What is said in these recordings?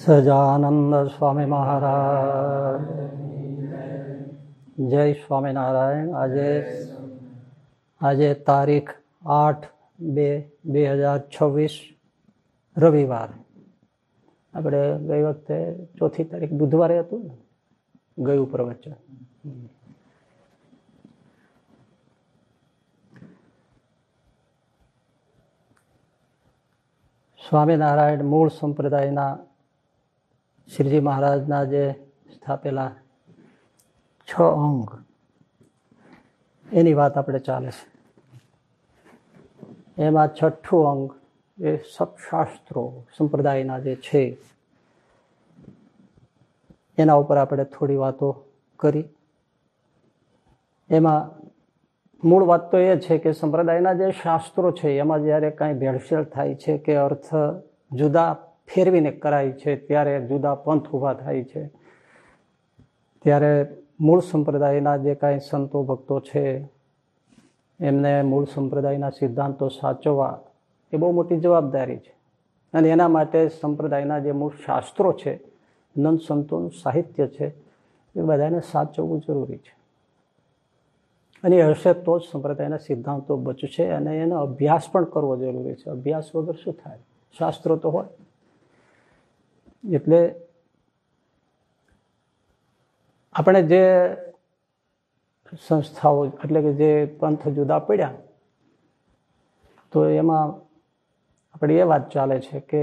સહજાનંદ સ્વામી મહારાજ જય સ્વામિનારાયણ આજે આજે તારીખ આઠ બે બે હજાર છવ્વીસ રવિવાર આપણે ગઈ વખતે ચોથી તારીખ બુધવારે હતું ને ગયું પ્રવચન સ્વામિનારાયણ મૂળ સંપ્રદાયના શ્રીજી મહારાજના જે સ્થાપેલા છ અંગ, એની વાત આપણે ચાલે છે. એમાં છઠ્ઠું અંગ એ સપશાસ્ત્રો સંપ્રદાયના જે છે, એના ઉપર આપણે થોડી વાતો કરી. એમાં મૂળ વાત તો એ છે કે સંપ્રદાયના જે શાસ્ત્રો છે, એમાં જ્યારે કાંઈ ભેળસેળ થાય છે કે અર્થ જુદા ફેરવીને કરાય છે, ત્યારે જુદા પંથ ઊભા થાય છે. ત્યારે મૂળ સંપ્રદાયના જે કાંઈ સંતો, ભક્તો છે, એમને મૂળ સંપ્રદાયના સિદ્ધાંતો સાચવવા એ બહુ મોટી જવાબદારી છે. અને એના માટે સંપ્રદાયના જે મૂળ શાસ્ત્રો છે, નંદ સંતોનું સાહિત્ય છે, એ બધાને સાચવવું જરૂરી છે. અને એ હશે તો જ સંપ્રદાયના સિદ્ધાંતો બચશે અને એનો અભ્યાસ પણ કરવો જરૂરી છે. અભ્યાસ વગર શું થાય? શાસ્ત્રો તો હોય. એટલે આપણે જે સંસ્થાઓ એટલે કે જે પંથ જુદા પડ્યા, તો એમાં આપણે એ વાત ચાલે છે કે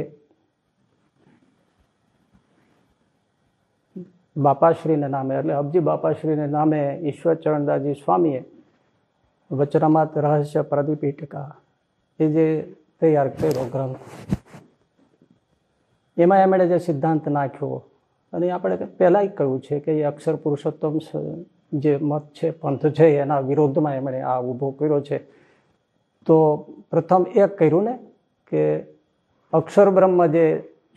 બાપાશ્રીના નામે, એટલે અબજી બાપાશ્રીના નામે ઈશ્વર ચરણદાસજી સ્વામીએ વચરામાત રહસ્ય પ્રદીપીટકા એ જે તૈયાર કર્યો ગ્રંથ. એમાં એમણે જે સિદ્ધાંત નાખ્યો, અને આપણે પહેલાંય કહ્યું છે કે એ અક્ષર પુરુષોત્તમ જે મત છે, પંથ છે, એના વિરોધમાં એમણે આ ઊભો કર્યો છે. તો પ્રથમ એ કર્યું ને કે અક્ષર બ્રહ્મ જે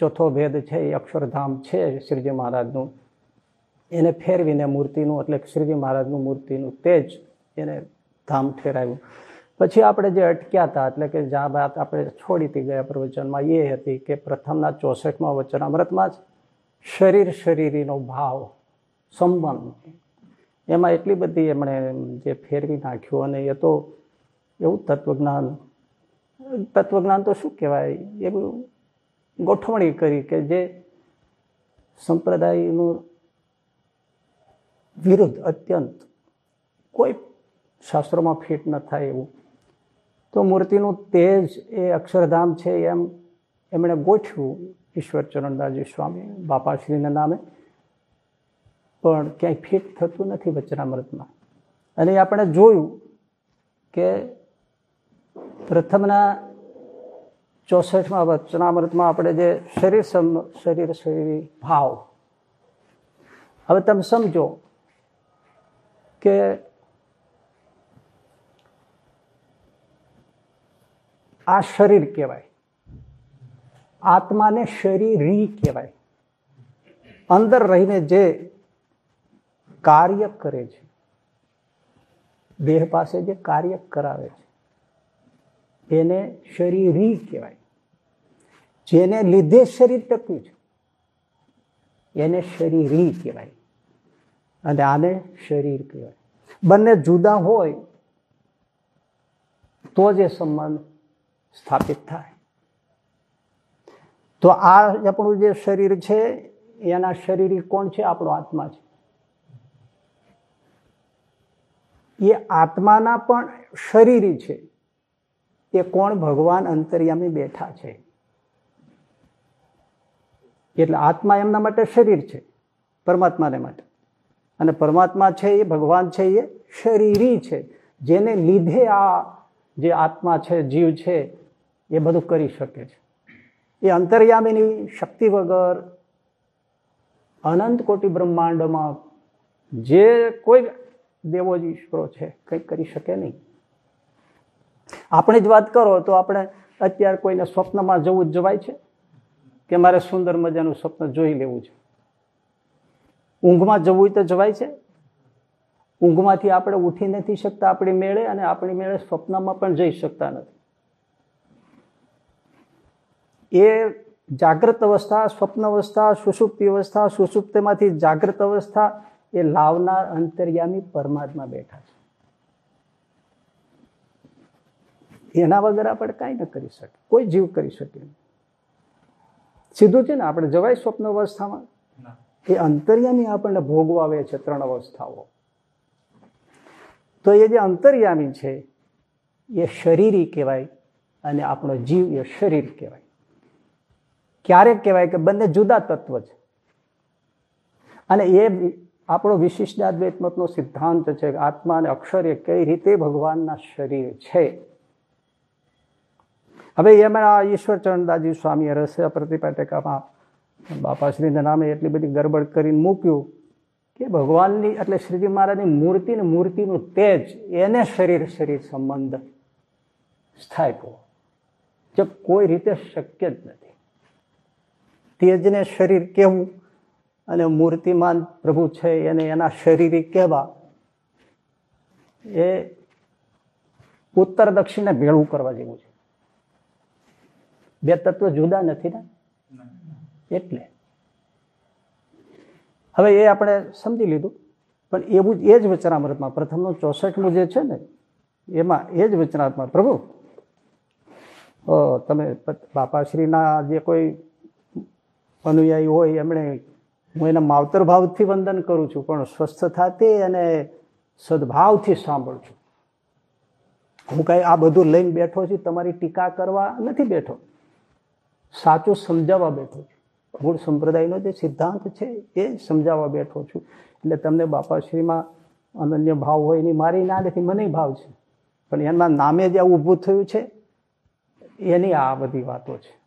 ચોથો ભેદ છે, એ અક્ષરધામ છે શ્રીજી મહારાજનું. એને ફેરવીને મૂર્તિનું, એટલે શ્રીજી મહારાજનું મૂર્તિનું તેજ એને ધામ ઠેરાવ્યું. પછી આપણે જે અટક્યા હતા, એટલે કે જ્યાં વાત આપણે છોડી હતી ગયા પ્રવચનમાં, એ હતી કે પ્રથમના ચોસઠમાં વચનામૃતમાં જ શરીર શરીરીનો ભાવ, સંબંધ. એમાં એટલી બધી એમણે જે ફેરવી નાખ્યું અને એ તો એવું તત્વજ્ઞાન તત્વજ્ઞાન તો શું કહેવાય? એવું ગોઠવણી કરી કે જે સંપ્રદાયનું વિરુદ્ધ અત્યંત કોઈ શાસ્ત્રોમાં ફિટ ન થાય એવું. તો મૂર્તિનું તેજ એ અક્ષરધામ છે એમ એમણે ગોઠવ્યું ઈશ્વર ચરણદાસજી સ્વામી બાપાશ્રીના નામે. પણ ક્યાંય ફિટ થતું નથી વચનામૃતમાં. અને આપણે જોયું કે પ્રથમના ચોસઠમાં વચનામૃતમાં આપણે જે શરીર સમ, શરીર શરીર ભાવ. હવે તમે સમજો કે આ શરીર કહેવાય. આત્માને શરીરી કહેવાય. અંદર રહીને જે કાર્ય કરે છે, દેહ પાસે જે કાર્ય કરાવે છે, એને શરીરી કહેવાય. જેને લીધે શરીર ટક્યું છે, એને શરીરી કહેવાય. અને આને શરીર કહેવાય. બંને જુદા હોય, તો જ એ સંબંધ સ્થાપિત થાય. તો આ આપણું જે શરીર છે, એના શરીર કોણ છે? આપણો આત્મા છે. એ આત્માના પણ શરીર છે. એ કોણ? ભગવાન અંતર્યામી બેઠા છે. એટલે આત્મા એમના માટે શરીર છે, પરમાત્માને માટે. અને પરમાત્મા છે એ, ભગવાન છે એ શરીરી છે. જેને લીધે આ જે આત્મા છે, જીવ છે એ બધું કરી શકે છે. એ અંતર્યામીની શક્તિ વગર અનંત કોટી બ્રહ્માંડમાં જે કોઈ દેવો ઈશ્વરો છે કંઈક કરી શકે નહીં. આપણે જ વાત કરો તો આપણે અત્યારે કોઈને સ્વપ્નમાં જવું જ જવાય છે કે મારે સુંદર મજાનું સ્વપ્ન જોઈ લેવું છે? ઊંઘમાં જવું તો જવાય છે. ઊંઘમાંથી આપણે ઉઠી નથી શકતા આપણી મેળે અને આપણી મેળે સ્વપ્નમાં પણ જઈ શકતા નથી. એ જાગ્રત અવસ્થા સ્વપ્ન અવસ્થા સુષુપ્તિ અવસ્થા સુષુપ્તિમાંથી જાગ્રત અવસ્થા એ લાવનાર અંતર્યામી પરમાત્મા બેઠા છે. એના વગર આપણે કાંઈ ન કરી શકીએ. કોઈ જીવ કરી શકે સીધું છે ને આપણે જવાય સ્વપ્ન અવસ્થામાં? એ અંતર્યામી આપણને ભોગવાવે છે ત્રણ અવસ્થાઓ. તો એ જે અંતર્યામી છે એ શરીરી કહેવાય અને આપણો જીવ એ શરીર કહેવાય. ક્યારેક કહેવાય કે બંને જુદા તત્વ છે. અને એ આપણો વિશિષ્ટાદ્વૈત મતનો સિદ્ધાંત છે કે આત્મા અને અક્ષર કઈ રીતે ભગવાનના શરીર છે. હવે એમાં ઈશ્વરચરણદાસજી સ્વામીએ રહસ્ય પ્રતિપાટકામાં બાપાશ્રીના નામે એટલી બધી ગરબડ કરીને મૂક્યું કે ભગવાનની એટલે શ્રીજી મહારાજની મૂર્તિ ને મૂર્તિનું તેજ એને શરીર શરીર સંબંધ સ્થાપ્યો. જે કોઈ રીતે શક્ય જ નથી. તેજને શરીર કહેવું અને મૂર્તિમાન પ્રભુ છે એને એના શરીરી કહેવા એ ઉત્તર દક્ષિણે ભેળવું કરવા જેવું છે. બે તત્વ જુદા નથી ને? એટલે. હવે એ આપણે સમજી લીધું. પણ એવું એ જ વચનામૃતમાં, પ્રથમનું ચોસઠમું જે છે ને, એમાં એ જ વચનાત્મા. પ્રભુ તમે બાપાશ્રીના જે કોઈ અનુયાયી હોય એમણે હું એના માવતર ભાવથી વંદન કરું છું, પણ સ્વસ્થતાથી અને સદભાવથી સાંભળું છું. હું કાંઈ આ બધું લઈને બેઠો છું, તમારી ટીકા કરવા નથી બેઠો. સાચું સમજાવવા બેઠો છું. મૂળ સંપ્રદાયનો જે સિદ્ધાંત છે એ સમજાવવા બેઠો છું. એટલે તમને બાપાશ્રીમાં અનન્ય ભાવ હોય એની મારી ના નથી મને ભાવ છે. પણ એના નામે જે ઊભું થયું છે, એની આ બધી વાતો છે.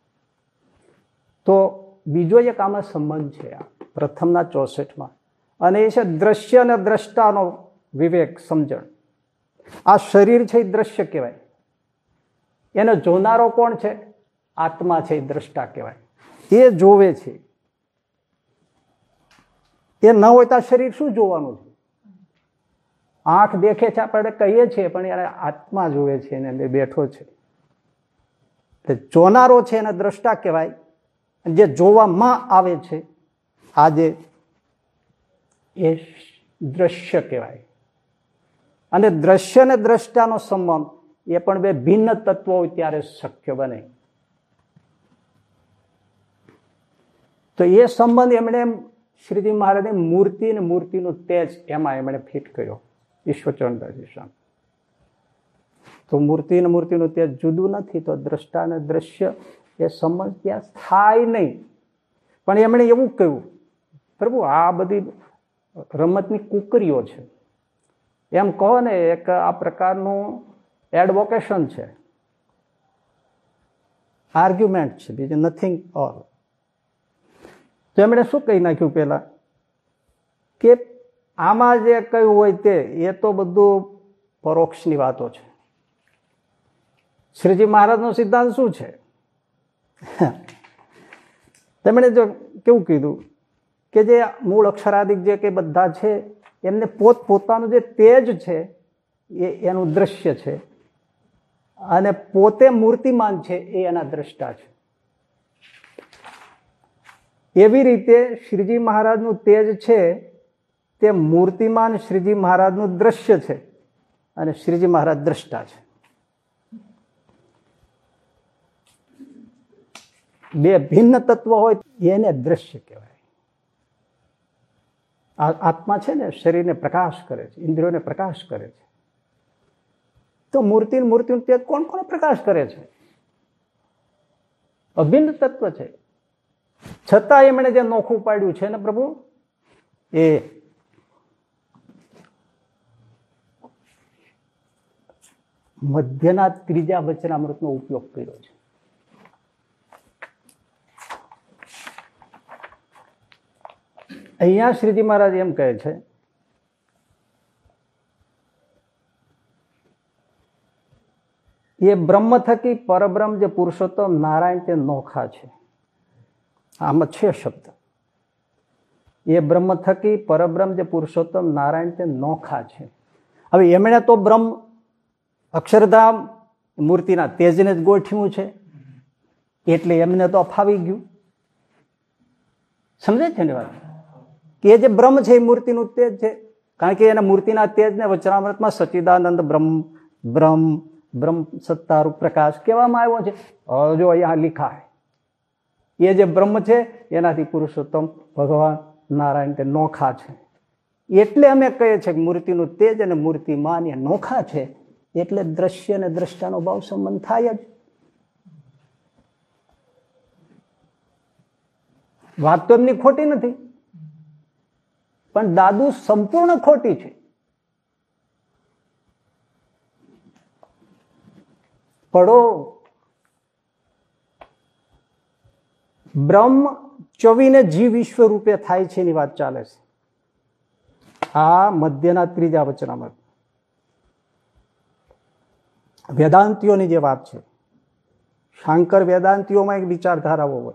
તો બીજો એક આમાં સંબંધ છે આ, પ્રથમના ચોસઠમાં. અને એ છે દ્રશ્ય અને દ્રષ્ટાનો વિવેક, સમજણ. આ શરીર છે એ દ્રશ્ય કહેવાય. એને જોનારો કોણ છે? આત્મા છે એ દ્રષ્ટા કહેવાય. એ જોવે છે. એ ન હોય તો શરીર શું જોવાનું છે? આંખ દેખે છે આપણે કહીએ છીએ, પણ યાર આત્મા જોવે છે એને બેઠો છે. એટલે જોનારો છે એને દ્રષ્ટા કહેવાય. જે જોવામાં આવે છે, આજે એ દ્રશ્ય કહેવાય. અને દ્રશ્ય ને દ્રષ્ટાનો સંબંધ એ પણ બે ભિન્ન તત્વો હોય ત્યારે શક્ય બને. તો એ સંબંધ એમણે શ્રીજી મહારાજે મૂર્તિ અને મૂર્તિનું તેજ એમાં એમણે ફિટ કર્યો, ઈશ્વરચંદ્રજી સ્વામી તો મૂર્તિ અને મૂર્તિનું તેજ જુદું નથી, તો દ્રષ્ટા અને દ્રશ્ય એ સમજ ત્યાં થાય નહીં. પણ એમણે એવું કહ્યું, પ્રભુ, આ બધી રમતની કુકરીઓ છે. એમ કહો ને, એક આ પ્રકારનું એડવોકેશન છે. આર્ગ્યુમેન્ટ છે, બીજું નથિંગ ઓલ તો એમણે શું કહી નાખ્યું પેલા કે આમાં જે કયું હોય તે, એ તો બધું પરોક્ષની વાતો છે. શ્રીજી મહારાજનો સિદ્ધાંત શું છે? તેમણે જો કેવું કીધું કે જે મૂળ અક્ષરાધિક જે કે બધા છે, એમને પોત પોતાનું જે તેજ છે, એ એનું દ્રશ્ય છે. અને પોતે મૂર્તિમાન છે, એ એના દ્રષ્ટા છે. એવી રીતે શ્રીજી મહારાજનું તેજ છે, તે મૂર્તિમાન શ્રીજી મહારાજનું દ્રશ્ય છે અને શ્રીજી મહારાજ દ્રષ્ટા છે. બે ભિન્ન તત્વ હોય, એને દ્રશ્ય કહેવાય. આત્મા છે ને, શરીરને પ્રકાશ કરે છે, ઇન્દ્રિયોને પ્રકાશ કરે છે. તો મૂર્તિ મૂર્તિનું તેજ કોણ કોણ પ્રકાશ કરે છે? અભિન્ન તત્વ છે. છતાં એમણે જે નોખું પાડ્યું છે ને પ્રભુ, એ મધ્યના ત્રીજા વચનામૃતનો ઉપયોગ કર્યો છે. અહીંયા શ્રીજી મહારાજ એમ કહે છે, એ બ્રહ્મ થકી પરબ્રહ્મ જે પુરુષોત્તમ નારાયણ તે નોખા છે. આમાં છે શબ્દ. એ બ્રહ્મ થકી પરબ્રહ્મ જે પુરુષોત્તમ નારાયણ તે નોખા છે. હવે એમણે તો બ્રહ્મ અક્ષરધામ મૂર્તિના તેજને જ ગોઠવ્યું છે. એટલે એમને તો અફાવી ગયું. સમજે છે ને વાત? કે એ જે બ્રહ્મ છે એ મૂર્તિનું તેજ છે. કારણ કે એના મૂર્તિના તેજને વચનામૃતમાં સચિદાનંદ બ્રહ્મ બ્રહ્મ બ્રહ્મ સત્તારૂપ પ્રકાશ કહેવામાં આવ્યો છે. જો અહીંયા લીખાય. એ જે બ્રહ્મ છે, એનાથી પુરુષોત્તમ ભગવાન નારાયણ તે નોખા છે. એટલે અમે કહીએ છીએ કે મૂર્તિનું તેજ અને મૂર્તિમાન એ નોખા છે. એટલે દ્રશ્ય અને દ્રષ્ટાનો ભાવ સંબંધ થાય જ. વાત તો એમની ખોટી નથી. પણ દાદુ સંપૂર્ણ ખોટી છે. પડો બ્રહ્મ ચોવીને જીવ વિશ્વ રૂપે થાય છે એની વાત ચાલે છે. આ મધ્યના ત્રીજા વચનામાં. વેદાંતિઓની જે વાત છે, શાંકર વેદાંતિઓમાં એક વિચારધારાઓ હોય.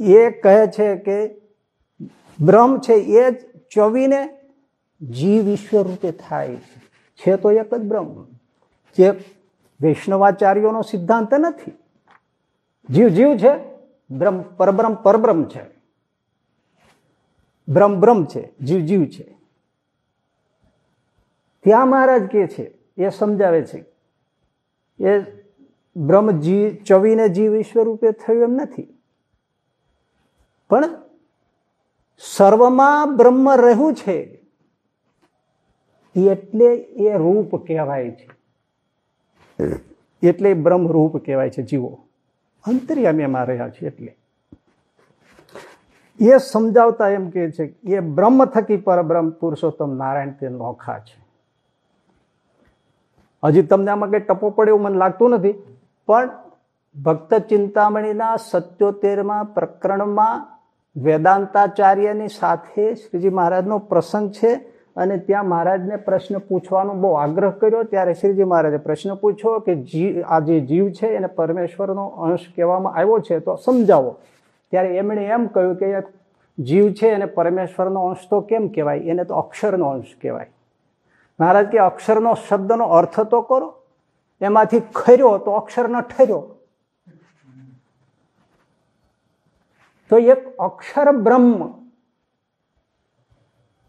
એ કહે છે કે બ્રહ્મ છે એ જ ચોવીને જીવ ઈશ્વર રૂપે થાય છે. તો એક જ બ્રહ્મ. જે વૈષ્ણવાચાર્યોનો સિદ્ધાંત નથી. જીવ જીવ છે, બ્રહ્મ પરબ્રહ્મ પરબ્રહ્મ છે. બ્રહ્મ બ્રહ્મ છે, જીવ જીવ છે. ત્યાં મહારાજ કે છે, એ સમજાવે છે એ બ્રહ્મ જી ચવીને જીવ ઈશ્વર રૂપે થયું એમ નથી. પણ સર્વમાં બ્રહ્મ રહ્યું છે, એટલે એ રૂપ કહેવાય છે. એટલે બ્રહ્મ રૂપ કહેવાય છે, જીવો. અંતર્યામીમાં રહ્યા છે, એટલે. એ સમજાવતા એમ કે છે એ બ્રહ્મ થકી પરબ્રહ્મ પુરુષોત્તમ નારાયણ તે નોખા છે. હજી તમને આમાં કઈ ટપો પડે એવું મને લાગતું નથી, પણ ભક્ત ચિંતામણીના સત્યોતેરમાં પ્રકરણમાં વેદાંતાચાર્યની સાથે શ્રીજી મહારાજનો પ્રસંગ છે અને ત્યાં મહારાજને પ્રશ્ન પૂછવાનો બહુ આગ્રહ કર્યો. ત્યારે શ્રીજી મહારાજે પ્રશ્ન પૂછ્યો કે જીવ આ જે જીવ છે એને પરમેશ્વરનો અંશ કહેવામાં આવ્યો છે તો સમજાવો. ત્યારે એમણે એમ કહ્યું કે જીવ છે એને પરમેશ્વરનો અંશ તો કેમ કહેવાય? એને તો અક્ષરનો અંશ કહેવાય. મહારાજ કે અક્ષરનો શબ્દનો અર્થ તો કરો. એમાંથી ખર્યો તો અક્ષર ન ઠર્યો. તો એક અક્ષર બ્રહ્મ.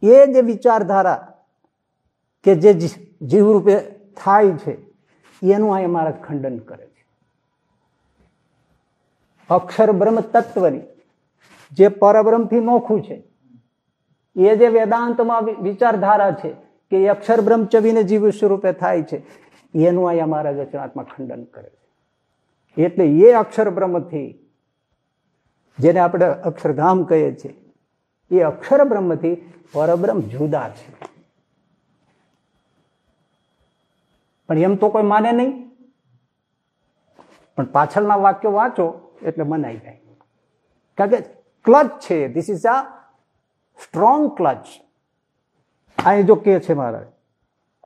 એ જે વિચારધારા કે જે જીવરૂપે થાય છે, એનું આ અમારા ખંડન કરે છે. અક્ષર બ્રહ્મ તત્વની જે પરબ્રહ્મથી નોખું છે, એ જે વેદાંતમાં વિચારધારા છે કે એ અક્ષર બ્રહ્મ ચવીને જીવ સ્વરૂપે થાય છે, એનું આ અમારા રચનાત્મક ખંડન કરે છે. એટલે એ અક્ષર બ્રહ્મથી જેને આપણે અક્ષરધામ કહીએ છીએ. એ અક્ષર બ્રહ્મથી પરબ્રહ્મ જુદા છે. પણ એમ તો કોઈ માને નહીં. પણ પાછળના વાક્યો વાંચો એટલે મનાઈ જાય. કારણ કે ક્લચ છે. ધીસ ઇઝ આ સ્ટ્રોંગ ક્લચ. અહીં જો કે છે મહારાજ.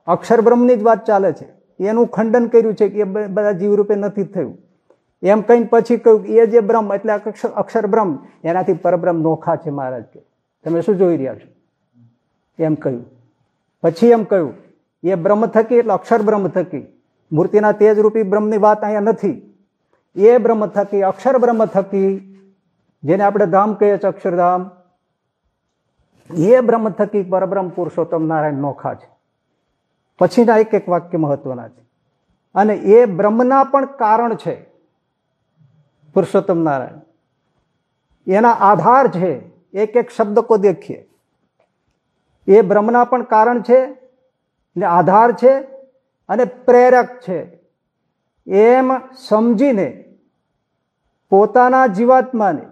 અક્ષર બ્રહ્મની જ વાત ચાલે છે. એનું ખંડન કર્યું છે કે એ બધા જીવરૂપે નથી થયું. એમ કહીને પછી કહ્યું એ જે બ્રહ્મ, એટલે અક્ષર બ્રહ્મ, એનાથી પરબ્રહ્મ નોખા છે મહારાજ કે. તમે શું જોઈ રહ્યા છો? એમ કહ્યું. પછી એમ કહ્યું, એ બ્રહ્મ થકી એટલે અક્ષર બ્રહ્મ થકી. મૂર્તિના તેજરૂપી બ્રહ્મની વાત અહીંયા નથી. એ બ્રહ્મ થકી, અક્ષર બ્રહ્મ થકી, જેને આપણે ધામ કહીએ છીએ અક્ષરધામ, એ બ્રહ્મ થકી પરબ્રહ્મ પુરુષોત્તમ નારાયણ નોખા છે. પછીના એક એક વાક્ય મહત્વના છે. અને એ બ્રહ્મના પણ કારણ છે. પુરુષોત્તમ નારાયણ. એના આધાર છે, એક એક શબ્દ કો દેખીએ. એ બ્રહ્મના પણ કારણ છે, ને આધાર છે, અને પ્રેરક છે. એમ સમજીને પોતાના જીવાત્માને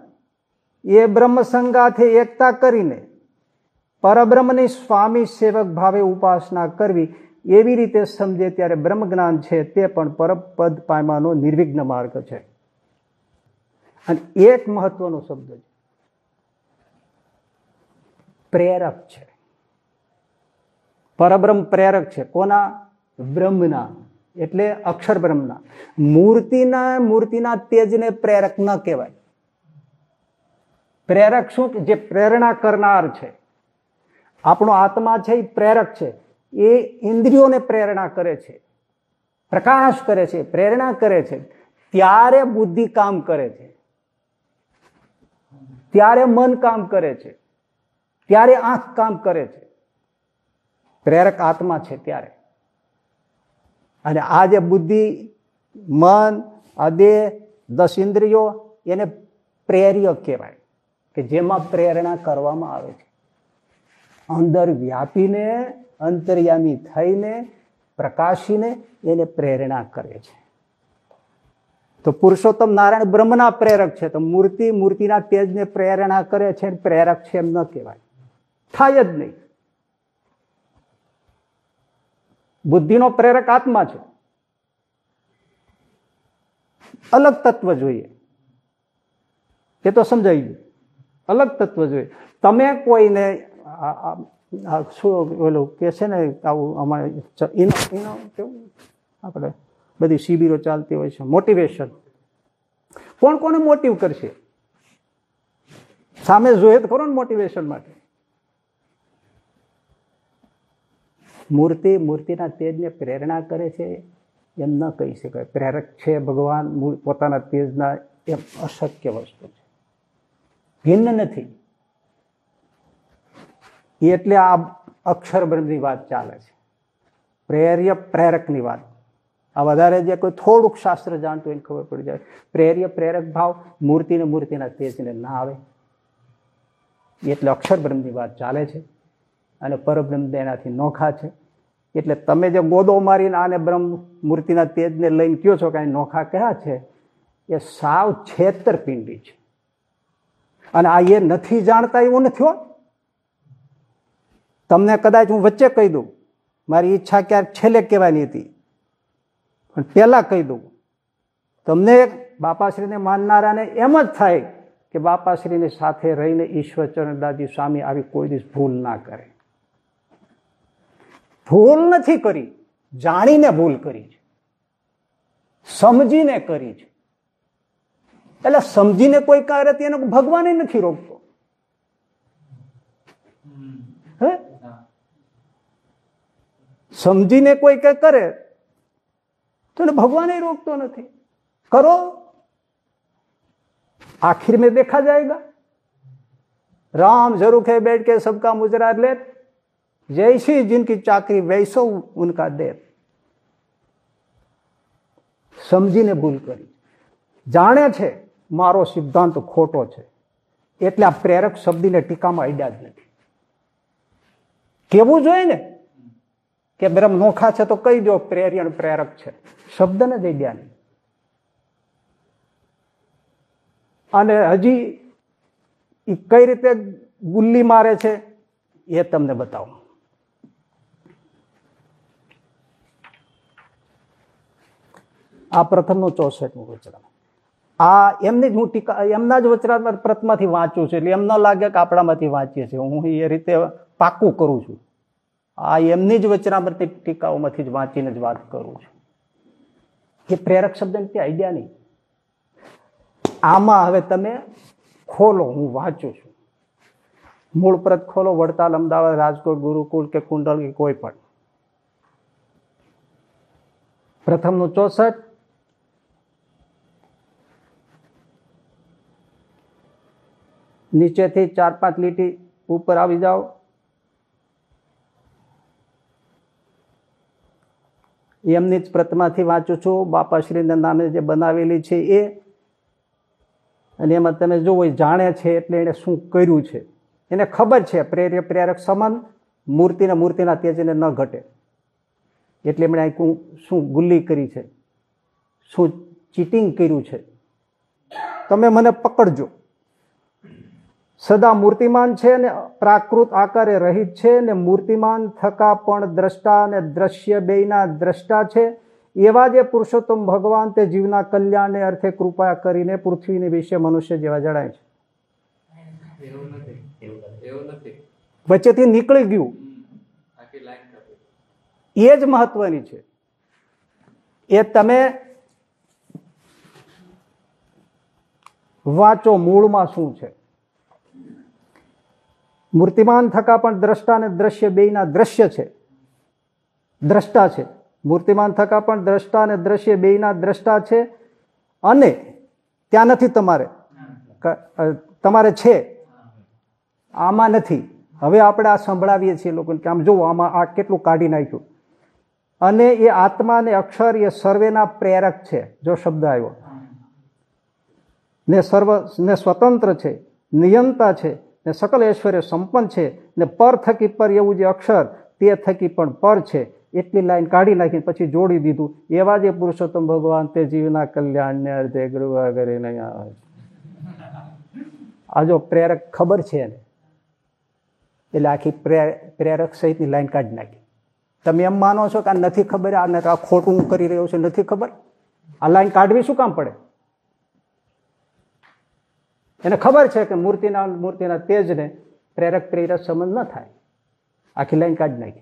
એ બ્રહ્મ સંગાથે એકતા કરીને પરબ્રહ્મની સ્વામી સેવક ભાવે ઉપાસના કરવી, એવી રીતે સમજે ત્યારે બ્રહ્મ જ્ઞાન છે તે પણ પરપદ પામવાનો નિર્વિઘ્ન માર્ગ છે. અને એક મહત્વનો શબ્દ છે. પ્રેરક છે. પરબ્રહ્મ પ્રેરક છે. કોના? બ્રહ્મના. એટલે અક્ષર બ્રહ્મના. મૂર્તિના મૂર્તિના તેજને પ્રેરક ન કહેવાય. પ્રેરક શું જે પ્રેરણા કરનાર છે. આપણો આત્મા છે એ પ્રેરક છે. એ ઇન્દ્રિયોને પ્રેરણા કરે છે. પ્રકાશ કરે છે, પ્રેરણા કરે છે. ત્યારે બુદ્ધિ કામ કરે છે. ત્યારે મન કામ કરે છે. ત્યારે આંખ કામ કરે છે. પ્રેરક આત્મા છે ત્યારે. અને આ જે બુદ્ધિ, મન અદેહ દસ ઇન્દ્રિયો એને પ્રેર્ય કહેવાય કે જેમાં પ્રેરણા કરવામાં આવે છે. અંદર વ્યાપીને, અંતર્યામી થઈને, પ્રકાશીને એને પ્રેરણા કરે છે. તો પુરુષોત્તમ નારાયણ બ્રહ્મના પ્રેરક છે. તો મૂર્તિ મૂર્તિના તેજને પ્રેરણા કરે છે પ્રેરક છે એમ ન કહેવાય. થાય જ નહીં. બુદ્ધિનો પ્રેરક આત્મા છે. અલગ તત્વ જોઈએ. એ તો સમજાઈ ગયું. અલગ તત્વ જોઈએ. તમે કોઈને શું ઓલું કે છે ને આવું અમારે કેવું? આપણે બધી શિબિરો ચાલતી હોય છે મોટિવેશન કોણ કોને મોટિવ કરશે? સામે જોઈએ તો ખરો ને મોટિવેશન માટે. મૂર્તિ, મૂર્તિના તેજને પ્રેરણા કરે છે એમ ન કહી શકાય. પ્રેરક છે ભગવાન પોતાના તેજના એમ અશક્ય વસ્તુ છે. ભિન્ન નથી. એટલે આ અક્ષરબ્રહ્મની વાત ચાલે છે. પ્રેર્ય પ્રેરકની વાત. આ વધારે જે કોઈ થોડુંક શાસ્ત્ર જાણતું એને ખબર પડી જાય. પ્રેર્ય, પ્રેરક ભાવ, મૂર્તિને મૂર્તિના તેજને ના આવે. એટલે અક્ષર બ્રહ્મની વાત ચાલે છે અને પરબ્રહ્મ એનાથી નોખા છે. એટલે તમે જે ગોદો મારીને આને બ્રહ્મ મૂર્તિના તેજને લઈને કયો છો કે નોખા કયા છે? એ સાવ છેતરપિંડી છે. અને આ એ નથી જાણતા એવું નથી હો તમને કદાચ હું વચ્ચે કહી દઉં, મારી ઈચ્છા ક્યારેક છેલ્લે કહેવાની હતી. પણ પહેલા કહી દઉં તમને બાપાશ્રીને માનનારાને એમ જ થાય કે બાપાશ્રીની સાથે રહીને ઈશ્વરચરણ દાદી સ્વામી આવી કોઈ દિવસ ભૂલ ના કરે. ભૂલ નથી કરી જાણીને ભૂલ કરી છે. સમજીને કરી છે. એટલે સમજીને કોઈ કાર્ય એને ભગવાન નથી રોકતો. સમજીને કોઈ કઈ કરે તો એને ભગવાન રોકતો નથી કરો आखिर में देखा जाएगा राम जरूर है बैठ के सबका मुजरा ले जैसी जिनकी चाकरी वैसो उनका दे સમજીને ભૂલ કરી જાણે છે મારો સિદ્ધાંત ખોટો છે એટલે આ પ્રેરક શબ્દીને ટીકામાં અડ્યા જ નથી કેવું જોઈએ ને કે બ્રહ્મ નોખા છે તો કહી દો પ્રેરિયણ પ્રેરક છે. શબ્દને જ અડ્યા નહીં અને હજી એ કઈ રીતે ગુલ્લી મારે છે એ તમને બતાવું. આ પ્રથમનું ચોસઠનું વચરામ આ એમની જ હું ટીકા, એમના જ વચરામાં પ્રથમમાંથી વાંચું છું, એટલે એમ ન લાગે કે આપણામાંથી વાંચીએ છીએ. હું એ રીતે પાકું કરું છું. આ એમની જ વચરામતી ટીકાઓમાંથી જ વાંચીને જ વાત કરું છું. એ પ્રેરક શબ્દ તે આઈડિયા નહીં. આમાં હવે તમે ખોલો, હું વાંચું છું. મૂળ પ્રત ખોલો, વડતાલ, અમદાવાદ, રાજકોટ ગુરુકુળ કે કુંડલ કે કોઈ પણ. પ્રથમનું ચોસઠ. નીચેથી ચાર પાંચ લીટી ઉપર આવી જાઓ. એમની જ પ્રતિમાથી વાંચું છું. બાપાશ્રીના નામે જે બનાવેલી છે એ. અને એમાં તમે જોવો જાણે છે એટલે એણે શું કર્યું છે. એને ખબર છે, પ્રેર્ય, પ્રેરક સમાન, મૂર્તિના મૂર્તિના તેજને ન ઘટે. એટલે એમણે શું ગુલ્લી કરી છે? શું ચીટિંગ કર્યું છે? તમે મને પકડજો. સદા મૂર્તિમાન છે ને પ્રાકૃત આકારે રહિત છે ને મૂર્તિમાન થકા પણ દ્રષ્ટા અને દ્રશ્ય બેયના દ્રષ્ટા છે. એવા જે પુરુષોત્તમ ભગવાન તે જીવના કલ્યાણને અર્થે કૃપા કરીને પૃથ્વીને વિશે મનુષ્ય જેવા જણાય છે. વચ્ચેથી નીકળી ગયું. એ જ મહત્વની છે. એ તમે વાંચો મૂળમાં શું છે. મૂર્તિમાન થકા પણ દ્રષ્ટા અને દ્રશ્ય બેયના દ્રશ્ય છે. દ્રષ્ટા છે. મૂર્તિમાન થકા પણ દ્રષ્ટા અને દ્રશ્ય બેયના દ્રષ્ટા છે અને ત્યાં નથી તમારે. તમારે છે. આમાં નથી. હવે આપણે આ સંભળાવીએ છીએ લોકોને કે આમ જુઓ, આમાં આ કેટલું કાઢી નાખ્યું. અને એ આત્મા ને અક્ષર એ સર્વેના પ્રેરક છે. જો શબ્દ આવ્યો. ને સર્વ, ને સ્વતંત્ર છે. નિયંતા છે. ને સકલ ઐશ્વર્ય સંપન્ન છે ને પર થકી પર એવું જે અક્ષર, તે થકી પણ પર છે. એટલી લાઈન કાઢી નાખી પછી જોડી દીધું. એવા જે પુરુષોત્તમ ભગવાન તે જીવના કલ્યાણને અર્ધે ગૃહ કરીને આ જો પ્રેરક ખબર છે એને, એટલે આખી પ્રેરક સહિતની લાઈન કાઢી નાખી. તમે એમ માનો છો કે આ નથી ખબર આ ખોટું કરી રહ્યો છે, નથી ખબર? આ લાઈન કાઢવી શું કામ પડે? એને ખબર છે કે મૂર્તિના મૂર્તિના તેજને પ્રેરક પ્રેરક સંબંધ ન થાય. આખી લાઈન કાઢી નાખી.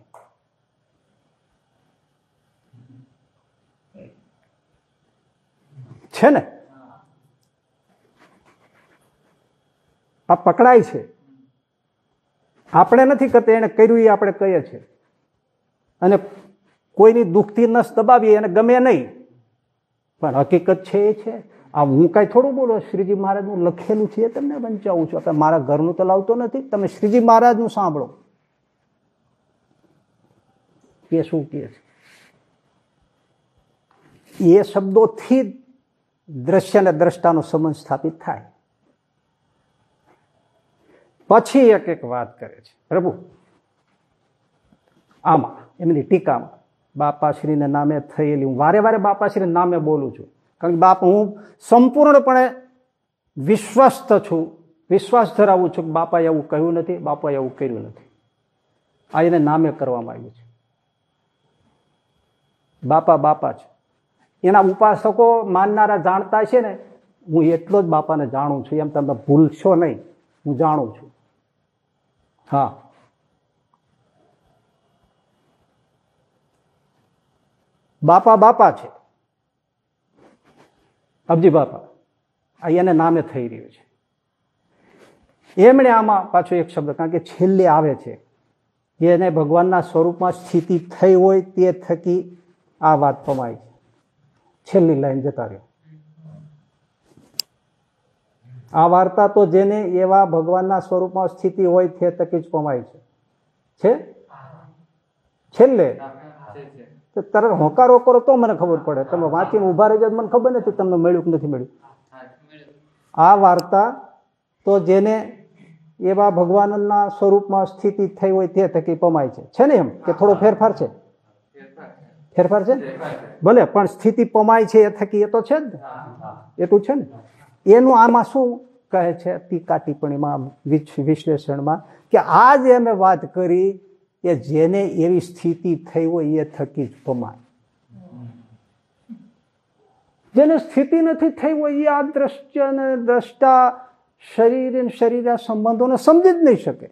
છે ને? આ પકડાય છે. આપણે નથી કરતા, એને કર્યું એ આપણે કહીએ છીએ. અને કોઈની દુઃખથી નસ દબાવીએ એને ગમે નહીં. પણ હકીકત છે એ છે. આ હું કાંઈ થોડું બોલો? શ્રીજી મહારાજનું લખેલું છે તમને વંચાવું છું. આપણે મારા ઘરનું તો લાવતો નથી. તમે શ્રીજી મહારાજનું સાંભળો. કે શું કે છે? એ શબ્દોથી દ્રશ્ય અને દ્રષ્ટાનો સંબંધ સ્થાપિત થાય. પછી એક એક વાત કરે છે. પ્રભુ, આમાં, એમની ટીકામાં બાપાશ્રીના નામે થયેલી હું વારે વારે બાપાશ્રી નામે બોલું છું. કારણ કે બાપ, હું સંપૂર્ણપણે વિશ્વસ્ત છું. વિશ્વાસ ધરાવું છું કે બાપાએ એવું કહ્યું નથી, બાપાએ એવું કર્યું નથી. આ એને નામે કરવામાં આવ્યું છે. બાપા બાપા છે. એના ઉપાસકો માનનારા જાણતા છે ને, હું એટલો જ બાપાને જાણું છું. એમ તમે ભૂલશો નહીં. હું જાણું છું. હા. બાપા બાપા છે. અબજી બાપા, આ એને નામે થઈ રહ્યું છે. એમણે આમાં પાછો એક શબ્દ, કારણ કે છેલ્લે આવે છે. એને ભગવાનના સ્વરૂપમાં સ્થિતિ થઈ હોય તે થકી આ વાત પમાય છે. છેલ્લી લાઈન જતા રહ્યો. આ વાર્તા તો જેને એવા ભગવાનના સ્વરૂપમાં સ્થિતિ હોય તે થકી જ પમાય છે. છે? છેલ્લે તરત હોકારો કરો તો મને ખબર પડે. તમે વાંચીને ઊભા રહી જાય મને ખબર નથી તમને મળ્યું કે નથી મળ્યું. આ વાર્તા તો જેને એવા ભગવાનના સ્વરૂપમાં સ્થિતિ થઈ હોય તે થકી પમાય છે. છે ને એમ? કે થોડો ફેરફાર છે? ફેરફાર છે ભલે, પણ સ્થિતિ પમાય છે એ થકી એ તો છે જ એટલું છે ને? એનું આમાં શું કહે છે? ટીકા ટિપ્પણીમાં વિશ્લેષણમાં કે આ જે અમે વાત કરી કે જેને એવી સ્થિતિ થઈ હોય એ થકી જ પમાય. જેને સ્થિતિ નથી થઈ હોય એ આ દ્રશ્ય અને દ્રષ્ટા શરીર શરીરના સંબંધોને સમજી જ નહીં શકે.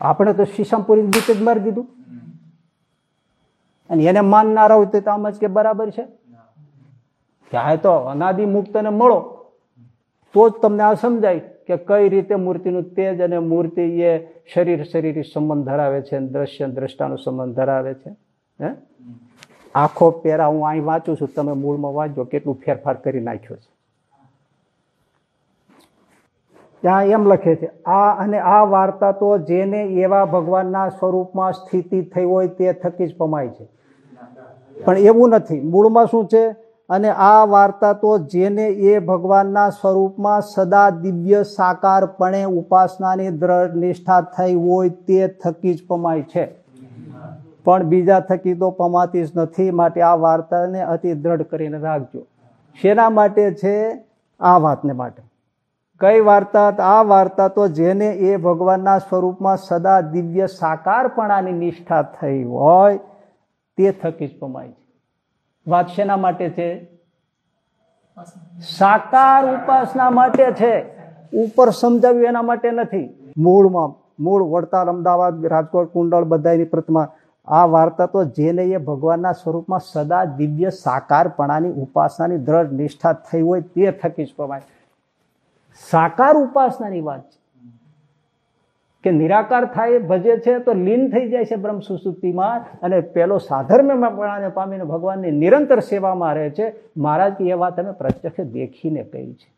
આપણે તો શીશામપુરી ગીત જ મારી દીધું. અને એને માનનારા હોય તો આમ જ કે બરાબર છે. ત્યાં તો અનાદિ મુક્તને મળો, તો જ તમને આ સમજાય કે કઈ રીતે મૂર્તિનું તેજ અને મૂર્તિ એ શરીર શરીર સંબંધ ધરાવે છે દ્રશ્ય દ્રષ્ટાનો સંબંધ ધરાવે છે, હે? આખો પેરા હું અહીં વાંચું છું, તમે મૂળમાં વાંચજો, કેટલું ફેરફાર કરી નાખ્યો છે. ત્યાં એમ લખે છે, આ અને આ વાર્તા તો જેને એવા ભગવાનના સ્વરૂપમાં સ્થિતિ થઈ હોય તે થકી જ પમાય છે. પણ એવું નથી. મૂળમાં શું છે? અને આ વાર્તા તો જેને એ ભગવાનના સ્વરૂપમાં સદા દિવ્ય સાકારપણે ઉપાસનાની દ્રઢ નિષ્ઠા થઈ હોય તે થકી જ પમાય છે. પણ બીજા થકી તો પમાતી જ નથી, માટે આ વાર્તાને અતિ દ્રઢ કરીને રાખજો. શેના માટે છે? આ વાતને માટે. કઈ વાર્તા? આ વાર્તા તો જેને એ ભગવાનના સ્વરૂપમાં સદા દિવ્ય સાકારપણાની નિષ્ઠા થઈ હોય તે થકી જ પમાય વાત શેના માટે છે? સાકાર ઉપાસના માટે છે. ઉપર સમજાવ્યું એના માટે નથી. મૂળમાં, મૂળ વડતાલ, અમદાવાદ, રાજકોટ, કુંડળ બધાની પ્રતિમા. આ વાર્તા તો જેને એ ભગવાનના સ્વરૂપમાં સદા દિવ્ય સાકારપણાની ઉપાસનાની દ્રઢ નિષ્ઠા થઈ હોય તે થકી જ પ્રમાણે સાકાર ઉપાસનાની વાત છે. કે નિરાકાર થાય, ભજે છે, તો લીન થઈ જાય છે બ્રહ્મ સુસુપ્તિમાં. અને પેલો સાધર્મ્યપણાને પામીને ભગવાનની નિરંતર સેવામાં રહે છે. મહારાજ એ વાત અમે પ્રત્યક્ષ દેખીને કહી છે.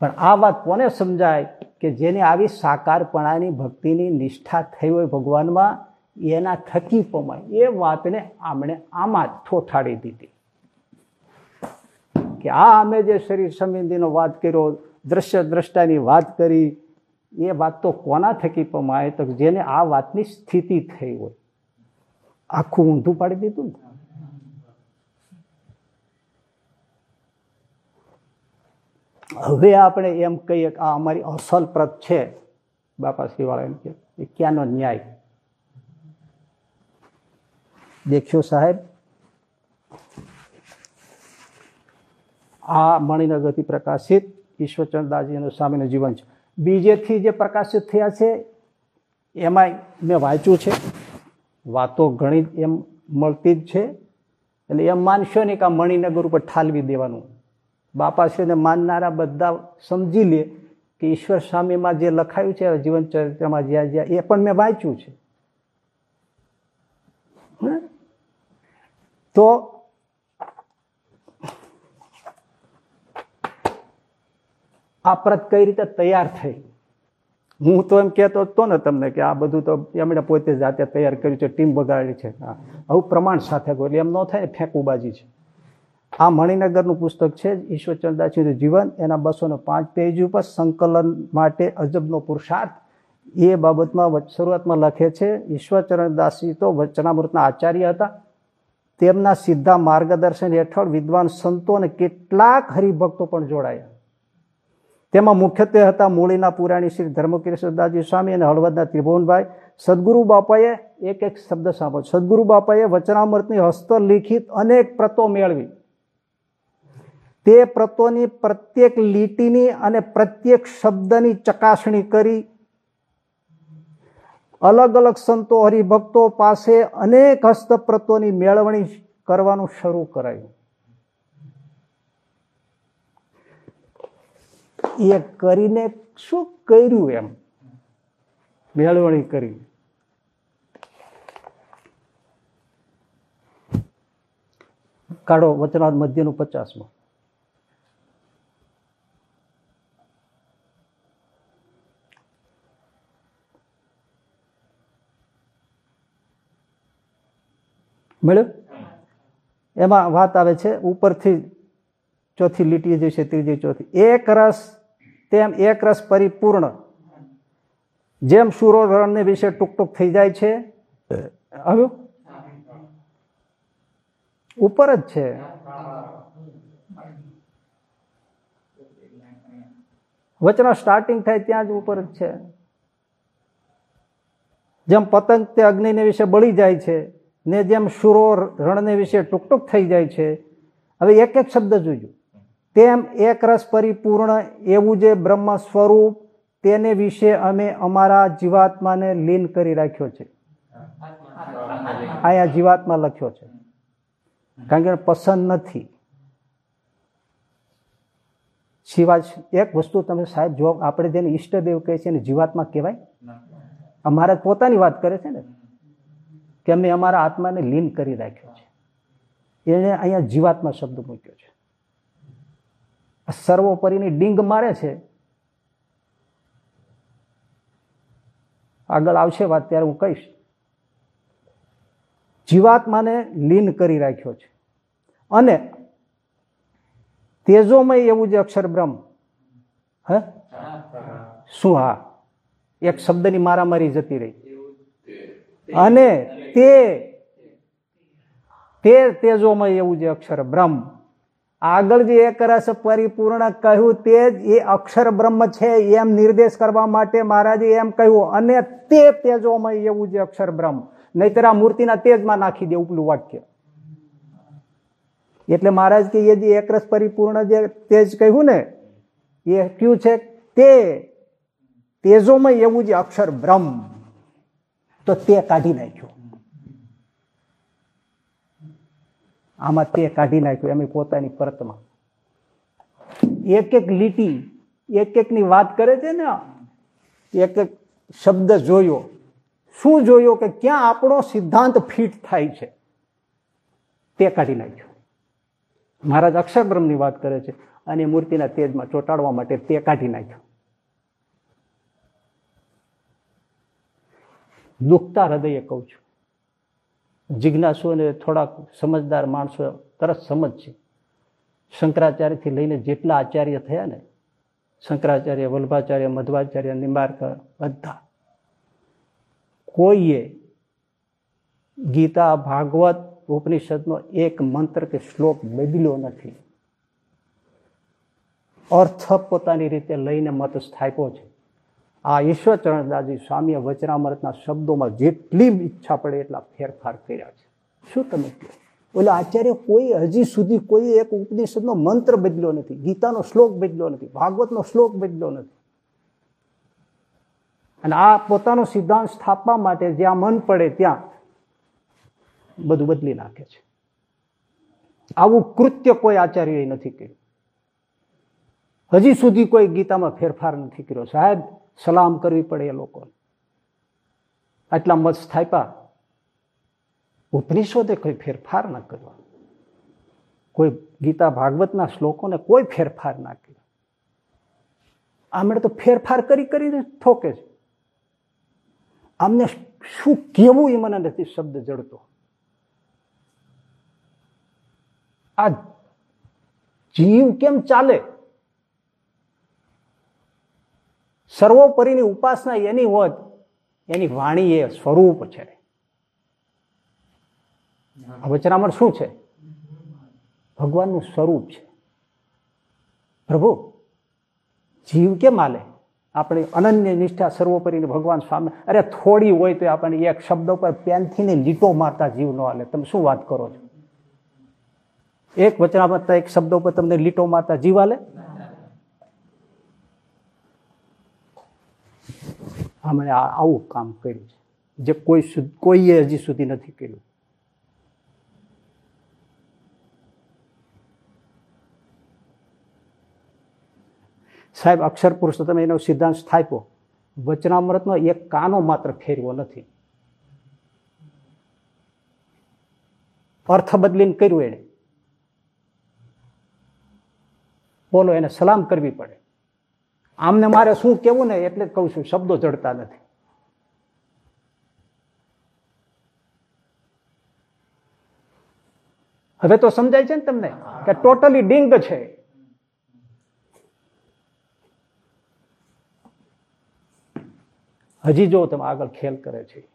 પણ આ વાત કોને સમજાય કે જેને આવી સાકારપણાની ભક્તિની નિષ્ઠા થઈ હોય ભગવાનમાં, એના થકી પમાય. એ વાતને આમણે આમાં જ ઠોઠાડી દીધી. કે આ અમે જે શરીર સંબંધીનો વાત કર્યો, દ્રશ્ય દ્રષ્ટાની વાત કરી એ વાત તો કોના થકી પમાય? તો જેને આ વાતની સ્થિતિ થઈ હોય. આખું ઊંધું પાડી દીધું ને? હવે આપણે એમ કહીએ કે આ અમારી અસલ પ્રત છે. બાપા શ્રીવાળા એમ કે ક્યાંનો ન્યાય? દેખ્યો સાહેબ? આ મણિનગરથી પ્રકાશિત ઈશ્વરચંદ્રદાસજીનું સામેનું જીવન છે. બીજેથી જે પ્રકાશિત થયા છે, એમાંય મેં વાંચ્યું છે. વાતો ઘણી એમ મળતી જ છે. એટલે એમ માનશો નહીં કે આ મણિનગર ઉપર ઠાલવી દેવાનું. બાપાશ્રીને માનનારા બધા સમજી લે કે ઈશ્વર સ્વામીમાં જે લખાયું છે, જીવન ચરિત્રમાં જ્યાં જ્યાં, એ પણ મેં વાંચ્યું છે. તો આ પ્રત કઈ રીતે તૈયાર થઈ? હું તો એમ કહેતો હતો ને તમને કે આ બધું તો એમણે પોતે જાતે તૈયાર કર્યું છે, ટીમ બગાડી છે. આવું પ્રમાણ સાથે એટલે એમ ન થાય ને ફેંકુબાજી છે. આ મણિનગરનું પુસ્તક છે ઈશ્વરચંદ્રદાસજીનું જીવન, એના બસો પાંચ પેજ ઉપર સંકલન માટે અજબનો પુરુષાર્થ. એ બાબતમાં શરૂઆતમાં લખે છે ઈશ્વરચરણદાસજી તો વચનામૃતના આચાર્ય હતા. તેમના સીધા માર્ગદર્શન હેઠળ વિદ્વાન સંતો અને કેટલાક હરિભક્તો પણ જોડાયા. તેમાં મુખ્યત્વે હતા મૂળીના પુરાણી શ્રી ધર્મકિરીશદાસજી સ્વામી અને હળવદના ત્રિભુવનભાઈ. સદગુરુ બાપાએ એક એક શબ્દ સાંભળ્યો. સદગુરુ બાપાએ વચનામૃતની હસ્તલિખિત અનેક પ્રતો મેળવી. તે પ્રતોની પ્રત્યેક લીટીની અને પ્રત્યેક શબ્દની ચકાસણી કરી. અલગ અલગ સંતો હરિભક્તો પાસે અનેક હસ્તપ્રતોની મેળવણી કરવાનું શરૂ કરાયું. એ કરીને શું કર્યું એમ? મેળવણી કરી. કાઢો વચનાથ મધ્યનું પચાસમાં. મળ્યું? એમાં વાત આવે છે ઉપરથી ચોથી લીટી જે છે ત્રીજી ચોથી. એક રસ તેમ એક રસ પરિપૂર્ણ. જેમ સુરો રણને વિશે ટૂંક ટૂંક થઈ જાય છે, આવ્યું? ઉપર જ છે. વચનો સ્ટાર્ટિંગ થાય ત્યાં જ ઉપર જ છે. જેમ પતંગ તે અગ્નિને વિશે બળી જાય છે, ને જેમ સુરો રણને વિશે ટૂંક થઈ જાય છે. હવે એક એક શબ્દ જોજો. તેમ એક રસ પરિપૂર્ણ એવું જે બ્રહ્મ સ્વરૂપ, તેને વિશે અમે અમારા જીવાત્માને લીન કરી રાખ્યો છે. અહીંયા જીવાત્મા લખ્યો છે. કારણ કે પસંદ નથી. સિવાય એક વસ્તુ તમે સાહેબ જો આપણે જેને ઈષ્ટદેવ કહે છે એને જીવાત્મા કહેવાય? અમારા પોતાની વાત કરે છે ને? કે અમે અમારા આત્માને લીન કરી રાખ્યો છે. એને અહીંયા જીવાત્મા શબ્દ મૂક્યો છે. સર્વોપરીની ડીંગ મારે છે. આગળ આવશે વાત ત્યારે હું કહીશ. જીવાત્માને લીન કરી રાખ્યો છે. અને તેજોમય એવું જે અક્ષર બ્રહ્મ, હે? શું હા? એક શબ્દની મારામારી જતી રહી. અને તે તેજોમય એવું જે અક્ષર બ્રહ્મ આગળ જે એક રસ પરિપૂર્ણ કહ્યું તે જ એ અક્ષર બ્રહ્મ છે, એમ નિર્દેશ કરવા માટે મહારાજે એમ કહ્યું, અને તે તેજોમય એવું જે અક્ષર બ્રહ્મ. નહીતર આ મૂર્તિના તેજમાં નાખી દે ઉપલું વાક્ય. એટલે મહારાજ કે એ જે એકરસ પરિપૂર્ણ જે તેજ કહ્યું ને, એ કયું છે? તે તેજોમય એવું જે અક્ષર બ્રહ્મ. તો તે કાઢી નાખ્યું. આમાં તે કાઢી નાખ્યું એમ પોતાની પરતમાં. એક એક લીટી એક એકની વાત કરે છે ને એક એક શબ્દ જોયો. શું જોયો કે ક્યાં આપણો સિદ્ધાંત ફિટ થાય છે? તે કાઢી નાખ્યો. મહારાજ અક્ષર બ્રહ્મની વાત કરે છે અને મૂર્તિના તેજમાં ચોંટાડવા માટે તે કાઢી નાખ્યો. દુખતા હૃદયે કહું છું. જિજ્ઞાસુ અને થોડાક સમજદાર માણસો તરત સમજશે શંકરાચાર્યથી લઈને જેટલા આચાર્ય થયા ને, શંકરાચાર્ય, વલ્ભાચાર્ય, મધ્વાચાર્ય નિંબારકર બધા, કોઈએ ગીતા, ભાગવત ઉપનિષદનો એક મંત્ર કે શ્લોક બદલ્યો નથી. અર્થ પોતાની રીતે લઈને મત સ્થાપ્યો છે. આ ઈશ્વરચરણદાસજી સ્વામીએ વચનામૃતના શબ્દોમાં જેટલી ઈચ્છા પડે એટલા ફેરફાર કર્યા છે. શું તમે કહો? ઓલા આચાર્ય કોઈ હજી સુધી કોઈ એક ઉપનિષદનો મંત્ર બદલ્યો નથી, ગીતાનો શ્લોક બદલ્યો નથી, ભાગવતનો શ્લોક બદલ્યો નથી. અને આ પોતાનો સિદ્ધાંત સ્થાપવા માટે જ્યાં મન પડે ત્યાં બધું બદલી નાખે છે. આવું કૃત્ય કોઈ આચાર્યએ નથી કર્યું. હજી સુધી કોઈ ગીતામાં ફેરફાર નથી કર્યો. સાહેબ સલામ કરવી પડે એ લોકોને. આટલા મત સ્થાપ્યા. ઉપનિષદે કોઈ ફેરફાર ન કરવા કોઈ ગીતા ભાગવતના શ્લોકોને કોઈ ફેરફાર ના કર્યો. આમણે તો ફેરફાર કરી કરીને ઠોકે છે. આમને શું કેવું એ મને નથી શબ્દ જડતો. આ જીવ કેમ ચાલે? સર્વોપરીની ઉપાસના એની હોત, એની વાણી એ સ્વરૂપ છે. વચનામણ શું છે? ભગવાનનું સ્વરૂપ છે. પ્રભુ, જીવ કેમ હાલે? આપણે અનન્ય નિષ્ઠા સર્વોપરીને ભગવાન સ્વામી, અરે થોડી હોય તો આપણને એક શબ્દ પર પેનથી ને લીટો મારતા જીવ ન હાલે. તમે શું વાત કરો છો? એક વચનામતતા એક શબ્દ ઉપર તમને લીટો મારતા જીવ હાલે? અમે આવું કામ કર્યું છે. જે કોઈ કોઈએ હજી સુધી નથી કર્યું. સાહેબ, અક્ષર તમે એનો સિદ્ધાંત સ્થાપ્યો. વચનામૃતનો એક કાનો માત્ર ફેરવો નથી. અર્થ બદલીને કર્યું એને બોલો, એને સલામ કરવી પડે. આમને મારે શું કેવું ને એટલે જ કહું છું, શબ્દો જડતા નથી. હવે તો સમજાય છે ને તમને કે ટોટલી ડિંગ છે. હજી જો તમે આગળ ખેલ કરે છે.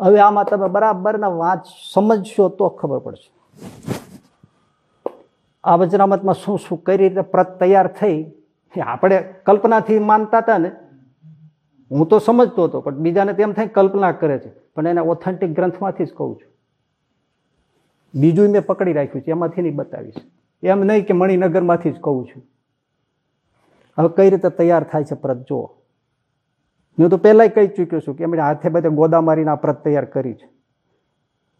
હવે આમાં તમે બરાબરના વાંચ સમજશો તો ખબર પડશે. આ વજરામતમાં શું શું કઈ રીતે પ્રત તૈયાર થઈ આપણે કલ્પનાથી માનતા હતા ને. હું તો સમજતો હતો, પણ બીજાને તેમ થાય કલ્પના કરે છે. પણ એને ઓથેન્ટિક ગ્રંથમાંથી જ કહું છું. બીજું મેં પકડી રાખ્યું છે, એમાંથી નહીં બતાવીશ. એમ નહીં કે મણિનગરમાંથી જ કહું છું. હવે કઈ રીતે તૈયાર થાય છે પ્રત? જુઓ. હું તો પહેલાં કહી ચૂક્યો છું કે એમણે હાથે બધે ગોદા મારીને આ પ્રત તૈયાર કરી છે.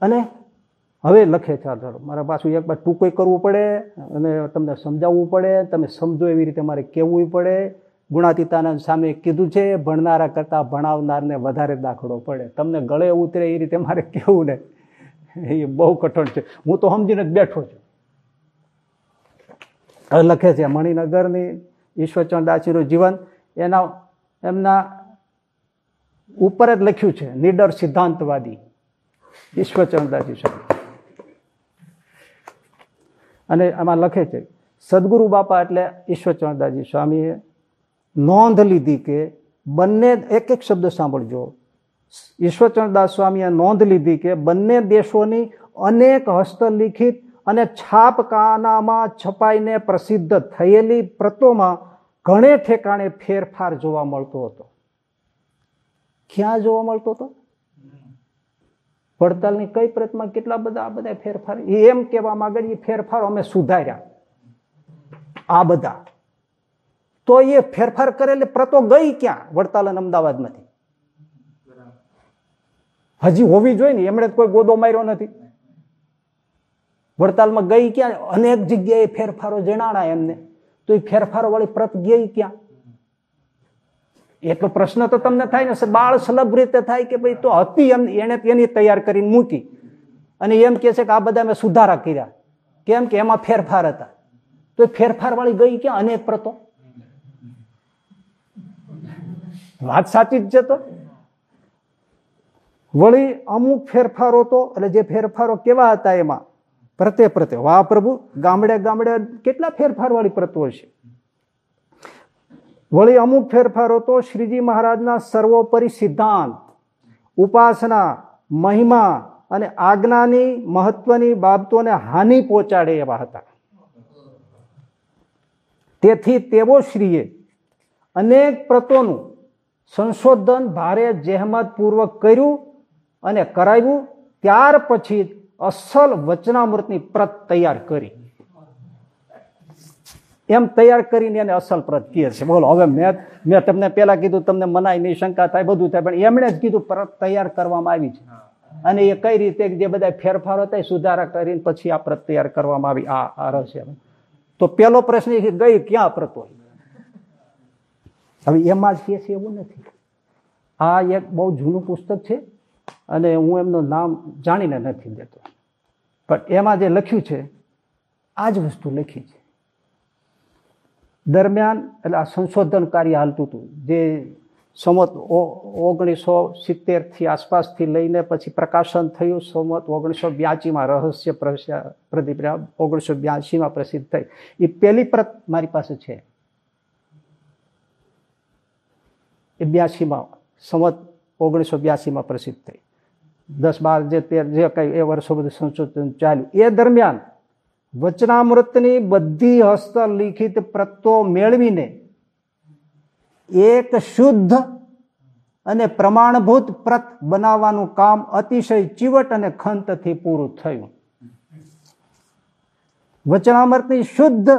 અને હવે લખે છે આધારો મારે પાછું એક બાર ટૂંકો કરવું પડે અને તમને સમજાવવું પડે, તમે સમજો એવી રીતે મારે કહેવું પડે. ગુણાતીતાનંદ સામે કીધું છે, ભણનારા કરતાં ભણાવનારને વધારે દાખલો પડે. તમને ગળે ઉતરે એ રીતે મારે કહેવું ને, એ બહુ કઠણ છે. હું તો સમજીને જ બેઠો છું. હવે લખે છે, મણિનગરની ઈશ્વરચંદ દાસીનું જીવન. એના, એમના ઉપર જ લખ્યું છે, નિડર સિદ્ધાંતવાદી ઈશ્વરચંદ્રદાસજી સાહેબ. અને આમાં લખે છે, સદગુરુ બાપા એટલે ઈશ્વરચંદ્રદાસજી સ્વામીએ નોંધ લીધી કે બંને, એક એક શબ્દ સાંભળજો. ઈશ્વરચંદ્રદાસ સ્વામીએ નોંધ લીધી કે બંને દેશોની અનેક હસ્તલિખિત અને છાપકાનામાં છપાઈને પ્રસિદ્ધ થયેલી પ્રતોમાં ઘણે ઠેકાણે ફેરફાર જોવા મળતો હતો. ક્યાં જોવા મળતો હતો? વડતાલની કઈ પ્રતમાં કેટલા બધા આ બધા ફેરફાર? એમ કહેવા માંગે એ ફેરફારો અમે સુધાર્યા. આ બધા. તો એ ફેરફાર કરેલી પ્રતો ગઈ ક્યાં? વડતાલ અને અમદાવાદમાંથી હજી હોવી જોઈએ ને, એમણે કોઈ ગોદો માર્યો નથી. વડતાલમાં ગઈ ક્યાં? અનેક જગ્યાએ ફેરફારો જણાણા એમને. તો એ ફેરફારો વાળી પ્રત ગઈ ક્યાં? એટલો પ્રશ્ન તો તમને થાય ને બાળ સલભ રીતે થાય કે ભાઈ તો હતી એમ એને એની તૈયાર કરીને મૂકી. અને એમ કે છે કે આ બધા મેં સુધારા કર્યા. કેમ કે એમાં ફેરફાર હતા. તો ફેરફાર વાળી ગઈ ક્યાં? અનેક પ્રતો. વાત સાચી જ છે તો. વળી અમુક ફેરફારો તો, એટલે જે ફેરફારો કેવા હતા એમાં? પ્રતે પ્રતે વાહ પ્રભુ, ગામડે ગામડે કેટલા ફેરફાર વાળી પ્રતો છે? વળી અમુક ફેરફારો તો શ્રીજી મહારાજના સર્વોપરી સિદ્ધાંત, ઉપાસના, મહિમા અને આજ્ઞાની મહત્વની બાબતોને હાનિ પહોંચાડે એવા હતા. તેથી તેવો શ્રીએ અનેક પ્રતોનું સંશોધન ભારે જહેમતપૂર્વક કર્યું અને કરાવ્યું, ત્યાર પછી અસલ વચનામૃતની પ્રત તૈયાર કરી. એમ તૈયાર કરીને એને અસલ પ્રત કહે છે. બોલો હવે મેં મેં તમને પહેલાં કીધું તમને મનાય નહીં શંકા થાય બધું થાય પણ એમણે જ કીધું પ્રત તૈયાર કરવામાં આવી છે. અને એ કઈ રીતે જે બધા ફેરફારો થાય સુધારા કરીને પછી આ પ્રત તૈયાર કરવામાં આવી આ આ રહસ્ય તો પેલો પ્રશ્ન એ ગઈ ક્યાં પ્રતો હવે એમાં જ કે છે એવું નથી. આ એક બહુ જૂનું પુસ્તક છે અને હું એમનું નામ જાણીને નથી દેતો. પણ એમાં જે લખ્યું છે આ જ વસ્તુ લખી છે. દરમિયાન, એટલે આ સંશોધન કાર્ય હાલતું હતું, જે સંમત ઓગણીસો સિત્તેરથી આસપાસથી લઈને પછી પ્રકાશન થયું. સંમત ઓગણીસો બ્યાસીમાં રહસ્ય પ્રદીપ ઓગણીસો બ્યાસીમાં પ્રસિદ્ધ થઈ. એ પહેલી પ્રત મારી પાસે છે. એ બ્યાસીમાં, સંમત ઓગણીસો બ્યાસીમાં પ્રસિદ્ધ થઈ. દસ બાર, જે તેર, જે કંઈ એ વર્ષો બધું સંશોધન ચાલ્યું. એ દરમિયાન વચનામૃતની બધી હસ્તલિખિત પ્રતો મેળવીને એક શુદ્ધ અને પ્રમાણભૂત પ્રત બનાવવાનું કામ અતિશય ચીવટ અને ખંતથી પૂરું થયું. વચનામૃતની શુદ્ધ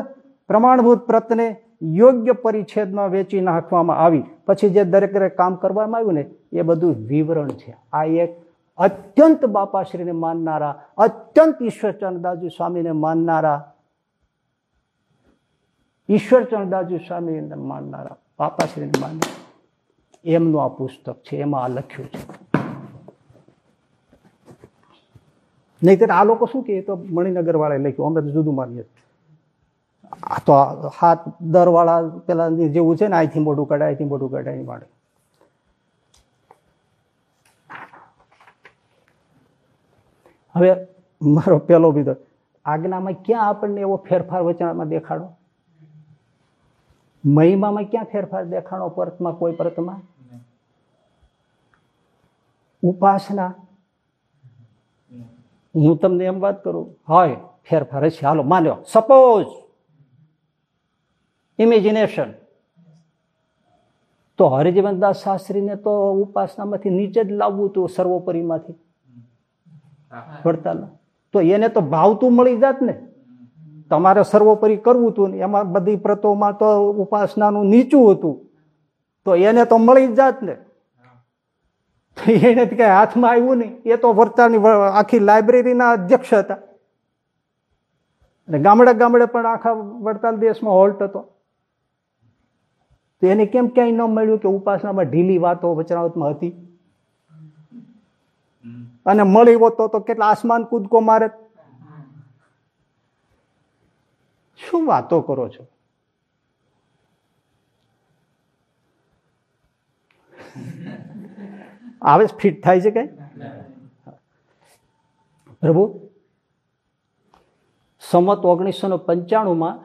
પ્રમાણભૂત પ્રતને યોગ્ય પરિચ્છેદમાં વેચી નાખવામાં આવી. પછી જે દરેક દરેક કામ કરવામાં આવ્યું ને, એ બધું વિવરણ છે. આ એક અત્યંત બાપાશ્રીને માનનારા અત્યંત ઈશ્વરચંદ્રદાસજી સ્વામીને માનનારા ઈશ્વરચંદ્રદાસજી સ્વામીને માનનારા બાપાશ્રીને માનનારા એમનું આ પુસ્તક છે, એમાં આ લખ્યું છે. નહીં આ લોકો શું કે તો મણિનગર વાળા લખ્યું, અમે તો જુદું માનીએ આ તો હાથ દર વાળા પેલા જેવું છે ને અહીંથી મોઢું કઢાય અહીંથી મોઢું કઢાય માટે હવે મારો પેલો બીજો, આજ્ઞામાં ક્યાં આપણને એવો ફેરફાર વચનામાં દેખાડો? મહિમામાં ક્યાં ફેરફાર દેખાડો પરતમાં કોઈ પરતમાં? ઉપાસના. હું તમને એમ વાત કરું, હોય, ફેરફાર હશે. હાલો, માન્યો. સપોઝ ઇમેજિનેશન તો હરિજીવનદાસ શાસ્ત્રીને તો ઉપાસનામાંથી નીચે જ લાવવું હતું, સર્વોપરીમાંથી. વડતાલ તો એને તો ભાવતું મળી જાત ને. તમારે સર્વોપરી કરવું હતું ને. એમાં બધી પ્રતોમાં તો ઉપાસનાનું નીચું હતું. તો એને તો મળી જાત ને. એને કઈ હાથમાં આવ્યું નહીં. એ તો વડતાલની આખી લાઇબ્રેરીના અધ્યક્ષ હતા. અને ગામડે ગામડે પણ આખા વડતાલ દેશમાં હોલ્ટ હતો. તો એને કેમ ક્યાંય ન મળ્યું કે ઉપાસનામાં ઢીલી વાતો વચનાવતમાં હતી? અને મળી હોતો તો કેટલા આસમાન કૂદકો મારે? શું વાતો કરો છો? આવે ફિટ થાય છે કઈ? પ્રભુ, સંમત ઓગણીસો ને પંચાણુંમાં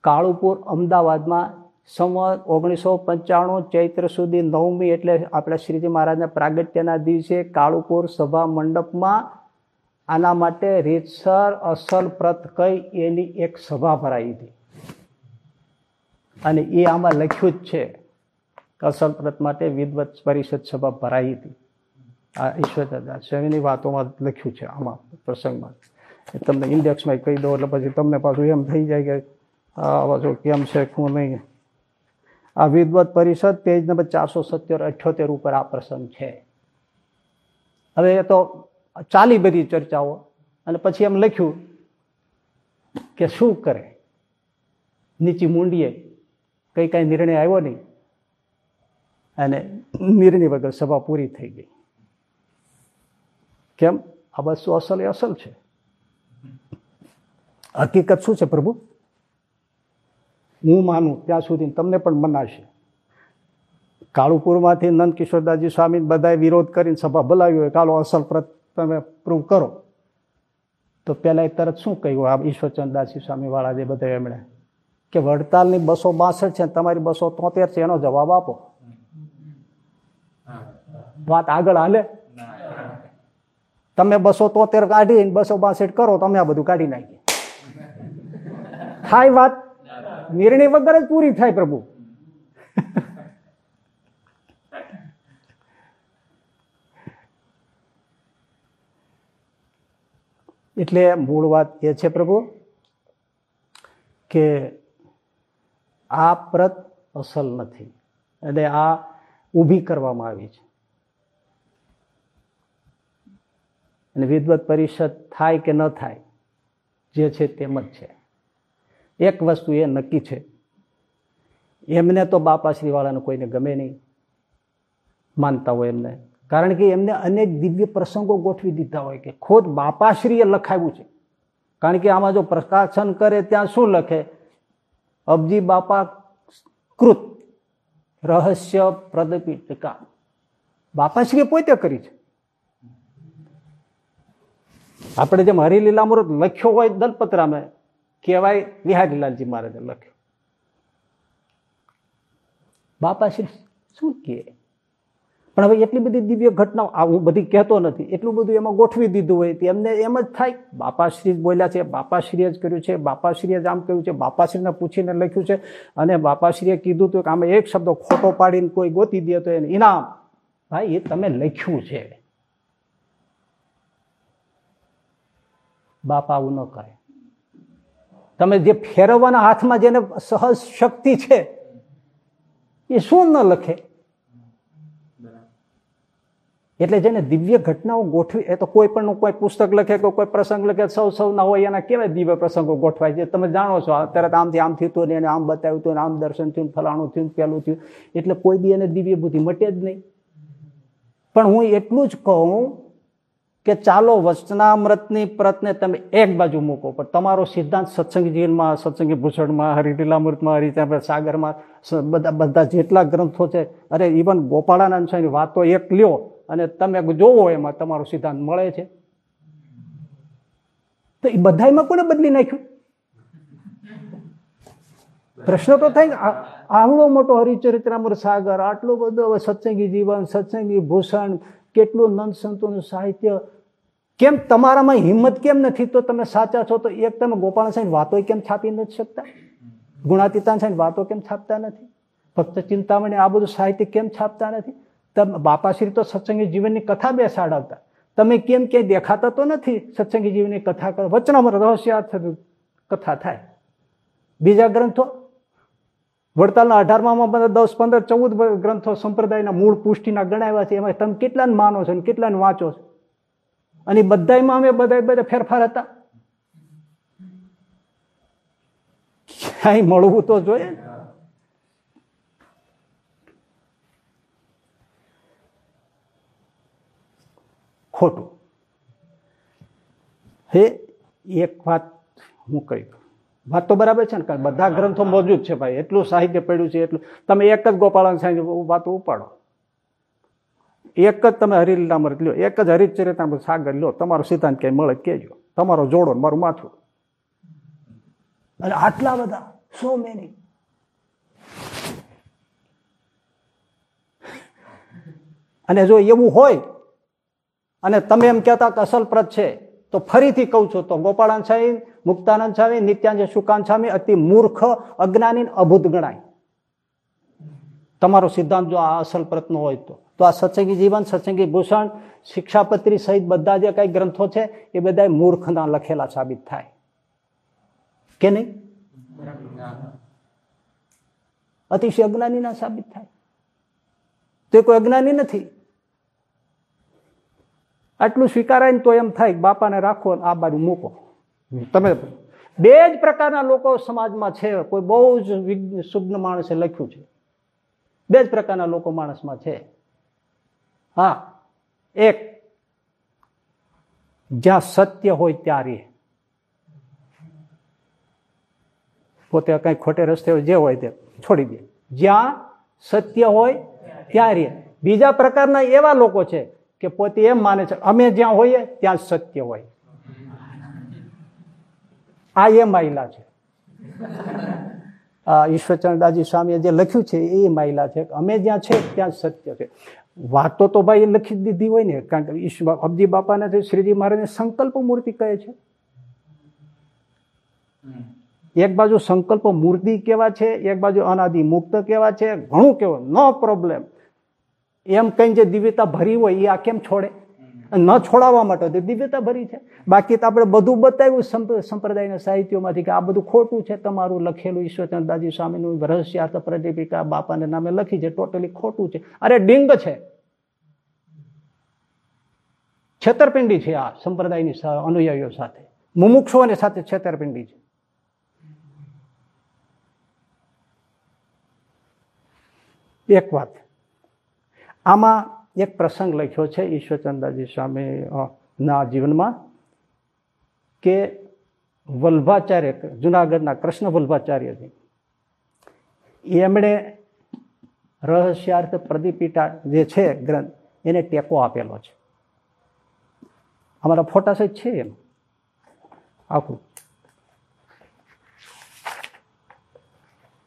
કાળુપુર અમદાવાદમાં સંવત ઓગણીસો પંચાણું ચૈત્ર સુધી નવમી એટલે આપણા શ્રીજી મહારાજના પ્રાગટ્યના દિવસે કાળુપુર સભા મંડપમાં આના માટે રીતસર અસલ પ્રત કઈ એની એક સભા ભરાઈ હતી. અને એ આમાં લખ્યું જ છે અસલ પ્રત માટે વિદવત પરિષદ સભા ભરાઈ હતી. આ ઈશ્વરદાદા સ્વામીની વાતોમાં લખ્યું છે આમાં પ્રસંગમાં. તમને ઇન્ડેક્સમાં કહી દો એટલે પછી તમને પાછું એમ થઈ જાય કે આ બાજુ કેમ છે, શું નહીં? આ વિદવત પરિષદ પેજ નંબર ચારસો સત્તર અઠ્યોતેર ઉપર આ પ્રસંગ છે. હવે એ તો ચાલી બધી ચર્ચાઓ. અને પછી એમ લખ્યું કે શું કરે? નીચી મૂંડીએ કઈ કઈ નિર્ણય આવ્યો નહીં. અને નિર્ણય વગર સભા પૂરી થઈ ગઈ. કેમ? આ બસો અસલ એ અસલ છે. હકીકત શું છે પ્રભુ? હું માનું ત્યાં સુધી તમને પણ મનાશે કાળુપુરમાંથી નંદ કિશોરદાસજી સ્વામી બધાએ વિરોધ કરીને સભા બોલાવી હોય, કાલો અસલ તમે પ્રૂવ કરો. તો પહેલાં તરત શું કહ્યું આ ઈશ્વરચંદ્રદાસજી સ્વામીવાળા જે બધા એમણે? કે વડતાલની બસો બાસઠ છે તમારી બસો તોતેર છે, એનો જવાબ આપો. વાત આગળ હાલે? તમે બસો તોતેર કાઢી બસો બાસઠ કરો તમે આ બધું કાઢી નાખીએ. થાય વાત નિર્ણય વગર જ પૂરી થાય પ્રભુ. એટલે મૂળ વાત એ છે પ્રભુ, કે આ પ્રત અસલ નથી, એટલે આ ઊભી કરવામાં આવી છે. અને વિદવત પરિષદ થાય કે ન થાય, જે છે તેમ જ છે. એક વસ્તુ એ નક્કી છે. એમને તો બાપાશ્રીવાળાને કોઈને ગમે નહીં. માનતા હોય એમને. કારણ કે એમને અનેક દિવ્ય પ્રસંગો ગોઠવી દીધા હોય કે ખોદ બાપાશ્રીએ લખાવ્યું છે. કારણ કે આમાં જો પ્રકાશન કરે ત્યાં શું લખે? અબજી બાપા કૃત રહસ્ય પ્રદપીટિકા. બાપાશ્રીએ પોતે કરી છે. આપણે જેમ હરિલીલામૃત લખ્યો હોય દલપતરામે કહેવાય વિહારીલાલજી મહારાજે લખ્યો. બાપાશ્રી શું કહે? પણ હવે એટલી બધી દિવ્ય ઘટનાઓ આ હું બધી કહેતો નથી. એટલું બધું એમાં ગોઠવી દીધું હોય તો એમને એમ જ થાય. બાપાશ્રી જ બોલ્યા છે બાપાશ્રીએ જ કર્યું છે બાપાશ્રીએ જ આમ કર્યું છે બાપાશ્રીને પૂછીને લખ્યું છે. અને બાપાશ્રીએ કીધું હતું કે આમાં એક શબ્દ ખોટો પાડીને કોઈ ગોતી દે તો એને ઇનામ. ભાઈ, એ તમે લખ્યું છે. બાપા આવું ન કરે. તમે જે ફેરવવાના હાથમાં જેને સહજ શક્તિ છે, એ શું ન લખે? એટલે જેને દિવ્ય ઘટનાઓ ગોઠવી, એ તો કોઈ પણ કોઈ પુસ્તક લખે કે કોઈ પ્રસંગ લખે, સૌ સૌ ના હોય એના કેવાય દિવ્ય પ્રસંગો ગોઠવાય છે. તમે જાણો છો, અત્યારે આમથી આમ થયું ને એને આમ બતાવ્યું હતું આમ દર્શન થયું ફલાણું થયું પેલું થયું. એટલે કોઈ બી એને દિવ્ય બુદ્ધિ મટે જ નહીં. પણ હું એટલું જ કહું કે ચાલો વચનામૃતની પ્રતને તમે એક બાજુ મૂકો. પણ તમારો સિદ્ધાંત સત્સંગજીનમાં સત્સંગી ભૂષણમાં હરિલીલામૃતમાં હરિચંદ્ર સાગરમાં બધા બધા જેટલા ગ્રંથો છે. અરે ઇવન ગોપાળાનંદ સ્વામીની વાતો એક લ્યો અને તમે જોવો એમાં તમારો સિદ્ધાંત મળે છે. તો એ બધામાં કોને બદલી નાખ્યું? પ્રશ્ન તો થાય આવડો મોટો હરિચરિત્રામૃત સાગર, આટલો બધો સત્સંગી જીવન, સત્સંગી ભૂષણ કેટલું નંદ સંતોનું સાહિત્ય? કેમ તમારામાં હિંમત કેમ નથી? તો તમે સાચા છો તો એક તમે ગોપાલ સાહેબ વાતો કેમ છાપી નથી શકતા? ગુણાતીતાન સાહેબ વાતો કેમ છાપતા નથી? ફક્ત ચિંતામણી, આ બધું સાહિત્ય કેમ છાપતા નથી? તમે બાપાશ્રી તો સત્સંગી જીવનની કથા બેસાડાવતા. તમે કેમ ક્યાંય દેખાતા તો નથી સત્સંગી જીવનની કથા વચનામાં રહસ્યાર્થ કથા થાય. બીજા ગ્રંથો વડતાલના અઢારમાં દસ, પંદર, ચૌદ ગ્રંથો સંપ્રદાયના મૂળ પુષ્ટિના ગણાવ્યા છે. એમાં તમે કેટલાને માનો છો અને કેટલાને વાંચો છો? અને બધામાં અમે બધા બધા ફેરફાર હતા. ક્યાંય મળવું તો જોઈએ ખોટું. હે, એક વાત હું કહી વાત તો બરાબર છે ને કારણ બધા ગ્રંથો મોજૂદ છે ભાઈ. એટલું સાહિત્ય પડ્યું છે એટલું. તમે એક જ ગોપાળન સાહિત્ય વાત ઉપાડો. એક જ તમે હરિલીલામૃત લ્યો એક જ હરિચરિતામૃત સાગર લ્યો તમારો સિદ્ધાંત ક્યાંય મળે કેજો. તમારો જોડો મારું માથું. અને આટલા બધા સો મેની અને જો એવું હોય અને તમે એમ કહેતા કે અસલ પ્રત છે તો ફરીથી કહું છું તો ગોપાળાન સ્વામી મુક્તાનંદ સ્વામી, નિત્યાનંદ સુકાન સ્વામી અતિ મૂર્ખ, અજ્ઞાની, અભૂત ગણાય. તમારો સિદ્ધાંત જો આ અસલ પ્રત્ન હોય તો. તો આ સત્સંગી જીવન, સત્સંગી ભૂષણ, શિક્ષાપત્રી સહિત બધા જે કઈ ગ્રંથો છે, એ બધા મૂર્ખના લખેલા સાબિત થાય. કે નહીં? અતિશય અજ્ઞાનીના સાબિત થાય. તે કોઈ અજ્ઞાની નથી. આટલું સ્વીકારાય ને તો એમ થાય બાપાને રાખો આ બાજુ મૂકો. તમે બે જ પ્રકારના લોકો સમાજમાં છે. કોઈ બહુ જ શુભ્ન માણસે લખ્યું છે. બે જ પ્રકારના લોકો માણસમાં છે. હા, એક, જ્યાં સત્ય હોય ત્યાં રહે. પોતે કઈ ખોટે રસ્તે જે હોય તે છોડી દે. જ્યાં સત્ય હોય ત્યાં રહે. બીજા પ્રકારના એવા લોકો છે કે પોતે એમ માને છે, અમે જ્યાં હોઈએ, ત્યાં સત્ય હોય. આ એ માયલા છે. ઈશ્વરચંદ્રદાસજી સ્વામીએ જે લખ્યું છે એ માયલા છે. અમે જ્યાં છે ત્યાં સત્ય છે. વાતો તો ભાઈ લખી દીધી હોય ને, કારણ કે અબજી બાપાને શ્રીજી મહારાજને સંકલ્પ મૂર્તિ કહે છે. એક બાજુ સંકલ્પ મૂર્તિ કેવા છે, એક બાજુ અનાદિ મુક્ત કેવા છે, ઘણું કેવું, નો પ્રોબ્લેમ એમ કઈ જે દિવ્યતા ભરી હોય એ આ કેમ છોડે? ન છોડાવવા માટે તો દિવ્યતા ભરી છે. બાકી તો આપણે બધું બતાવ્યું સંપ્રદાયના સાહિત્યોમાંથી કે આ બધું ખોટું છે. તમારું લખેલું ઈશ્વરચંદ્રદાસજી સ્વામીનું રહસ્યાર્થ પ્રદીપિકા બાપાને નામે લખી છે. ટોટલી ખોટું છે. અરે ડિંગ છે. છેતરપિંડી છે આ સંપ્રદાયની અનુયાયીઓ સાથે. મુમુક્ષુઓની સાથે છેતરપિંડી છે. એક વાત. આમાં એક પ્રસંગ લખ્યો છે ઈશ્વરચંદ્રજી સ્વામીના જીવનમાં કે વલ્ભાચાર્ય, જુનાગઢના કૃષ્ણ વલ્ભાચાર્યજી, એમણે રહસ્યાર્થ પ્રદીપિકા જે છે ગ્રંથ, એને ટેકો આપેલો છે. અમારા ફોટા સહિત છે એમ. આખું.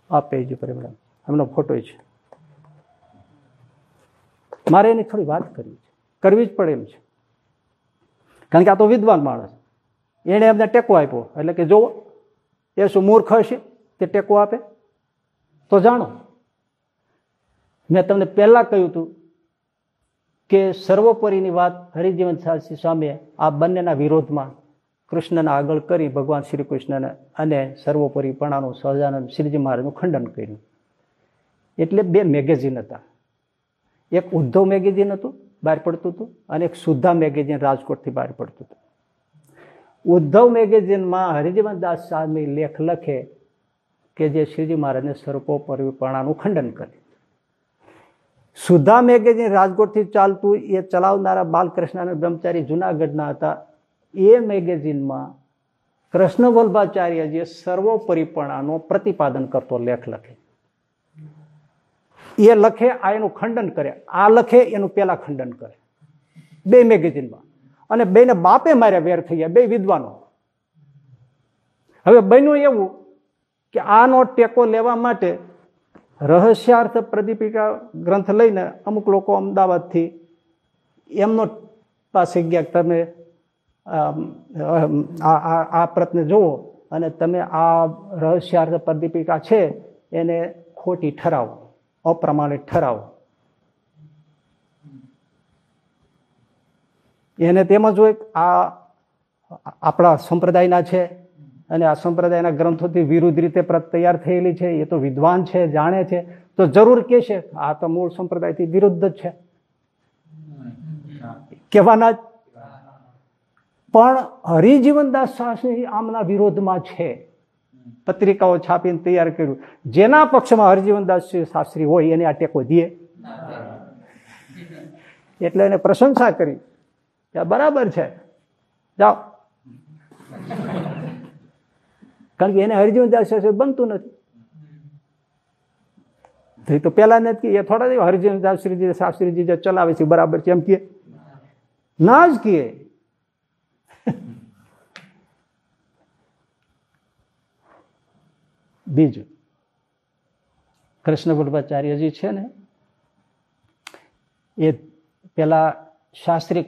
આ પેજ ઉપર એમનો ફોટો છે. મારે એની થોડી વાત કરવી છે. કરવી જ પડે એમ છે. કારણ કે આ તો વિદ્વાન માણસ એણે એમને ટેકો આપ્યો. એટલે કે જુઓ એ શું મૂર્ખ હશે, તે ટેકો આપે. તો જાણો, મેં તમને પહેલા કહ્યું હતું કે સર્વોપરીની વાત હરિજીવન સાસી સ્વામીએ આ બંનેના વિરોધમાં કૃષ્ણને આગળ કરી ભગવાન શ્રી કૃષ્ણને અને સર્વોપરીપણાનું સહજાનંદ શ્રીજી મહારાજનું ખંડન કર્યું. એટલે બે મેગેઝિન હતા. એક ઉદ્ધવ મેગેઝિન હતું, બહાર પડતું હતું, અને એક સુદ્ધા મેગેઝિન રાજકોટથી બહાર પડતું હતું. ઉદ્ધવ મેગેઝિનમાં હરિજીવન દાસ સ્વામી લેખ લખે કે જે શ્રીજી મહારાજને સર્વોપરીપણાનું ખંડન કરે. સુધા મેગેઝિન રાજકોટથી ચાલતું, એ ચલાવનારા બાલકૃષ્ણ અને બ્રહ્મચારી જુનાગઢના હતા. એ મેગેઝિનમાં કૃષ્ણ વલ્ભાચાર્યજીએ સર્વોપરીપણાનો પ્રતિપાદન કરતો લેખ લખે. એ લખે, આ એનું ખંડન કરે. આ લખે, એનું પેલા ખંડન કરે. બે મેગેઝિનમાં. અને બેને બાપે માર્યા વેર થઈ ગયા, બે વિદ્વાનો. હવે બન્યું એવું કે આનો ટેકો લેવા માટે રહસ્યાર્થ પ્રદીપિકા ગ્રંથ લઈને અમુક લોકો અમદાવાદથી એમનો પાસે ગયા તમે આ પ્રતને જુઓ અને તમે આ રહસ્યાર્થ પ્રદીપિકા છે એને ખોટી ઠરાવો. અપ્રમાણિત ઠરાવો. એને તેમજ હોય આ આપણા સંપ્રદાયના છે અને આ સંપ્રદાયના ગ્રંથોથી વિરુદ્ધ રીતે તૈયાર થયેલી છે, એ તો વિદ્વાન છે, જાણે છે, તો જરૂર કે છે આ તો મૂળ સંપ્રદાયથી વિરુદ્ધ જ છે. કહેવાના પણ હરિજીવનદાસ શાસ્ત્રી આમના વિરોધમાં છે. પત્રિકાઓ છાપીને તૈયાર કર્યું. જેના પક્ષમાં હરજીવનદાસ શાસ્ત્રી હોય એને આ ટેકો દે એટલે એને પ્રશંસા કરી બરાબર છે. જાઓ. કારણ કે એને હરજીવનદાસ શાસ્ત્રી બનતું નથી. તો પેલા નથી એ થોડા હરજીવનદાસ શ્રીજી, શાસ્ત્રીજી જે ચલાવે છે બરાબર છે એમ કે ના જ કહે બીજું. કૃષ્ણ વલ્ભાચાર્યજી છે ને એ પેલા શાસ્ત્રી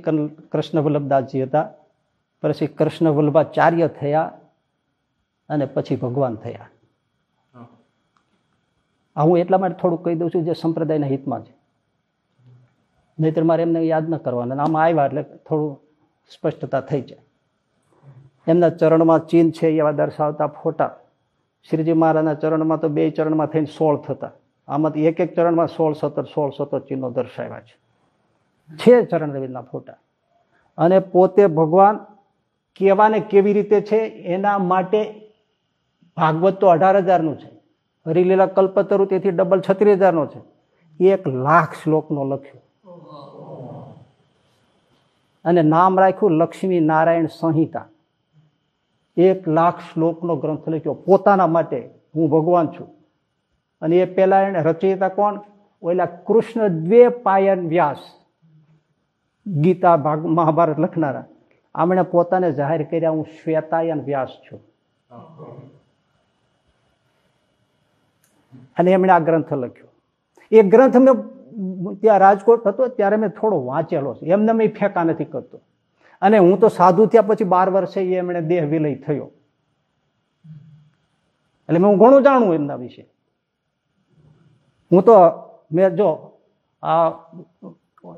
કૃષ્ણ વલ્લભદાસજી હતા પછી કૃષ્ણ વલ્લભાચાર્ય થયા અને પછી ભગવાન થયા. આ હું એટલા માટે થોડુંક કહી દઉં છું જે સંપ્રદાયના હિતમાં છે. નહીતર મારે એમને યાદ ન કરવાના. આમાં આવ્યા એટલે થોડું સ્પષ્ટતા થઈ જાય. એમના ચરણમાં ચીન છે એવા દર્શાવતા ફોટા. શ્રીજી મહારાજના ચરણમાં તો બે ચરણમાં થઈને સોળ થતા. આમાંથી એક એક ચરણમાં સોળ, સત્તર સોળ, સત્તર ચિહ્નો દર્શાવ્યા છે. છે ચરણ રવિના ફોટા. અને પોતે ભગવાન કેવાને કેવી રીતે છે એના માટે ભાગવત તો અઢાર હજારનું છે. હરિલીલા કલ્પતરુ તેથી ડબલ છત્રીસ હજારનો છે. એક લાખ શ્લોકનો લખ્યો. અને નામ રાખ્યું લક્ષ્મી નારાયણ સંહિતા. એક લાખ શ્લોકનો ગ્રંથ લખ્યો. પોતાના માટે હું ભગવાન છું. અને એ પેલા એને રચયિતા કોણ? ઓલા કૃષ્ણ દ્વે પાયન વ્યાસ. ગીતા ભાગ મહાભારત લખનારા. આમણે પોતાને જાહેર કર્યા, હું શ્વેતાયન વ્યાસ છું. અને એમણે આ ગ્રંથ લખ્યો. એ ગ્રંથ મેં, ત્યાં રાજકોટ હતો, ત્યારે મેં થોડો વાંચેલો છે. એમને મેં ફેંકા નથી કરતો. અને હું તો સાધુ થયા પછી બાર વર્ષે એમણે દેહ વિલય થયો. એટલે હું ઘણું જાણું એમના વિશે. હું તો, મેં જો, આ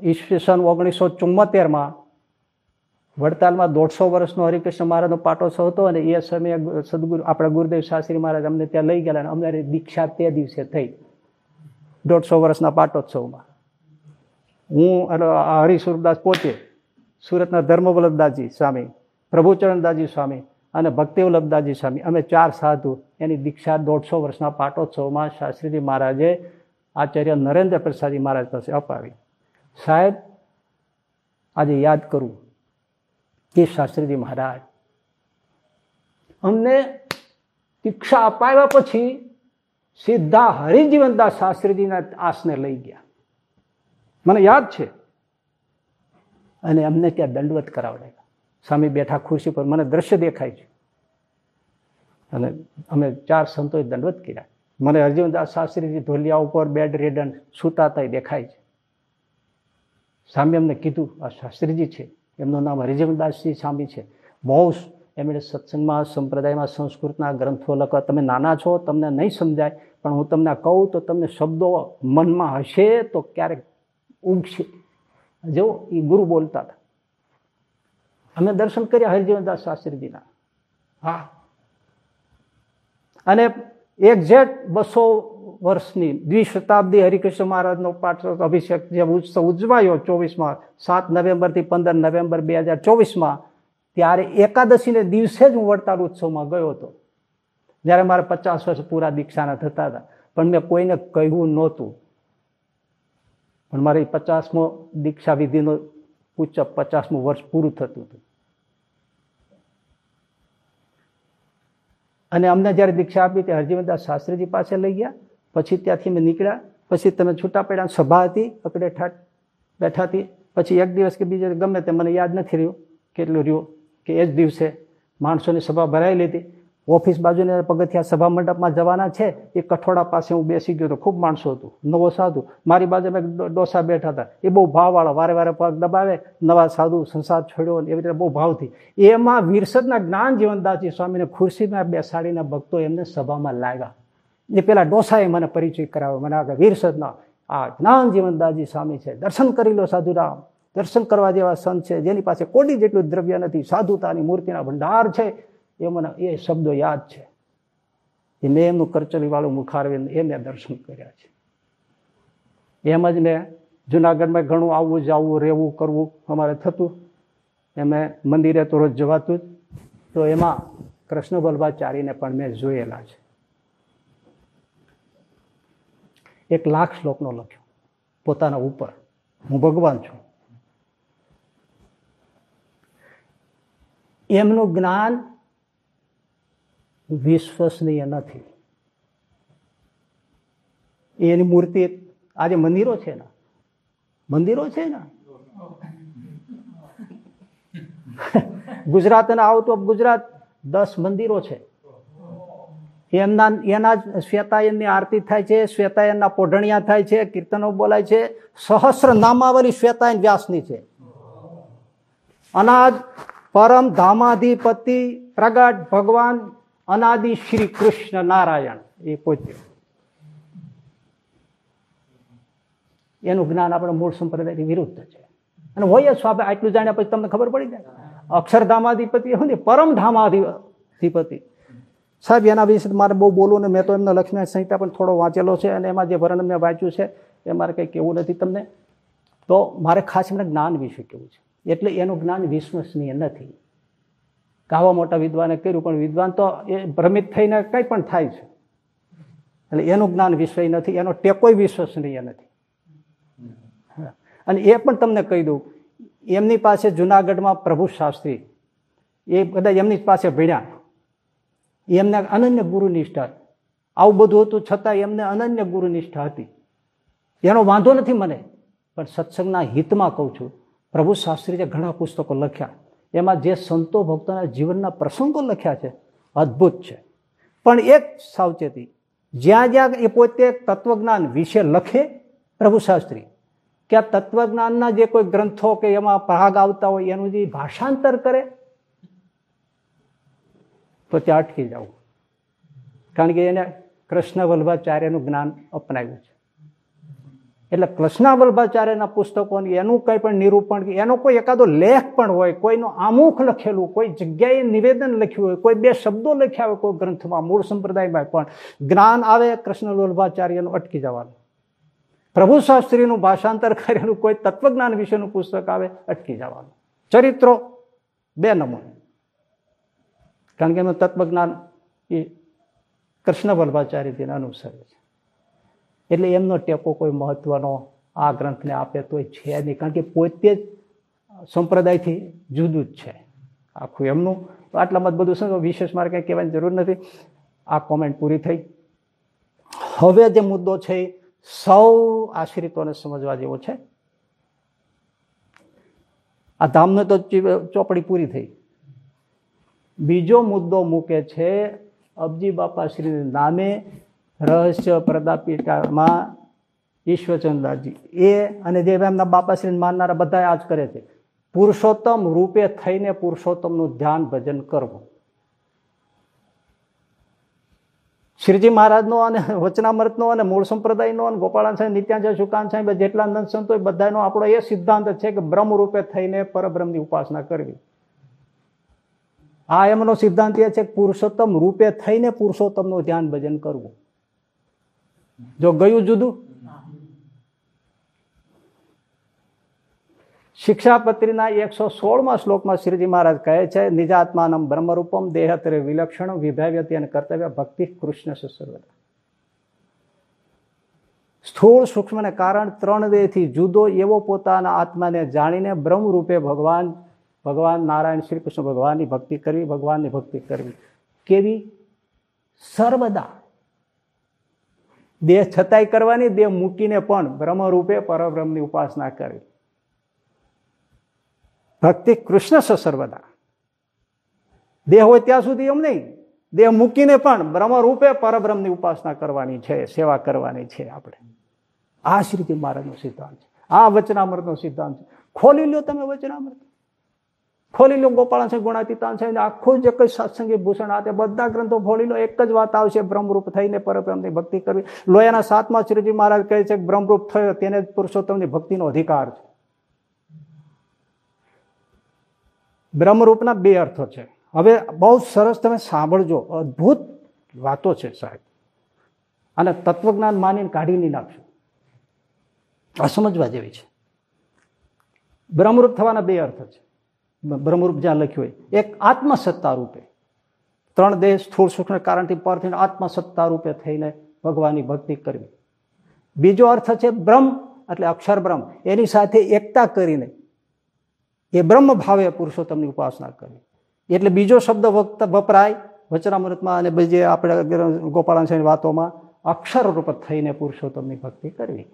ઈસવીસન ઓગણીસો ચુમ્મોતેરમાં વડતાલમાં દોઢસો વર્ષનો હરિકૃષ્ણ મહારાજનો પાટોત્સવ હતો અને એ સમયે સદગુરુ, આપણા ગુરુદેવ શાસ્ત્રી મહારાજ અમને ત્યાં લઈ ગયેલા અને અમારી દીક્ષા તે દિવસે થઈ. દોઢસો વર્ષના પાટોત્સવમાં. હું અને હરિસુરદાસ પોતે સુરતના ધર્મવલ્લભદાસજી સ્વામી, પ્રભુચરણદાસજી સ્વામી અને ભક્તિવલ્લભદાસજી સ્વામી. અમે ચાર સાધુ. એની દીક્ષા દોઢસો વર્ષના પાટોત્સવમાં શાસ્ત્રીજી મહારાજે આચાર્ય નરેન્દ્ર પ્રસાદજી મહારાજ પાસે અપાવી. સાહેબ, આજે યાદ કરું કે શાસ્ત્રીજી મહારાજ, અમને દીક્ષા અપાવ્યા પછી સીધા હરિજીવનદાસ શાસ્ત્રીજીના આસને લઈ ગયા. મને યાદ છે. અને અમને ત્યાં દંડવત કરાવડાવ્યા. સ્વામી બેઠા ખુરશી પર મને દ્રશ્ય દેખાય છે. અને અમે ચાર સંતોએ દંડવત કર્યા. મને હરજીવનદાસ શાસ્ત્રીજી ધોલિયા ઉપર બેડ રેડન સુતાતા દેખાય છે. સ્વામી અમને કીધું, આ શાસ્ત્રીજી છે. એમનું નામ હરિજીવનદાસજી સ્વામી છે. બહુ એમણે સત્સંગમાં, સંપ્રદાયમાં, સંસ્કૃતના ગ્રંથો લખવા તમે નાના છો, તમને નહીં સમજાય, પણ હું તમને કહું તો તમને શબ્દો મનમાં હશે તો ક્યારેક ઉગશે જો એ ગુરુ બોલતા હતા. અમે દર્શન કર્યા હરિજીવનદાસ શાસ્ત્રીજીના. હા. અને એક્ઝેક્ટ બસો વર્ષની દ્વિશતાબ્દી હરિકૃષ્ણ મહારાજનો પાઠ અભિષેક જે ઉત્સવ ઉજવાયો ચોવીસમાં સાત નવેમ્બરથી પંદર નવેમ્બર બે હજાર ચોવીસમાં ત્યારે એકાદશીને દિવસે જ હું વડતાલ ઉત્સવમાં ગયો હતો. જ્યારે મારે પચાસ વર્ષ પૂરા દીક્ષાના થતા હતા. પણ મેં કોઈને કહ્યું નહોતું. પણ મારે પચાસમો દીક્ષા વિધિનો ઉચ્ચ પચાસમું વર્ષ પૂરું થતું હતું. અને અમને જ્યારે દીક્ષા આપી તે હરજીવનદાસ શાસ્ત્રીજી પાસે લઈ ગયા. પછી ત્યાંથી અમે નીકળ્યા. પછી તમે છૂટા પડ્યા સભા હતી અકડે બેઠા હતી. પછી એક દિવસ કે બીજો ગમે તે મને યાદ નથી રહ્યું, કેટલું રહ્યું કે એ જ દિવસે માણસોની સભા ભરાઈ લીધી ઓફિસ બાજુને પગથિયા સભા મંડપમાં જવાના છે. એ કઠોડા પાસે હું બેસી ગયો તો ખૂબ માણસો હતું. નવો સાધુ. મારી બાજુ મેં ડોસા બેઠા હતા. એ બહુ ભાવવાળા, વારે વારે પગ દબાવે, નવા સાધુ સંસાર છોડ્યો એવી રીતે બહુ ભાવથી. એમાં વિરસદના જ્ઞાન જીવનદાસજી સ્વામીને ખુરશીમાં બેસાડીને ભક્તો એમને સભામાં લાગ્યા. એ પેલા ડોસાએ મને પરિચય કરાવ્યો. મને આગળ વીરસદના આ જ્ઞાન જીવનદાસજી સ્વામી છે. દર્શન કરી લો સાધુરામ. દર્શન કરવા જેવા સંત છે. જેની પાસે કોડી જેટલું દ્રવ્ય નથી. સાધુતાની મૂર્તિના ભંડાર છે. એ મને એ શબ્દો યાદ છે. એ મેં એમનું કરચલીવાળું મુખારવીને એ મેં દર્શન કર્યા છે. એમ જ મેં જુનાગઢમાં ઘણું આવવું, જવું, રહેવું, કરવું અમારે થતું. એમે મંદિરે તો રોજ જવાતું જ. તો એમાં કૃષ્ણ વલ્ભાચાર્યને પણ મેં જોયેલા છે. એક લાખ શ્લોકનો લખ્યો. પોતાના ઉપર. હું ભગવાન છું. એમનું જ્ઞાન વિશ્વસનીય નથી. એની મૂર્તિ આજે મંદિરો છે ને? મંદિરો છે ને? ગુજરાતના આવો તો ગુજરાત દસ મંદિરો છે. એમના, એના જ શ્વેતાયનની આરતી થાય છે, શ્વેતાયનના પોઢણિયા થાય છે, કીર્તનો બોલાય છે, સહસ્ર નામાવલી શ્વેતાયન વ્યાસની છે. અનાજ, પરમ ધામાધિપતિ, પ્રગટ ભગવાન અનાદિ શ્રી કૃષ્ણ નારાયણ. એ પોતે. એનું જ્ઞાન આપણે મૂળ સંપ્રદાયની વિરુદ્ધ છે. અને હોય જ સ્વાભાવિક, આટલું જાણ્યા પછી તમને ખબર પડી જાય. અક્ષરધામાધિપતિ શું ને પરમધામાધિપતિ સાહેબ, એના વિશે મારે બહુ બોલવું ને, મેં તો એમનો લક્ષ્મી સંહિતા પણ થોડો વાંચેલો છે અને એમાં જે વર્ણન મેં વાંચ્યું છે, એ મારે કંઈ કહેવું નથી તમને. તો મારે ખાસ એમને જ્ઞાન વિશે કહેવું છે. એટલે એનું જ્ઞાન વિશ્વસનીય નથી. આવા મોટા વિદ્વાને કર્યું, પણ વિદ્વાન તો એ ભ્રમિત થઈને કંઈ પણ થાય છે. એટલે એનું જ્ઞાન વિષય નથી, એનો ટેકોય વિશ્વસનીય નથી. અને એ પણ તમને કહી દઉં, એમની પાસે જુનાગઢમાં પ્રભુ શાસ્ત્રી, એ કદાચ એમની પાસે ભણ્યા. એમને અનન્ય ગુરુ નિષ્ઠા આવું બધું હતું છતાં એમને અનન્ય ગુરુ નિષ્ઠા હતી. એનો વાંધો નથી મને, પણ સત્સંગના હિતમાં કહું છું, પ્રભુ શાસ્ત્રીએ ઘણા પુસ્તકો લખ્યા એમાં જે સંતો ભક્તોના જીવનના પ્રસંગો લખ્યા છે, અદ્ભુત છે. પણ એક સાવચેતી, જ્યાં જ્યાં એ પોતે તત્વજ્ઞાન વિશે લખે, પ્રભુ શાસ્ત્રી, કે આ તત્વજ્ઞાનના જે કોઈ ગ્રંથો કે એમાં ભાગ આવતા હોય, એનું જે ભાષાંતર કરે, તો ત્યાં અટકી જવું. કારણ કે એને કૃષ્ણ વલ્ભાચાર્યનું જ્ઞાન અપનાવ્યું છે. એટલે કૃષ્ણ વલ્ભાચાર્યના પુસ્તકોની એનું કંઈ પણ નિરૂપણ એનો કોઈ એકાદો લેખ પણ હોય, કોઈનું આમુખ લખેલું, કોઈ જગ્યાએ નિવેદન લખ્યું હોય, કોઈ બે શબ્દો લખ્યા હોય કોઈ ગ્રંથમાં, મૂળ સંપ્રદાયમાં પણ જ્ઞાન આવે કૃષ્ણ વલ્ભાચાર્યનું અટકી જવાનું. પ્રભુ શાસ્ત્રીનું ભાષાંતર કરેલું કોઈ તત્વજ્ઞાન વિશેનું પુસ્તક આવે, અટકી જવાનું. ચરિત્રો બે નમૂન. કારણ કે એનું તત્વજ્ઞાન એ કૃષ્ણ વલ્ભાચાર્યજીને અનુસરે છે. એટલે એમનો ટેકો કોઈ મહત્વનો આ ગ્રંથને આપે તોય છે નહીં. કારણ કે પોતે જ સંપ્રદાયથી જુદું જ છે આખું એમનું. આટલામાં બધું શું વિશેષ મારે કંઈ કહેવાની જરૂર નથી. આ કોમેન્ટ પૂરી થઈ. હવે જે મુદ્દો છે સૌ આશ્રિતોને સમજવા જેવો છે. આ ધામને તો ચોપડી પૂરી થઈ. બીજો મુદ્દો મૂકે છે અબજી બાપા શ્રી નામે રહસ્ય પ્રદાપીટામાં ઈશ્વરચંદ્રજી. એ અને જે એમના બાપાશ્રી માનનારા બધા આ જ કરે છે. પુરુષોત્તમ રૂપે થઈને પુરુષોત્તમનું ધ્યાન ભજન કરવું. શ્રીજી મહારાજનો અને વચનામૃતનો અને મૂળ સંપ્રદાયનો અને ગોપાળાન સાહેબ નિત્યાંજય સુકાન સાહેબ જેટલા નંદ સંતો બધાનો આપણો એ સિદ્ધાંત છે કે બ્રહ્મ રૂપે થઈને પરબ્રહ્મની ઉપાસના કરવી. આ એમનો સિદ્ધાંત એ છે કે પુરુષોત્તમ રૂપે થઈને પુરુષોત્તમનું ધ્યાન ભજન કરવું. જો ગયું જુદું? શિક્ષાપત્રીના એકસો સોળમાં શ્લોકમાં શ્રીજી મહારાજ કહે છે, નિજાત્માનમ બ્રહ્મરૂપમ દેહતરે વિલક્ષણ વિભાવ્યતી અને કર્તવ્ય ભક્તિ કૃષ્ણ સુસર્વતા સ્થૂળ સૂક્ષ્મને કારણ ત્રણ દેહથી જુદો એવો પોતાના આત્માને જાણીને બ્રહ્મરૂપે ભગવાન ભગવાન નારાયણ શ્રી કૃષ્ણ ભગવાનની ભક્તિ કરવી, ભગવાનની ભક્તિ કરવી. કેવી? સર્વદા. દેહ છતાંય કરવાની, દેહ મૂકીને પણ બ્રહ્મરૂપે પરબ્રહ્મની ઉપાસના કરવી ભક્તિ કૃષ્ણ સર્વદા. દેહ હોય ત્યાં સુધી એમ નહીં. દેહ મૂકીને પણ બ્રહ્મરૂપે પરબ્રહ્મની ઉપાસના કરવાની છે, સેવા કરવાની છે આપણે. આ શ્રીજી મહારાજનો સિદ્ધાંત છે. આ વચનામૃતનો સિદ્ધાંત છે. ખોલી લો તમે વચનામૃત. ખોલી લો ગુણાતીતાન છે આખું જે કઈ સત્સંગી ભૂષણ આ બધા ગ્રંથો ખોલી લો, એક જ વાત આવશે, બ્રહ્મરૂપ થઈને પરબ્રહ્મની ભક્તિ કરવી. લોયાના સાતમા શ્રીજી મહારાજ કહે છે કે બ્રહ્મરૂપ થયો, તેને જ પુરુષોત્તમની ભક્તિનો અધિકાર છે. બ્રહ્મરૂપના બે અર્થો છે. હવે બહુ સરસ તમે સાંભળજો, અદ્ભુત વાતો છે સાહેબ. અને તત્વજ્ઞાન માનીને કાઢી નહીં નાખશો. સમજવા જેવી છે. બ્રહ્મરૂપ થવાના બે અર્થ છે. બ્રહ્મરૂપ જ્યાં લખ્યું હોય, એક આત્મસત્તા રૂપે. ત્રણ દેહ સ્થૂળ સૂક્ષ્મ કારણથી પર થઈને આત્મસત્તા રૂપે થઈને ભગવાનની ભક્તિ કરવી. બીજો અર્થ છે બ્રહ્મ, એટલે અક્ષર બ્રહ્મ. એની સાથે એકતા કરીને એ બ્રહ્મ ભાવે પુરુષોત્તમની ઉપાસના કરવી. એટલે બીજો શબ્દ વપરાય વચનામૃતમાં અને બીજે આપણે ગોપાળાંશની વાતોમાં અક્ષર રૂપ થઈને પુરુષોત્તમની ભક્તિ કરવી.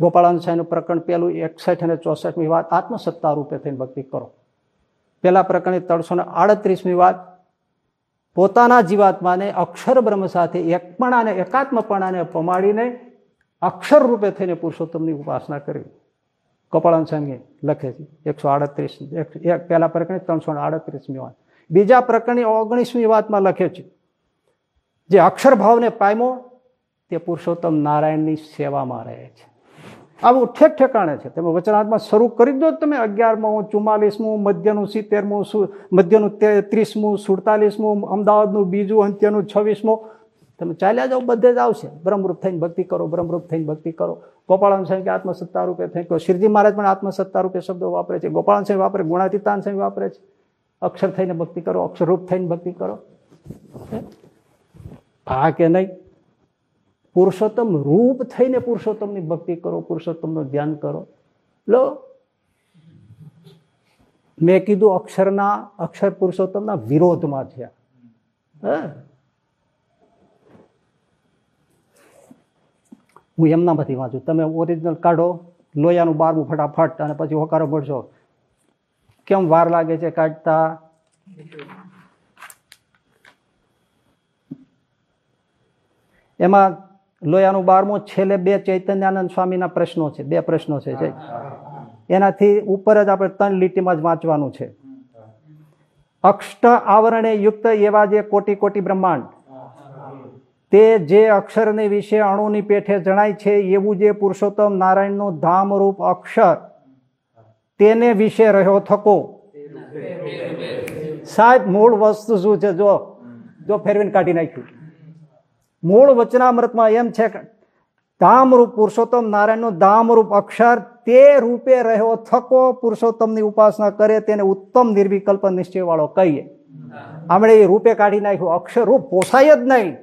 ગોપાળાંશાનું પ્રકરણ પેલું એકસઠ અને ચોસઠમી વાત આત્મસત્તા રૂપે થઈને ભક્તિ કરો. પહેલા પ્રકરણની ત્રણસો ને આડત્રીસમી વાત, પોતાના જીવાત્માને અક્ષર બ્રહ્મ સાથે એકપણાને, એકાત્મપણાને પમાડીને અક્ષર રૂપે થઈને પુરુષોત્તમની ઉપાસના કરવી કપાળાન સ્વામી લખે છે, એકસો આડત્રીસ, એક પહેલા પ્રકરણે ત્રણસો આડત્રીસમી વાત. બીજા પ્રકરણની ઓગણીસમી વાતમાં લખે છે, જે અક્ષર ભાવને પામ્યો, તે પુરુષોત્તમ નારાયણની સેવામાં રહે છે. આવું ઠેક ઠેકાણે છે. તમે વચનાત્મા શરૂ કરી દો તમે અગિયારમું ચુમ્માલીસમું, મધ્યનું સિત્તેરમું મધ્યનું ત્રીસમું સુડતાલીસમું, અમદાવાદનું બીજું, અંત્યનું છવ્વીસમું. તમે ચાલ્યા જાઓ, બધે જ આવશે. બ્રહ્મરૂપ થઈને ભક્તિ કરો, બ્રહ્મરૂપ થઈને ભક્તિ કરો. ગોપાળન સ્વામી કે આત્મસત્તા રૂપે થઈ ગયો શ્રીજી મહારાજ પણ આત્મસત્તા રૂપે શબ્દો વાપરે છે. ગોપાળન સ્વામી વાપરે ગુણાતીતાન સ્વામી વાપરે છે. અક્ષર થઈને ભક્તિ કરો, અક્ષરરૂપ થઈને ભક્તિ કરો. હા? કે નહીં. પુરુષોત્તમ રૂપ થઈને પુરુષોત્તમની ભક્તિ કરો, પુરુષોત્તમનું ધ્યાન કરો. લો. મેં કીધું અક્ષરના, અક્ષર પુરુષોત્તમના વિરોધમાં છે હા? એમનામાંથી વાંચું. તમે ઓરિજિનલ કાઢો, લોયાનું બારમું ફટાફટ અને પછી હોકારો ભરશો. કેમ વાર લાગે છે કાઢતા? એમાં લોયાનું બારમું છેલ્લે બે ચૈતન્યાનંદ સ્વામીના પ્રશ્નો છે, બે પ્રશ્નો છે એનાથી ઉપર જ આપણે ત્રણ લીટીમાં જ વાંચવાનું છે. અક્ષટ આવરણે યુક્ત એવા જે કોટી કોટી બ્રહ્માંડ, તે જે અક્ષરને વિશે અણુની પેઠે જણાય છે, એવું જે પુરુષોત્તમ નારાયણનું ધામરૂપ અક્ષર, તેને વિશે રહ્યો થકો. સાહેબ, મૂળ વસ્તુ શું છે? જો જો ફેરવીને કાઢી નાખ્યું. મૂળ વચનામૃતમાં એમ છે ધામરૂપ પુરુષોત્તમ નારાયણનું ધામરૂપ અક્ષર તે રૂપે રહ્યો, થકો પુરુષોત્તમની ઉપાસના કરે, તેને ઉત્તમ નિર્વિકલ્પ નિશ્ચય વાળો કહીએ. આમણે એ રૂપે કાઢી નાખ્યું, અક્ષર રૂપ પોસાય જ નહીં.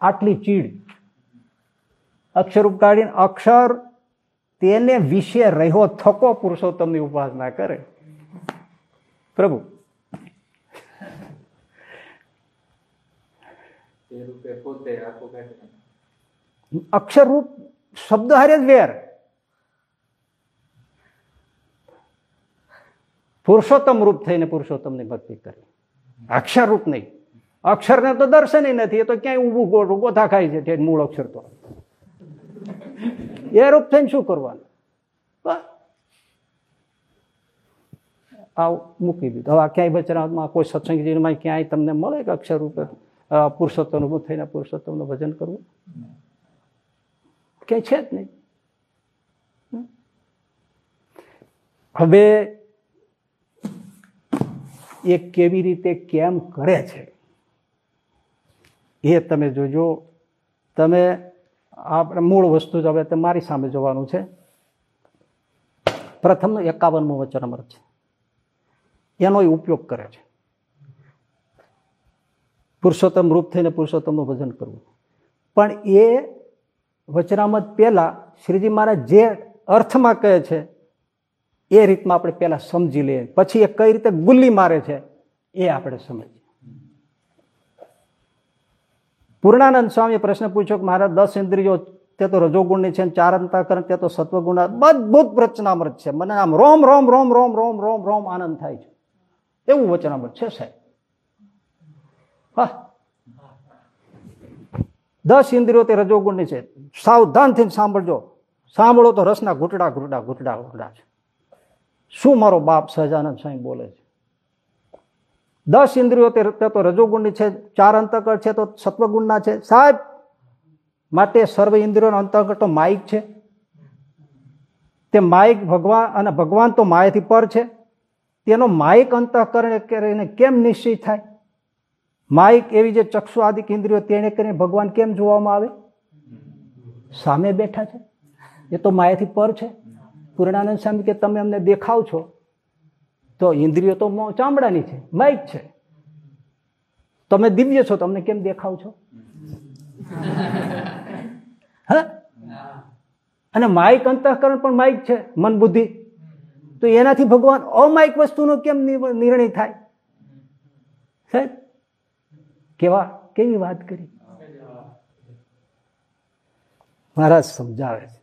આટલી ચીડ. અક્ષરરૂપ કાઢીને અક્ષર તેને વિશે રહ્યો, થકો પુરુષોત્તમની ઉપાસના કરે. પ્રભુ અક્ષરરૂપ શબ્દ હારે જ વેર. પુરુષોત્તમ રૂપ થઈને પુરુષોત્તમની ભક્તિ કરી અક્ષર રૂપ નહીં. અક્ષરને તો દર્શન નથી, એ તો ક્યાંય ઊભું ગોથા ખાય છે મૂળ અક્ષર તો. એ રૂપ થઈને શું કરવાનું? આવ, મૂકી દીધું. હવે ક્યાંય બચરામાં કોઈ સત્સંગજીમાં ક્યાંય તમને મળે કે અક્ષર રૂપે? પુરુષોત્તમ ઉભું થઈને પુરુષોત્તમનું ભજન કરવું. ક્યાંય છે જ નહીં. હવે એ કેવી રીતે કેમ કરે છે એ તમે જોજો. તમે આપણે મૂળ વસ્તુ જ હવે મારી સામે જોવાનું છે. પ્રથમનું એકાવનમું અમર છે. એનો ઉપયોગ કરે છે. પુરુષોત્તમ રૂપ થઈને પુરુષોત્તમનું ભજન કરવું. પણ એ વચનામત પહેલાં શ્રીજી મહારાજ જે અર્થમાં કહે છે, એ રીતમાં આપણે પહેલાં સમજી લઈએ. પછી એ કઈ રીતે ગુલ્લી મારે છે, એ આપણે સમજીએ. પૂર્ણાનંદ સ્વામીએ પ્રશ્ન પૂછ્યો કે મારા દસ ઇન્દ્રિયો તે તો રજોગુણની છે ચાર અંતાકરણ તે તો સત્વગુણ. બધું રચનામૃત છે. મને આમ રોમ રોમ રોમ રોમ રોમ રોમ રોમ આનંદ થાય છે. એવું વચનામૃત છે સાહેબ. હા. દસ ઇન્દ્રિયો તે રજોગુણની છે. સાવધાનથી સાંભળજો. સાંભળો તો રસના ઘૂંટડા ઘૂંટડા ઘૂંટડા ઘૂંટડા છે. શું મારો બાપ સહજાનંદ સ્વામી બોલે છે? દસ ઇન્દ્રિયો તે, તો રજોગુણની છે. ચાર અંતકર છે તો સત્વગુણના છે. સાહેબ, માટે સર્વ ઇન્દ્રિયોનો અંતર્ગત તો માઇક છે. તે માઇક ભગવાન અને ભગવાન તો માયાથી પર છે. તેનો માઇક અંતઃકરણ કરીને કેમ નિશ્ચય થાય? માઇક એવી જે ચક્ષુ આદિ ઇન્દ્રિયો તેને કરીને ભગવાન કેમ જોવામાં આવે? સામે બેઠા છે. એ તો માયાથી પર છે. પૂર્ણાનંદ સ્વામી કે તમે અમને દેખાવ છો, તો ઇન્દ્રિયો તો ચામડાની છે, માઇક છે. તમે દિવ્ય છો તમને કેમ દેખાવ છો? હા? અને માઇક અંતઃકરણ પણ માઇક છે, મન બુદ્ધિ. તો એનાથી ભગવાન અમાઇક વસ્તુનો કેમ નિર્ણય થાય? સાહેબ કેવા? કેવી વાત કરી? મહારાજ સમજાવે છે.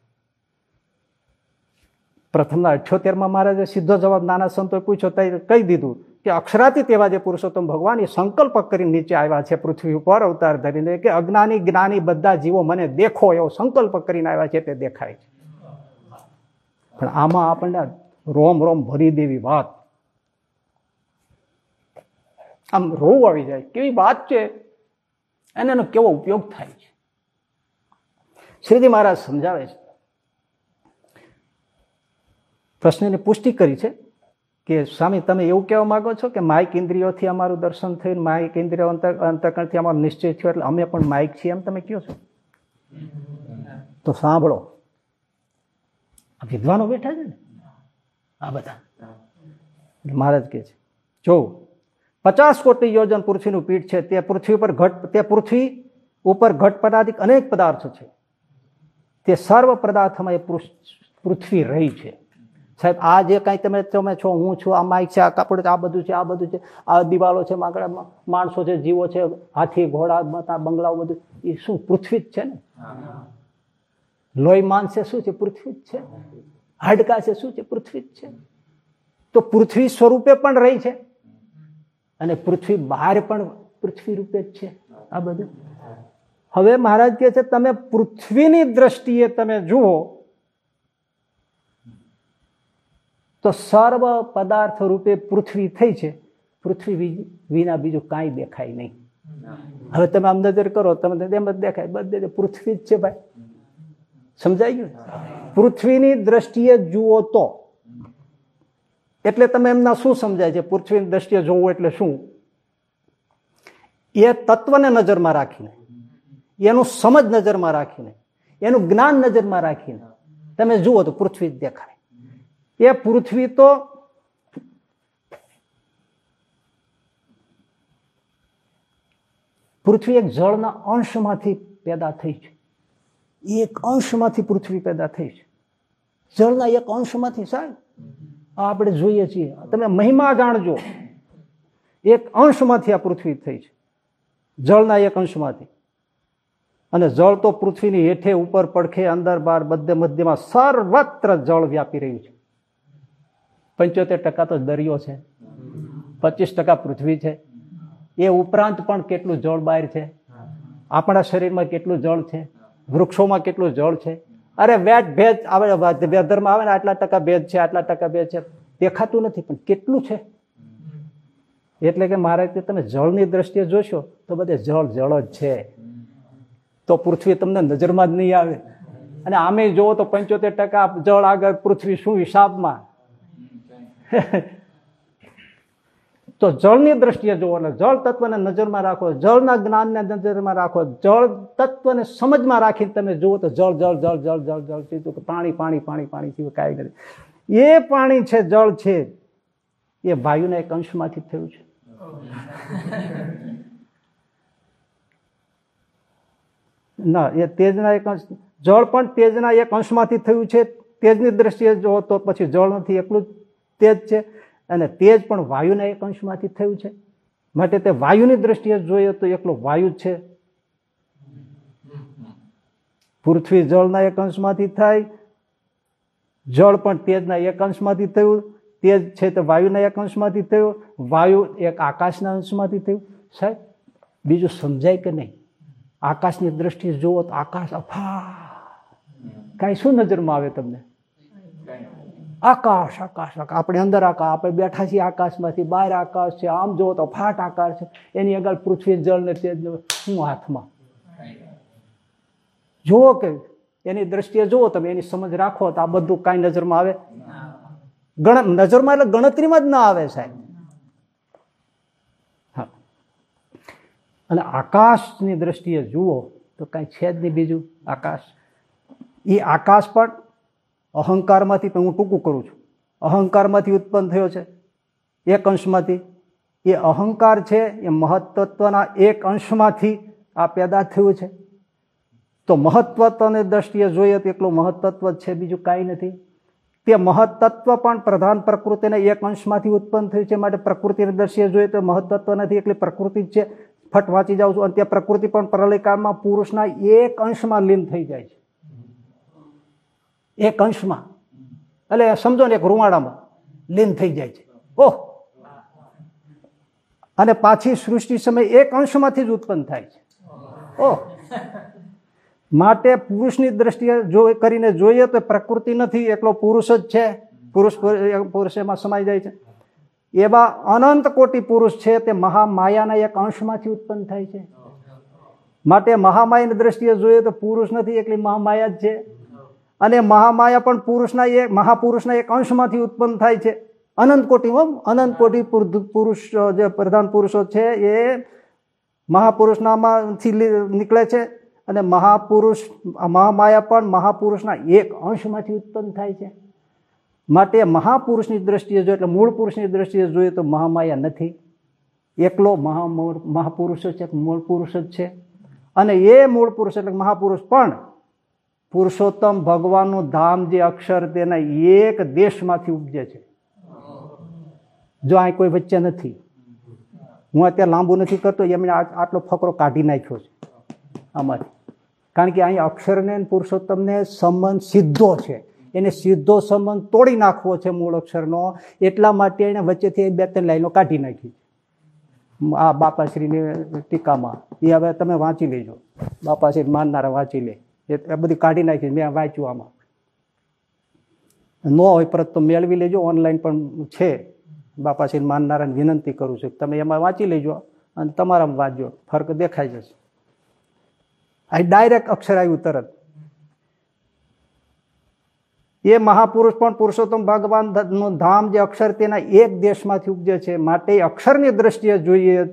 પ્રથમના અઠ્યોતેરમાં મહારાજે સીધો જવાબ નાના સંતોએ પૂછ્યો ત્યારે કહી દીધું કે અક્ષરાથી તેવા જે પુરુષોત્તમ ભગવાન એ સંકલ્પ કરી નીચે આવ્યા છે, પૃથ્વી ઉપર અવતાર ધરીને, કે અજ્ઞાની જ્ઞાની બધા જીવો મને દેખો એવો સંકલ્પ કરીને આવ્યા છે, તે દેખાય છે. પણ આમાં આપણને રોમ રોમ ભરી દેવી વાત આમ રોવ આવી જાય. કેવી વાત છે? અને એનો કેવો ઉપયોગ થાય છે? શ્રીજી મહારાજ સમજાવે છે. પ્રશ્નની પુષ્ટિ કરી છે કે, સ્વામી, તમે એવું કહેવા માંગો છો કે માઇક ઇન્દ્રિયોથી અમારું દર્શન થયું માઇક ઇન્દ્રિયો અંતકરણથી અમારો નિશ્ચય થયો એટલે અમે પણ માઇક છીએ એમ તમે કહો છો? તો સાંભળો. વિદ્વાનો બેઠા છે ને? આ બધા. મહારાજ કે છે, જો પચાસ કોટી યોજન પૃથ્વીનું પીઠ છે, તે પૃથ્વી પર ઘટ, તે પૃથ્વી ઉપર ઘટ પદાર્થિક અનેક પદાર્થો છે. તે સર્વ પદાર્થમાં એ પૃથ્વી રહી છે. સાહેબ, આ જે કાંઈ તમે તમે છો, હું છું, આ માઇક છે, આ કાપડ આ બધું છે, આ બધું છે, આ દિવાલો છે માગડા માણસો છે, જીવો છે, હાથી, ઘોડા, મતા, બંગલાઓ બધું, એ શું પૃથ્વી જ છે ને? લોહી માન શું છે, પૃથ્વી જ છે? હાડકા છે, શું છે, પૃથ્વી જ છે? તો પૃથ્વી સ્વરૂપે પણ રહી છે. અને પૃથ્વી બહાર પણ પૃથ્વી રૂપે જ છે આ બધું. હવે મહારાજ કહે છે, તમે પૃથ્વીની દ્રષ્ટિએ તમે જુઓ, તો સર્વ પદાર્થ રૂપે પૃથ્વી થઈ છે. પૃથ્વી વિના બીજું કાંઈ દેખાય નહીં. હવે તમે આમ નજર કરો, તમે એમ જ દેખાય, બધે પૃથ્વી જ છે ભાઈ. સમજાઈ ગયું? પૃથ્વીની દ્રષ્ટિએ જુઓ તો. એટલે તમે એમના શું સમજાય છે? પૃથ્વીની દ્રષ્ટિએ જોવું એટલે શું? એ તત્વને નજરમાં રાખીને, એનું સમજ નજરમાં રાખીને, એનું જ્ઞાન નજરમાં રાખીને તમે જુઓ તો પૃથ્વી જ દેખાય. એ પૃથ્વી તો પૃથ્વી એક જળના અંશમાંથી પેદા થઈ છે. એક અંશમાંથી પૃથ્વી પેદા થઈ છે. જળના એક અંશમાંથી સાહેબ આપણે જોઈએ છીએ. તમે મહિમા જાણજો. એક અંશમાંથી આ પૃથ્વી થઈ છે. જળના એક અંશમાંથી. અને જળ તો પૃથ્વીની હેઠે ઉપર પડખે અંદર બાર બધે મધ્યમાં સર્વત્ર જળ વ્યાપી રહ્યું છે. પંચોતેર ટકા તો દરિયો છે. પચીસ ટકા પૃથ્વી છે. એ ઉપરાંત પણ કેટલું જળ બહાર છે? આપણા શરીરમાં કેટલું જળ છે? વૃક્ષોમાં કેટલું જળ છે? અરે વેટ ભેજ આવે વેધરમાં આવે ને આટલા ટકા ભેજ છે, આટલા ટકા ભેજ છે. દેખાતું નથી, પણ કેટલું છે? એટલે કે મારે તમે જળની દ્રષ્ટિએ જોશો તો બધે જળ જળ જ છે. તો પૃથ્વી તમને નજરમાં જ નહીં આવે. અને આમે જુઓ તો પંચોતેર ટકા જળ આગળ પૃથ્વી શું હિસાબમાં? તો જળની દ્રષ્ટિએ જુઓ એટલે જળ તત્વને નજરમાં રાખો, જળના જ્ઞાનને નજરમાં રાખો, જળ તત્વને સમજમાં રાખીને તમે જુઓ તો જળ જળ જળ જળ જળ જળ સીધું કે પાણી પાણી પાણી પાણી, સિવાય કાંઈ નથી. એ પાણી છે, જળ છે, એ વાયુના એક અંશમાંથી થયું છે. ના, એ તેજના એક અંશ, જળ પણ તેજના એક અંશમાંથી થયું છે. તેજની દ્રષ્ટિએ જુઓ તો પછી જળ નથી, એકલું જ તેજ છે. અને તેજ પણ વાયુના એક અંશમાંથી થયું છે. માટે તે વાયુની દ્રષ્ટિએ જોઈએ તો એકલો વાયુ જ છે. પૃથ્વી જળના એક અંશમાંથી થાય, જળ પણ તેજના એક અંશમાંથી થયું, તેજ છે તે વાયુના એક અંશમાંથી થયું, વાયુ એક આકાશના અંશમાંથી થયું. સાહેબ, બીજું સમજાય કે નહીં? આકાશની દ્રષ્ટિએ જુઓ તો આકાશ અફા, કાંઈ શું નજરમાં આવે તમને? આકાશ આકાશ આકાશ. આપણે અંદર આકાશ, આપણે બેઠા છીએ આકાશમાંથી બહાર આકાશ છે, આમ જુઓ તો ફાટ આકાશ છે. એની આગળ પૃથ્વી જળ ને તેજ શું હાથમાં? જુઓ કે એની દ્રષ્ટિએ જુઓ તમે, એની સમજ રાખો તો આ બધું કાંઈ નજરમાં આવે? ગણ, નજરમાં એટલે ગણતરીમાં જ ના આવે સાહેબ. અને આકાશની દ્રષ્ટિએ જુઓ તો કાંઈ છે જ નહીં બીજું. આકાશ. એ આકાશ પણ અહંકારમાંથી હું ટૂંકું કરું છું. અહંકારમાંથી ઉત્પન્ન થયો છે. એક અંશમાંથી. એ અહંકાર છે, એ મહત્વના એક અંશમાંથી આ પેદા થયું છે. તો મહત્વત્વની દ્રષ્ટિએ જોઈએ તો એકલું મહત્તત્વ છે, બીજું કાંઈ નથી. તે મહત્તત્વ પણ પ્રધાન પ્રકૃતિના એક અંશમાંથી ઉત્પન્ન થયું છે માટે પ્રકૃતિની દ્રષ્ટિએ જોઈએ તો મહત્તત્વ નથી એટલે પ્રકૃતિ જ છે. ફટ વાંચી જાઉં છું અને ત્યાં પ્રકૃતિ પણ પ્રલયકાળમાં પુરુષના એક અંશમાં લીન થઈ જાય છે. એક અંશમાં. એટલે સમજો ને એક રૂવાડામાં લીન થઈ જાય છે. ઓહ. અને પાછી સૃષ્ટિ સમય એક અંશમાંથી જ ઉત્પન્ન થાય છે. ઓહ. માટે પુરુષની દ્રષ્ટિએ જો કરીને જોઈએ તો પ્રકૃતિ નથી, એકલો પુરુષ જ છે. પુરુષ પુરુષ એમાં સમાઈ જાય છે. એવા અનંત કોટી પુરુષ છે તે મહામાયાના એક અંશમાંથી ઉત્પન્ન થાય છે. માટે મહામાયાની દ્રષ્ટિએ જોઈએ તો પુરુષ નથી, એકલી મહામાયા જ છે. અને મહામાયા પણ પુરુષના એક મહાપુરુષના એક અંશમાંથી ઉત્પન્ન થાય છે. અનંત કોટીમાં અનંત કોટી પુરુષ જે પ્રધાન પુરુષો છે એ મહાપુરુષનામાંથી નીકળે છે અને મહાપુરુષ, મહામાયા પણ મહાપુરુષના એક અંશમાંથી ઉત્પન્ન થાય છે. માટે મહાપુરુષની દ્રષ્ટિએ જોઈએ એટલે મૂળ પુરુષની દ્રષ્ટિએ જોઈએ તો મહામાયા નથી. એકલો મહા મહાપુરુષ જ છે મૂળ પુરુષ જ છે. અને એ મૂળ પુરુષ એટલે મહાપુરુષ પણ પુરુષોત્તમ ભગવાનનું ધામ જે અક્ષર તેના એક દેશમાંથી ઉપજે છે. જો અહીં કોઈ વચ્ચે નથી. હું અત્યારે લાંબુ નથી કરતો, એમણે આટલો ફકરો કાઢી નાખ્યો છે. આમાંથી. કારણ કે અહીં અક્ષરને પુરુષોત્તમને સંબંધ સીધો છે. એને સીધો સંબંધ તોડી નાખવો છે મૂળ અક્ષરનો. એટલા માટે એને વચ્ચેથી બે ત્રણ લાઈનો કાઢી નાખી આ બાપાશ્રીની ટીકામાં. એ હવે તમે વાંચી લેજો. બાપાશ્રી માનનારા વાંચી લે. એ બધી કાઢી નાખી મેં વાંચ્યું આમાં. ન હોય પરત તો મેળવી લેજો, ઓનલાઈન પણ છે. બાપાશ્રી માનનારાને વિનંતી કરું છું તમે એમાં વાંચી લેજો અને તમારામાં વાંચજો, ફરક દેખાઈ જશે. આ ડાયરેક્ટ અક્ષર આવ્યું તરત. એ મહાપુરુષ પણ પુરુષોત્તમ ભગવાનનું ધામ જે અક્ષર તેના એક દેશમાંથી ઉપજે છે, માટે અક્ષરની દ્રષ્ટિએ જોઈએ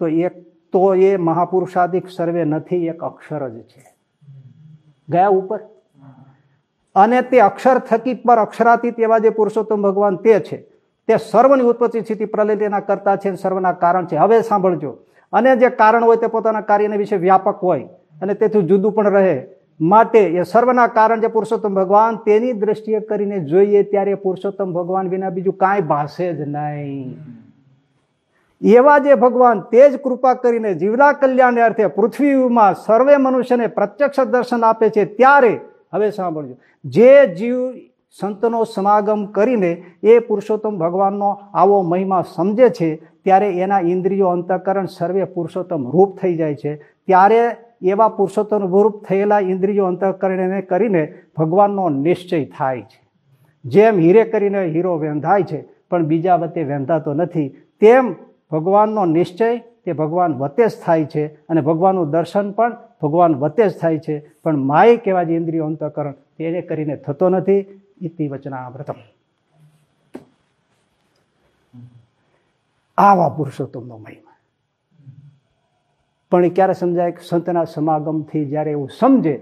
તો એક તો એ મહાપુરુષાદિક સર્વે નથી, એક અક્ષર જ છે. ગયા ઉપર. અને તે અક્ષર થકી પર અક્ષરાતીત એવા જે પુરુષોત્તમ ભગવાન તે છે, તે સર્વની ઉત્પત્તિ સ્થિતિ પ્રલય એના કરતા છે સર્વના કારણ છે. હવે સાંભળજો. અને જે કારણ હોય તે પોતાના કાર્યને વિશે વ્યાપક હોય અને તેથી જુદું પણ રહે. માટે એ સર્વના કારણ જે પુરુષોત્તમ ભગવાન તેની દ્રષ્ટિએ કરીને જોઈએ ત્યારે પુરુષોત્તમ ભગવાન વિના બીજું કાંઈ ભાષે જ નહીં. એવા જે ભગવાન તે જ કૃપા કરીને જીવના કલ્યાણ અર્થે પૃથ્વીમાં સર્વે મનુષ્યને પ્રત્યક્ષ દર્શન આપે છે ત્યારે હવે સાંભળજો. જે જીવ સંતનો સમાગમ કરીને એ પુરુષોત્તમ ભગવાનનો આવો મહિમા સમજે છે, ત્યારે એના ઇન્દ્રિયો અંતકરણ સર્વે પુરુષોત્તમ રૂપ થઈ જાય છે. ત્યારે એવા પુરુષોત્તમ રૂપ થયેલા ઇન્દ્રિયો અંતઃકરણને કરીને ભગવાનનો નિશ્ચય થાય છે. જેમ હીરે કરીને હીરો વેંધાય છે, પણ બીજા વતે વેંધાતો નથી, તેમ ભગવાનનો નિશ્ચય તે ભગવાન વતે જ થાય છે અને ભગવાનનું દર્શન પણ ભગવાન વતે જ થાય છે. પણ માય કહેવા જે ઇન્દ્રિયો અંતઃકરણ તેને કરીને થતો નથી. ઇતિ વચનામૃતમ. આવા પુરુષોત્તમનો મહિમા. પણ ક્યારે સમજાય સંતના સમાગમથી જ્યારે એવું સમજે,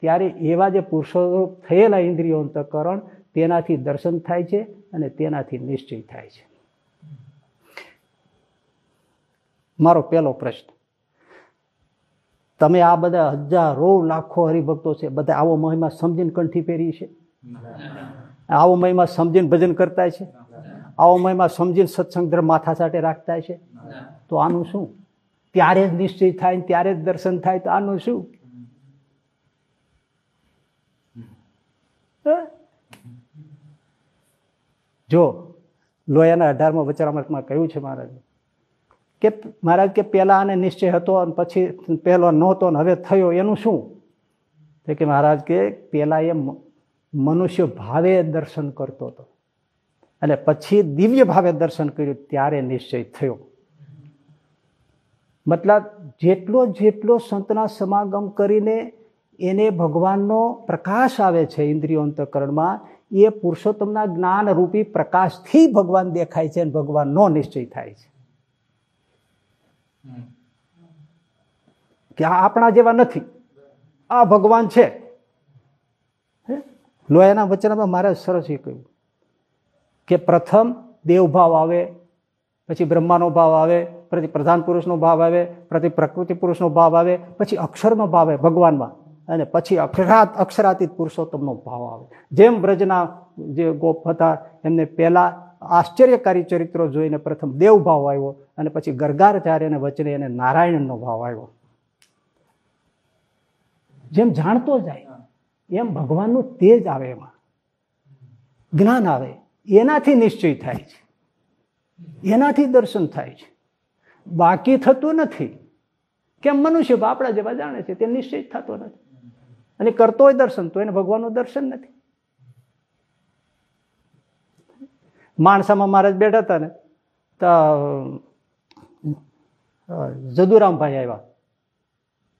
ત્યારે એવા જે પુરુષો થયેલા ઇન્દ્રિયો અંતકરણ તેનાથી દર્શન થાય છે અને તેનાથી નિશ્ચય થાય છે. મારો પહેલો પ્રશ્ન. તમે આ બધા હજારો લાખો હરિભક્તો છે, બધા આવો મહિમા સમજીને કંઠી પહેરી છે? આવો મહિમા સમજીને ભજન કરતા છે? આવો મહિમા સમજીને સત્સંગ ધર્મ માથા સાથે રાખતા છે? તો આનું શું? ત્યારે જ નિશ્ચય થાય ત્યારે જ દર્શન થાય તો આનું શું? જો લોયાના અઢારમાં વચરામૃતમાં કહ્યું છે મહારાજ કે મહારાજ કે પહેલાં આને નિશ્ચય હતો અને પછી પહેલો નહોતો ને હવે થયો, એનું શું? કે મહારાજ કે પહેલાં એ મનુષ્ય ભાવે દર્શન કરતો હતો. અને પછી દિવ્ય ભાવે દર્શન કર્યું, ત્યારે નિશ્ચય થયો. મતલબ જેટલો જેટલો સંતના સમાગમ કરીને એને ભગવાનનો પ્રકાશ આવે છે ઇન્દ્રિયો અંતકરણમાં, એ પુરુષોત્તમના જ્ઞાનરૂપી પ્રકાશથી ભગવાન દેખાય છે અને ભગવાનનો નિશ્ચય થાય છે. કે આ આપણા જેવા નથી. આ ભગવાન છે. લોયાના વચનમાં મારે સરસ એ કહ્યું કે પ્રથમ દેવભાવ આવે, પછી બ્રહ્માનો ભાવ આવે પ્રતિ પ્રધાન પુરુષનો ભાવ આવે પ્રતિ પ્રકૃતિ પુરુષનો ભાવ આવે, પછી અક્ષરનો ભાવ આવે ભગવાનમાં. અને પછી અક્ષરાત, અક્ષરાતીત પુરુષોત્તમનો ભાવ આવે. જેમ બ્રજના જે ગોપ હતા, એમને પહેલા આશ્ચર્યકારી ચરિત્રો જોઈને પ્રથમ દેવ ભાવ આવ્યો અને પછી ગરગારચાર્યને વચને એને નારાયણનો ભાવ આવ્યો. જેમ જાણતો જાય, એમ ભગવાનનું તેજ આવે એમાં. જ્ઞાન આવે. એનાથી નિશ્ચય થાય છે. એનાથી દર્શન થાય છે. બાકી થતું નથી. કેમ મનુષ્ય આપણા જેવા જાણે છે, તે નિશ્ચય થતો નથી. અને કરતો દર્શન, તો એને ભગવાનનું દર્શન નથી. માણસામાં મહારાજ બેઠા હતા ને, તો જદુરામભાઈ આવ્યા.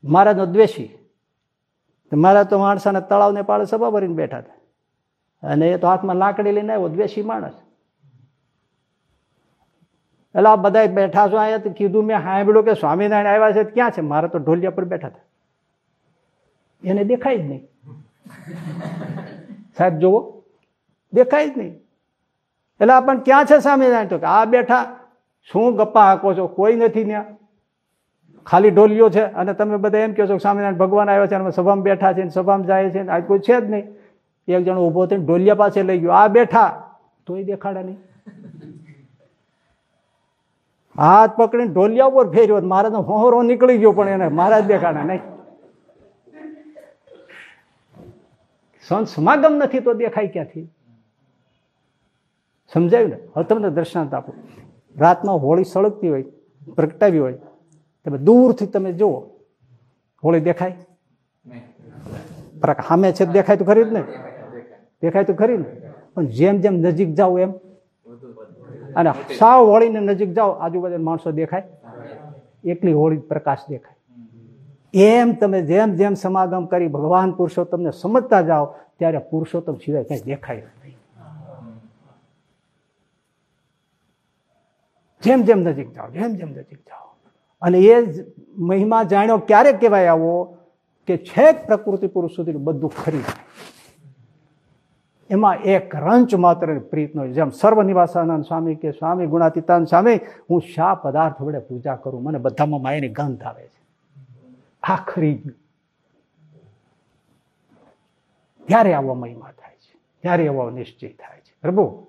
મહારાજનો દ્વેષી. મહારાજ તો માણસાને તળાવને પાળે સભા ભરીને બેઠા હતા. અને એ તો હાથમાં લાકડી લઈને આવ્યો, દ્વેષી માણસ. એટલે આ બધા બેઠા છો અહીંયા કીધું મેં, સાંભળ્યું કે સ્વામિનારાયણ આવ્યા છે, ક્યાં છે? મારા તો ઢોલિયા પર બેઠા હતા. એને દેખાય જ નહીં. સાહેબ, જુઓ. દેખાય જ નહીં. એટલે આપણ ક્યાં છે સ્વામિનારાયણ તો કે આ બેઠા, શું ગપ્પા હાકો છો? કોઈ નથી ત્યાં ખાલી ઢોલિયો છે અને તમે બધા એમ કહો છો સ્વામિનારાયણ ભગવાન આવ્યા છે અને સભામાં બેઠા છે સભામાં જાય છે આજ કોઈ છે જ નહીં. એક જણો ઊભો થઈને ઢોલિયા પાસે લઈ ગયો. આ બેઠા. તોય દેખાડે નહીં. હાથ પકડીને ઢોલિયા ઉપર ફેર્યો મારા તો હોહરો નીકળી ગયો પણ એને. મારા જ દેખાડે નહીં. સંત સમાગમ નથી તો દેખાય ક્યાંથી? સમજાયું ને? હવે તમને દર્શનાંત આપો. રાતમાં હોળી સળગતી હોય, પ્રગટાવી હોય, તમે દૂરથી તમે જુઓ, હોળી દેખાય? સામે છે દેખાય તો ખરી જ ને? દેખાય તો ખરી ને? પણ જેમ જેમ નજીક જાઓ એમ. અને સાવ હોળીને નજીક જાઓ આજુબાજુ માણસો દેખાય? એકલી હોળી પ્રકાશ દેખાય. એમ તમે જેમ જેમ સમાગમ કરી ભગવાન પુરુષોત્તમને સમજતા જાઓ, ત્યારે પુરુષોત્તમ સિવાય કઈ દેખાય નહીં જેમ જેમ નજીક જાઓ, જેમ જેમ નજીક જાઓ. અને એ મહિમા જાણ્યો ક્યારે કહેવાય આવો? કે છેક પ્રકૃતિ પુરુષ સુધી બધું ખરી એમાં એક રંચ માત્ર પ્રીતનો જેમ સર્વનિવાસાનંદ સ્વામી કે સ્વામી ગુણાતીતાન સ્વામી, હું શા પદાર્થ વડે પૂજા કરું? મને બધામાં માયાની ગંધ આવે છે. આખરી ગયું ત્યારે આવો મહિમા થાય છે? ત્યારે એવો નિશ્ચય થાય છે? પ્રભુ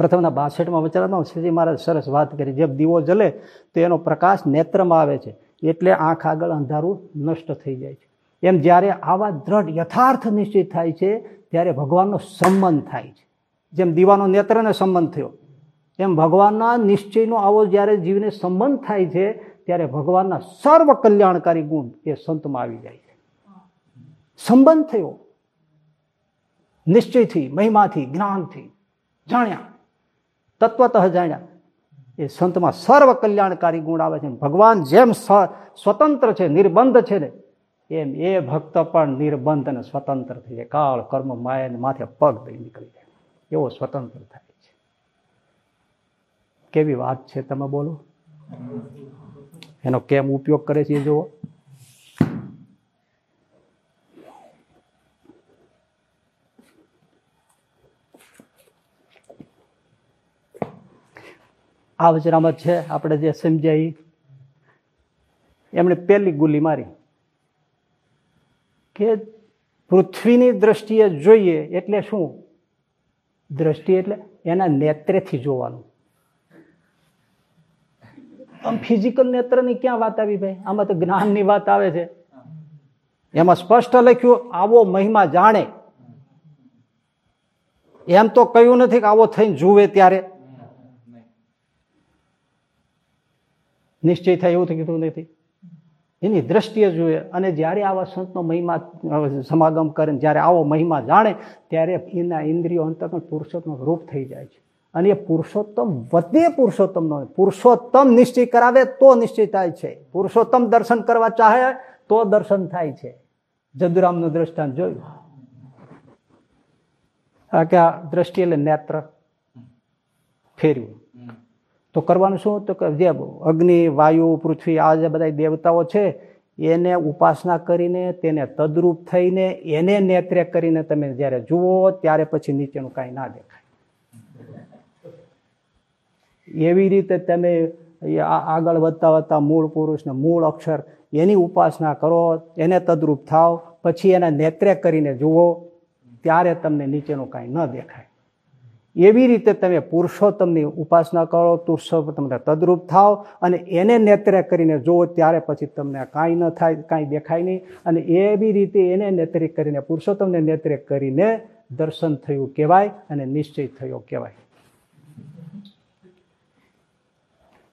પ્રથમના બાસઠમાં વચરામાં શ્રીજી મહારાજ સરસ વાત કરી. જેમ દીવો જલે તો એનો પ્રકાશ નેત્રમાં આવે છે, એટલે આંખ આગળ અંધારું નષ્ટ થઈ જાય છે. એમ જ્યારે આવા દ્રઢ યથાર્થ નિશ્ચિત થાય છે, ત્યારે ભગવાનનો સંબંધ થાય છે. જેમ દીવાનો નેત્રને સંબંધ થયો, એમ ભગવાનના નિશ્ચયનો આવો જ્યારે જીવને સંબંધ થાય છે, ત્યારે ભગવાનના સર્વ કલ્યાણકારી ગુણ એ સંતમાં આવી જાય છે. સંબંધ થયો, નિશ્ચયથી, મહિમાથી, જ્ઞાનથી, જાણ્યા. તત્વતઃ જાણ્યા. એ સંતમાં સર્વ કલ્યાણકારી ગુણ આવે છે. ભગવાન જેમ સ્વતંત્ર છે, નિર્બંધ છે ને, એમ એ ભક્ત પણ નિર્બંધ અને સ્વતંત્ર થઈ જાય. કાળ, કર્મ, માયા માથે પગ દઈ નીકળી જાય. એવો સ્વતંત્ર થાય છે. કેવી વાત છે, તમે બોલો. એનો કેમ ઉપયોગ કરે છે એ જુઓ આ વચનામત છે, આપણે જે સમજાય એમણે પહેલી ગુલી મારી. કે પૃથ્વીની દ્રષ્ટિએ જોઈએ એટલે શું? દ્રષ્ટિ એટલે એના નેત્રેથી જોવાનું. આમ ફિઝિકલ નેત્રની ક્યાં વાત આવી ભાઈ? આમાં તો જ્ઞાનની વાત આવે છે. એમાં સ્પષ્ટ લખ્યું, આવો મહિમા જાણે. એમ તો કહ્યું નથી કે આવો થઈને જુએ ત્યારે. નિશ્ચય થાય એવું તો નથી. એની દ્રષ્ટિએ જોઈએ અને જ્યારે આવા સંતનો મહિમા સમાગમ કરે જ્યારે આવો મહિમા જાણે, ત્યારે એના ઇન્દ્રિયો અંતર્ગત પુરુષોત્તમ રૂપ થઈ જાય છે. અને એ પુરુષોત્તમ વધે પુરુષોત્તમનો. પુરુષોત્તમ નિશ્ચય કરાવે તો નિશ્ચય થાય છે. પુરુષોત્તમ દર્શન કરવા ચાહે તો દર્શન થાય છે. જદુરામનું દ્રષ્ટાંત જોયું. આ કે આ દ્રષ્ટિ એટલે નેત્ર ફેર્યું તો કરવાનું શું? તો કે જે અગ્નિ, વાયુ, પૃથ્વી, આ જે બધા દેવતાઓ છે, એને ઉપાસના કરીને, તેને તદરૂપ થઈને, એને નેત્રે કરીને તમે જ્યારે જુઓ, ત્યારે પછી નીચેનું કાંઈ ના દેખાય. એવી રીતે તમે આગળ વધતા વધતા મૂળ પુરુષને મૂળ અક્ષર એની ઉપાસના કરો, એને તદરૂપ થાવ પછી એના નેત્રે કરીને જુઓ, ત્યારે તમને નીચેનું કાંઈ ન દેખાય. એવી રીતે તમે પુરુષોત્તમની ઉપાસના કરો પુરુષોત્તમને તદરૂપ થાવ અને એને નેત્રે કરીને જુઓ, ત્યારે પછી તમને કાંઈ ન થાય, કાંઈ દેખાય નહીં. અને એવી રીતે એને નેત્રે કરીને, પુરુષોત્તમને નેત્રે કરીને દર્શન થયું કહેવાય અને નિશ્ચય થયો કહેવાય.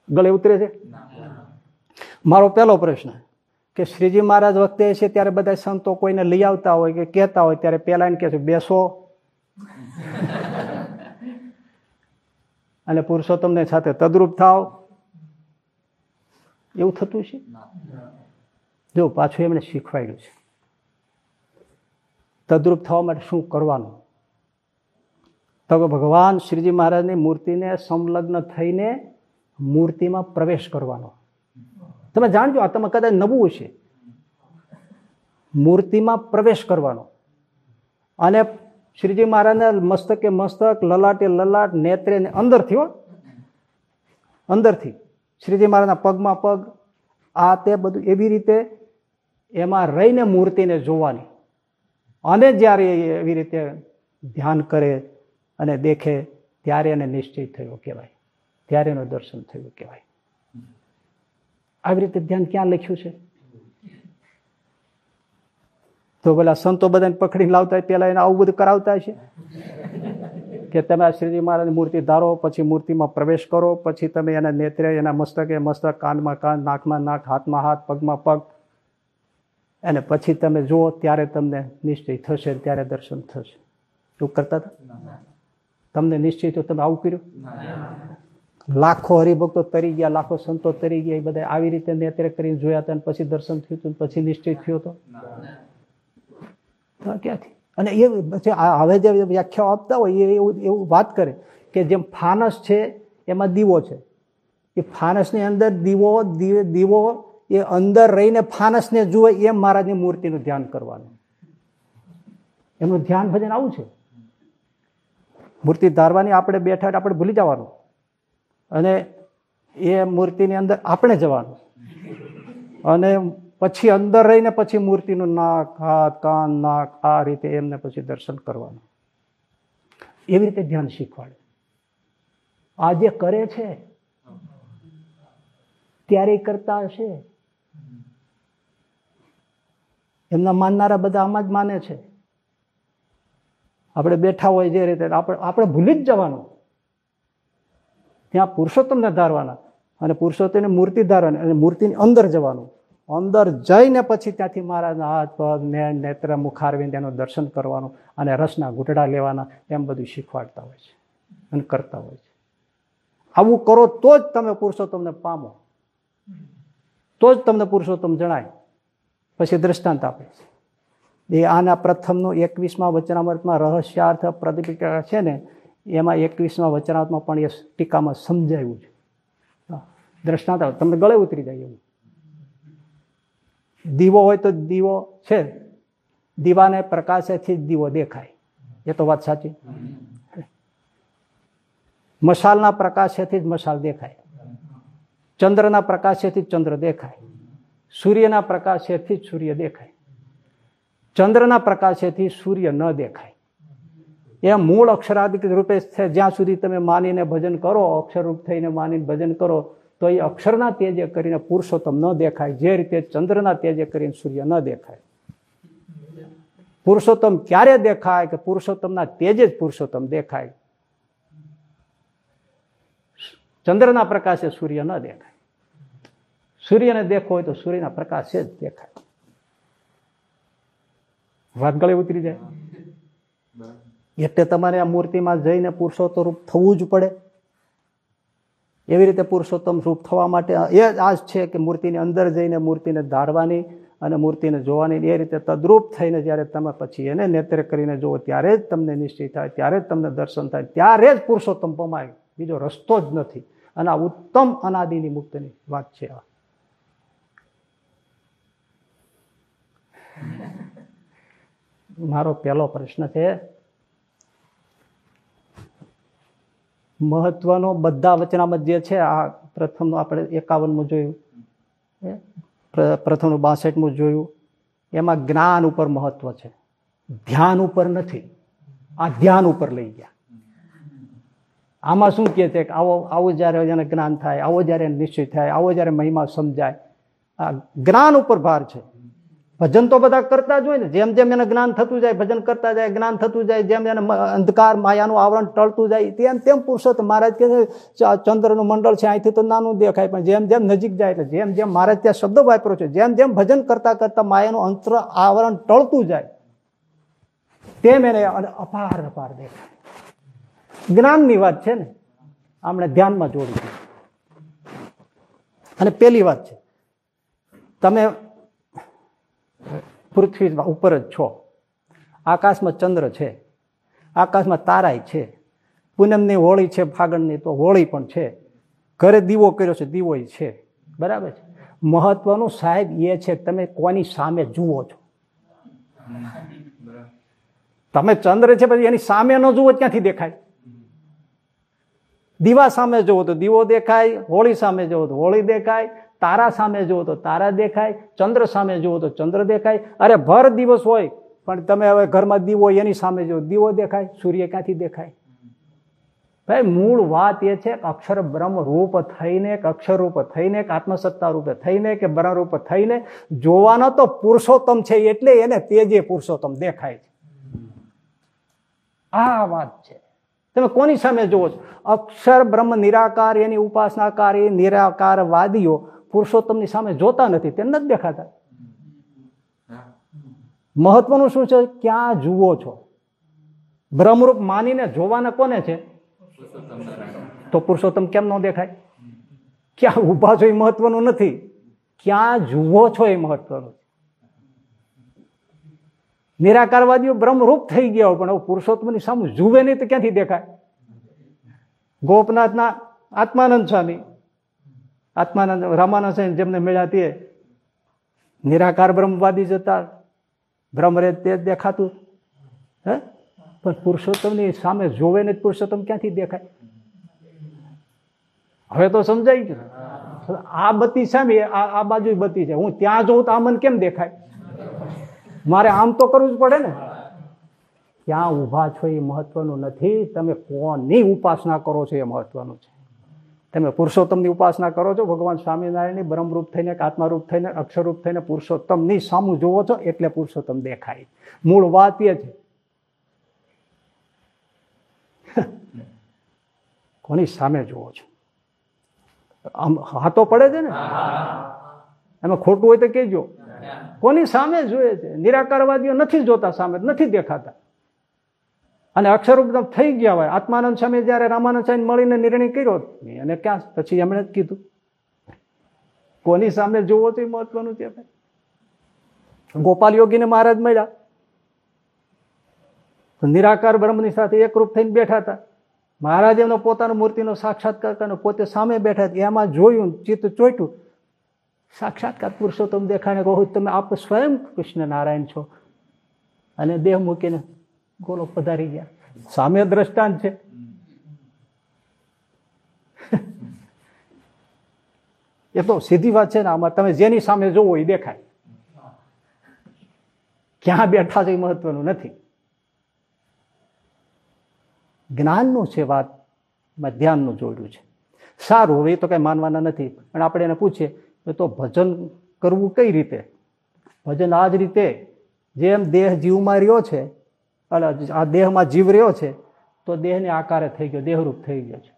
ગળે ઉતરે છે? મારો પહેલો પ્રશ્ન, કે શ્રીજી મહારાજ વખતે છે ત્યારે બધા સંતો કોઈને લઈ આવતા હોય કે કહેતા હોય, ત્યારે પેલા એને કહે છે, બેસો. અને પુરુષોત્તમને સાથે તદરૂપ થાવ એવું થતું છે જો પાછું એમણે શીખવાડ્યું છે. તદરૂપ થવા માટે શું કરવાનું? તો ભગવાન શ્રીજી મહારાજની મૂર્તિને સંલગ્ન થઈને મૂર્તિમાં પ્રવેશ કરવાનો. તમે જાણજો આ તમે કદાચ નવું છે મૂર્તિમાં પ્રવેશ કરવાનો. અને શ્રીજી મહારાજના મસ્તકે મસ્તક, લલાટે લલાટ નેત્રે અંદરથી હો. અંદરથી. શ્રીજી મહારાજના પગમાં પગ. આ તે બધું એવી રીતે એમાં રહીને મૂર્તિને જોવાની. અને જ્યારે એવી રીતે ધ્યાન કરે અને દેખે, ત્યારે એને નિશ્ચય થયો કહેવાય. ત્યારે એનું દર્શન થયું કહેવાય. આવી રીતે ધ્યાન ક્યાં લખ્યું છે? તો પેલા સંતો બધાને પકડીને લાવતા હોય પેલા એને આવું બધું કરાવતા છે કે તમે આ શ્રીજી મહારાજની મૂર્તિ ધારો પછી મૂર્તિમાં પ્રવેશ કરો પછી તમે એના નેત્રે એના મસ્તકે મસ્તક કાનમાં કાન નાકમાં નાક હાથમાં હાથ પગમાં પગ. અને પછી તમે જુઓ ત્યારે તમને નિશ્ચય થશે ત્યારે દર્શન થશે. એવું કરતા હતા? તમને નિશ્ચય તો તમે આવું કર્યું? લાખો હરિભક્તો તરી ગયા લાખો સંતો તરી ગયા એ બધા આવી રીતે નેત્રે કરીને જોયા હતા પછી દર્શન થયું હતું પછી નિશ્ચય થયો હતો? ક્યાંથી? અને એ પછી હવે જે વ્યાખ્યાઓ આપતા હોય એ એવું એવું વાત કરે કે જેમ ફાનસ છે, એમાં દીવો છે. એ ફાનસની અંદર દીવો દીવો એ અંદર રહીને ફાનસને જુએ એમ મહારાજની મૂર્તિનું ધ્યાન કરવાનું. એમનું ધ્યાન ભજન આવું છે. મૂર્તિ ધારવાની આપણે બેઠા આપણે ભૂલી જવાનું. અને એ મૂર્તિની અંદર આપણે જવાનું. અને પછી અંદર રહીને પછી મૂર્તિનું નાક, હાથ, કાન, નાક, આ રીતે એમને પછી દર્શન કરવાનું. એવી રીતે ધ્યાન શીખવાડે. આ જે કરે છે, ત્યારે કરતા હશે. એમના માનનારા બધા આમાં જ માને છે. આપણે બેઠા હોય જે રીતે, આપણે આપણે ભૂલી જ જવાનું. ત્યાં પુરુષોત્તમને ધારવાના અને પુરુષોત્તમની મૂર્તિ ધારવાની અને મૂર્તિની અંદર જવાનું. અંદર જઈને પછી ત્યાંથી મહારાજના હાથ, પગ, નેણ, નેત્ર મુખારવીને એનું દર્શન કરવાનું અને રસના ઘૂંટડા લેવાના, એમ બધું શીખવાડતા હોય છે અને કરતા હોય છે. આવું કરો તો જ તમે પુરુષોત્તમને પામો. તો જ તમને પુરુષોત્તમ જણાય. પછી દ્રષ્ટાંત આપે છે. એ આના પ્રથમનું એકવીસમાં વચનામૃતમાં રહસ્યાર્થ પ્રદીપિકા છે ને, એમાં એકવીસમાં વચનાર્થમાં પણ એ ટીકામાં સમજાયું છે. દ્રષ્ટાંત તમને ગળે ઉતરી જાય એવું. દીવો હોય તો દીવો છે. દીવાને પ્રકાશેથી દીવો દેખાય. એ તો વાત સાચી. મશાલના પ્રકાશેથી જ મશાલ દેખાય. ચંદ્રના પ્રકાશેથી જ ચંદ્ર દેખાય. સૂર્યના પ્રકાશેથી જ સૂર્ય દેખાય. ચંદ્રના પ્રકાશેથી સૂર્ય ન દેખાય. એ મૂળ અક્ષરાધિક રૂપે છે. જ્યાં સુધી તમે માનીને ભજન કરો, અક્ષરરૂપ થઈને માનીને ભજન કરો તો એ અક્ષરના તેજે કરીને પુરુષોત્તમ ન દેખાય. જે રીતે ચંદ્રના તેજે કરીને સૂર્ય ન દેખાય. પુરુષોત્તમ ક્યારે દેખાય કે પુરુષોત્તમના તેજે જ પુરુષોત્તમ દેખાય? ચંદ્રના પ્રકાશે સૂર્ય ન દેખાય. સૂર્યને દેખો હોય તો સૂર્યના પ્રકાશે જ દેખાય. વાત ગળે ઉતરી જાય? એટલે તમારે આ મૂર્તિમાં જઈને પુરુષોત્તમ રૂપ થવું જ પડે. એવી રીતે પુરુષોત્તમ રૂપ થવા માટે એ આ જ છે કે મૂર્તિની અંદર જઈને મૂર્તિને ધારવાની અને મૂર્તિને જોવાની એ રીતે તદ્રુપ થઈને જ્યારે તમે પછી એને નેત્ર કરીને જુઓ, ત્યારે જ તમને નિશ્ચય થાય, ત્યારે જ તમને દર્શન થાય, ત્યારે જ પુરુષોત્તમ પમાય. બીજો રસ્તો જ નથી. અને આ ઉત્તમ અનાદિની મુક્તની વાત છે આ. મારો પહેલો પ્રશ્ન છે મહત્વનો બધા વચનામત જે છે, આ પ્રથમનું આપણે એકાવનમું જોયું. પ્રથમનું બાસઠમું જોયું. એમાં જ્ઞાન ઉપર મહત્વ છે. ધ્યાન ઉપર નથી. આ ધ્યાન ઉપર લઈ ગયા. આમાં શું કહે છે કે આવો આવો જ્યારે એને જ્ઞાન થાય, આવો જ્યારે નિશ્ચય થાય, આવો જ્યારે મહિમા સમજાય. આ જ્ઞાન ઉપર ભાર છે. ભજન તો બધા કરતા જ હોય ને. જેમ જેમ એને જ્ઞાન થતું જાય, ભજન કરતા જાય, જ્ઞાન થતું જાય, જેમ એને અંધકાર, માયાનું આવરણ ટળતું જાય, તેમ તેમ પુરુષોત્તમ મહારાજ કે ચંદ્રનું મંડળ છે, અહીંથી તો નાનું દેખાય, પણ જેમ જેમ નજીક જાય એટલે જેમ જેમ મહારાજ ત્યાં શબ્દ વાપર્યો છે, જેમ જેમ ભજન કરતા કરતા માયાનું અંતર, આવરણ ટળતું જાય, તેમ એને અપાર અપાર દેખાય. જ્ઞાનની વાત છે ને, આપણે ધ્યાનમાં જોડી અને પેલી વાત છે, તમે પૃથ્વી ઉપર જ છો. આકાશમાં ચંદ્ર છે. આકાશમાં તારાય છે. પૂનમની હોળી છે, ફાગણની તો હોળી પણ છે. ઘરે દીવો કર્યો છે દીવો છે. બરાબર છે? મહત્વનું સાહેબ એ છે તમે કોની સામે જુઓ છો? તમે ચંદ્ર છે પછી એની સામે ન જુઓ ક્યાંથી દેખાય? દીવા સામે જુઓ તો દીવો દેખાય, હોળી સામે જુઓ તો હોળી દેખાય તારા સામે જુઓ તો તારા દેખાય, ચંદ્ર સામે જુઓ તો ચંદ્ર દેખાય. અરે ભર દિવસ હોય, પણ તમે હવે ઘરમાં દીવો એની સામે જુઓ, દીવો દેખાય, સૂર્ય ક્યાંથી દેખાય? ભાઈ, મૂળ વાત એ છે કે અક્ષર બ્રહ્મ રૂપ થઈને, કે અક્ષર રૂપ થઈને, કે આત્મસત્તા રૂપે થઈને, કે બ્રહ્મરૂપ થઈને, જોવાનો તો પુરુષોત્તમ છે એટલે એને તેજે પુરુષોત્તમ દેખાય છે. આ વાત છે. તમે કોની સામે જુઓ છો? અક્ષર બ્રહ્મ નિરાકાર, એની ઉપાસનાકારી નિરાકારવાદીઓ. પુરુષોત્તમની સામે જોતા નથી તે નથી દેખાતા. મહત્વનું શું છે? ક્યાં જુઓ છો? બ્રહ્મરૂપ માનીને જોવાના કોને છે? તો પુરુષોત્તમ કેમ ન દેખાય? ક્યાં ઊભા છો એ મહત્વનું નથી. ક્યાં જુઓ છો એ મહત્વનું નિરાકારવાદીઓ બ્રહ્મરૂપ થઈ ગયા પણ હવે પુરુષોત્તમની સામે જુએ નહીં તો ક્યાંથી દેખાય? ગોપનાથના આત્માનંદ સ્વામી આત્માનંદ રામાનંદ સ્વામી જેમને મળ્યા તે નિરાકાર બ્રહ્મવાદી જતા બ્રહ્મ રે તે દેખાતું. હે? પણ પુરુષોત્તમની સામે જોવે ને પુરુષોત્તમ ક્યાંથી દેખાય? હવે તો સમજાય ગયું. આ બત્તી સામે, આ બાજુ બત્તી છે. હું ત્યાં જોઉં તો આ મને કેમ દેખાય? મારે આમ તો કરવું જ પડે ને. ક્યાં ઊભા છો એ મહત્વનું નથી. તમે કોની ઉપાસના કરો છો એ મહત્વનું છે. તમે પુરુષોત્તમની ઉપાસના કરો છો ભગવાન સ્વામિનારાયણની બ્રહ્મરૂપ થઈને આત્મારૂપ થઈને અક્ષરરૂપ થઈને પુરુષોત્તમની સામું જોવો છો એટલે પુરુષોત્તમ દેખાય. મૂળ વાત એ છે. કોની સામે જુઓ છો? આમ હાથો પડે છે ને? એમાં ખોટું હોય તો કહેજો. કોની સામે જોઈએ છે? નિરાકારવાદીઓ નથી જોતા સામે નથી દેખાતા. અને અક્ષરરૂપ થઈ ગયા હોય. આત્માનંદ સ્વામી જયારે રામાનંદ સ્વામી મળીને નિર્ણય કર્યો અને ક્યાં પછી એમણે જ કીધું. કોની સામે જોવો તો મહત્વનું છે ગોપાલ યોગીને મહારાજ મળ્યા. નિરાકાર બ્રહ્મની સાથે એકરૂપ થઈને બેઠા હતા. મહારાજ એમનો પોતાનો મૂર્તિનો સાક્ષાત્કાર કરીને પોતે સામે બેઠા એમાં જોયું, ચિત્ત ચોટ્યું. સાક્ષાત્કાર પુરુષોત્તમ દેખાણે કહું, તમે આપ સ્વયં કૃષ્ણ નારાયણ છો. અને દેહ મૂકીને ગોલો પધારી ગયા. સામે દ્રષ્ટાંત છે. એ તો સીધી વાત છે ને, આમાં તમે જેની સામે જોવો એ દેખાય. ક્યાં બેઠા છે મહત્વનું નથી. જ્ઞાનનું છે વાત ધ્યાનનું જોડ્યું છે. સારું, હવે એ તો કઈ માનવાના નથી, પણ આપણે એને પૂછીએ તો ભજન કરવું કઈ રીતે? ભજન આ જ રીતે, જેમ દેહ જીવમાં રહ્યો છે આ દેહમાં જીવ રહ્યો છે, તો દેહને આકારે થઈ ગયો, દેહરૂપ થઈ ગયો છે.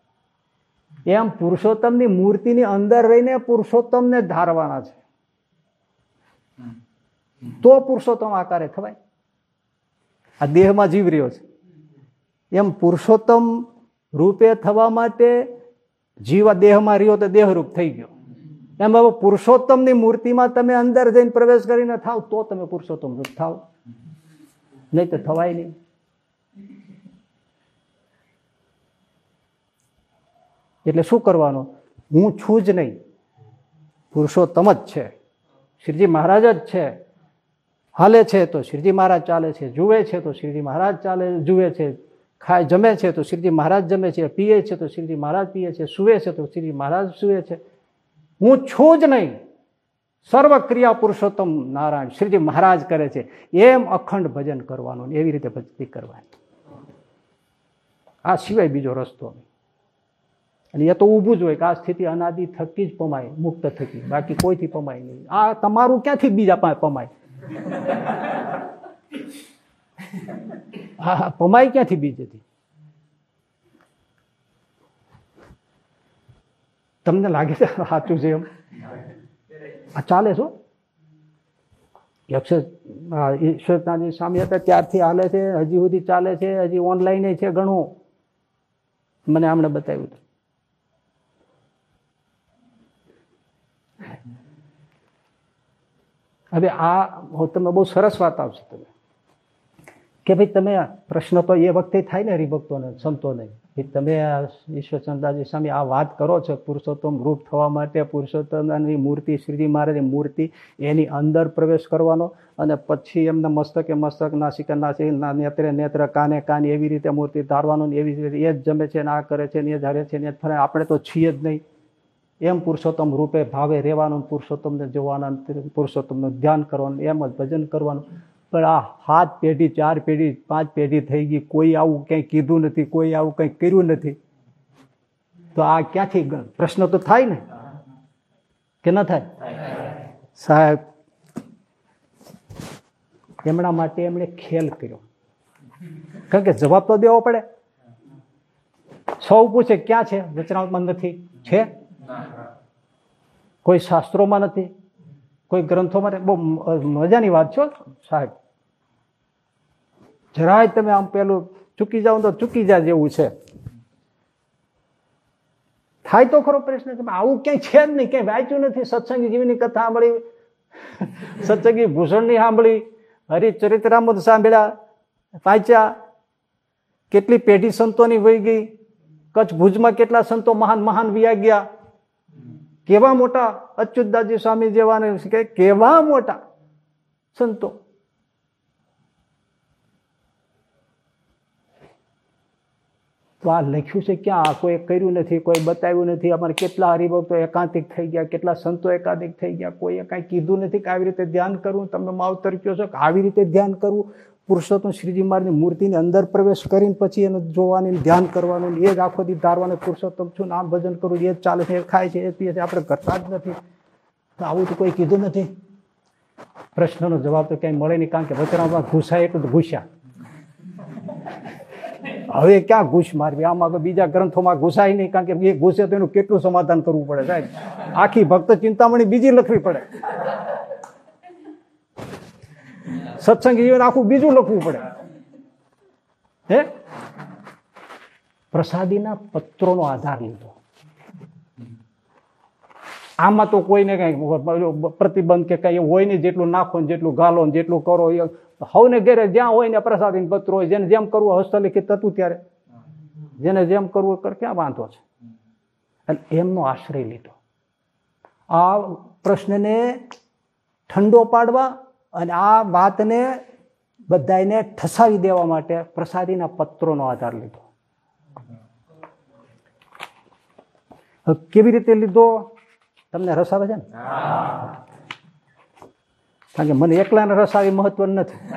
એમ પુરુષોત્તમની મૂર્તિની અંદર રહીને પુરુષોત્તમને ધારવાના છે. તો પુરુષોત્તમ આકારે થવાય. આ દેહમાં જીવ રહ્યો છે. એમ પુરુષોત્તમ રૂપે થવા માટે જીવ દેહમાં રહ્યો તો દેહરૂપ થઈ ગયો. એમ હવે પુરુષોત્તમની મૂર્તિમાં તમે અંદર જઈને પ્રવેશ કરીને થાવ, તો તમે પુરુષોત્તમ રૂપ થાવ. નહીં તો થવાય નહીં. એટલે શું કરવાનું? હું છું જ નહીં. પુરુષોત્તમ જ છે. શ્રીજી મહારાજ જ છે. હાલે છે તો શ્રીજી મહારાજ ચાલે છે. જુએ છે તો શ્રીજી મહારાજ ચાલે, જુએ છે. ખાય, જમે છે તો શ્રીજી મહારાજ જમે છે. પીએ છે તો શ્રીજી મહારાજ પીએ છે. સુવે છે તો શ્રીજી મહારાજ સુવે છે. હું છું જ નહીં. સર્વ ક્રિયા પુરુષોત્તમ નારાયણ શ્રીજી મહારાજ કરે છે. એમ અખંડ ભજન કરવાનું એવી રીતે ભક્તિ કરવાની. આ સિવાય બીજો રસ્તો અને એ તો ઊભું જ હોય કે આ સ્થિતિ અનાદિ થકી જ પમાય, મુક્ત થકી. બાકી કોઈથી પમાય નહીં. આ તમારું ક્યાંથી બીજા પાસે પમાય? હા પમાય ક્યાંથી બીજેથી? તમને લાગે છે સાચું છે એમ? આ ચાલે શું અક્ષર ઈશ્વરનાથજી સ્વામી હતા, ત્યારથી હાલે છે, હજી સુધી ચાલે છે, હજી ઓનલાઈન છે ઘણું. મને આમણે બતાવ્યું હતું. હવે આ તમે બહુ સરસ વાત આવશે તમે. કે ભાઈ તમે પ્રશ્ન તો એ વખતે થાય ને હરિભક્તોને, સંતોને. કે તમે ઈશ્વરચંદ્રજી સ્વામી આ વાત કરો છો, પુરુષોત્તમ રૂપ થવા માટે પુરુષોત્તમની મૂર્તિ, શ્રીજી મહારાજની મૂર્તિ એની અંદર પ્રવેશ કરવાનો અને પછી એમના મસ્તકે મસ્તક નાસિકા નાસિક નેત્રે નેત્ર કાને કાન એવી રીતે મૂર્તિ ધારવાનું એવી રીતે એ જ જમે છે ને આ કરે છે ને એ ધારે છે ને ફરે. આપણે તો છીએ જ નહીં. એમ પુરુષોત્તમ રૂપે ભાવે રહેવાનું, પુરુષોત્તમને જોવાના, પુરુષોત્તમનું ધ્યાન કરવાનું, એમ જ ભજન કરવાનું. પણ આ સાત પેઢી, ચાર પેઢી, પાંચ પેઢી થઈ ગઈ. કોઈ આવું કંઈ કીધું નથી, કોઈ આવું કંઈ કર્યું નથી. તો આ ક્યાંથી પ્રશ્ન તો થાય ને? કે ન થાય? સાહેબ, એમના માટે એમણે ખેલ કર્યો. કારણ કે જવાબ તો દેવો પડે. સૌ પૂછે, ક્યાં છે? વચનાવતમાં નથી. છે? કોઈ શાસ્ત્રોમાં નથી. કોઈ ગ્રંથોમાં બહુ મજાની વાત છો સાહેબ. જરાય તમે આમ પેલું ચૂકી જાઓ તો ચૂકી જા જેવું છે. થાય તો ખરો પ્રશ્ન કે આવું ક્યાંય છે જ નહીં, ક્યાંય વાંચ્યું નથી. સત્સંગી જીવની કથા સાંભળી, સત્સંગી ભૂષણની સાંભળી, હરિચરિત્રામૃત સાંભળ્યા, વાંચ્યા. કેટલી પેઢી સંતોની વહી ગઈ, કચ્છ ભુજમાં કેટલા સંતો મહાન મહાન વિયા ગયા. કેવા મોટા અચ્યુતદાસજી સ્વામી જેવા કેવા મોટા સંતો. તો આ લખ્યું છે ક્યાં? કોઈ કર્યું નથી, કોઈ બતાવ્યું નથી. અમારે કેટલા હરિભક્તો એકાંતિક થઈ ગયા, કેટલા સંતો એકાંતિક થઈ ગયા. કોઈએ કાંઈ કીધું નથી કે આવી રીતે ધ્યાન કરવું? તમે માવતર કહો છો કે આવી રીતે ધ્યાન કરવું? પુરુષોત્તમ શ્રીજી મહારાજની મૂર્તિની અંદર પ્રવેશ કરીને પછી એનું જોવાની ધ્યાન કરવાનું એ જ આખો દી ધારવાનું, પુરુષોત્તમ છું નામ ભજન કરવું એ જ ચાલે છે, એ ખાય છે, એ પીએ છે, આપણે કરતા જ નથી. તો આવું તો કોઈ કીધું નથી? પ્રશ્નનો જવાબ તો ક્યાંય મળે નહીં, કારણ કે વચરામાં ઘૂસાય એટલું ઘૂસ્યા. હવે ક્યાં ઘૂસ મારવી? આમાં બીજા ગ્રંથોમાં ઘૂસાય નહીં, કારણ કે એ ઘૂસે તો એનું કેટલું સમાધાન કરવું પડે સાહેબ? આખી ભક્ત ચિંતામણી બીજી લખવી પડે. સત્સંગ જીવન આખું બીજું લખવું પડે. હે? પ્રસાદીના પત્રોનો આધાર લીધો. આમાં તો કોઈને કઈ પ્રતિબંધ કે કઈ હોય નહીં, જેટલું નાખો જેટલું ગાલો ને જેટલું કરો હવને ઘેરે જ્યાં હોય ને પ્રસાદી પત્ર હોય, જેને જેમ કરવું હસ્તલિખિત હતું ત્યારે. જેને જેમ કરવું કર, ક્યાં વાંધો છે? અને એમનો આશ્રય લીધો. આ પ્રશ્નને ઠંડો પાડવા અને આ વાતને બધાને ઠસાવી દેવા માટે પ્રસાદીના પત્રોનો આધાર લીધો. કેવી રીતે લીધો? તમને રસ આવે છે ને? કારણ કે મને એકલાને રસ આવી મહત્વ નથી.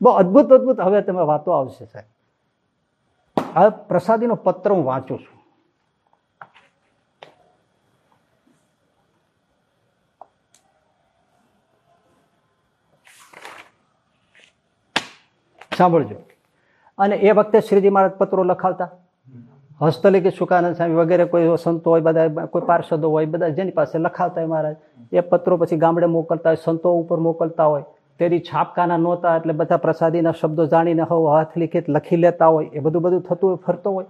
બહુ અદભુત અદભુત. હવે તમે વાતો આવશે સાહેબ. હવે પ્રસાદીનો પત્ર હું વાંચું છું. સાંભળજો. અને એ વખતે શ્રીજી મહારાજ પત્રો લખાવતા? હસ્તલિખિત સુકાનંદ સ્વામી વગેરે કોઈ સંતો હોય, બધા કોઈ પાર્ષદો હોય, બધા જેની પાસે લખાવતા હોય મહારાજ, એ પત્રો પછી ગામડે મોકલતા હોય, સંતો ઉપર મોકલતા હોય, તેની છાપકાના નહોતા એટલે બધા પ્રસાદીના શબ્દો જાણીને હવ હાથ લિખિત લખી લેતા હોય, એ બધું બધું થતું હોય, ફરતો હોય.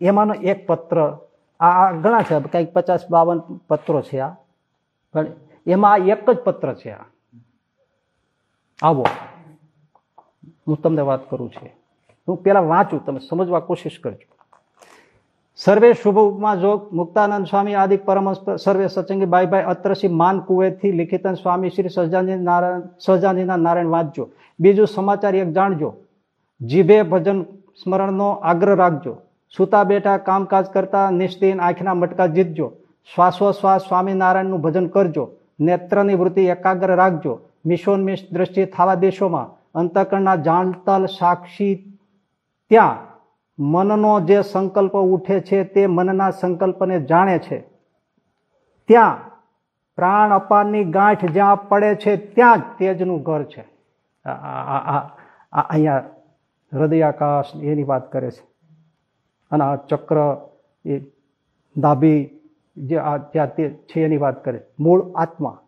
એમાંનો એક પત્ર, આ ઘણા છે, કંઈક પચાસ બાવન પત્રો છે આ. પણ એમાં એક જ પત્ર છે આ. આવો. હું તમને વાત કરું છું. હું પેલા વાંચું, તમે સમજવા કોશિશ કરજો. સર્વે શુભ ઉપમા જોગ, મુક્તાનંદ સ્વામી આદિ પરમ સર્વે સચંગી બાઈભાઈ અત્રસી માન કુવેથી લિખિતન સ્વામી શ્રી સહજાનંદ નારાયણ સહજાનંદના નારાયણ વાંચજો. બીજું સમાચાર એક જાણજો. જીભે ભજન સ્મરણનો આગ્રહ રાખજો. સૂતા બેઠા કામકાજ કરતા નિશ્ચિન આંખના મટકા જીતજો. શ્વાસોશ્વાસ સ્વામિનારાયણનું ભજન કરજો. નેત્રની વૃત્તિ એકાગ્ર રાખજો. મિશોન્મિશ દ્રષ્ટિ થાવા દેશોમાં. અંતકરણના જાણતલ સાક્ષી ત્યાં. મનનો જે સંકલ્પ ઉઠે છે તે મનના સંકલ્પને જાણે છે. ત્યાં પ્રાણ અપારની ગાંઠ જ્યાં પડે છે, ત્યાં જ તેજનું ઘર છે. અહીંયા હૃદયાકાશ એની વાત કરે છે. અને આ ચક્ર એ નાભી જે આ ત્યાં તે છે એની વાત કરે મૂળ આત્મા.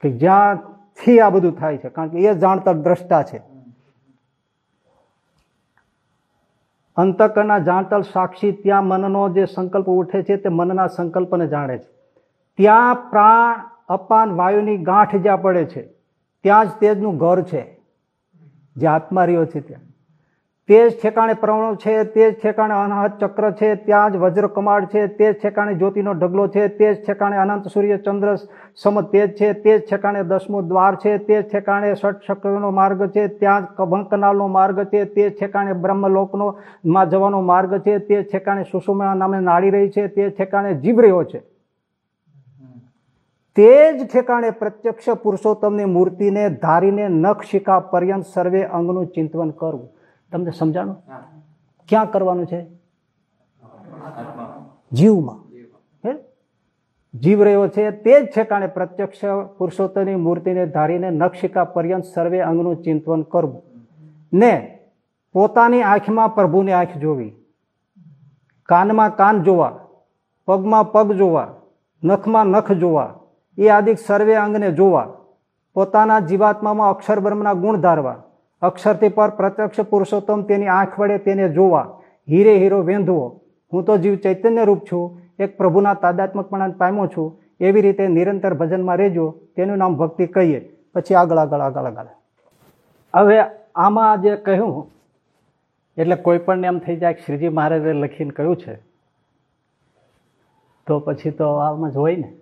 કે જ્યાંથી આ બધું થાય છે. કારણ કે એ જાણતા દ્રષ્ટા છે. અંતકરના જાણતલ સાક્ષી ત્યાં મનનો જે સંકલ્પ ઉઠે છે તે મનના સંકલ્પને જાણે છે. ત્યાં પ્રાણ, અપાન વાયુની ગાંઠ જ્યાં પડે છે, ત્યાં જ તેજનું ઘર છે. જે આત્મા રહ્યો છે ત્યાં. તે જ ઠેકાણે પ્રવણ છે તે જ ઠેકાણે અનાહત ચક્ર છે ત્યાં જ વજ્ર કમાડ છે તે જ ઠેકાણે જ્યોતિનો ઢગલો છે તે જ ઠેકાણે અનંત સૂર્ય ચંદ્ર સમ તેજ છે તે જ ઠેકાણે દસમો દ્વાર છે તે જ ઠેકાણે ષટ ચક્રનો માર્ગ છે ત્યાં જ કભંકનાલનો માર્ગ છે તે જ ઠેકાણે બ્રહ્મલોકનો માં જવાનો માર્ગ છે તે જ ઠેકાણે સુષુમા નામે નાળી રહી છે તે ઠેકાણે જીવ રહ્યો છે તે જ ઠેકાણે પ્રત્યક્ષ પુરુષોત્તમની મૂર્તિને ધારીને નખ શિકા પર્યંત સર્વે અંગનું ચિંતવન કરવું તમને સમજાણું? ક્યાં કરવાનું છે? જીવમાં. હે? જીવ રહ્યો છે તે જ ઠેકાણે પ્રત્યક્ષ પુરુષોત્તમની મૂર્તિને ધારીને નક્ષિકા પર્યંત સર્વે અંગનું ચિંતન કરવું. ને પોતાની આંખમાં પ્રભુની આંખ જોવી. કાનમાં કાન જોવા. પગમાં પગ જોવા. નખમાં નખ જોવા. એ આદિક સર્વે અંગને જોવા. પોતાના જીવાત્મામાં અક્ષર બ્રહ્મના ગુણ ધારવા. અક્ષરથી પર પ્રત્યક્ષ પુરુષોત્તમ તેની આંખ વડે તેને જોવા, હીરે હીરો વેંધવો. હું તો જીવ ચૈતન્ય રૂપ છું, એક પ્રભુના તાદાત્મકપણા પામ્યો છું, એવી રીતે નિરંતર ભજનમાં રહેજો, તેનું નામ ભક્તિ કહીએ. પછી આગળ આગળ આગળ આગળ. હવે આમાં જે કહ્યું, એટલે કોઈ પણ એમ થઈ જાય શ્રીજી મહારાજે લખીને કહ્યું છે, તો પછી તો આમાં જ હોય ને.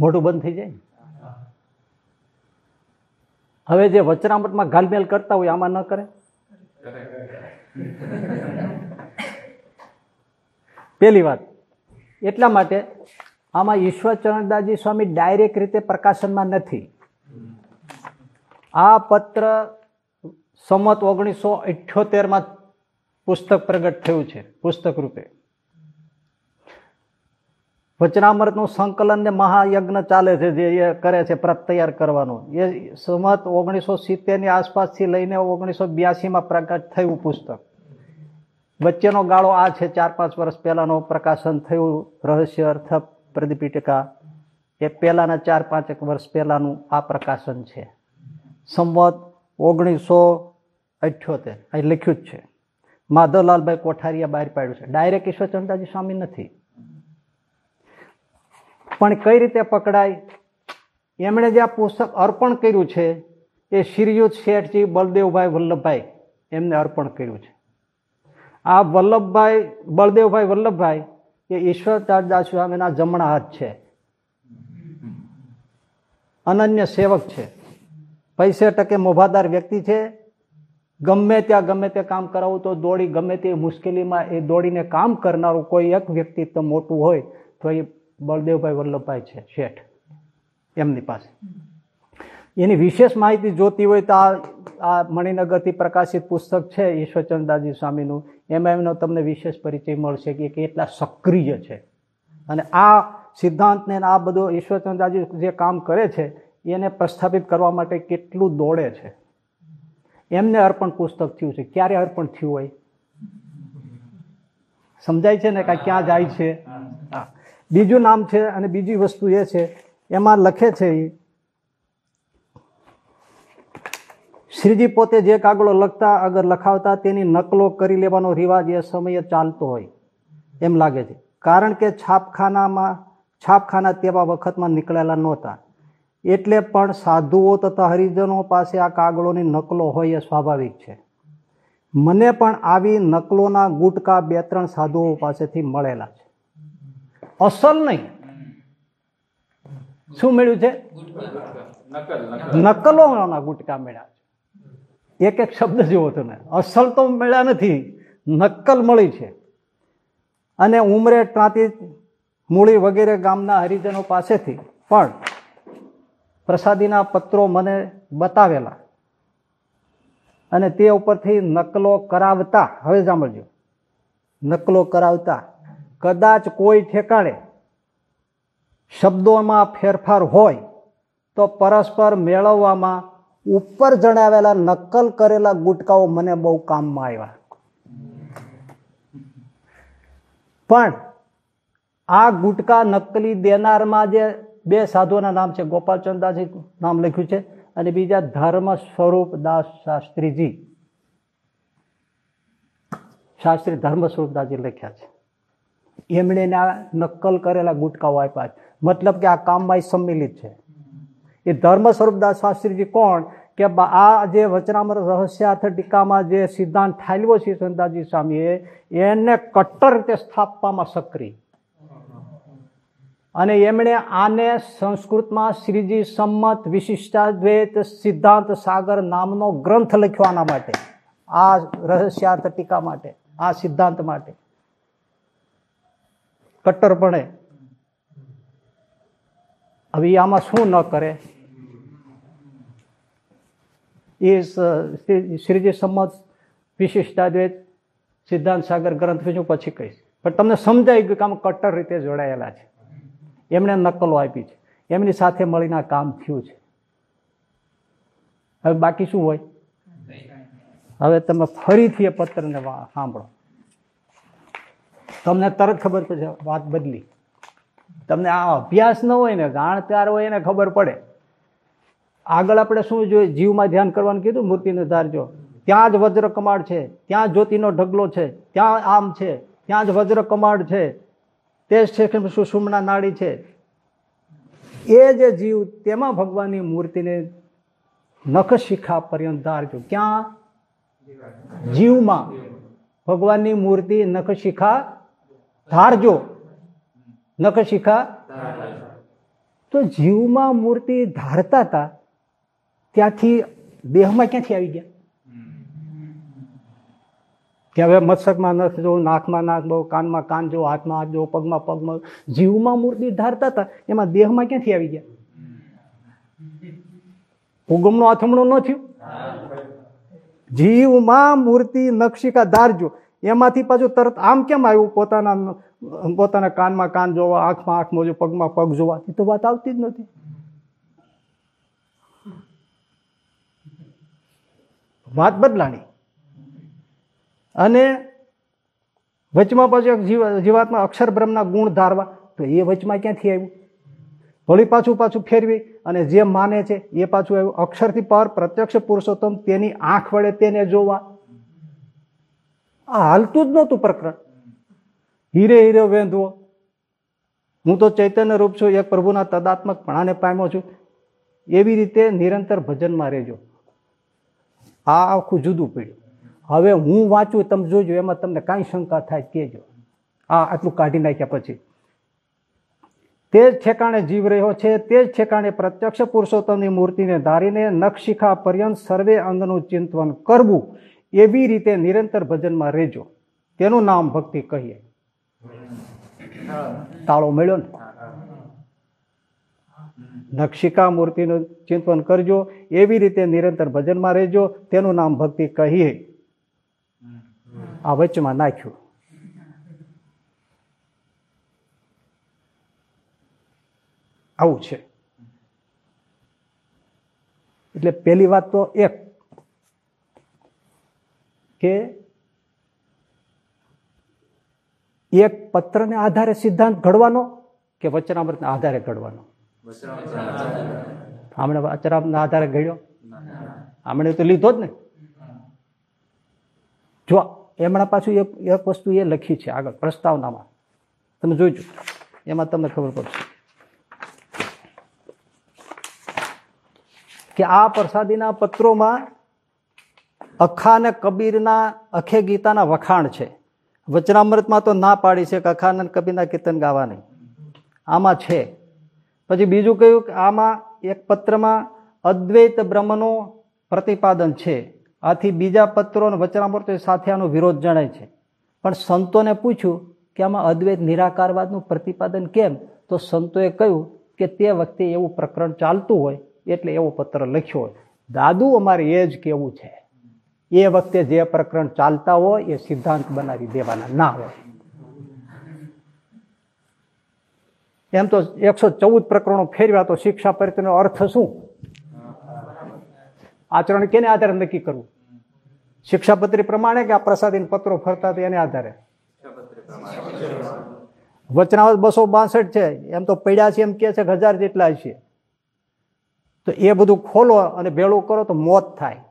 મોટું બંધ થઈ જાય ને. હવે જે વચનામૃતમાં ગાલમેલ કરતા હોય આમાં ન કરે? પેલી વાત. એટલા માટે આમાં ઈશ્વરચરણદાસજી સ્વામી ડાયરેક્ટ રીતે પ્રકાશનમાં નથી. આ પત્ર સંમત ઓગણીસો અઠ્યોતેરમાં પુસ્તક પ્રગટ થયું છે, પુસ્તક રૂપે. વચનામૃતનું સંકલન ને મહાયજ્ઞ ચાલે છે, જે એ કરે છે પ્રત તૈયાર કરવાનો. એ સમત ઓગણીસો સિત્તેરની આસપાસથી લઈને ઓગણીસો બ્યાસીમાં પ્રકાશ થયું પુસ્તક. વચ્ચેનો ગાળો આ છે, ચાર પાંચ વર્ષ પહેલાંનો પ્રકાશન થયું રહસ્ય, અર્થ પ્રદીપીટિકા એ પહેલાંના ચાર પાંચ એક વર્ષ પહેલાંનું આ પ્રકાશન છે. સંવત ઓગણીસો અઠ્યોતેર. અહીં લખ્યું જ છે. માધવલાલભાઈ કોઠારીએ બહાર પાડ્યું છે. ડાયરેક્ટ ઈશ્વરચંદ્રજી સ્વામી નથી. પણ કઈ રીતે પકડાય? એમણે જે આ પુસ્તક અર્પણ કર્યું છે, એ શ્રીયુત શેઠજી બળદેવભાઈ વલ્લભભાઈ એમને અર્પણ કર્યું છે. આ વલ્લભભાઈ બળદેવભાઈ વલ્લભભાઈ, એ ઈશ્વરદાસ સ્વામીના જમણા હાથ છે. અનન્ય સેવક છે. પૈસે ટકે મોભાદાર વ્યક્તિ છે. ગમે ત્યાં ગમે તે કામ કરાવું તો દોડી, ગમે તે મુશ્કેલીમાં એ દોડીને કામ કરનારું કોઈ એક વ્યક્તિત્વ મોટું હોય તો એ બળદેવભાઈ વલ્લભભાઈ છે, શેઠ, એમની પાસે. એની વિશેષ માહિતી જોતી હોય તો આ આ મણિનગરથી પ્રકાશિત પુસ્તક છે ઈશ્વરચંદ્રદાસજી સ્વામીનું. એમાં એમનો તમને વિશેષ પરિચય મળશે કે કેટલા સક્રિય છે. અને આ સિદ્ધાંતને આ બધો ઈશ્વરચંદ્રદાસજી જે કામ કરે છે, એને પ્રસ્થાપિત કરવા માટે કેટલું દોડે છે. એમને અર્પણ પુસ્તક થયું છે. ક્યારે અર્પણ થયું હોય? સમજાય છે ને કાંઈ ક્યાં જાય છે? બીજું નામ છે અને બીજી વસ્તુ એ છે, એમાં લખે છે એ શ્રીજી પોતે જે કાગળો લખતા અગર લખાવતા તેની નકલો કરી લેવાનો રિવાજ એ સમયે ચાલતો હોય. એમ લાગે છે. કારણ કે છાપખાનામાં, છાપખાના તેવા વખતમાં નીકળેલા નહોતા. એટલે પણ સાધુઓ તથા હરિજનો પાસે આ કાગળોની નકલો હોય એ સ્વાભાવિક છે. મને પણ આવી નકલોના ગુટકા બે ત્રણ સાધુઓ પાસેથી મળેલા છે. અસલ નહીં. શું મળ્યું છે? નકલોના ગુટકા મળ્યા એક એક શબ્દ જેવો હતો ને અસલ તો મળ્યા નથી. નક્કલ મળી છે. અને ઉમરે ત્રાંતી મૂળી વગેરે ગામના હરિજનો પાસેથી પણ પ્રસાદીના પત્રો મને બતાવેલા. અને તે ઉપરથી નકલો કરાવતા. હવે સાંભળજો. નકલો કરાવતા. કદાચ કોઈ ઠેકાણે શબ્દોમાં ફેરફાર હોય, તો પરસ્પર મેળવવામાં ઉપર જણાવેલા નકલ કરેલા ગુટકાઓ મને બહુ કામમાં આવ્યા. પણ આ ગુટકા નકલી દેનારમાં જે બે સાધુઓના નામ છે, ગોપાલચંદાજી નામ લખ્યું છે અને બીજા ધર્મ સ્વરૂપ દાસ શાસ્ત્રીજી. શાસ્ત્રી ધર્મ સ્વરૂપદાસજી લખ્યા છે. એમણે આ નકલ કરેલા ગુટકાઓ આપ્યા મતલબ કે આ કામમાં સંમિલિત છે. એ ધર્મ સ્વરૂપદાસ શાસ્ત્રીજી કોણ કે આ જે વચનામૃત રહસ્યાર્થ ટીકામાં જે સિદ્ધાંત ઠાલવો છે સંતાજી સ્વામીએ, એને કટ્ટર રીતે સ્થાપવામાં સક્રિય. અને એમણે આને સંસ્કૃતમાં શ્રીજી સંમત વિશિષ્ટાદ્વૈત સિદ્ધાંત સાગર નામનો ગ્રંથ લખ્યો આના માટે. આ રહસ્યાર્થ ટીકા માટે, આ સિદ્ધાંત માટે. કટ્ટરપણે. હવે આમાં શું ન કરે? એ શ્રીજી સંમત વિશિષ્ટાદ્વૈત સિદ્ધાંત સાગર ગ્રંથ વિશું પછી કહીશ. પણ તમને સમજાય ગયું કે આમ કટ્ટર રીતે જોડાયેલા છે. એમણે નકલો આપી છે. એમની સાથે મળીને આ કામ થયું છે. હવે બાકી શું હોય? હવે તમે ફરીથી એ પત્રને સાંભળો. તમને તરત ખબર પડશે વાત બદલી. તમને આ અભ્યાસ ન હોય ને, જાણકાર હોય એને ખબર પડે. આગળ આપણે શું જોઈએ? જીવમાં ધ્યાન કરવાનું કીધું, મૂર્તિને ધારજો ત્યાં જ વજ્ર કમાડ છે, ત્યાં જ્યોતિનો ઢગલો છે, ત્યાં આમ છે, ત્યાં જ વજ્ર કમાડ છે. તે જ છે સુષુમ્ના નાડી છે. એ જે જીવ, તેમાં ભગવાનની મૂર્તિને નખ શિખા પર્યંત ધારજો ક્યાં? જીવમાં. ભગવાનની મૂર્તિ નખ શિખા ધારજો. નખ શિખા? તો જીવમાં મૂર્તિ ધારતા હતા ત્યાંથી દેહમાં ક્યાંથી આવી ગયા? કે હવે મસ્તકમાં નખ જો નાકમાં નાક બહુ કાનમાં કાન જો હાથમાં હાથ જો પગમાં પગમાં જીવમાં મૂર્તિ ધારતા હતા એમાં દેહમાં ક્યાંથી આવી ગયા? ઉગમનો આથમણો ન થયું? જીવમાં મૂર્તિ નકશિકા ધારજો. એમાંથી પાછું તરત આમ કેમ આવ્યું? પોતાના પોતાના કાનમાં કાન જોવા, આંખમાં આંખ મોજો પગમાં પગ જોવા. એ તો વાત આવતી જ નથી. વાત બદલાણી. અને વચમાં પાછું જીવાતમાં અક્ષર બ્રહ્મના ગુણ ધારવા, તો એ વચમાં ક્યાંથી આવ્યું? વળી પાછું પાછું ફેરવી, અને જે માને છે એ પાછું આવ્યું. અક્ષરથી પર પ્રત્યક્ષ પુરુષોત્તમ તેની આંખ વડે તેને જોવા. આ હાલતું જ નહોતું પ્રકરણ. હીરે હીરે વેંધવો હું તો ચૈતન્ય રૂપ છું, એક પ્રભુના તદાત્મક પણાને પામ્યો છું. એવી રીતે નિરંતર ભજનમાં રહેજો. આ આખું જુદું પડ્યું. હવે હું વાંચું, તમે જોજો, એમાં તમને કાંઈ શંકા થાય, કહેજો. આ આટલું કાઢી નાખ્યા પછી. તે જ ઠેકાણે જીવ રહ્યો છે, તે જ ઠેકાણે પ્રત્યક્ષ પુરુષોત્તમની મૂર્તિને ધારીને નખશિખા પર્યંત સર્વે અંગનું ચિંતન કરવું. એવી રીતે નિરંતર ભજનમાં રહેજો. તેનું નામ ભક્તિ કહીએ. તાળો મળ્યો ને? નક્ષિકા મૂર્તિનું ચિંતન કરજો. એવી રીતે નિરંતર ભજનમાં રહેજો. તેનું નામ ભક્તિ કહીએ. આ વચમાં નાખ્યું. આવું છે. એટલે પહેલી વાત તો એક કે એક પત્રને આધારે સિદ્ધાંત ઘડવાનો કે વચનામૃતના આધારે ઘડવાનો? આમણે વચનામૃતના આધારે ઘડ્યો? આમણે તો લીધો જ ને. જો એમણે પાછું એક એક વસ્તુ એ લખી છે આગળ, પ્રસ્તાવનામાં. તમે જોઈજો એમાં તમને ખબર પડશે કે આ પ્રસાદીના પત્રોમાં અખા અને કબીરના અખે ગીતાના વખાણ છે. વચનામૃતમાં તો ના પાડી છે કે અખા અને કબીરના કીર્તન ગાવા નહીં આમાં છે. પછી બીજું કહ્યું કે આમાં એક પત્રમાં અદ્વૈત બ્રહ્મનું પ્રતિપાદન છે. આથી બીજા પત્રો અને વચનામૃત સાથે આનો વિરોધ જણાય છે. પણ સંતોને પૂછ્યું કે આમાં અદ્વૈત નિરાકારવાદનું પ્રતિપાદન કેમ? તો સંતોએ કહ્યું કે તે વખતે એવું પ્રકરણ ચાલતું હોય એટલે એવો પત્ર લખ્યો હોય. દાદુ, અમારે એ જ કેવું છે. એ વખતે જે પ્રકરણ ચાલતા હોય એ સિદ્ધાંત બનાવી દેવાના, ના હોય. એમ તો એકસો ચૌદ પ્રકરણો ફેરવ્યા તો શિક્ષા પરિચયનો અર્થ શું? આચરણ કેને આધારે નક્કી કરવું? શિક્ષાપત્રી પ્રમાણે કે આ પ્રસાદીન પત્રો ફરતા એને આધારે? વચનાવત બસો બાસઠ છે, એમ તો પડ્યા છે એમ કે છે હજાર જેટલા છે તો એ બધું ખોલો અને ભેળું કરો તો મોત થાય.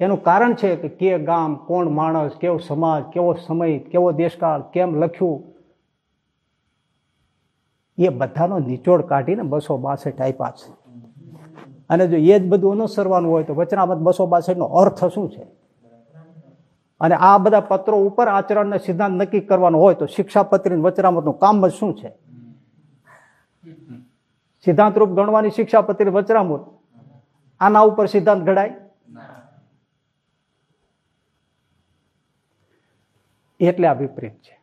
એનું કારણ છે કે કે ગામ, કોણ માણસ, કેવો સમાજ, કેવો સમય, કેવો દેશકાળ, કેમ લખ્યું? એ બધાનો નિચોડ કાઢીને બસો બાસઠ આપ્યા છે. અને જો એ જ બધું અનુસરવાનું હોય તો વચનામત બસો બાસઠનો અર્થ શું છે? અને આ બધા પત્રો ઉપર આચરણને સિદ્ધાંત નક્કી કરવાનો હોય તો શિક્ષાપત્રી વચનામતનું કામ જ શું છે? સિદ્ધાંત રૂપ ગણવાની શિક્ષાપત્રી વચનામત. આના ઉપર સિદ્ધાંત ઘડાય. એટલે આ વિપરીત છે.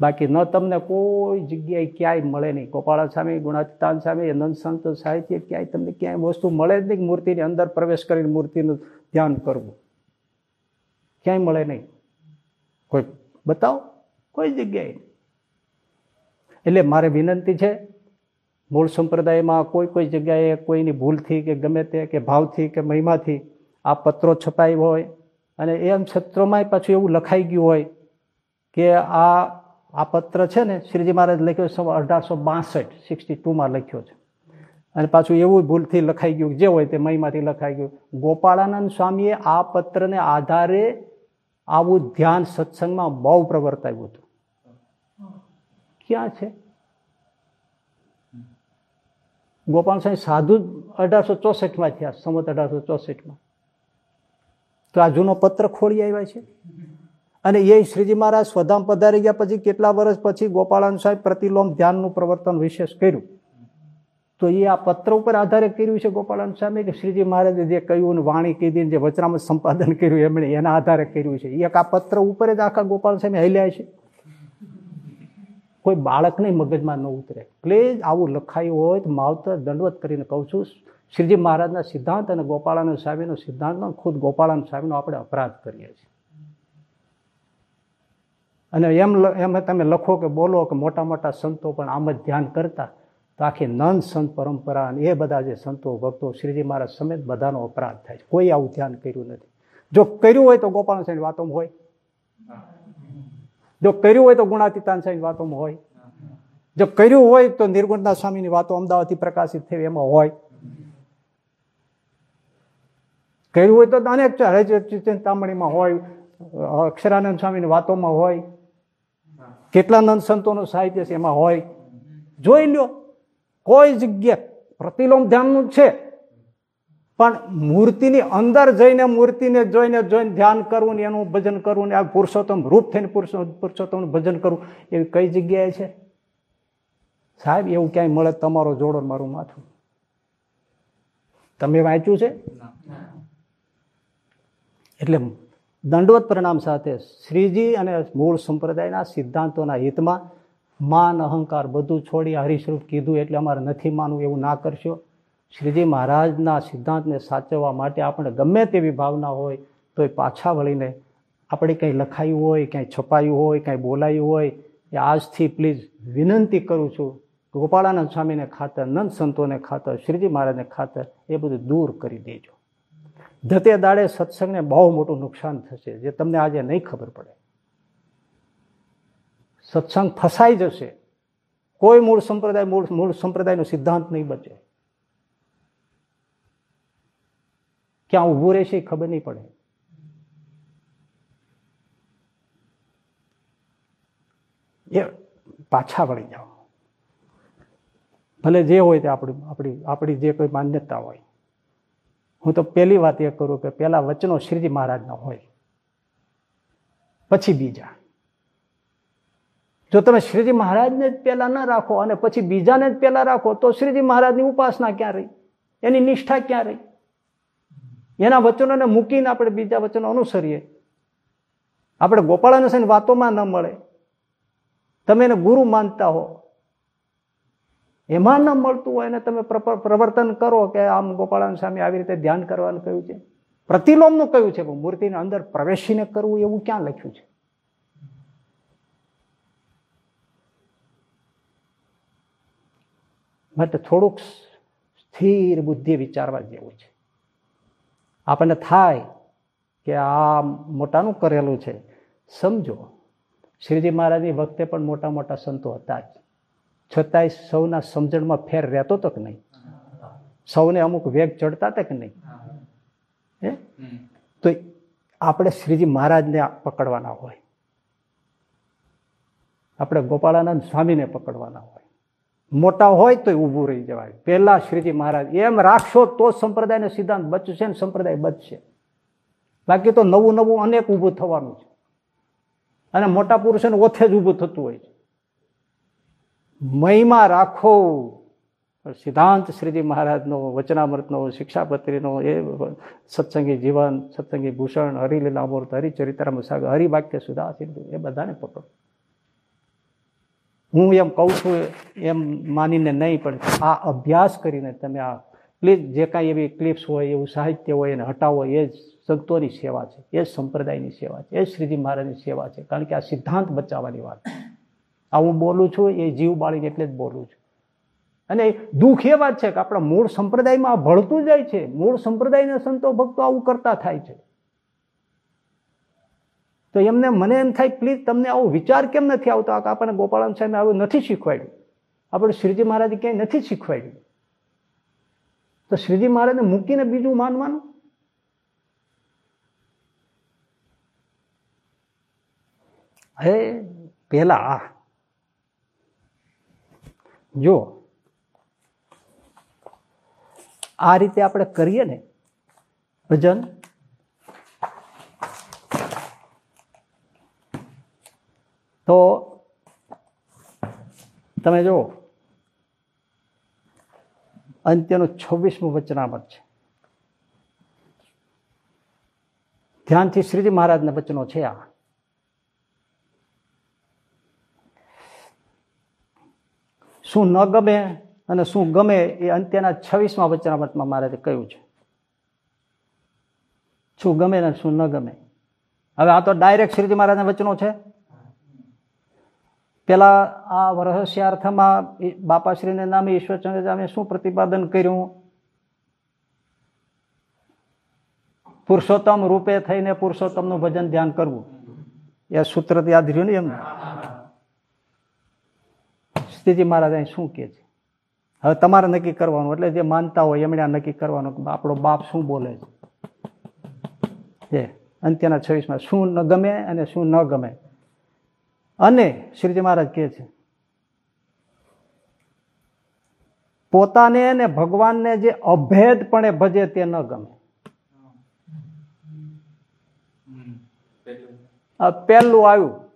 બાકી ન તમને કોઈ જગ્યાએ ક્યાંય મળે નહીં. ગોપાળા સ્વામી, ગુણાતીતાન સ્વામી નંદ સંત સાહિત્ય ક્યાંય તમને ક્યાંય વસ્તુ મળે જ નહીં મૂર્તિની અંદર પ્રવેશ કરીને મૂર્તિનું ધ્યાન કરવું. ક્યાંય મળે નહીં. કોઈ બતાવો? કોઈ જગ્યાએ એટલે મારે વિનંતી છે, મૂળ સંપ્રદાયમાં કોઈ કોઈ જગ્યાએ કોઈની ભૂલથી કે ગમે તે કે ભાવથી કે મહિમાથી આ પત્રો છપાઈ હોય અને એમ છત્રોમાંય પાછું એવું લખાઈ ગયું હોય કે આ આ પત્ર છે ને, શ્રીજી મહારાજ લખ્યો અઢારસો બાસઠ સિક્સટી ટુમાં લખ્યો છે. અને પાછું એવું ભૂલથી લખાઈ ગયું જે હોય તે મહીમાંથી લખાઈ ગયું. ગોપાળાનંદ સ્વામીએ આ પત્રને આધારે આવું ધ્યાન સત્સંગમાં બહુ પ્રવર્તાવ્યું હતું. ક્યાં છે? ગોપાલ સ્વામી સાધુ અઢારસો ચોસઠમાં થયા સમત અઢારસો ચોસઠમાં. તો આ જૂનો પત્ર ખોળી આવ્યા છે. અને એ શ્રીજી મહારાજ સ્વધામ પધારી ગયા પછી કેટલા વર્ષ પછી ગોપાળાન સાહેબ પ્રતિલોમ ધ્યાનનું પ્રવર્તન વિશેષ કર્યું. તો એ આ પત્ર ઉપર આધારે કર્યું છે ગોપાળાન સ્વામી કે શ્રીજી મહારાજે જે કહ્યું વાણી કીધી જે વચરામાં સંપાદન કર્યું એમણે એના આધારે કર્યું છે. એક આ પત્ર ઉપર જ આખા ગોપાલ સ્વામી હલ્યા છે. કોઈ બાળકને મગજમાં ન ઉતરે. પ્લીઝ આવું લખાયું હોય તો માવતર દંડવત કરીને કહું છું શ્રીજી મહારાજના સિદ્ધાંત અને ગોપાળાનંદ સ્વામીનો સિદ્ધાંતનો ખુદ ગોપાળાનંદ સ્વામીનો આપણે અપરાધ કરીએ છીએ. અને એમ એમ તમે લખો કે બોલો કે મોટા મોટા સંતો પણ આમ જ ધ્યાન કરતા, તો આખી નંદ સંત પરંપરા અને એ બધા જે સંતો, ભક્તો શ્રીજી મહારાજ સમેત બધાનો અપરાધ થાય છે. કોઈ આવું ધ્યાન કર્યું નથી. જો કર્યું હોય તો ગોપાલ સાહેબ વાતો હોય. જો કર્યું હોય તો ગુણાતીતાન સાહેબ વાતોમાં હોય. જો કર્યું હોય તો નિર્ગુણના સ્વામીની વાતો અમદાવાદથી પ્રકાશિત થઈ એમાં હોય. કર્યું હોય તો અનેક ચિંતામણીમાં હોય અક્ષરાનંદ સ્વામીની વાતોમાં હોય, કેટલા નંદ સંતોનું સાહિત્ય છે એમાં હોય. જોઈ લો કોઈ જગ્યા પ્રતિલોમ ધ્યાનનું છે. પણ મૂર્તિની અંદર જઈને, મૂર્તિને જોઈને જોઈને ધ્યાન કરવું ને એનું ભજન કરવું ને આ પુરુષોત્તમ, રૂપ થઈને પુરુષોત્તમનું ભજન કરવું, એવી કઈ જગ્યાએ છે? સાહેબ, એવું ક્યાંય મળે તમારો જોડો મારું માથું. તમે વાંચ્યું છે? એટલે દંડવત પરિણામ સાથે શ્રીજી અને મૂળ સંપ્રદાયના સિદ્ધાંતોના હિતમાં માન, અહંકાર બધું છોડી હરિસ્વરૂપ કીધું એટલે અમારે નથી માનવું, એવું ના કરશો. શ્રીજી મહારાજના સિદ્ધાંતને સાચવવા માટે આપણે ગમે તેવી ભાવના હોય તો એ પાછા વળીને આપણે કંઈ લખાયું હોય ક્યાંય છપાયું હોય, કાંઈ બોલાયું હોય, એ આજથી પ્લીઝ વિનંતી કરું છું. ગોપાળાનંદ સ્વામીને ખાતર, નંદ સંતોને ખાતર, શ્રીજી મહારાજને ખાતર એ બધું દૂર કરી દેજો. ધતે દાડે સત્સંગને બહુ મોટું નુકસાન થશે, જે તમને આજે નહીં ખબર પડે. સત્સંગ ફસાઈ જશે. કોઈ મૂળ સંપ્રદાય, મૂળ મૂળ સંપ્રદાયનો સિદ્ધાંત નહીં બચે. ક્યાં ઊભું રહેશે ખબર નહીં પડે. એ પાછા વળી જાઓ. ભલે જે હોય તે આપણી આપણી આપણી જે કોઈ માન્યતા હોય. હું તો પહેલી વાત એ કરું કે પહેલા વચનો શ્રીજી મહારાજના હોય. પછી બીજા. જો તમે શ્રીજી મહારાજને જ પહેલા ના રાખો અને પછી બીજાને જ પહેલા રાખો, તો શ્રીજી મહારાજની ઉપાસના ક્યાં રહી? એની નિષ્ઠા ક્યાં રહી? એના વચનોને મૂકીને આપણે બીજા વચનો અનુસરીએ. આપણે ગોપાળાનંદ વાતોમાં ન મળે. તમે એને ગુરુ માનતા હો. એમાં ન મળતું હોય ને તમે પ્રવર્તન કરો કે આમ ગોપાળાન સ્વામી આવી રીતે ધ્યાન કરવાનું કહ્યું છે. પ્રતિલોમનું કહ્યું છે, પણ મૂર્તિને અંદર પ્રવેશીને કરવું એવું ક્યાં લખ્યું છે? માટે થોડુંક સ્થિર બુદ્ધિ વિચારવા જેવું છે. આપણને થાય કે આ મોટાનું કરેલું છે. સમજો, શ્રીજી મહારાજની વખતે પણ મોટા મોટા સંતો હતા જ. છતાંય સૌના સમજણમાં ફેર રહેતો તો કે નહીં? સૌને અમુક વેગ ચડતા હતા કે નહીં? હે? તો આપણે શ્રીજી મહારાજને પકડવાના હોય. આપણે ગોપાળાનંદ સ્વામીને પકડવાના હોય. મોટા હોય તો ઊભું રહી જવાય. પહેલા શ્રીજી મહારાજ, એમ રાખશો તો સંપ્રદાયનો સિદ્ધાંત બચશે ને સંપ્રદાય બચશે. બાકી તો નવું નવું અનેક ઊભું થવાનું છે. અને મોટા પુરુષોને ઓથે જ ઊભું થતું હોય છે. મહિમા રાખો. સિદ્ધાંત શ્રીજી મહારાજનો, વચનામૃતનો, શિક્ષાપત્રીનો એ સત્સંગી જીવન, સત્સંગી ભૂષણ હરિલીલામૃત હરિચરિત્રામ સાગર હરિવાક્ય સુધા, સિંધુ, એ બધાને પકડો. હું એમ કહું છું, એમ માનીને નહીં, પણ આ અભ્યાસ કરીને તમે આ પ્લીઝ જે કાંઈ એવી ક્લિપ્સ હોય, એવું સાહિત્ય હોય, એને હટાવો, એ જ સંતોની સેવા છે, એ જ સંપ્રદાયની સેવા છે, એ જ શ્રીજી મહારાજની સેવા છે, કારણ કે આ સિદ્ધાંત બચાવવાની વાત આ હું બોલું છું, એ જીવ બાળીને એટલે જ બોલું છું. અને દુઃખ એ વાત છે કે આપણા મૂળ સંપ્રદાયમાં આ ભળતું જાય છે. મૂળ સંપ્રદાયના સંતો ભક્તો આવું કરતા થાય છે. તો એમને મને એમ થાય, પ્લીઝ, તમને આવો વિચાર કેમ નથી આવતો? આપણને ગોપાળાન સાહેબે આવું નથી શીખવાડ્યું. આપણે શ્રીજી મહારાજે ક્યાંય નથી શીખવાડ્યું. તો શ્રીજી મહારાજને મૂકીને બીજું માનવાનું? હે, પેલા જો આ રીતે આપણે કરીએ ને, ભજન, તો તમે જુઓ, અંત્યનું છવ્વીસમું વચનામત છે. ધ્યાનથી શ્રીજી મહારાજના વચનો છે આ. શું ન ગમે અને શું ગમે એ અંત્યના છવ્વીસમાં વચનામતમાં મારે કહ્યું છે. શું ગમે ને શું ન ગમે. હવે આ તો ડાયરેક્ટ શ્રીજી મહારાજના વચનો છે. પેલા આ રહસ્યાર્થમાં બાપાશ્રીને નામે ઈશ્વરચંદ્ર સ્વામી શું પ્રતિપાદન કર્યું? પુરુષોત્તમ રૂપે થઈને પુરુષોત્તમનું ભજન ધ્યાન કરવું. એ સૂત્ર યાદ રહ્યું ને એમ? સ્થિતિ મહારાજ અહીં શું કે છે? હવે તમારે નક્કી કરવાનું એટલે જે માનતા હોય એમણે આ નક્કી કરવાનું આપણો બાપ શું બોલે છે? અંત્યના છવ્વીસમાં શું ન ગમે અને શું ન ગમે. અને શ્રીજી મહારાજ કહે છે પોતાને અને ભગવાનને જે અભેદપણે ભજે તે ન ગમે. પહેલું. આવ્યું.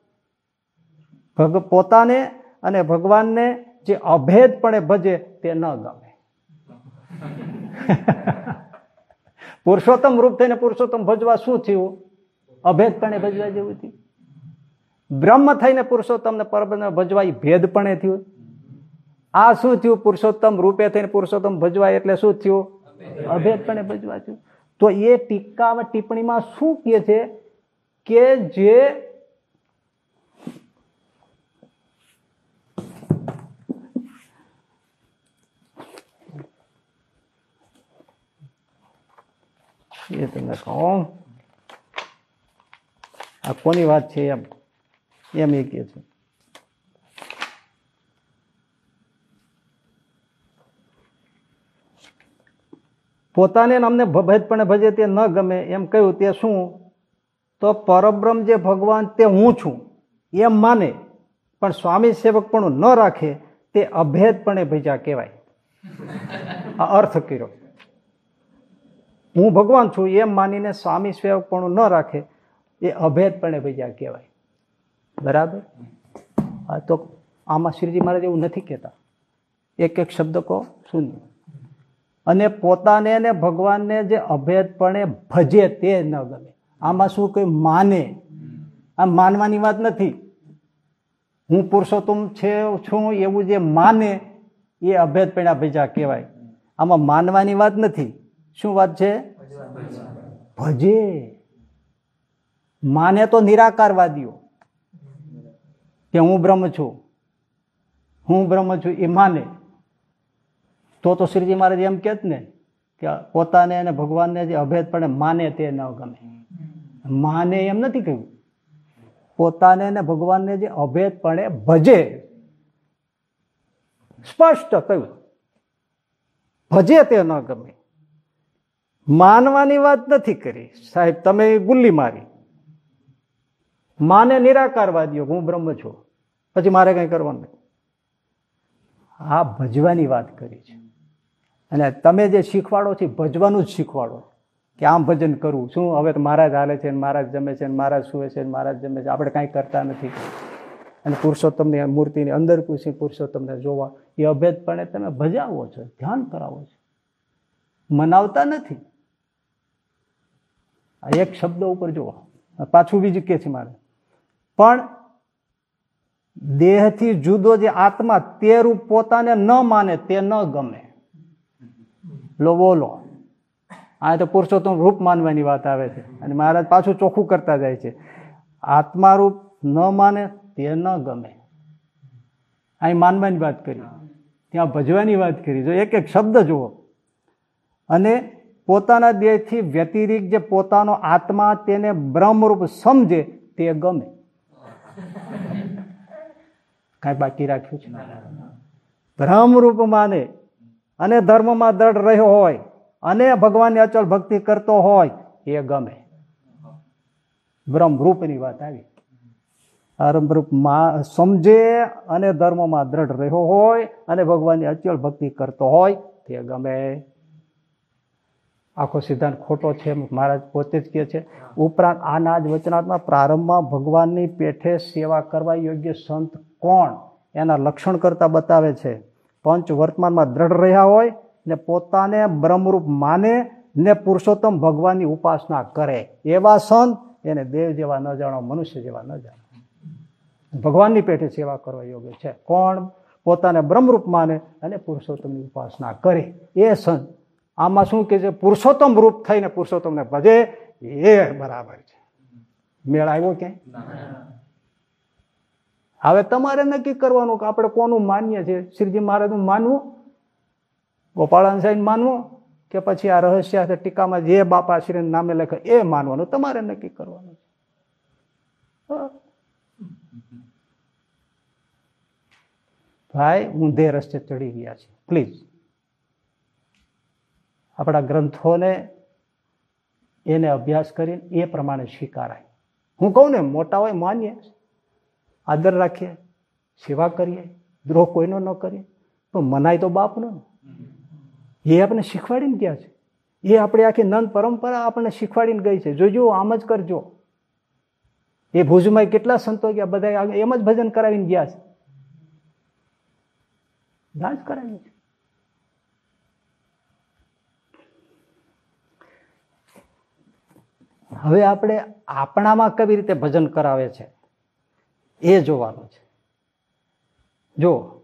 પોતાને અને ભગવાનને જે અભેદપણે ભજે તે ન ગમે. પુરુષોત્તમ રૂપ થઈને પુરુષોત્તમ ભજવા શું થયું? અભેદપણે ભજવા જેવું થયું. બ્રહ્મ થઈને પુરુષોત્તમને પરબ્રહ્મ ભજવા એ ભેદપણે થયું. આ શું થયું? પુરુષોત્તમ રૂપે થઈને પુરુષોત્તમ ભજવાય એટલે શું થયું? અભેદપણે ભજવા થયું. તો એ ટીકા ટિપ્પણીમાં શું કહે છે? કે જે એ તમને કહું. આ કોની વાત છે એમ? એમ એ કહે છે. પોતાને અમને ભેદપણે ભજે તે ન ગમે. એમ કહ્યું, તે શું? તો પરબ્રહ્મ જે ભગવાન તે હું છું. એમ માને. પણ સ્વામી સેવક પણ ન રાખે તે અભેદપણે ભજ્યા કહેવાય. આ અર્થ કર્યો. હું ભગવાન છું, એમ માનીને સ્વામી સેવક પણ ન રાખે, એ અભેદપણે ભાઈ કહેવાય. બરાબર? હા, તો આમાં શ્રીજી મહારાજ એવું નથી કહેતા. એક એક શબ્દ કહો, શૂન્ય. અને પોતાને ને ભગવાનને જે અભેદપણે ભજે તે ન ગમે. આમાં શું કઈ માને? આ માનવાની વાત નથી. હું પુરુષોત્તમ છે, છું, એવું જે માને, એ અભેદપણા ભેજા કહેવાય. આમાં માનવાની વાત નથી. શું વાત છે? ભજે. માને તો નિરાકારવાદીઓ કે હું બ્રહ્મ છું. હું બ્રહ્મ છું એ માને. તો તો શ્રીજી મહારાજ એમ કે ને કે પોતાને અને ભગવાનને જે અભેદપણે માને તે ન ગમે. માને એમ નથી કહ્યું. પોતાને અને ભગવાનને જે અભેદપણે ભજે. સ્પષ્ટ કહ્યું. ભજે તે ન ગમે. માનવાની વાત નથી કરી. સાહેબ, તમે ગુલ્લી મારી. માને નિરાકારવા દો હું બ્રહ્મ છું. પછી મારે કંઈ કરવાનું નહીં આ ભજવાની વાત કરી છે. અને તમે જે શીખવાડો છો ભજવાનું જ શીખવાડો. કે આમ ભજન કરવું. શું હવે તો મહારાજ હાલે છે મહારાજ જમે છે મહારાજ સુવે છે મહારાજ જમે છે. આપણે કાંઈ કરતા નથી. અને પુરુષોત્તમની મૂર્તિની અંદર પૂછી પુરુષોત્તમને જોવા. એ અભેદપણે તમે ભજાવો છો, ધ્યાન કરાવો છો. મનાવતા નથી. આ એક શબ્દ ઉપર જુઓ. પાછું બીજું કે છે મારે. પણ દેહથી જુદો જે આત્મા તે રૂપ પોતાને ન માને, તે ન ગમે. લો, બોલો. આ તો પુરુષોત્તમ રૂપ માનવાની વાત આવે છે. અને મહારાજ પાછું ચોખ્ખું કરતા જાય છે. આત્મા રૂપ ન માને, તે ન ગમે. અહીં માનવાની વાત કરી. ત્યાં ભજવાની વાત કરી. જો એક એક શબ્દ જુઓ. અને પોતાના દેહથી વ્યતિરિક જે પોતાનો આત્મા તેને બ્રહ્મરૂપ સમજે તે ગમે. કાંઈ બાકી રાખ્યું છે? બ્રહ્મરૂપ માને અને ધર્મમાં દ્રઢ રહ્યો હોય અને ભગવાનની અચળ ભક્તિ કરતો હોય એ ગમે. બ્રહ્મરૂપની વાત આવી. બ્રહ્મરૂપ સમજે અને ધર્મમાં દ્રઢ રહ્યો હોય અને ભગવાનની અચળ ભક્તિ કરતો હોય તે ગમે. આખો સિદ્ધાંત ખોટો છે, મહારાજ પોતે જ કહે છે, ઉપરાંત આના જ વચનાત્મા પ્રારંભમાં ભગવાનની પેઠે સેવા કરવા યોગ્ય સંત કોણ? એના લક્ષણ કરતા બતાવે છે. પંચ વર્તમાનમાં દ્રઢ રહ્યા હોય ને પોતાને બ્રહ્મરૂપ માને ને પુરુષોત્તમ ભગવાનની ઉપાસના કરે. એવા સંત એને દેવ જેવા ન જાણો, મનુષ્ય જેવા ન જાણો. ભગવાનની પેઠે સેવા કરવા યોગ્ય છે. કોણ? પોતાને બ્રહ્મરૂપ માને અને પુરુષોત્તમની ઉપાસના કરે. એ સંત આમાં શું કે છે, પુરુષોત્તમ રૂપ થઈને પુરુષોત્તમને ભજે એ બરાબર છે. મેળ આવ્યો ક્યાંય? હવે તમારે નક્કી કરવાનું કે આપણે કોનું માન્ય છે? શ્રીજી મહારાજનું માનવું? ગોપાળાન સાહેબ માનવું? કે પછી આ રહસ્ય ટીકામાં જે બાપા શ્રી નામે લખે એ માનવાનું? તમારે નક્કી કરવાનું છે. ભાઈ ઊંધે રસ્તે ચડી ગયા છે પ્લીઝ આપણા ગ્રંથોને એને અભ્યાસ કરીને એ પ્રમાણે સ્વીકારાય. હું કહું ને મોટા હોય માનીએ, આદર રાખીએ, સેવા કરીએ, દ્રોહ કોઈનો ન કરીએ, પણ મનાય તો બાપનો એ આપણે શીખવાડીને ગયા છે. એ આપણે આખી નંદ પરંપરા આપણને શીખવાડીને ગઈ છે. જોજો, આમ જ કરજો. એ ભુજમાં કેટલા સંતો ગયા બધા એમ જ ભજન કરાવીને ગયા છે. ના જ કરાવી છે હવે આપણે આપણામાં કેવી રીતે ભજન કરાવે છે? એ જોવાનું છે. જો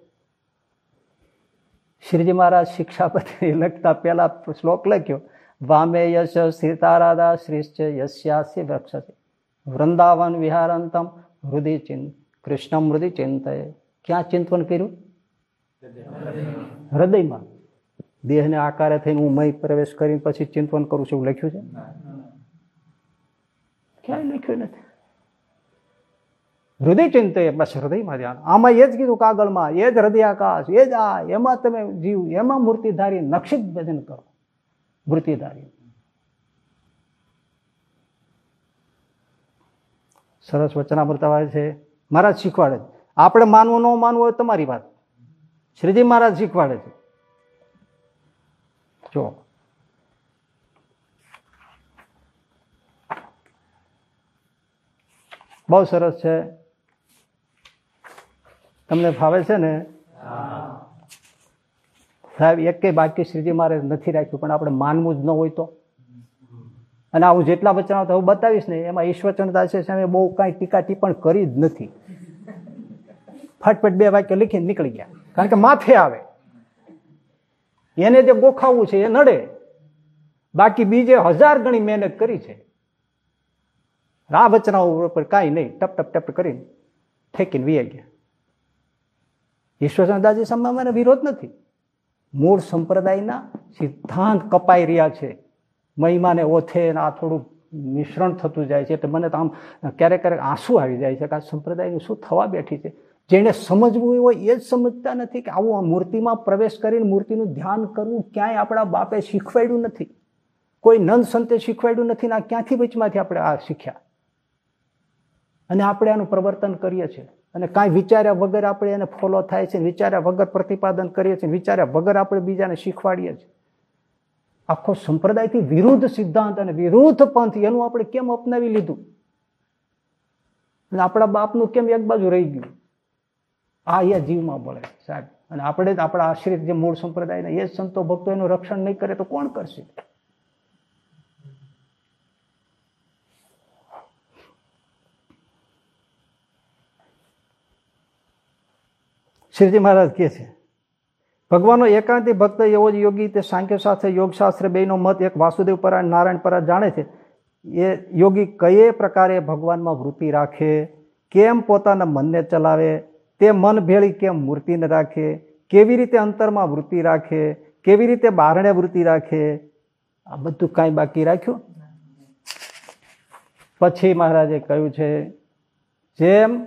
શ્રીજી મહારાજ શિક્ષાપતિ લખતા પહેલા શ્લોક લખ્યો, વામે યશ સ્થિતારાધા શ્રીશ્ચ યશ્યાસી વૃક્ષ વૃંદાવન વિહારંતમ હૃદય ચિંત કૃષ્ણ મૃદય ચિંતય. ક્યાં ચિંતન કર્યું? હૃદયમાં. દેહને આકારે થઈને હું મય પ્રવેશ કરીને પછી ચિંતન કરું છું એવું લખ્યું છે? ક્યાંય લખ્યું નથી હૃદય ચિંતે બસ હૃદયમાં ધ્યાન. આમાં એ જ કીધું કાગળમાં, એ જ હૃદયાકાશ, એ જ આ, એમાં તમે જીવ, એમાં મૂર્તિધારી નક્ષિત ભજન કરો. મૂર્તિધારી. સરસ વચનામૃત આવે છે. મહારાજ શીખવાડે છે. આપણે માનવું ન માનવું હોય તમારી વાત. શ્રીજી મહારાજ શીખવાડે છે. જો બહુ સરસ છે. તમને ફાવે છે ને? સાહેબ, એક બાકી શ્રીજી મારે નથી રાખ્યું, પણ આપણે માનવું જ ન હોય તો. અને હું જેટલા વચનો હું બતાવીશ ને, એમાં ઈશ્વરચંદ્રદાસ સામે બહુ કાંઈ ટીકા ટિપ્પણ કરી જ નથી. ફટફટ બે વાક્ય લીખીને નીકળી ગયા. કારણ કે માથે આવે. એને જે ગોખાવવું છે, એ નડે. બાકી બીજે હજાર ગણી મહેનત કરી છે. આ વચનાઓ ઉપર કાંઈ નહીં. ટપ ટપ ટપ કરીને ઠેકીને વી ગયા. ઈશ્વરચંદાજી સમયમાં વિરોધ નથી. મૂળ સંપ્રદાયના સિદ્ધાંત કપાઈ રહ્યા છે. મહિમાને ઓથે આ થોડું મિશ્રણ થતું જાય છે. એટલે મને તો આમ ક્યારેક ક્યારેક આંસુ આવી જાય છે કે આ સંપ્રદાયનું શું થવા બેઠી છે? જેને સમજવું હોય એ જ સમજતા નથી કે આવું મૂર્તિમાં પ્રવેશ કરીને મૂર્તિનું ધ્યાન કરવું ક્યાંય આપણા બાપે શીખવાડ્યું નથી. કોઈ નંદ સંતે શીખવાડ્યું નથી ને ક્યાંથી વચમાંથી આપણે આ શીખ્યા? અને આપણે આનું પ્રવર્તન કરીએ છીએ. અને કાંઈ વિચાર્યા વગર આપણે એને ફોલો થાય છે વિચાર્યા વગર પ્રતિપાદન કરીએ છીએ વિચાર્યા વગર આપણે બીજાને શીખવાડીએ છીએ. આખો સંપ્રદાયથી વિરુદ્ધ સિદ્ધાંત અને વિરુદ્ધ પંથ એનું આપણે કેમ અપનાવી લીધું? અને આપણા બાપનું કેમ એક બાજુ રહી ગયું? આ એ જીવમાં બળે સાહેબ. અને આપણે જ આપણા આશ્રિત જે મૂળ સંપ્રદાયના એ જ સંતો ભક્તો એનું રક્ષણ નહીં કરે તો કોણ કરશે? શ્રીજી મહારાજ કહે છે, ભગવાનનો એકાંતિ ભક્ત એવો જ યોગી તે સાંખ્ય શાસ્ત્ર, યોગશાસ્ત્ર બેનો મત એક વાસુદેવ પરાયણ નારાયણ પરા જાણે છે. એ યોગી કયે પ્રકારે ભગવાનમાં વૃત્તિ રાખે? કેમ પોતાના મનને ચલાવે? તે મન ભેળી કેમ મૂર્તિને રાખે? કેવી રીતે અંતરમાં વૃત્તિ રાખે? કેવી રીતે બારણે વૃત્તિ રાખે? આ બધું કાંઈ બાકી રાખ્યું? પછી મહારાજે કહ્યું છે, જેમ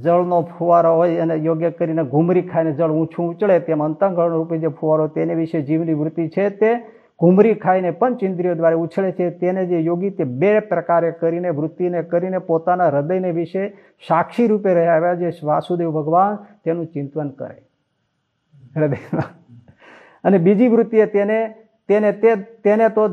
જળનો ફુવારો હોય એને યોગ્ય કરીને ઘૂમરી ખાઈને જળ ઊંચું ઉચળે તેમ અંતંગણ રૂપે જે ફુવારો તેને વિશે જીવની વૃત્તિ છે તે ઘૂમરી ખાઈને પંચ ઇન્દ્રિયો દ્વારા ઉછળે છે. તેને જે યોગી તે બે પ્રકારે કરીને, વૃત્તિને કરીને પોતાના હૃદયને વિશે સાક્ષી રૂપે રહ્યા આવ્યા જે વાસુદેવ ભગવાન તેનું ચિંતન કરે. હૃદયમાં. અને બીજી વૃત્તિએ તેને તેને તે, તેને તો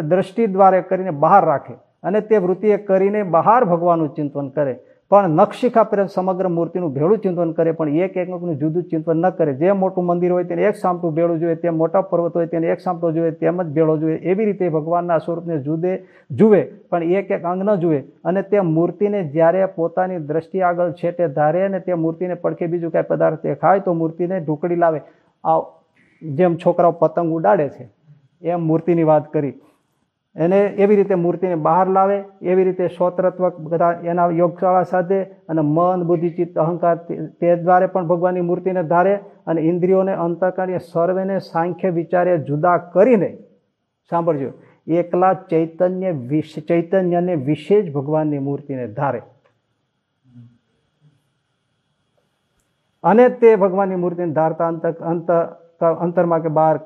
દ્રષ્ટિ દ્વારા કરીને બહાર રાખે. અને તે વૃત્તિએ કરીને બહાર ભગવાનનું ચિંતન કરે. પણ નક્ષિકા પર્યંત સમગ્ર મૂર્તિનું ભેળું ચિંતન કરે, પણ એક એકનું જુદું ચિંતન ન કરે. જે મોટું મંદિર હોય તેને એક સામટું ભેળું જોઈએ તે મોટા પર્વત હોય તેને એક સામટો જોઈએ, તેમ જ ભેળો જોઈએ. એવી રીતે ભગવાનના સ્વરૂપને જુદે જુએ, પણ એક એક અંગ ન જુએ. અને તે મૂર્તિને જ્યારે પોતાની દ્રષ્ટિ આગળ છેટે ધારે અને તે મૂર્તિને પડખે બીજું કાંઈ પદાર્થ દેખાય, તો મૂર્તિને ઢુકડી લાવે. આ જેમ છોકરાઓ પતંગ ઉડાડે છે, એમ મૂર્તિની વાત કરી. એને એવી રીતે મૂર્તિને બહાર લાવે, એવી રીતે સ્વતત્વ બધા એના યોગશાળા સાથે અને મન બુદ્ધિચિત્ત અહંકાર તે દ્વારે પણ ભગવાનની મૂર્તિને ધારે અને ઇન્દ્રિયોને અંતકાર્ય સર્વેને સાંખ્ય વિચારે જુદા કરીને, સાંભળજો, એકલા ચૈતન્ય ચૈતન્યને વિશેષ ભગવાનની મૂર્તિને ધારે. અને તે ભગવાનની મૂર્તિને ધારતા અંત અંતરમાં કે બહાર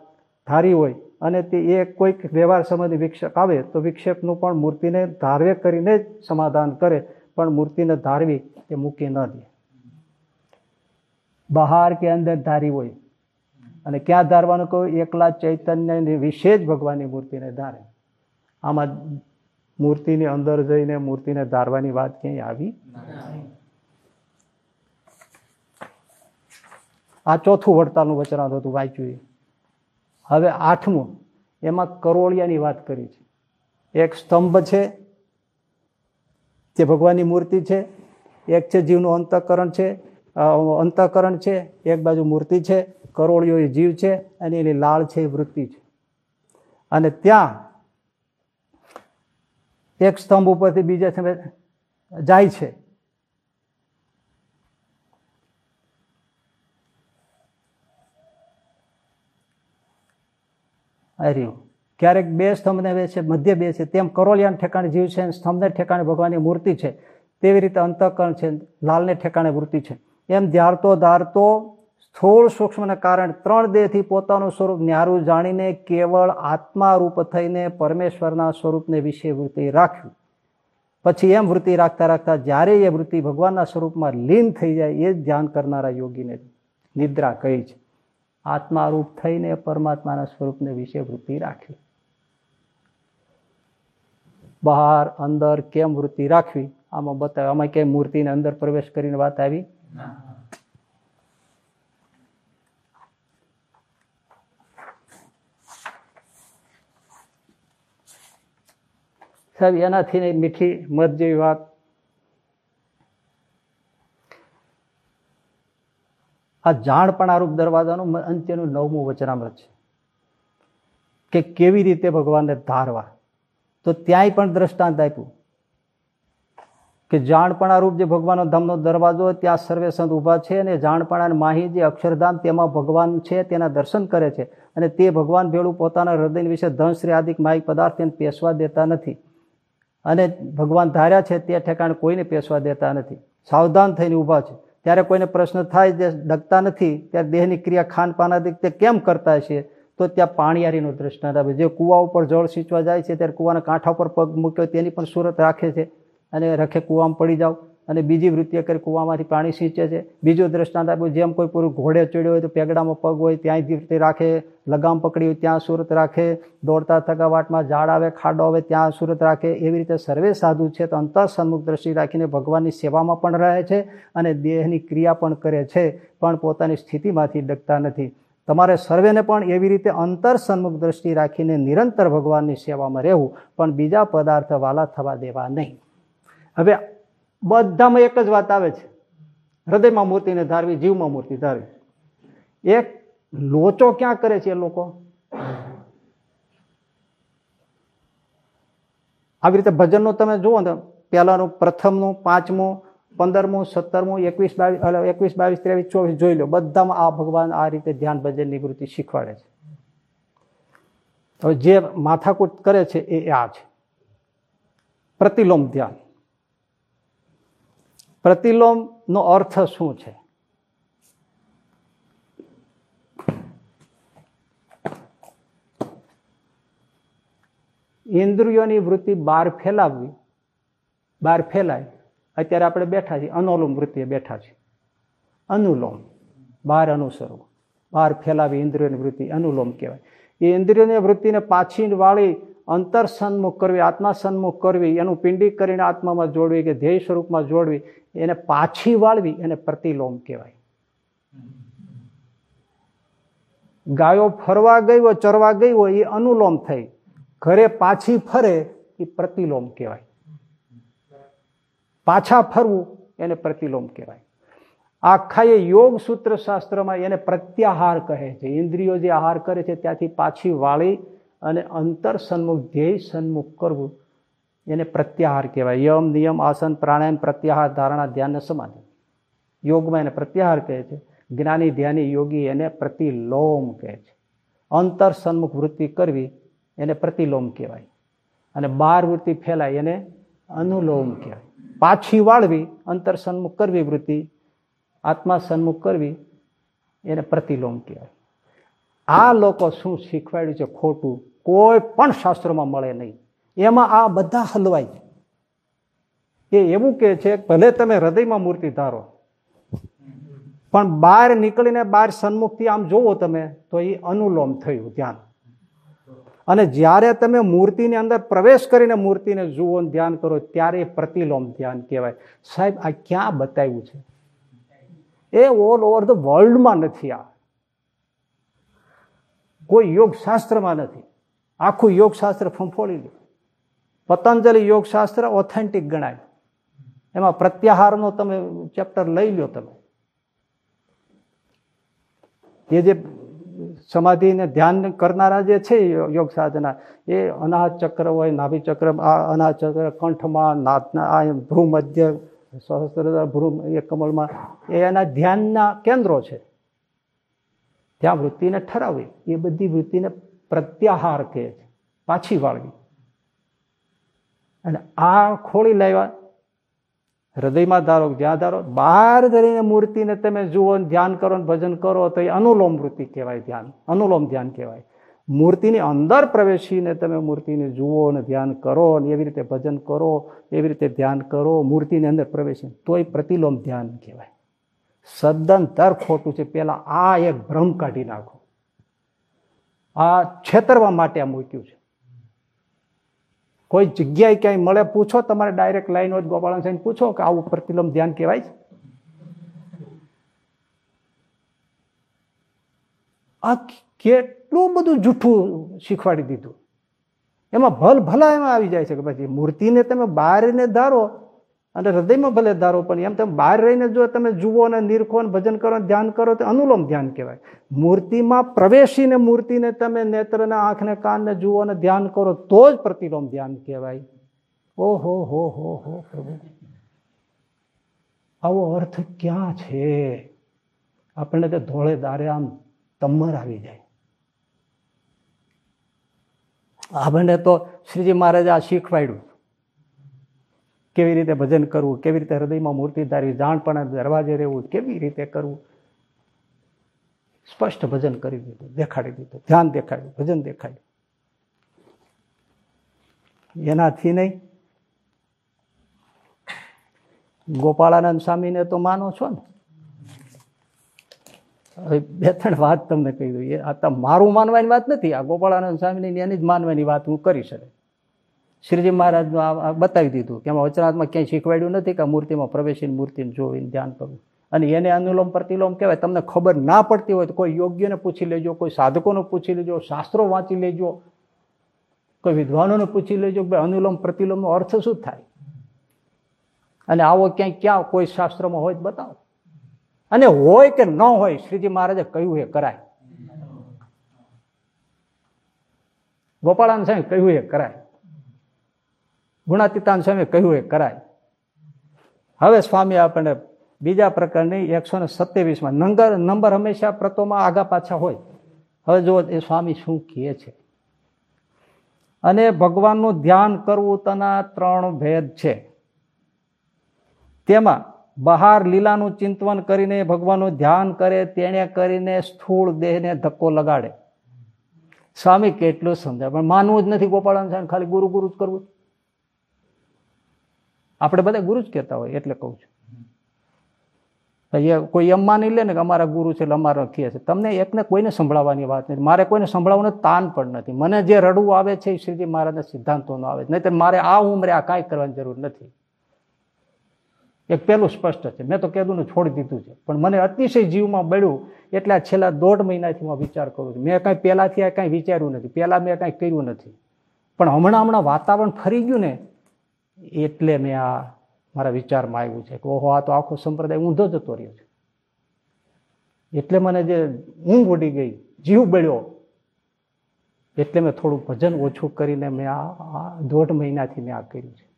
ધારી હોય અને તે એ કોઈક વ્યવહાર સંબંધી વિક્ષેપ આવે તો વિક્ષેપનું પણ મૂર્તિને ધારવે કરીને જ સમાધાન કરે, પણ મૂર્તિને ધારવી એ મૂકી ન દે. બહાર કે અંદર ધારી હોય અને ક્યાં ધારવાનું કહ્યું એકલા ચૈતન્ય વિશે જ ભગવાનની મૂર્તિને ધારે. આમાં મૂર્તિની અંદર જઈને મૂર્તિને ધારવાની વાત ક્યાંય આવી આ ચોથું વડતાલનું વચનાથ હતું, વાંચ્યું હવે આઠમું, એમાં કરોળિયાની વાત કરી છે. એક સ્તંભ છે, જે ભગવાનની મૂર્તિ છે, એક છે જીવનું અંતઃકરણ છે અંતઃકરણ છે, એક બાજુ મૂર્તિ છે, કરોળિયો એ જીવ છે, અને એની લાળ છે એ વૃત્તિ છે. અને ત્યાં એક સ્તંભ ઉપરથી બીજા જાય છે. હર્યું ક્યારેક બે સ્તંભને બે છે, મધ્ય બે છે. તેમ કરોલિયાને ઠેકાણે જીવ છે સ્તંભને ઠેકાણે ભગવાનની મૂર્તિ છે. તેવી રીતે અંતઃકરણ છે, લાલને ઠેકાણે વૃત્તિ છે. એમ ધારતો ધારતો સ્થૂળ સૂક્ષ્મને કારણે ત્રણ દેહથી પોતાનું સ્વરૂપ ન્યારું જાણીને કેવળ આત્મારૂપ થઈને પરમેશ્વરના સ્વરૂપને વિશે વૃત્તિ રાખ્યું. પછી એમ વૃત્તિ રાખતા રાખતા જ્યારે એ વૃત્તિ ભગવાનના સ્વરૂપમાં લીન થઈ જાય, એ જ ધ્યાન કરનારા યોગીને નિદ્રા કહી છે. આત્મારૂપ થઈને પરમાત્માના સ્વરૂપને વિશે વૃત્તિ રાખવી. બહાર, અંદર કેમ વૃત્તિ રાખવી? આમાં બતાવે, આમાં કેમ મૂર્તિને અંદર પ્રવેશ કરીને વાત આવી? સાહેબ, એનાથી મીઠી મધ જેવી વાત આ જાણપણારૂપ દરવાજાનું અંત્યનું નવમું વચનામૃત છે. કે કેવી રીતે ભગવાનને ધારવા? તો ત્યાંય પણ દ્રષ્ટાંત આપ્યું. કે જાણપણારૂપ જે ભગવાનનો ધામનો દરવાજો ત્યાં સર્વે સંત ઊભા છે અને જાણપણા માહી જે અક્ષરધામ તેમાં ભગવાન છે તેના દર્શન કરે છે. અને તે ભગવાન ભેળું પોતાના હૃદય વિશે ધનશ્રી આદિક માહિક પદાર્થ એને પેશવા દેતા નથી. અને ભગવાન ધાર્યા છે તે ઠેકાણે કોઈને પેશવા દેતા નથી. સાવધાન થઈને ઊભા છે. ત્યારે કોઈને પ્રશ્ન થાય જે ડગતા નથી, ત્યારે દેહની ક્રિયા ખાનપાન આદિ તે કેમ કરતા છે, તો ત્યાં પાણીયારીનું દ્રષ્ટાંત આપે જે કુવા ઉપર જળ સિંચવા જાય છે, ત્યારે કુવાના કાંઠા ઉપર પગ મૂક્યો તેની પણ સુરત રાખે છે. અને રખે કૂવામાં પડી જાઓ. અને બીજી વૃત્તિ કરી કૂવામાંથી પાણી સિંચે છે. બીજો દ્રષ્ટાંત આપ્યું, જેમ કોઈ પૂરું ઘોડે ચડ્યો હોય તો પેગડામાં પગ હોય ત્યાં રીતે રાખે, લગામ પકડી હોય ત્યાં સુરત રાખે, દોડતા થકાવાટમાં ઝાડ આવે, ખાડો આવે ત્યાં સુરત રાખે. એવી રીતે સર્વે સાધુ છે તો અંતર સન્મુખ દ્રષ્ટિ રાખીને ભગવાનની સેવામાં પણ રહે છે અને દેહની ક્રિયા પણ કરે છે, પણ પોતાની સ્થિતિમાંથી ડગતા નથી. તમારે સર્વેને પણ એવી રીતે અંતર સન્મુખ દ્રષ્ટિ રાખીને નિરંતર ભગવાનની સેવામાં રહેવું, પણ બીજા પદાર્થ વાલા થવા દેવા નહીં. હવે બધામાં એક જ વાત આવે છે. હૃદયમાં મૂર્તિને ધારવી, જીવમાં મૂર્તિ ધારવી. એક લોચો ક્યાં કરે છે એ લોકો? આવી રીતે ભજનનું તમે જુઓ ને, પહેલાનું પ્રથમનું, પાંચમું, પંદરમું, સત્તરમું, એકવીસ, બાવીસ એકવીસ, બાવીસ, ત્રેવીસ, ચોવીસ જોઈ લો, બધામાં આ ભગવાન આ રીતે ધ્યાન ભજન નિવૃત્તિ શીખવાડે છે. હવે જે માથાકૂટ કરે છે એ આ છે. પ્રતિલોમ ધ્યાન. પ્રતિલોમનો અર્થ શું છે? ઇન્દ્રિયોની વૃત્તિ બહાર ફેલાવવી, બહાર ફેલાય. અત્યારે આપણે બેઠા છીએ, અનુલોમ વૃત્તિએ બેઠા છીએ. અનુલોમ, બહાર અનુસરવું. બહાર ફેલાવી ઇન્દ્રિયોની વૃત્તિ અનુલોમ કહેવાય. એ ઇન્દ્રિયોની વૃત્તિને પાછી વાળી અંતર સન્મુખ કરવી, આત્મા સન્મુખ કરવી, એનું પિંડી કરીને આત્મામાં જોડવી કે ધ્યેય સ્વરૂપમાં જોડવી, એને પાછી વાળવી, એને પ્રતિલોમ કહેવાય. ગાયો ફરવા ગઈ હોય, ચરવા ગઈ હોય, એ અનુલોમ થઈ. ઘરે પાછી ફરે, એ પ્રતિલોમ કહેવાય. પાછા ફરવું, એને પ્રતિલોમ કહેવાય. આખા એ યોગ સૂત્ર શાસ્ત્રમાં એને પ્રત્યાહાર કહે છે. ઇન્દ્રિયો જે આહાર કરે છે, ત્યાંથી પાછી વાળી અને અંતર સન્મુખ, ધ્યેય સન્મુખ કરવું, એને પ્રત્યાહાર કહેવાય. યમ, નિયમ, આસન, પ્રાણાયામ, પ્રત્યાહાર, ધારણા ધ્યાન સમાધિ. યોગમાં એને પ્રત્યાહાર કહે છે. જ્ઞાની, ધ્યાની યોગી એને પ્રતિલોમ કહે છે. અંતર સન્મુખ વૃત્તિ કરવી એને પ્રતિલોમ કહેવાય. અને બાર વૃત્તિ ફેલાય એને અનુલોમ કહેવાય. પાછી વાળવી, અંતર સન્મુખ કરવી વૃત્તિ, આત્મા સન્મુખ કરવી એને પ્રતિલોમ કહેવાય. આ લોકો શું શીખવાડ્યું છે ખોટું? કોઈ પણ શાસ્ત્રોમાં મળે નહીં. એમાં આ બધા હલવાય એ એવું કે છે, ભલે તમે હૃદયમાં મૂર્તિ ધારો, પણ બહાર નીકળીને બહાર સન્મુખથી આમ જોવો તમે, તો એ અનુલોમ થયું ધ્યાન. અને જ્યારે તમે મૂર્તિની અંદર પ્રવેશ કરીને મૂર્તિને જુઓ ધ્યાન કરો, ત્યારે પ્રતિલોમ ધ્યાન કહેવાય. સાહેબ, આ ક્યાં બતાવ્યું છે? એ ઓલ ઓવર ધ વર્લ્ડમાં નથી આ. કોઈ યોગશાસ્ત્રમાં નથી. આખું યોગશાસ્ત્ર ફંફોળી ગયું. પતંજલિ યોગશાસ્ત્ર ઓથેન્ટિક ગણાય. એમાં પ્રત્યાહારનો તમે ચેપ્ટર લઈ લો તમે. એ જે સમાધિને ધ્યાન કરનારા જે છે યોગ સાધના, એ અનાહત ચક્ર હોય, નાભી ચક્ર, આ અનાહત ચક્ર, કંઠમાં નાથના આ ભ્રૂ મધ્ય સહસ્ત્ર ભ્રૂ એ કમળમાં, એ એના ધ્યાનના કેન્દ્રો છે. ત્યાં વૃત્તિને ઠરાવવી એ બધી વૃત્તિને પ્રત્યાહાર કહે છે. પાછી વાળવી. અને આ ખોળી લાવ્યા. હૃદયમાં ધારો જ્યાં ધારો, બહાર ધરીને મૂર્તિને તમે જુઓ ધ્યાન કરો ભજન કરો તો એ અનુલોમ વૃત્તિ કહેવાય ધ્યાન. અનુલોમ ધ્યાન કહેવાય. મૂર્તિની અંદર પ્રવેશીને તમે મૂર્તિને જુઓ અને ધ્યાન કરો અને એવી રીતે ભજન કરો, એવી રીતે ધ્યાન કરો, મૂર્તિની અંદર પ્રવેશી તોય પ્રતિલોમ ધ્યાન કહેવાય. સદંતર ખોટું છે, પેલા આ એક ભ્રમ કાઢી નાખો. આ છેતરવા માટે આ મૂક્યું છે. કોઈ જગ્યાએ ક્યાંય મળે, પૂછો, તમારે ડાયરેક્ટ લાઈન હોય ગોપાલ સાહેબ પૂછો કે આવું પ્રતિલંબ ધ્યાન કહેવાય છે? આ કેટલું બધું જૂઠું શીખવાડી દીધું. એમાં ભલ ભલા એમાં આવી જાય છે કે પછી મૂર્તિને તમે બહારને ધારો અને હૃદયમાં ભલે ધારો પણ, એમ તમે બહાર રહીને જો તમે જુઓ અને નિરખો અને ભજન કરો ધ્યાન કરો, તો અનુલોમ ધ્યાન કહેવાય. મૂર્તિમાં પ્રવેશીને મૂર્તિને તમે નેત્રને આંખને, કાનને જુઓ અને ધ્યાન કરો, તો જ પ્રતિલોમ ધ્યાન કહેવાય. ઓહો, હો હો હો, પ્રભુ. આવો અર્થ ક્યાં છે? આપણને તો ધોળે દારે આમ તમર આવી જાય. આપણને તો શ્રીજી મહારાજે આ શીખવાડ્યું કેવી રીતે ભજન કરવું, કેવી રીતે હૃદયમાં મૂર્તિ ધારવી, જાણપણા, દરવાજે રહેવું, કેવી રીતે કરવું? સ્પષ્ટ ભજન કરી દીધું, દેખાડી દીધું, ધ્યાન દેખાડ્યું, ભજન દેખાડ્યું. એનાથી નહીં. ગોપાળાનંદ સ્વામીને તો માનો છો ને? હવે બે ત્રણ વાત તમને કહી દઉં. એ આ મારું માનવાની વાત નથી. આ ગોપાળાનંદ સ્વામીની એની જ માનવાની વાત હું કરી શકે. શ્રીજી મહારાજનું આ બતાવી દીધું કે એમાં વચનાથમાં ક્યાંય શીખવાડ્યું નથી કે મૂર્તિમાં પ્રવેશીને મૂર્તિને જોઈને ધ્યાન કરવું. અને એને અનુલોમ પ્રતિલોમ કહેવાય. તમને ખબર ના પડતી હોય તો કોઈ યોગ્યને પૂછી લેજો, કોઈ સાધકોને પૂછી લેજો, શાસ્ત્રો વાંચી લેજો, કોઈ વિદ્વાનોને પૂછી લેજો કે અનુલોમ પ્રતિલોમનો અર્થ શું થાય? અને આવો ક્યાંય ક્યાં કોઈ શાસ્ત્રમાં હોય તો બતાવો. અને હોય કે ન હોય શ્રીજી મહારાજે કહ્યું એ કરાય. ગોપાળાન સાહેબ કહ્યું એ કરાય. ગુણાતીતાન સ્વામી કહ્યું એ કરાય. હવે સ્વામી આપણને બીજા પ્રકારની એકસો ને સત્યાવીસમાં નંબર નંબર હંમેશા પ્રતોમાં આગા પાછા હોય. હવે જો એ સ્વામી શું કહે છે. અને ભગવાનનું ધ્યાન કરવું તના ત્રણ ભેદ છે. તેમાં બહાર લીલાનું ચિંતવન કરીને ભગવાનનું ધ્યાન કરે, તેણે કરીને સ્થૂળ દેહને ધક્કો લગાડે. સ્વામી કેટલું સમજાય પણ માનવું જ નથી ગોપાળાન ખાલી ગુરુ ગુરુ જ કરવું. આપણે બધા ગુરુ જ કહેતા હોય, એટલે કહું છું. કોઈ એમ માની લે ને કે અમારા ગુરુ છે એટલે અમારા કહે છે. તમને એકને કોઈને સંભળાવવાની વાત નથી. મારે કોઈને સંભળાવવાનું તાન પણ નથી. મને જે રડવું આવે છે એ શ્રીજી મહારાજના સિદ્ધાંતોનો આવે છે. નહીં મારે આ ઉંમરે આ કાંઈ કરવાની જરૂર નથી. એક પહેલું સ્પષ્ટ છે. મેં તો કીધું ને છોડી દીધું છે. પણ મને અતિશય જીવમાં બળ્યું એટલે આ છેલ્લા દોઢ મહિનાથી હું વિચાર કરું છું. મેં કાંઈ પહેલાંથી આ કાંઈ વિચાર્યું નથી. પહેલાં મેં કાંઈ કર્યું નથી. પણ હમણાં હમણાં વાતાવરણ ફરી ગયું ને એટલે મેં આ મારા વિચારમાં આવ્યું છે કે ઓહો, આ તો આખો સંપ્રદાય ઊંધો જતો રહ્યો છે. એટલે મને જે ઊંઘ ઉડી ગઈ, જીવ બળ્યો, એટલે મેં થોડું ભજન ઓછું કરીને મેં આ દોઢ મહિનાથી મેં આ કર્યું છે.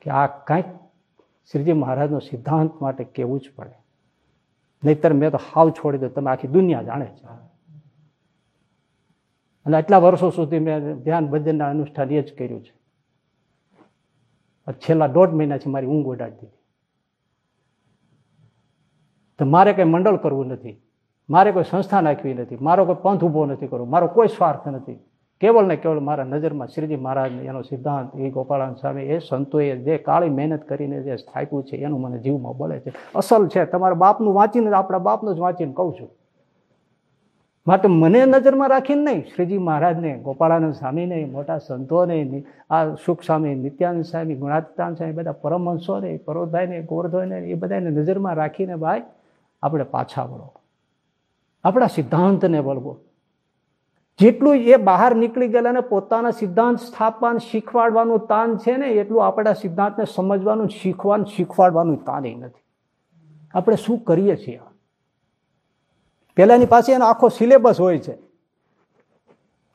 કે આ કાંઈક શ્રીજી મહારાજનો સિદ્ધાંત માટે કહેવું જ પડે. નહીતર મેં તો હાવ છોડી દો તમે આખી દુનિયા જાણે છે. અને આટલા વર્ષો સુધી મેં ધ્યાન ભજનના અનુષ્ઠાન એ જ કર્યું છે. છેલ્લા દોઢ મહિનાથી મારી ઊંઘ ઉડાડી દીધી. તો મારે કંઈ મંડળ કરવું નથી. મારે કોઈ સંસ્થા નાખવી નથી. મારો કોઈ પંથ ઊભો નથી કરવો. મારો કોઈ સ્વાર્થ નથી. કેવળ ને કેવળ મારા નજરમાં શ્રીજી મહારાજ એનો સિદ્ધાંત, એ ગોપાળાન સ્વામી, એ સંતોએ જે કાળી મહેનત કરીને જે સ્થાપ્યું છે, એનું મને જીવમાં બોલે છે. અસલ છે, તમારા બાપનું વાંચીને આપણા બાપનું જ વાંચીને કહું છું. માટે મને નજરમાં રાખીને નહીં, શ્રીજી મહારાજને, ગોપાળાનંદ સ્વામીને, મોટા સંતોને આ સુખ સ્વામી નિત્યાનંદ સ્વામી ગુણાતીતાન સ્વામી, બધા પરમહંસોને પરોધભાઈને ગોરધોઈને એ બધાને નજરમાં રાખીને ભાઈ, આપણે પાછા વળો. આપણા સિદ્ધાંતને વળવો જેટલું એ બહાર નીકળી ગયેલા ને પોતાના સિદ્ધાંત સ્થાપવાનું, શીખવાડવાનું તાન છે ને, એટલું આપણા સિદ્ધાંતને સમજવાનું, શીખવાનું, શીખવાડવાનું તાન નથી. આપણે શું કરીએ છીએ? પહેલાંની પાસે એનો આખો સિલેબસ હોય છે.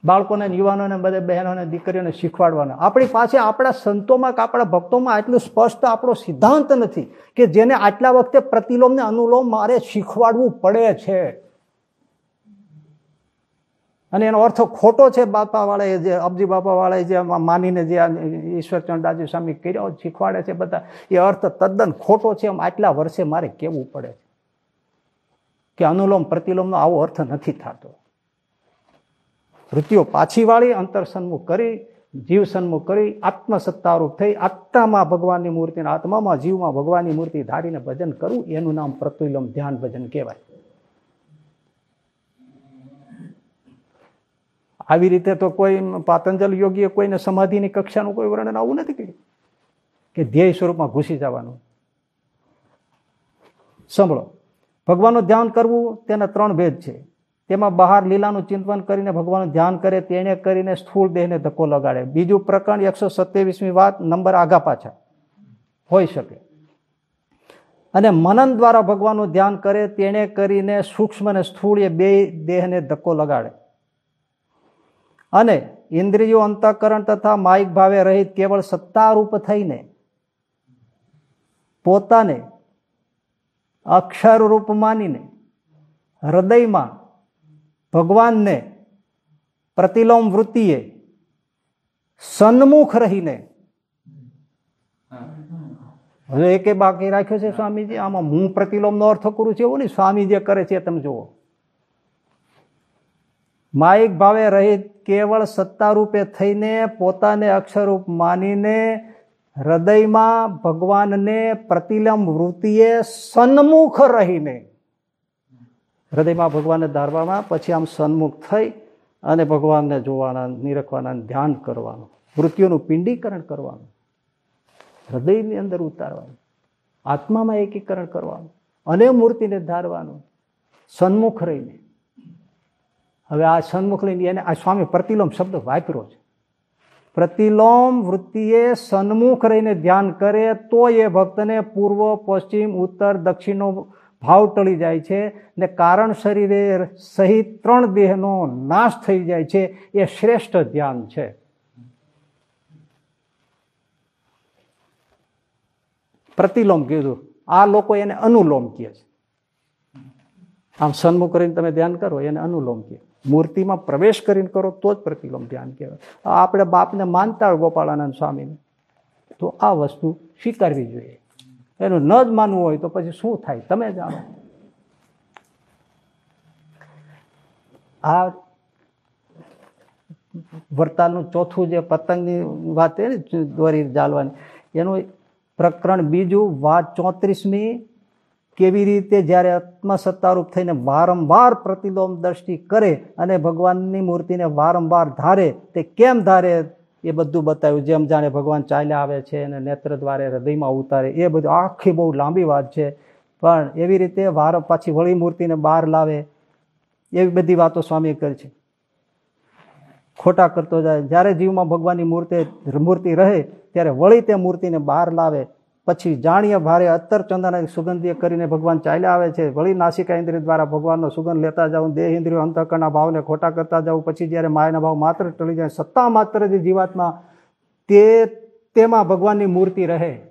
બાળકોને યુવાનોને બધા બહેનોને દીકરીઓને શીખવાડવાના. આપણી પાસે આપણા સંતોમાં કે આપણા ભક્તોમાં આટલું સ્પષ્ટ આપણો સિદ્ધાંત નથી કે જેને આટલા વખતે પ્રતિલોમને અનુલોમ મારે શીખવાડવું પડે છે. અને એનો અર્થ ખોટો છે બાપાવાળાએ જે, અબજી બાપાવાળાએ જે માનીને જે ઈશ્વરચંદાજી સ્વામી કર્યો શીખવાડે છે બધા. એ અર્થ તદ્દન ખોટો છે એમ આટલા વર્ષે મારે કેવું પડે છે? કે અનુલોમ પ્રતિલોમનો આવો અર્થ નથી થતો. વૃત્તિઓ પાછી વાળી, અંતર સન્મુખ કરી, જીવ સન્મુખ કરી, આત્મસત્તારૂપ થઈ, આત્મામાં ભગવાનની મૂર્તિને, આત્મામાં જીવમાં ભગવાનની મૂર્તિ ધારીને ભજન કરવું એનું નામ પ્રતિલોમ ધ્યાન ભજન કહેવાય. આવી રીતે તો કોઈ પાતંજલ યોગીએ કોઈને સમાધિની કક્ષાનું કોઈ વર્ણન આવું નથી કર્યું. કે ધ્યેય સ્વરૂપમાં ઘૂસી જવાનું. સાંભળો. ભગવાનનું ધ્યાન કરવું તેના ત્રણ ભેદ છે. તેમાં બહાર લીલાનું ચિંતન કરીને ભગવાનનું ધ્યાન કરે, તેણે કરીને સ્થૂળ દેહને ધક્કો લગાડે. બીજું પ્રકરણ એકસો સત્યાવીસમી વાત, નંબર આગા પાછા. હોઈ શકે. અને મનન દ્વારા ભગવાનનું ધ્યાન કરે, તેણે કરીને સૂક્ષ્મ અને સ્થૂળ એ બે દેહને ધક્કો લગાડે. અને ઇન્દ્રિયો અંતઃકરણ તથા માઇક ભાવે રહિત કેવળ સત્તારૂપ થઈને પોતાને અક્ષર રૂપ માનીને, હૃદયમાં ભગવાનને પ્રતિલોમ વૃત્તિએ સન્મુખ રહીને, હવે એકે બાકી રાખ્યો છે સ્વામીજી? આમાં હું પ્રતિલોમનો અર્થ કરું છું એવું નહીં. સ્વામી જે કરે છે તમે જુઓ. માયિક ભાવે રહિત કેવળ સત્તા રૂપે થઈને પોતાને અક્ષરરૂપ માનીને હૃદયમાં ભગવાનને પ્રતિલંબ વૃત્તિએ સન્મુખ રહીને. હૃદયમાં ભગવાનને ધારવામાં, પછી આમ સન્મુખ થઈ અને ભગવાનને જોવાના, નિરખવાના ધ્યાન કરવાનું, વૃત્તિઓનું પિંડીકરણ કરવાનું, હૃદયની અંદર ઉતારવાનું, આત્મામાં એકીકરણ કરવાનું, અને મૂર્તિને ધારવાનું, સન્મુખ રહીને. હવે આ સન્મુખ લઈને એને આ સ્વામી પ્રતિલોમ શબ્દ વાપરો છે. પ્રતિલોમ વૃત્તિએ સન્મુખ રહીને ધ્યાન કરે તો એ ભક્તને પૂર્વ, પશ્ચિમ, ઉત્તર, દક્ષિણનો ભાવ ટળી જાય છે ને કારણ શરીરે સહિત ત્રણ દેહનો નાશ થઈ જાય છે, એ શ્રેષ્ઠ ધ્યાન છે. પ્રતિલોમ કીધું. આ લોકો એને અનુલોમ કહે છે. આમ સન્મુખ કરીને તમે ધ્યાન કરો, એને અનુલોમ કહે મૂર્તિમાં પ્રવેશ કરીને કરો, તો જ પ્રતિલોમ ધ્યાન કહેવાય. આપણે બાપને માનતા હોય ગોપાળાનંદ સ્વામીને, તો આ વસ્તુ સ્વીકારવી જોઈએ. એનું ન જ માનવું હોય તો પછી શું થાય? તમે જાણો. આ વરતાલનું ચોથું જે પતંગની વાત ને, દોરી જાળવાની એનું પ્રકરણ બીજું વાત ચોત્રીસમી કેવી રીતે જ્યારે આત્મસત્તારૂપ થઈને વારંવાર પ્રતિલોમ દ્રષ્ટિ કરે અને ભગવાનની મૂર્તિને વારંવાર ધારે, તે કેમ ધારે એ બધું બતાવ્યું? જેમ જાણે ભગવાન ચાલ્યા આવે છે અને નેત્ર દ્વારે હૃદયમાં ઉતારે, એ બધું આખી બહુ લાંબી વાત છે. પણ એવી રીતે વાર પાછી વળી મૂર્તિને બહાર લાવે, એવી બધી વાતો સ્વામીએ કરી છે. ખોટા કરતો જાય. જ્યારે જીવમાં ભગવાનની મૂર્તિ મૂર્તિ રહે, ત્યારે વળી તે મૂર્તિને બહાર લાવે પછી જાણીએ ભારે અત્તર ચંદન સુગંધીય કરીને ભગવાન ચાલ્યા આવે છે. વળી નાસિકા ઇન્દ્રિય દ્વારા ભગવાનનો સુગંધ લેતા જાઉં, દેહ ઇન્દ્રિયો અંતકરના ભાવને ખોટા કરતા જાઉં, પછી જ્યારે માયાના ભાવ માત્ર ટળી જાય, સત્તા માત્ર જે જીવાત્મા, તે તેમાં ભગવાનની મૂર્તિ રહે.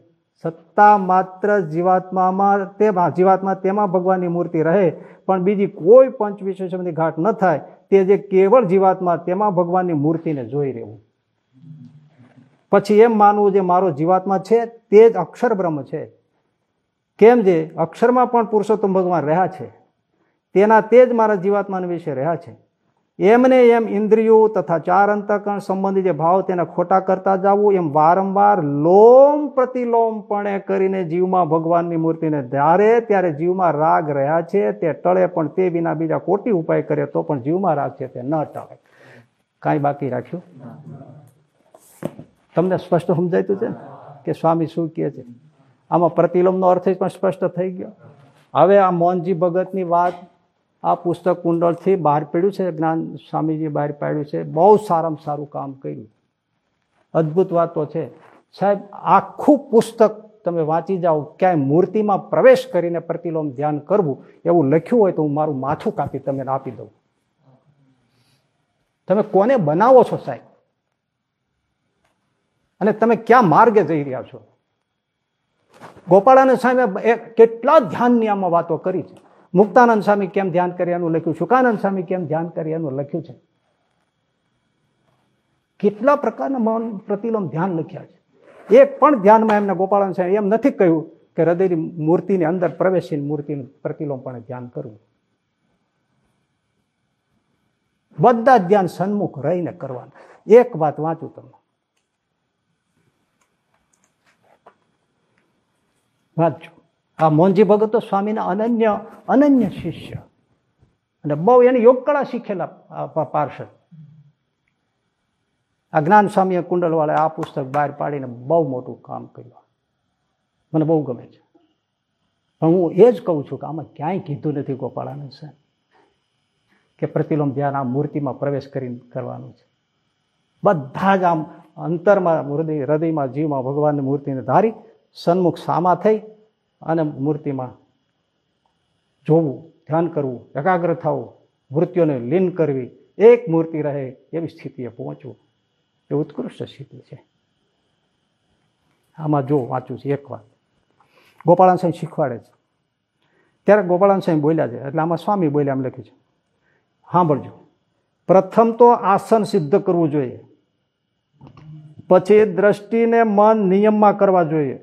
સત્તા માત્ર જીવાત્મામાં તેમાં જીવાત્મા તેમાં ભગવાનની મૂર્તિ રહે. પણ બીજી કોઈ પંચ વિશેષની ઘાટ ન થાય. તે જે કેવળ જીવાત્મા, તેમાં ભગવાનની મૂર્તિને જોઈ રહેવું. પછી એમ માનવું જે મારો જીવાત્મા છે, તે જ અક્ષર બ્રહ્મ છે. કેમ જે અક્ષરમાં પણ પુરુષોત્તમ ભગવાન રહ્યા છે. તેના તે જ મારા જીવાત્માન વિશે રહ્યા છે. એમને એમ ઇન્દ્રિયો તથા ચાર અંતકરણ સંબંધી જે ભાવ તેને ખોટા કરતા જવું, એમ વારંવાર લોમ પ્રતિલોમપણે કરીને જીવમાં ભગવાનની મૂર્તિને ધારે, ત્યારે જીવમાં રાગ રહ્યા છે, તે ટળે, પણ તે વિના બીજા કોટી ઉપાય કરે, તો પણ જીવમાં રાગ છે, તે ન ટળે. કાંઈ બાકી રાખ્યું? તમને સ્પષ્ટ સમજાયતું છે કે સ્વામી શું કહે છે? આમાં પ્રતિલોમનો અર્થ પણ સ્પષ્ટ થઈ ગયો. હવે આ મોહનજી ભગતની વાત આ પુસ્તક કુંડળથી બહાર પડ્યું છે, જ્ઞાન સ્વામીજી બહાર પાડ્યું છે. બહુ સારામાં સારું કામ કર્યું. અદ્ભુત વાતો છે. સાહેબ, આખું પુસ્તક તમે વાંચી જાઓ, ક્યાંય મૂર્તિમાં પ્રવેશ કરીને પ્રતિલોમ ધ્યાન કરવું, એવું લખ્યું હોય તો હું મારું માથું કાપી તમને આપી દઉં. તમે કોને બનાવો છો સાહેબ? અને તમે ક્યાં માર્ગે જઈ રહ્યા છો? ગોપાળાનંદ સામે કેટલા ધ્યાનની આમાં વાતો કરી છે. મુક્તાનંદ સ્વામી કેમ ધ્યાન કરે એનું લખ્યું? શુકાનંદ સ્વામી કેમ ધ્યાન કરે એનું લખ્યું છે? કેટલા પ્રકારના મૌન પ્રતિલોમ ધ્યાન લખ્યા છે. એક પણ ધ્યાનમાં એમને ગોપાળાનંદ સ્વામી એમ નથી કહ્યું કે હૃદયની મૂર્તિની અંદર પ્રવેશીને મૂર્તિનું પ્રતિલોમ પણ ધ્યાન કરવું. બધા ધ્યાન સન્મુખ રહીને કરવાના. એક વાત વાંચું તમને. વાંચજો આ મોહનજી ભગત સ્વામીના અનન્ય અનન્ય શિષ્ય. અને બહુ એની યોગકળા શીખેલા પાર્ષદ. આ જ્ઞાન સ્વામીએ કુંડલવાળા આ પુસ્તક બહાર પાડીને બહુ મોટું કામ કર્યું. મને બહુ ગમે છે. પણ હું એ જ કહું છું કે આમાં ક્યાંય કીધું નથી ગોપાળાનંદ સાહેબ, કે પ્રતિલોમ ધ્યાન આ મૂર્તિમાં પ્રવેશ કરીને કરવાનું છે. બધા જ આમ અંતરમાં હૃદય હૃદયમાં જીવમાં ભગવાનની મૂર્તિને ધારી સન્મુખ સામા થઈ અને મૂર્તિમાં જોવું, ધ્યાન કરવું, એકાગ્ર થવું વૃત્તિઓને લીન કરવી, એક મૂર્તિ રહે એવી સ્થિતિએ પહોંચવું. એ ઉત્કૃષ્ટ સ્થિતિ છે. આમાં જો વાંચું છે એક વાત. ગોપાળાન સાંઈ શીખવાડે છે. ત્યારે ગોપાળાન સાંઈ બોલ્યા છે. એટલે આમાં સ્વામી બોલ્યા એમ લખ્યું છે. સાંભળજો. પ્રથમ તો આસન સિદ્ધ કરવું જોઈએ. પછી દ્રષ્ટિને મન નિયમમાં કરવા જોઈએ.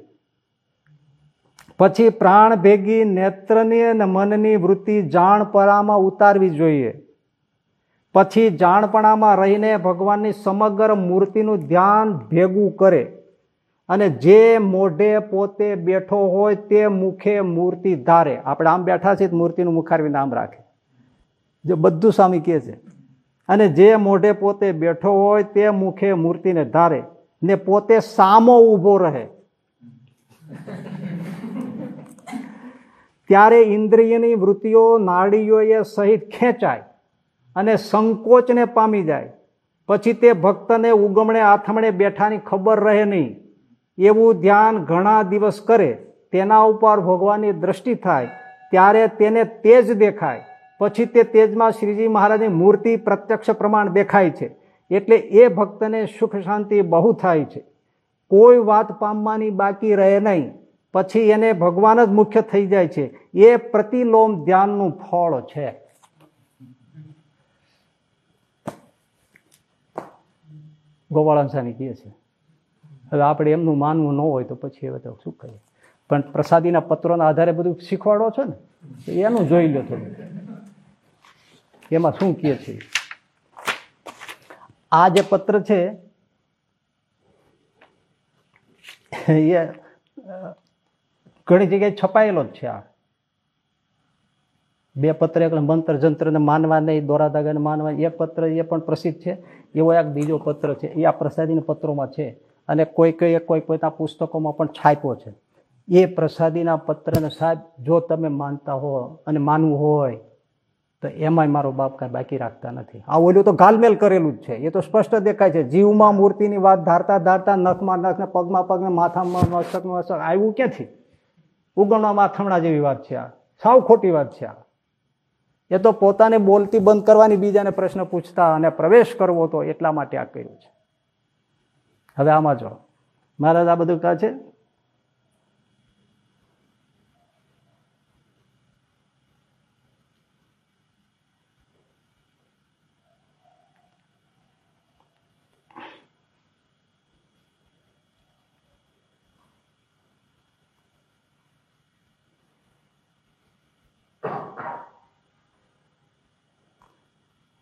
પછી પ્રાણ ભેગી નેત્રની અને મનની વૃત્તિ જાણપણામાં ઉતારવી જોઈએ. પછી જાણપણામાં રહીને ભગવાનની સમગ્ર મૂર્તિનું ધ્યાન ભેગું કરે અને જે મોઢે પોતે બેઠો હોય તે મુખે મૂર્તિ ધારે. આપણે આમ બેઠા છીએ મૂર્તિનું મુખારવી નામ રાખે. જે બધું સ્વામી કહે છે. અને જે મોઢે પોતે બેઠો હોય તે મુખે મૂર્તિને ધારે ને પોતે સામો ઊભો રહે. ત્યારે ઇન્દ્રિયની વૃત્તિઓ નાડીઓએ સહિત ખેંચાય અને સંકોચને પામી જાય. પછી તે ભક્તને ઉગમણે આથમણે બેઠાની ખબર રહે નહીં. એવું ધ્યાન ઘણા દિવસ કરે, તેના ઉપર ભગવાનની દ્રષ્ટિ થાય, ત્યારે તેને તેજ દેખાય. પછી તે તેજમાં શ્રીજી મહારાજની મૂર્તિ પ્રત્યક્ષ પ્રમાણ દેખાય છે. એટલે એ ભક્તને સુખ શાંતિ બહુ થાય છે. કોઈ વાત પામવાની બાકી રહે નહીં. પછી એને ભગવાન જ મુખ્ય થઈ જાય છે. એ પ્રતિલોમ ધ્યાનનું ફળ છે. ગોવાળાંસાની કહે છે. હવે આપણે એમનું માનવું ન હોય તો પછી હવે તો શું કહીએ પણ પ્રસાદીના પત્રોના આધારે બધું શીખવાડો છો ને એનું જોઈ લો થોડું. એમાં શું કહે છે? આ જે પત્ર છે, એ ઘણી જગ્યાએ છપાયેલો જ છે આ. બે પત્ર એક મંત્ર જંત્રને માનવા નહીં, દોરા દાગાને માનવા એક પત્ર એ પણ પ્રસિદ્ધ છે, એવો એક બીજો પત્ર છે. એ આ પ્રસાદીના પત્રોમાં છે. અને કોઈ કોઈ કોઈ પોતા પુસ્તકોમાં પણ છાપ્યો છે. એ પ્રસાદીના પત્રને સાહેબ, જો તમે માનતા હો અને માનવું હોય, તો એમાંય મારો બાપ કાંઈ બાકી રાખતા નથી. આ ઓલું તો ગાલમેલ કરેલું જ છે. એ તો સ્પષ્ટ દેખાય છે. જીવમાં મૂર્તિની વાત ધારતા ધારતા નખમાં નખ ને પગમાં પગને માથામાં મસ્તકમાં મસ્તક આવ્યું ક્યાંથી? ઉગમણા માથમણા જેવી વાત છે આ. સાવ ખોટી વાત છે આ. એ તો પોતાને બોલતી બંધ કરવાની બીજાને પ્રશ્ન પૂછતા અને પ્રવેશ કરવો તો એટલા માટે આ કર્યું છે. હવે આમાં જો. મહારાજ આ બધું કહે છે?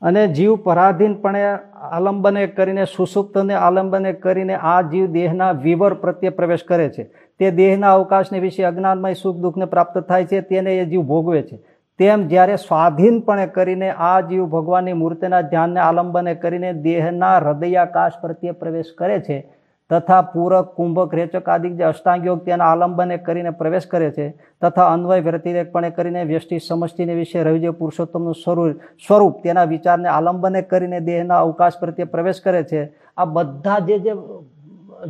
અને જીવ પરાધીનપણે આલંબને કરીને, સુસુપ્તને આલંબને કરીને આ જીવ દેહના વિવર પ્રત્યે પ્રવેશ કરે છે. તે દેહના અવકાશને વિશે અજ્ઞાનમય સુખ દુઃખને પ્રાપ્ત થાય છે, તેને એ જીવ ભોગવે છે. તેમ જ્યારે સ્વાધીનપણે કરીને આ જીવ ભગવાનની મૂર્તિના ધ્યાનને આલંબને કરીને દેહના હૃદયાકાશ પ્રત્યે પ્રવેશ કરે છે તથા પૂરક, કુંભક, રેચક આદિ જે અષ્ટાંગયોગ તેના આલંબને કરીને પ્રવેશ કરે છે, તથા અન્વય વ્યતિરેકપણે કરીને વ્યષ્ટિ સમષ્ટિને વિશે રવિજય પુરુષોત્તમનું સ્વરૂપ સ્વરૂપ તેના વિચારને આલંબને કરીને દેહના અવકાશ પ્રત્યે પ્રવેશ કરે છે. આ બધા જે જે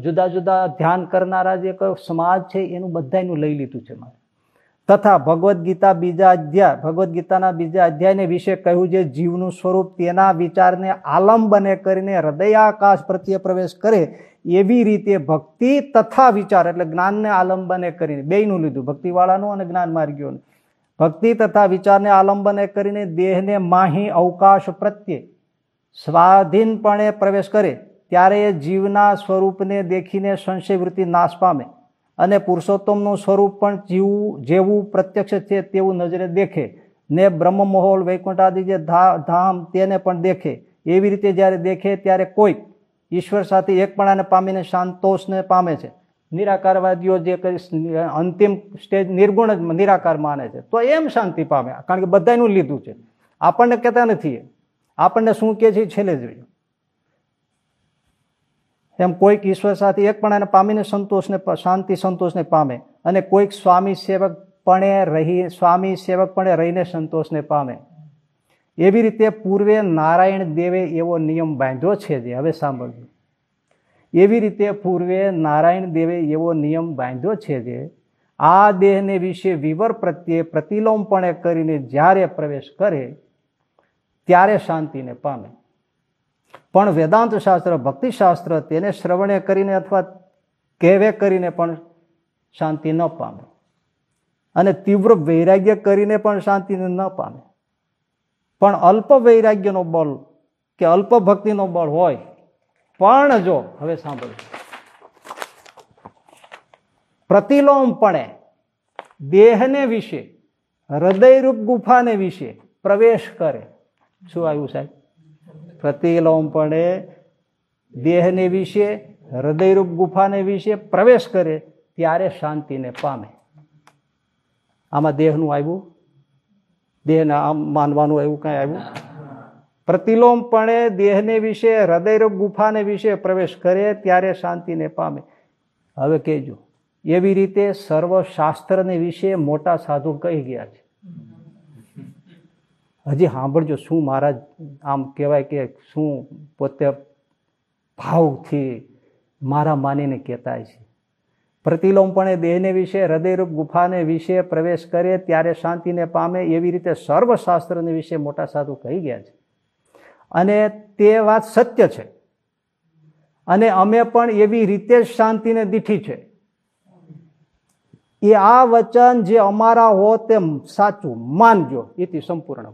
જુદા જુદા ધ્યાન કરનારા જે સમાજ છે, એનું બધાનું લઈ લીધું છે મારે. તથા ભગવદ્ ગીતા બીજા અધ્યાય, ભગવદ્ ગીતાના બીજા અધ્યાયને વિશે કહ્યું છે જીવનું સ્વરૂપ તેના વિચારને આલંબને કરીને હૃદયાકાશ પ્રત્યે પ્રવેશ કરે એવી રીતે ભક્તિ તથા વિચાર એટલે જ્ઞાનને આલંબને કરીને, બેયનું લીધું, ભક્તિવાળાનું અને જ્ઞાન માર્ગીઓનું ભક્તિ તથા વિચારને આલંબને કરીને દેહને માહી અવકાશ પ્રત્યે સ્વાધીનપણે પ્રવેશ કરે, ત્યારે એ જીવના સ્વરૂપને દેખીને સંશય વૃત્તિ નાશ પામે. અને પુરુષોત્તમનું સ્વરૂપ પણ જીવું જેવું પ્રત્યક્ષ છે તેવું નજરે દેખે. ને બ્રહ્મ મહોલ વૈકુંઠ જે ધામ તેને પણ દેખે. એવી રીતે જ્યારે દેખે ત્યારે કોઈક ઈશ્વર સાથે એકપણાને પામીને શાંતોષને પામે છે. નિરાકારવાદીઓ જે અંતિમ સ્ટેજ નિર્ગુણ જ નિરાકાર માને છે. તો એમ શાંતિ પામે. કારણ કે બધાનું લીધું છે. આપણને કહેતા નથી આપણને શું કહે છે છેલ્લે જોઈએ એમ કોઈક ઈશ્વર સાથે એક પણ એને પામીને સંતોષને શાંતિ સંતોષને પામે અને કોઈક સ્વામી સેવક પણે રહી, સ્વામી સેવકપણે રહીને સંતોષને પામે. એવી રીતે પૂર્વે નારાયણ દેવે એવો નિયમ બાંધ્યો છે જે હવે સાંભળજો. એવી રીતે પૂર્વે નારાયણ દેવે એવો નિયમ બાંધ્યો છે જે આ દેહને વિશે વિવર પ્રત્યે પ્રતિલોમપણે કરીને જ્યારે પ્રવેશ કરે, ત્યારે શાંતિને પામે. પણ વેદાંત શાસ્ત્ર ભક્તિશાસ્ત્ર તેને શ્રવણે કરીને અથવા કહેવે કરીને પણ શાંતિ ન પામે. અને તીવ્ર વૈરાગ્ય કરીને પણ શાંતિને ન પામે. પણ અલ્પ વૈરાગ્યનો બળ કે અલ્પ ભક્તિનો બળ હોય, પણ જો, હવે સાંભળો પ્રતિલોમપણે દેહને વિશે, હૃદયરૂપ ગુફાને વિશે પ્રવેશ કરે. શું આવ્યું સાહેબ? પ્રતિલોમપણે દેહને વિશે, હૃદયરૂપ ગુફાને વિશે પ્રવેશ કરે, ત્યારે શાંતિને પામે. આમાં દેહનું આવ્યું? દેહને આમ માનવાનું એવું કાંઈ આવ્યું? પ્રતિલોમપણે દેહને વિશે, હૃદયરૂપ ગુફાને વિશે પ્રવેશ કરે, ત્યારે શાંતિને પામે. હવે કહેજો, એવી રીતે સર્વ શાસ્ત્રને વિશે મોટા સાધુ કહી ગયા છે. હજી સાંભળજો શું મારા આમ કહેવાય કે શું પોતે ભાવથી મારા માનીને કહેતા છે. પ્રતિલોમપણે દેહને વિશે, હૃદયરૂપ ગુફાને વિશે પ્રવેશ કરે ત્યારે શાંતિને પામે એવી રીતે સર્વશાસ્ત્રને વિશે મોટા સાધુ કહી ગયા છે. અને તે વાત સત્ય છે. અને અમે પણ એવી રીતે જ શાંતિને દીઠી છે. એ આ વચન જે અમારા હો તે સાચું. માનજો. એથી સંપૂર્ણ.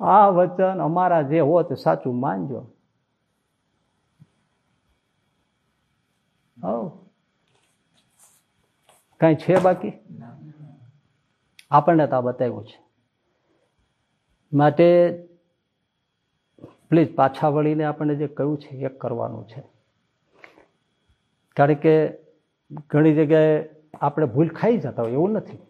આ વચન અમારા જે હોત સાચું માનજો. કઈ છે બાકી? આપણને તો આ બતાવ્યું છે. માટે પ્લીઝ પાછા વળીને આપણને જે કહ્યું છે એ કરવાનું છે. કારણ કે ઘણી જગ્યાએ આપણે ભૂલ ખાઈ જતા હોય એવું નથી.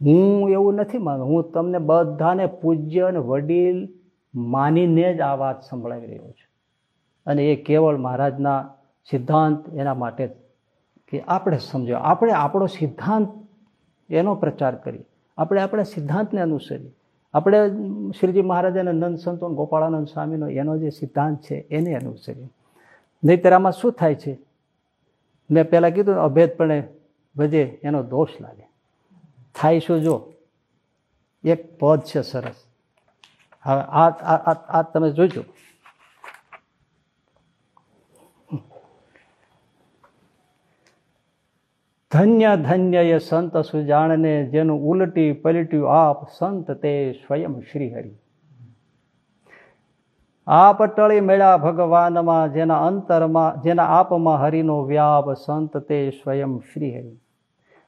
હું એવું નથી માનું હું તમને બધાને પૂજ્ય અને વડીલ માનીને જ આ વાત સંભળાવી રહ્યો છું. અને એ કેવળ મહારાજના સિદ્ધાંત એના માટે કે આપણે સમજો આપણે આપણો સિદ્ધાંત એનો પ્રચાર કરીએ. આપણે આપણા સિદ્ધાંતને અનુસરીએ. આપણે શ્રીજી મહારાજ અને નંદ સંતો ગોપાળાનંદ સ્વામીનો એનો જે સિદ્ધાંત છે એને અનુસરીએ. નહીંતર આમાં શું થાય છે? મેં પહેલાં કીધું અભેદપણે વજે એનો દોષ લાગે. થાય શું જો? એક પદ છે સરસ. હવે આ આ તમે જોજો. ધન્ય ધન્ય એ સંત સુજાણને જેનું ઉલટી પલટ્યું આપ સંત તે સ્વયં શ્રીહરિ આપ ટળી મેળા ભગવાનમાં જેના અંતરમાં જેના આપમાં હરિનો વ્યાપ સંત તે સ્વયં શ્રીહરિ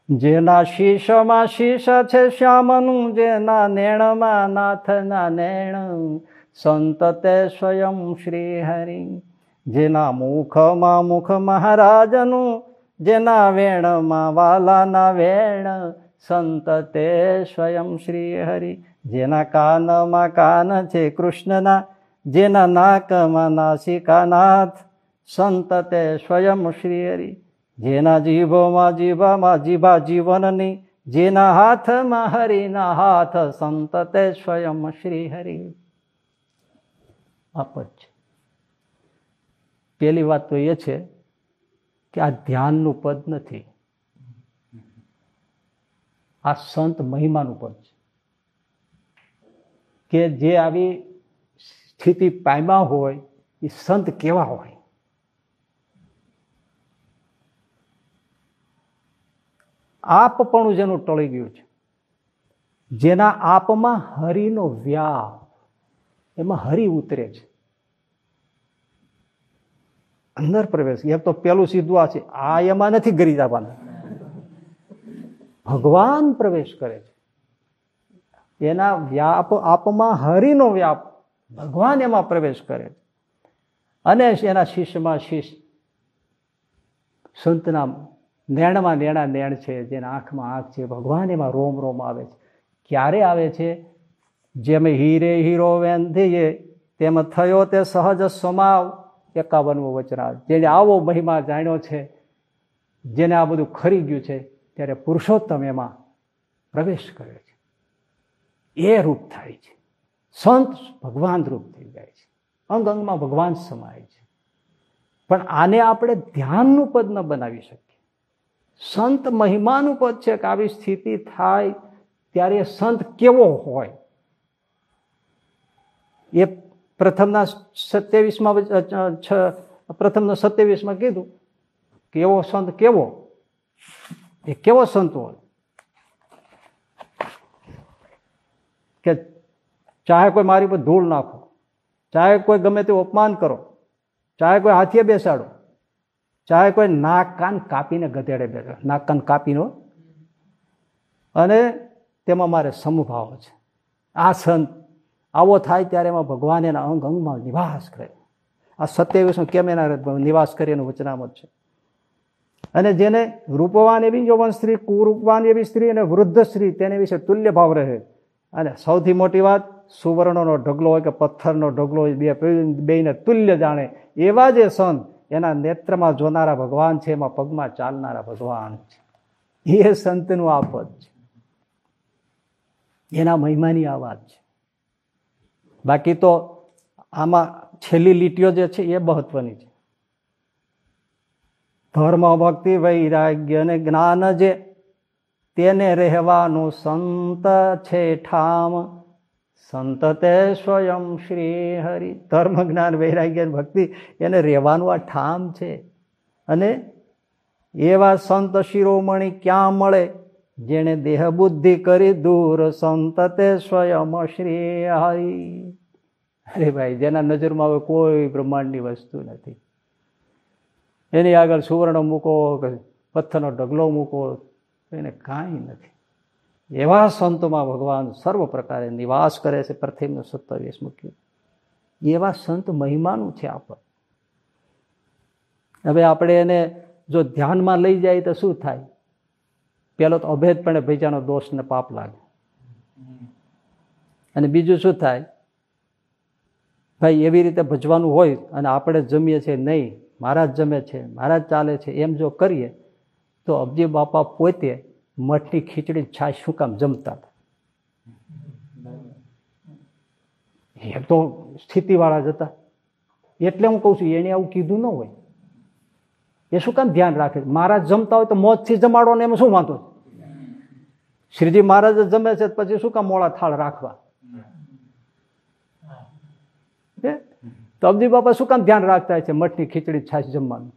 જેના શીશમાં શીશ છે શ્યામનું, જેના નેણમાં નાથના નેણ. સંત તે સ્વયં શ્રી હરિ જેના મુખમાં મુખ મહારાજનું, જેના વેણમાં વાલાના વેણ. સંત તે સ્વયં શ્રી હરિ જેના કાનમાં કાન છે કૃષ્ણના, જેના નાકમાં નાસિકાનાથ. સંત તે સ્વયં શ્રી હરિ જેના જીભોમાં જીભામાં જીભા જીવનની, જેના હાથમાં હરિના હાથ, સંત તે સ્વયં શ્રી હરિ. આપ જ છે. પહેલી વાત તો એ છે કે આ ધ્યાનનું પદ નથી. આ સંત મહિમાનું પદ છે. કે જે આવી સ્થિતિ પામ્યા હોય, એ સંત કેવા હોય? આપપણું જેનું ટળી ગયું છે. જેના આપમાં હરિનો વ્યાપ, એમાં હરિ ઉતરે છે. અંદર પ્રવેશ એમ તો પેલું સીધું આ છે. આ એમાં નથી ગરી જવાનું. ભગવાન પ્રવેશ કરે છે. એના વ્યાપ, આપમાં હરિનો વ્યાપ, ભગવાન એમાં પ્રવેશ કરે છે. અને એના શિષ્યમાં શિષ્ય, સંતના નેણમાં નેણા નેણ છે, જેના આંખમાં આંખ છે, ભગવાન એમાં રોમ રોમ આવે છે. ક્યારે આવે છે? જેમ હીરે હીરો વેંધીએ, તેમ થયો તે સહજ સમાવ. એકાવનમો વચનાર્થ જેને આવો મહિમા જાણ્યો છે, જેને આ બધું ખરી ગયું છે, ત્યારે પુરુષોત્તમ એમાં પ્રવેશ કરે છે. એ રૂપ થાય છે. સંત ભગવાન રૂપ થઈ જાય છે. અંગ અંગમાં ભગવાન સમાય છે. પણ આને આપણે ધ્યાનનું પદ ન બનાવી શકીએ. સંત મહિમાનું પદ છે કે આવી સ્થિતિ થાય ત્યારે સંત કેવો હોય? એ પ્રથમના સત્યાવીસમાં પ્રથમના સત્યાવીસમાં કીધું કે એવો સંત કેવો? એ કેવો સંત હોય? કે ચાહે કોઈ મારી પર ધૂળ નાખો, ચાહે કોઈ ગમે તે અપમાન કરો, ચાહે કોઈ હાથીએ બેસાડો ચાહે કોઈ નાક કાન કાપીને ગધેડે બેઠો, નાક કાન કાપીનો અને તેમાં મારે સમભાવ છે. આ સંત આવો થાય ત્યારે એમાં ભગવાન એના અંગ અંગમાં નિવાસ કરે. આ સત્યાવીસનું કેમ એના નિવાસ કરી એનું વચનામત છે. અને જેને રૂપવાન એવી યૌવન સ્ત્રી, કુરૂપવાન એવી સ્ત્રી અને વૃદ્ધ સ્ત્રી તેને વિશે તુલ્ય ભાવ રહે. અને સૌથી મોટી વાત, સુવર્ણનો ઢગલો હોય કે પથ્થરનો ઢગલો હોય, બે બેને તુલ્ય જાણે. એવા જે સંત એના નેત્રમાં જોનારા ભગવાન છે, એમાં પગમાં ચાલનારા ભગવાન છે. એ સંતનું આ પદ છે. એના મહિમાની આ વાત છે. બાકી તો આમાં છેલ્લી લીટીઓ જે છે, એ મહત્વની છે. ધર્મ ભક્તિ વૈરાગ્ય અને જ્ઞાન જે, તેને રહેવાનું સંત છે ઠામ. સંત તે સ્વયં શ્રી હરિ ધર્મ જ્ઞાન વૈરાગ્ય ભક્તિ, એને રહેવાનું આ ઠામ છે. અને એવા સંત શિરોમણી ક્યાં મળે? જેણે દેહ બુદ્ધિ કરી દૂર સંતતે સ્વયં શ્રી હરિ અરે ભાઈ, જેના નજરમાં હવે કોઈ બ્રહ્માંડની વસ્તુ નથી. એની આગળ સુવર્ણ મૂકો પથ્થરનો ઢગલો મૂકો એને કાંઈ નથી. એવા સંતોમાં ભગવાન સર્વ પ્રકારે નિવાસ કરે છે, પ્રથમનું સત્તાવીસ મૂક્યું એવા સંત મહિમાનું છે આપણ. હવે આપણે એને જો ધ્યાનમાં લઈ જાય તો શું થાય? પેલો તો અભેદપણે ભૈજાનો દોષ ને પાપ લાગે. અને બીજું શું થાય? ભાઈ, એવી રીતે ભજવાનું હોય અને આપણે જમીએ છીએ, નહીં મહારાજ જમે છે મહારાજ ચાલે છે, એમ જો કરીએ, તો અબજી બાપા પોતે મઠની ખીચડી છાશ શું કામ જમતા હતા? એ તો સ્થિતિવાળા જ હતા. એટલે હું કહું છું, એને આવું કીધું ન હોય. એ શું કામ ધ્યાન રાખે? મહારાજ જમતા હોય તો મોજથી જમાડો ને એમાં શું વાંધો શ્રીજી મહારાજ જમે છે પછી શું કામ મોડા થાળ રાખવા? તો અબજી બાપા શું કામ ધ્યાન રાખતા છે મઠની ખીચડી છાશ જમવાનું?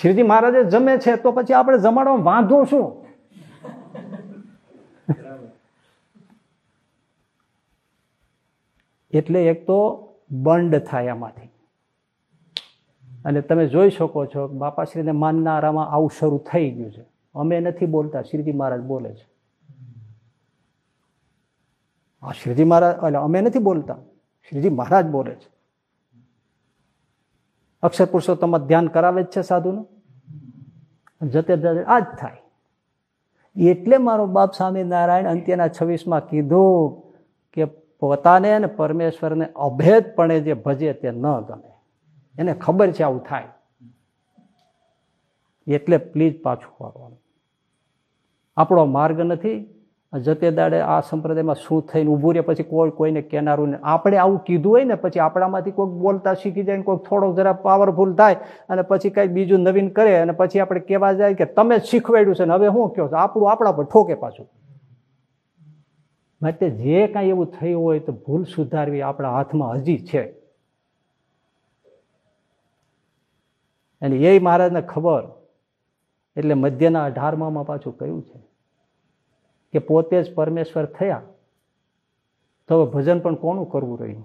શ્રીજી મહારાજે જમે છે તો પછી આપણે જમાડવામાં વાંધો શું? એટલે એક તો બંડ થાય આમાંથી. અને તમે જોઈ શકો છો બાપાશ્રીને માનનારામાં આવું શરૂ થઈ ગયું છે. અમે નથી બોલતા શ્રીજી મહારાજ બોલે છે. શ્રીજી મહારાજ, એટલે અમે નથી બોલતા શ્રીજી મહારાજ બોલે છે. અક્ષર પુરુષોત્તમમાં ધ્યાન કરાવે જ છે સાધુનું? જતે જતે આ જ થાય. એટલે મારો બાપ સ્વામિનારાયણ અંત્યના છવ્વીસમાં કીધું કે પોતાને અને પરમેશ્વરને અભેદપણે જે ભજે તે ન ગમે. એને ખબર છે આવું થાય. એટલે પ્લીઝ પાછું કરવાનું આપણો માર્ગ નથી જતે દાડે આ સંપ્રદાયમાં શું થઈને ઊભું રહે, પછી કોઈ કોઈને કેનારું ને આપણે આવું કીધું હોય ને, પછી આપણામાંથી કોઈક બોલતા શીખી જાય ને કોઈક થોડોક જરા પાવરફુલ થાય અને પછી કંઈક બીજું નવીન કરે અને પછી આપણે કહેવા જાય કે તમે શીખવાડ્યું છે ને હવે શું કહો છો? આપણું આપણા પર ઠોકે પાછું. માટે જે કાંઈ એવું થયું હોય તો ભૂલ સુધારવી આપણા હાથમાં હજી છે. અને એ મહારાજને ખબર, એટલે મધ્યના અઢારમામાં પાછું કયું છે? કે પોતે જ પરમેશ્વર થયા, તો ભજન પણ કોનું કરવું રહ્યું?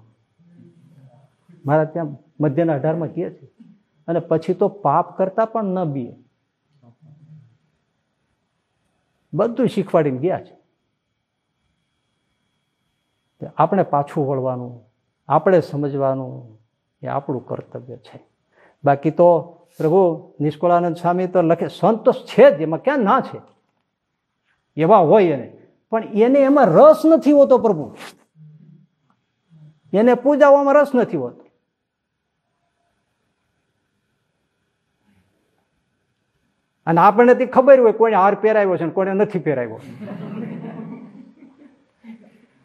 મારા ત્યાં મધ્યના અઢારમાં કહે છે, અને પછી તો પાપ કરતા પણ ન બીએ. બધું શીખવાડીને ગયા છે. આપણે પાછું વળવાનું, આપણે સમજવાનું એ આપણું કર્તવ્ય છે. બાકી તો પ્રભુ નિષ્કુળાનંદ સ્વામી તો લખે સંતોષ છે જ, એમાં ક્યાં ના છે? એવા હોય એને. પણ એને એમાં રસ નથી હોતો પ્રભુ. એને પૂજાવામાં રસ નથી હોતો. અને આપણને ખબર હોય કોને હાર પહેરાવ્યો છે કોને નથી પહેરાવ્યો.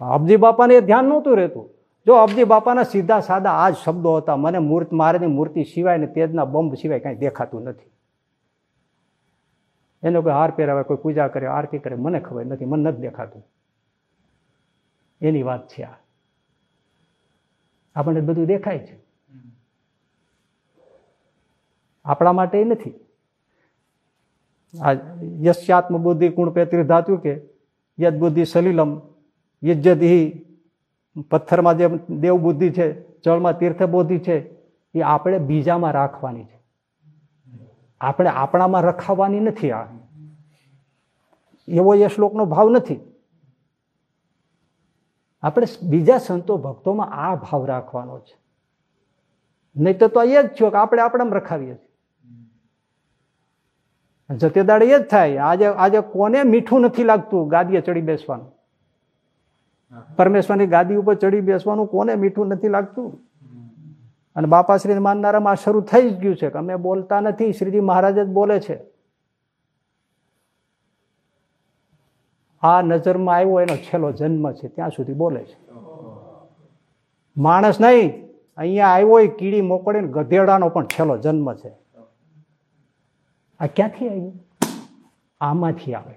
અબજી બાપાને ધ્યાન નહોતું રહેતું. જો અબજી બાપાના સીધા સાદા આ જ શબ્દો હતા, મને મૂર્તિ, મારાની મૂર્તિ સિવાય ને તેજના બંબ સિવાય કાંઈ દેખાતું નથી. એને કોઈ હાર પહેરાવે, કોઈ પૂજા કરે, આરતી કરે, મને ખબર નથી, મને નથી દેખાતું. એની વાત છે આ. આપણને બધું દેખાય છે. આપણા માટે નથી. આ યશ્યાત્મ બુદ્ધિ ગુણ પેત્રી ધાતુ કે યદ બુદ્ધિ સલીલમ, યજ્જદિ પથ્થરમાં જે દેવ બુદ્ધિ છે જળમાં તીર્થ બુદ્ધિ છે, એ આપણે બીજામાં રાખવાની છે. આપણે આપણામાં રખાવાની નથી આ. એવો એ શ્લોકનો ભાવ નથી. આપણે બીજા સંતો ભક્તોમાં આ ભાવ રાખવાનો છે. નહીં તો એ જ છો કે આપણે આપણે રખાવીએ છીએ. જતે દાડે એ જ થાય. આજે આજે કોને મીઠું નથી લાગતું ગાદીએ ચડી બેસવાનું? પરમેશ્વરની ગાદી ઉપર ચડી બેસવાનું કોને મીઠું નથી લાગતું? અને બાપાશ્રી માનનારામાં શરૂ થઈ જ ગયું છે કે અમે બોલતા નથી, શ્રીજી મહારાજ જ બોલે છે. આ નજરમાં આવ્યો એનો છેલ્લો જન્મ છે, ત્યાં સુધી બોલે છે. માણસ નહીં, અહીંયા આવ્યો એ કીડી મોકળીને ગધેડાનો પણ છેલ્લો જન્મ છે. આ ક્યાંથી આવ્યું? આમાંથી આવે.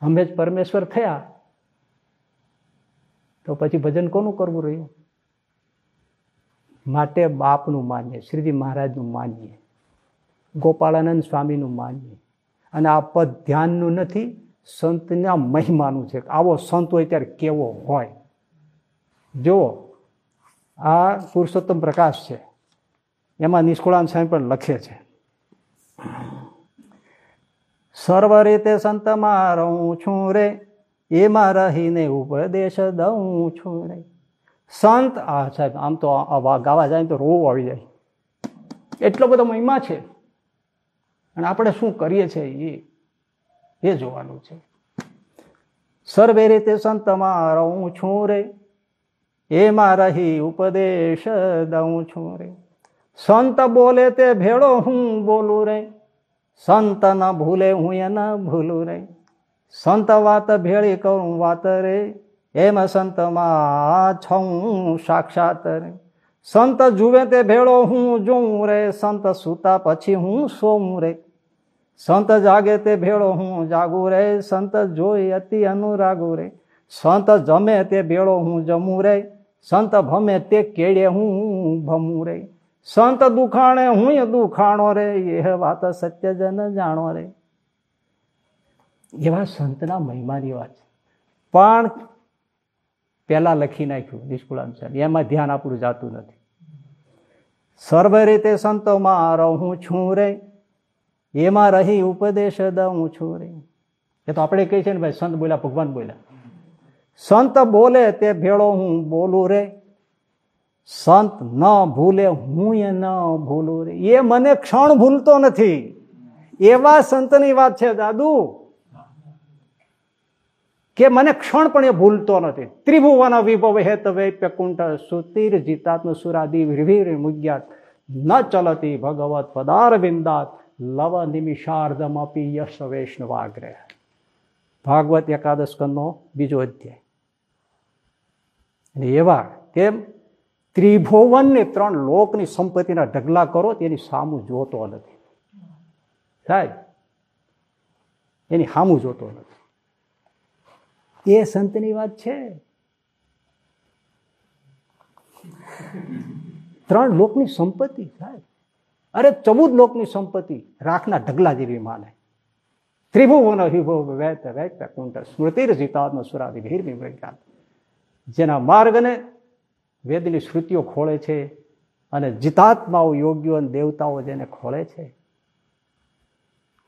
અમે જ પરમેશ્વર થયા. તો પછી ભજન કોનું કરવું રહ્યું? માટે બાપનું માનીએ, શ્રીજી મહારાજનું માનીએ, ગોપાળાનંદ સ્વામીનું માનીએ. અને આ પદ ધ્યાનનું નથી, સંતના મહિમાનું છે. આવો સંત હોય ત્યારે કેવો હોય? જુઓ, આ પુરુષોત્તમ પ્રકાશ છે. એમાં નિષ્કુળાન સ્વામી પણ લખે છે. સર્વ રીતે સંત મારું છું રે, એમાં રહીને ઉપદેશ દઉં છું રે. સંત, આ સાહેબ, આમ તો ગાવા જાય તો રોવું આવી જાય. એટલો બધો મહિમા છે. અને આપણે શું કરીએ છીએ એ એ જોવાનું છે. સર્વે રીતે સંતમાં રહું છું રે, એમાં રહી ઉપદેશ દઉં છું રે. સંત બોલે તે ભેળો હું બોલું રે, સંત ન ભૂલે હું એ ન ભૂલું રે. સંત વાત ભેળી કરું વાત રે એમ સંતમાં છું સાક્ષાત સંત જુએ તે ભેળો હું જોઉં રે, સંત સૂતા પછી હું સોમ રે. સંત જાગે તે ભેળો હું જાગું રે, સંત જોઈ અતિ અનુરાગુ રે. સંત જમે તે ભેળો હું જમું રે, સંત ભમે તે કેળે હું ભમું રે. સંત દુખાણે હું દુખાણો રે એ વાત સત્ય જન જાણો રે. એવા સંતના મહિમાની વાત છે. પણ પેલા લખી નાખ્યું નિષ્કુળાનુસાર એમાં ધ્યાન આપણું જાતું નથી. સર્વ રીતે સંતોમાં રહું છું રે. એમાં રહી ઉપદેશ દઉં છું રે. એ તો આપણે કહીએ છીએ ને ભાઈ, સંત બોલ્યા, ભગવાન બોલ્યા. સંત બોલે તે ભેળો હું બોલું રે. સંત ન ભૂલે હું એ ન ભૂલું રે. એ મને ક્ષણ ભૂલતો નથી. એવા સંતની વાત છે દાદુ. કે મને ક્ષણ પણ એ ભૂલતો નથી. ત્રિભુવન વિભવ હેત વૈપ્ય સુતિર જીતાત્મ સુરાદી વિરવીર મુગ્યાત. ન ચલતી ભગવત પદાર વિંદાત લવ નિમિષાર્ધમ અપી યશ વૈષ્ણવાગ્રહ. ભાગવત એકાદશ કંદનો બીજો અધ્યાય. એવા કેમ ત્રિભુવનને ત્રણ લોકની સંપત્તિના ઢગલા કરો, તેની સામું જોતો નથી. સાહેબ, એની સામું જોતો નથી. એ સંતની વાત છે. ત્રણ લોકની સંપત્તિ સાહેબ. અરે ચૌદ લોકની સંપત્તિ રાખના ઢગલા જેવી માને. ત્રિભુવન વિભવ વહેત વહેત કુંટ સ્મૃતિ જીતાત્મ સુરાદી ભીરમી વિજ્ઞાન જેના માર્ગને વેદની શ્રુતિઓ ખોળે છે અને જીતાત્માઓ યોગ્યો અને દેવતાઓ જેને ખોળે છે.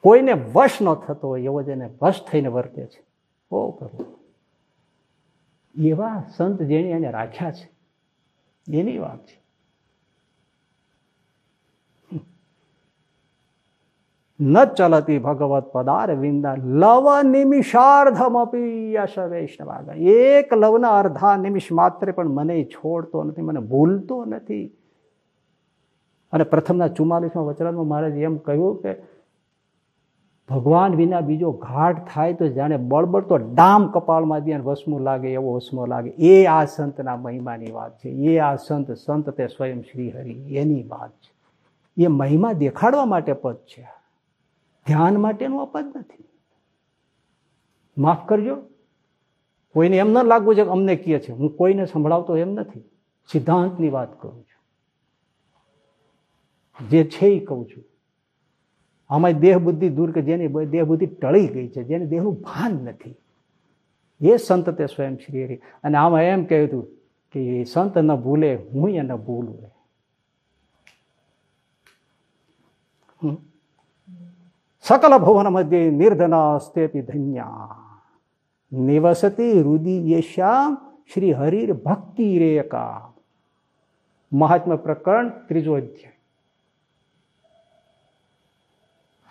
કોઈને વશ ન થતો હોય એવો જેને વશ થઈને વર્તે છે. ઓ પ્રભુ. એવા સંત જેણે એને રાખ્યા છે. એની વાત છે. ન ચલતી ભગવત પદાર વિંદા લવ નિમિષાર્ધમપી યશ એક લવના અર્ધા નિમિષ માત્ર પણ મને છોડતો નથી, મને ભૂલતો નથી. અને પ્રથમના ચુમ્માલીસમાં વચરામાં મહારાજ એમ કહ્યું કે ભગવાન વિના બીજો ઘાટ થાય તો જાણે બળબડતો ડામ કપાળમાં દે વસમું લાગે, એવો વસમો લાગે. એ આ સંતના મહિમાની વાત છે. એ આ સંત સંત તે સ્વયં શ્રી હરિ, એની વાત છે. એ મહિમા દેખાડવા માટે પદ છે. ધ્યાન માટેનું અપદ નથી. માફ કરજો. કોઈને એમ ન લાગવું છે કે અમને કહે છે. હું કોઈને સંભળાવતો એમ નથી. સિદ્ધાંતની વાત કરું છું. જે છે એ કહું છું. આમાં દેહ બુદ્ધિ દૂર કે જેની દેહ ટળી ગઈ છે, જેને દેહનું ભાન નથી. એ સંત તે સ્વયં શ્રી હરિ. અને આમાં એમ કહ્યું હતું કે સંત ન ભૂલે, હું એને ભૂલું સકલ ભુવન મધ્ય નિર્ધન સ્તેપી ધન્યા. નિવસતી રુદિ યશ્યામ શ્રી હરિર ભક્તિ રેકા મહાત્મા પ્રકરણ ત્રીજો અધ્યાય.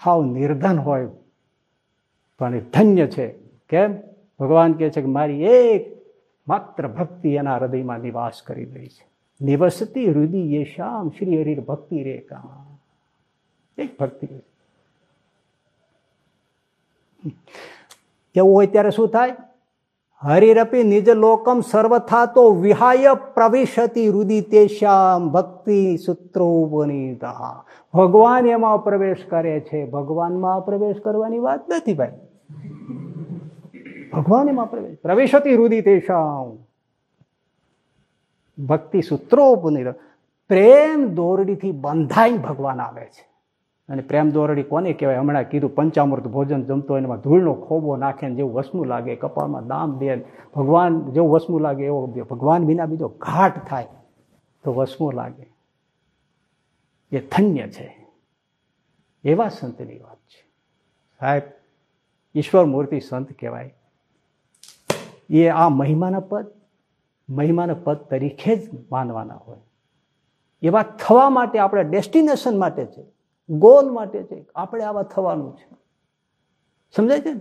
હાવ નિર્ધન હોય. પણ એ ધન્ય છે. કેમ? ભગવાન કહે છે કે મારી એક માત્ર ભક્તિ એના હૃદયમાં નિવાસ કરી રહી છે. નિવસતી હૃદય એ શ્યામ શ્રી હરિર ભક્તિ રે કામ. એક ભક્તિ એવું હોય ત્યારે શું થાય? હરિરપી નિજ લોકમ સર્વથા તો વિહાય પ્રવિશતી રુદિ તે શ્યામ ભક્તિ સૂત્રો બનીતા ભગવાન એમાં પ્રવેશ કરે છે ભગવાનમાં પ્રવેશ કરવાની વાત નથી ભાઈ ભગવાન એમાં પ્રવેશ પ્રવેશતી રુદિ તેશ્યામ ભક્તિ સૂત્રો બની પ્રેમ દોરડીથી બંધાઈને ભગવાન આવે છે અને પ્રેમ દોરડી કોને કહેવાય? હમણાં કીધું, પંચામૃત ભોજન જમતો એમાં ધૂળનો ખોબો નાખે ને જેવું વસમું લાગે, કપાળમાં દામ દે ભગવાન જેવું વસમું લાગે, એવો ભગવાન વિના બીજો ઘાટ થાય તો વસમું લાગે. એ ધન્ય છે. એવા સંતની વાત છે. સાહેબ, ઈશ્વર મૂર્તિ સંત કહેવાય. એ આ મહિમાના પદ મહિમાના પદ તરીકે જ માનવાના હોય. એવા થવા માટે આપણે ડેસ્ટિનેશન માટે છે. ગોલ માટે છે. આપણે આવા થવાનું છે. સમજાય છે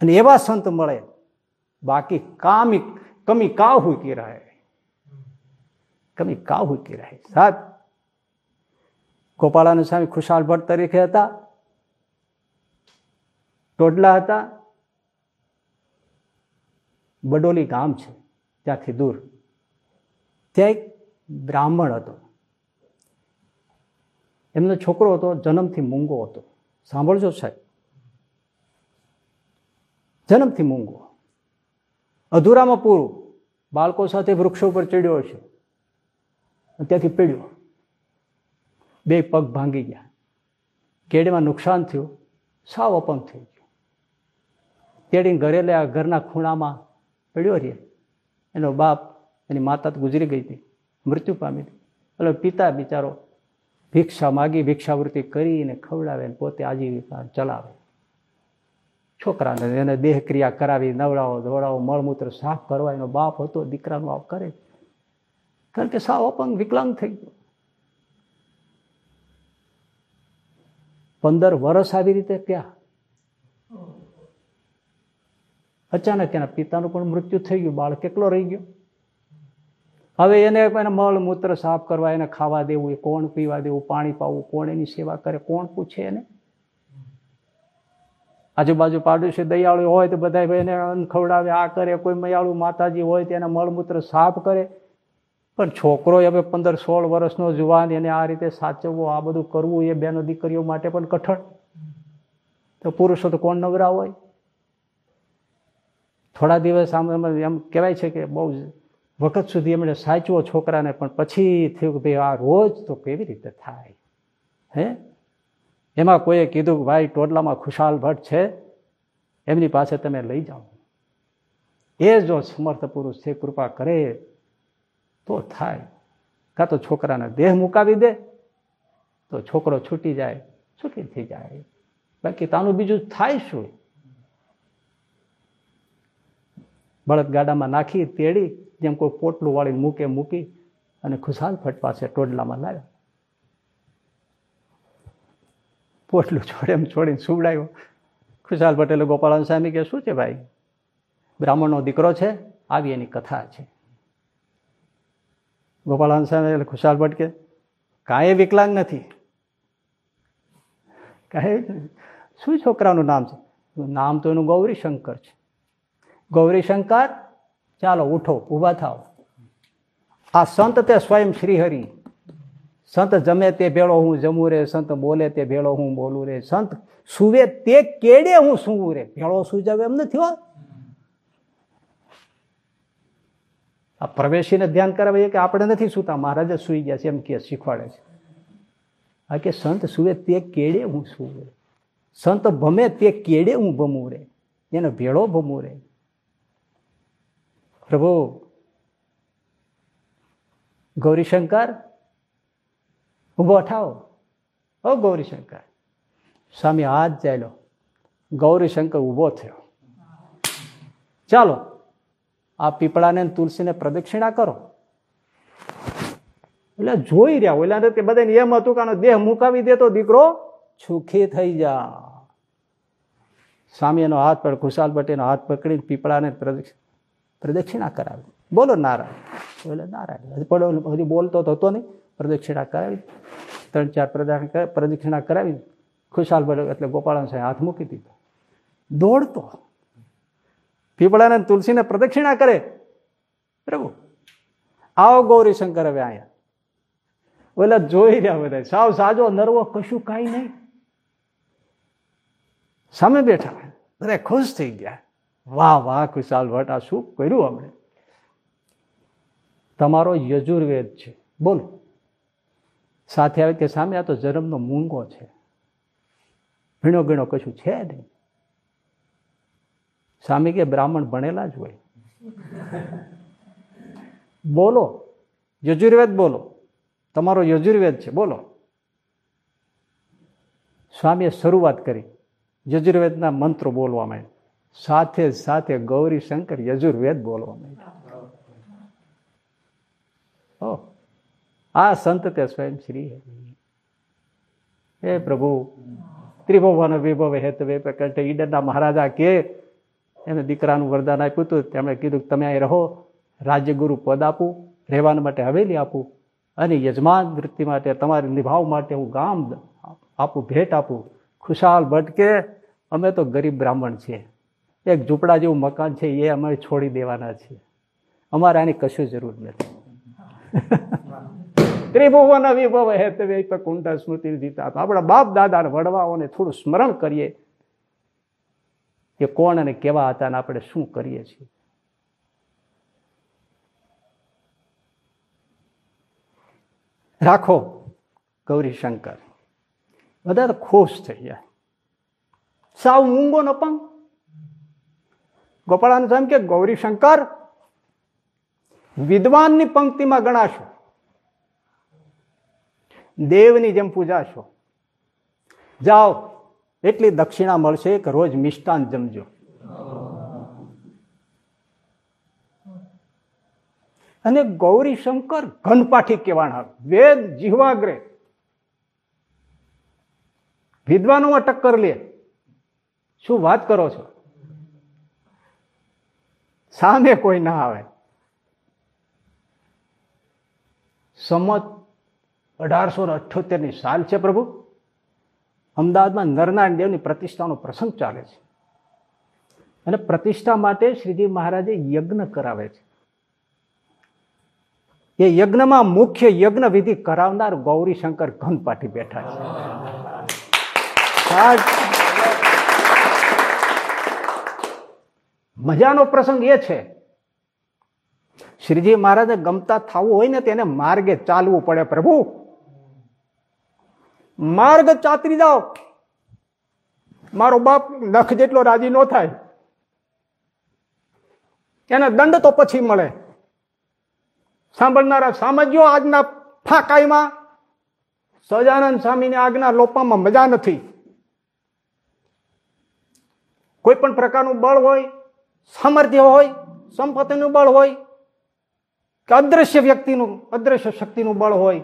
અને એવા સંત મળે. બાકી કામી, કમી કાવ હુકી રહે કમી કાવ હુકી રહે સાહેબ ગોપાળાનંદ સ્વામી ખુશાલ ભટ્ટ તરીકે હતા. ટોડલા હતા. બડોલી ગામ છે. ત્યાંથી દૂર. ત્યાં એક બ્રાહ્મણ હતો. એમનો છોકરો હતો, જન્મથી મૂંગો હતો. સાંભળજો સાહેબ. જન્મથી મૂંગો. અધૂરામાં પૂરું. બાળકો સાથે વૃક્ષો પર ચડ્યો હશે. ત્યાંથી પીડ્યો. બે પગ ભાંગી ગયા. કેડમાં નુકસાન થયું. સાવ અપંગ થઈ ગયું. તેડીને ઘરે લે ઘરના ખૂણામાં પડ્યો રે એનો બાપ, એની માતા તો ગુજરી ગઈ હતી. મૃત્યુ પામી હતી. એટલે પિતા બિચારો ભિક્ષા માગી ભિક્ષાવૃત્તિ કરીને ખવડાવે ને પોતે આજીવિકા ચલાવે. છોકરાને એને દેહ ક્રિયા કરાવી, નવડાવો ધોળાવો મળમૂત્ર સાફ કરવા, એનો બાપ હતો, દીકરાનું આપ કરે કારણ કે સાવ અપંગ, વિકલાંગ થઈ ગયો. પંદર વર્ષ આવી રીતે ક્યાં અચાનક એના પિતાનું પણ મૃત્યુ થઈ ગયું બાળક કેટલો રહી ગયો? હવે એને એને મળ મૂત્ર સાફ કરવા, એને ખાવા દેવું, એ કોણ પીવા દેવું, પાણી પાવું, કોણ એની સેવા કરે, કોણ પૂછે એને? આજુબાજુ પાડોશી દયાળુ હોય તો બધા એને અન્ન ખવડાવે, આ કરે, કોઈ મયાળુ માતાજી હોય તો એને મળમૂત્ર સાફ કરે. પણ છોકરો હવે પંદર સોળ વર્ષનો જુવાન, એને આ રીતે સાચવવો, આ બધું કરવું, એ બેનો દીકરીઓ માટે પણ કઠણ. તો પુરુષો તો કોણ નવરા હોય? થોડા દિવસ આમ એમ કહેવાય છે કે બહુ વખત સુધી એમણે સાચવો છોકરાને પણ પછી થયું કે ભાઈ આ રોજ તો કેવી રીતે થાય? હે? એમાં કોઈએ કીધું કે ભાઈ ટોડલામાં ખુશાલ ભટ્ટ છે, એમની પાસે તમે લઈ જાઓ. એ જો સમર્થ પુરુષ છે, કૃપા કરે તો થાય. કાં તો છોકરાને દેહ મુકાવી દે, તો છોકરો છૂટી જાય, છૂટી થઈ જાય. બાકી તાનું બીજું થાય શું? બળદગાડામાં નાખી તેડી જેમ કોઈ પોટલું વાળીને મૂકે, મૂકી અને ખુશાલ ભટ્ટ પાસે ટોડલામાં લાવ્યો. પોટલું છોડે એમ છોડીને સુવડાવ્યો. ખુશાલ પટેલે ગોપાલ સ્વામી કે શું છે ભાઈ? બ્રાહ્મણનો દીકરો છે? આવી એની કથા છે. ગોપાળાન સ્વામી એટલે ખુશાલ ભટ્ટ કે, કાંઈ વિકલાંગ નથી. કાંઈ શું છોકરાનું નામ છે? નામ તો એનું ગૌરીશંકર છે. ગૌરીશંકર? ચાલો ઉઠો, ઊભા થાવ આ સંત તે સ્વયં શ્રીહરિ સંત જમે તે ભેળો હું જમું રે, સંત બોલે તે ભેળો હું બોલું રે. સંત સુવે તે કેડે હું સુવું રે. ભેળો સુઈ જાવ એમ નથી હો. આ પ્રવેશીને ધ્યાન કરાવીએ કે આપણે નથી સૂતા. મહારાજ સુઈ ગયા છે એમ કે શીખવાડે છે. આ કે સંત સુવે તે કેડે હું સુવું રે. સંત ભમે તે કેડે હું ભમું રે. એનો ભેળો ભમું રે. પ્રભુ, ગૌરીશંકર, ઊભો ઠાવો ઓ ગૌરીશંકર, સ્વામી હાથ ચાલ્યો ગૌરીશંકર ઊભો થયો. ચાલો, આ પીપળાને તુલસીને પ્રદક્ષિણા કરો. એટલે જોઈ રહ્યા ઓલા તે બધાને એમ હતું કે આનો દેહ મુકાવી દે તો દીકરો સુખી થઈ જા. સ્વામી એનો હાથ પર ખુશાલ ભટ્ટીનો હાથ પકડીને પીપળાને પ્રદક્ષિ- પ્રદક્ષિણા કરાવી. બોલો નારાયણ. બોલો નારાયણ. પડો હજી બોલતો તો હતો નહીં. પ્રદક્ષિણા કરાવી. ત્રણ, ચાર પ્રદક્ષિણા પ્રદક્ષિણા કરાવી. ખુશાલ ભલે એટલે ગોપાળન સાહેબ હાથ મૂકી દીધો. દોડતો. પીપળાને તુલસીને પ્રદક્ષિણા કરે. પ્રભુ, આવો ગૌરી શંકર હવે અહીંયા ઓલા જોઈ રહ્યા બધા. સાવ સાજો નરવો, કશું કાંઈ નહીં. સામે બેઠા. બધા ખુશ થઈ ગયા. વાહ વાહ ખુશાલ ભટ્ટ આ શું કર્યું આપણે તમારો યજુર્વેદ છે. બોલો. સાથે આવે કે સામે આ તો જન્મનો મૂંગો છે. ભીણો ગીણો કશું છે નહીં. સ્વામી કે બ્રાહ્મણ ભણેલા જ હોય. બોલો. યજુર્વેદ બોલો. તમારો યજુર્વેદ છે. બોલો. સ્વામીએ શરૂઆત કરી. યજુર્વેદના મંત્રો બોલવા માંડ્યા. સાથે સાથે ગૌરી શંકર યજુર્વેદ બોલવા માંડ્યા. આ સંત તે સ્વયં શ્રી. હે પ્રભુ, ત્રિભુવન વિભવ હેતવે પ્રકટ ઈડરના મહારાજા કે, એને દીકરાનું વરદાન આપ્યું હતું, તેમણે કીધું તમે અહીં રહો, રાજ્યગુરુ પદ આપું, રહેવાના માટે હવેલી આપું, અને યજમાન વૃત્તિ માટે તમારે નિભાવ માટે હું ગામ આપું, ભેટ આપું. ખુશાલ ભટકે, અમે તો ગરીબ બ્રાહ્મણ છીએ. એક ઝૂંપડા જેવું મકાન છે, એ અમે છોડી દેવાના છીએ અમારે આની કશું જરૂર નથી. ત્રિભુવન વિભવ હેતવે કુંડા સ્મૃતિ જીતા. આપણા બાપ દાદા વડવાઓને થોડું સ્મરણ કરીએ કે કોણ અને કેવા હતા અને આપણે શું કરીએ છીએ. રાખો, ગૌરી શંકર. બધા તો ખુશ થઈ ગયા સાવ મૂંગો ન ગોપાળાન સ્વામી કે ગૌરીશંકર વિદ્વાનની પંક્તિમાં ગણાશો. દેવની જેમ પૂજાશો. જાઓ, એટલી દક્ષિણા મળશે કે રોજ મિષ્ટાન જમજો. અને ગૌરીશંકર ઘનપાઠી કહેવાના વેદ જીહવાગ્રે. વિદ્વાનોમાં ટક્કર લે. શું વાત કરો છો? સામે કોઈ ના આવે. સમત અઢારસો ની સાલ છે પ્રભુ. અમદાવાદમાં નરનારાયણ દેવની પ્રતિષ્ઠાનો પ્રસંગ ચાલે છે. અને પ્રતિષ્ઠા માટે શ્રીજી મહારાજે યજ્ઞ કરાવે છે. એ યજ્ઞમાં મુખ્ય યજ્ઞ વિધિ કરાવનાર ગૌરીશંકર ઘનપાઠી બેઠા છે. મજાનો પ્રસંગ એ છે. શ્રીજી મહારાજે ગમતા થવું હોય ને તેને માર્ગે ચાલવું પડે પ્રભુ. માર્ગ ચાતરી જાઓ. મારો બાપ લખ જેટલો રાજી ન થાય. એને દંડ તો પછી મળે. સાંભળનારા સામજ્યો આજના ફાકાઈમાં સજાનંદ સ્વામીની આજ્ઞા લોપામાં મજા નથી. કોઈ પણ પ્રકારનું બળ હોય સામર્થ્ય હોય, સંપત્તિનું બળ હોય, કે અદ્રશ્ય વ્યક્તિનું અદ્રશ્ય શક્તિનું બળ હોય,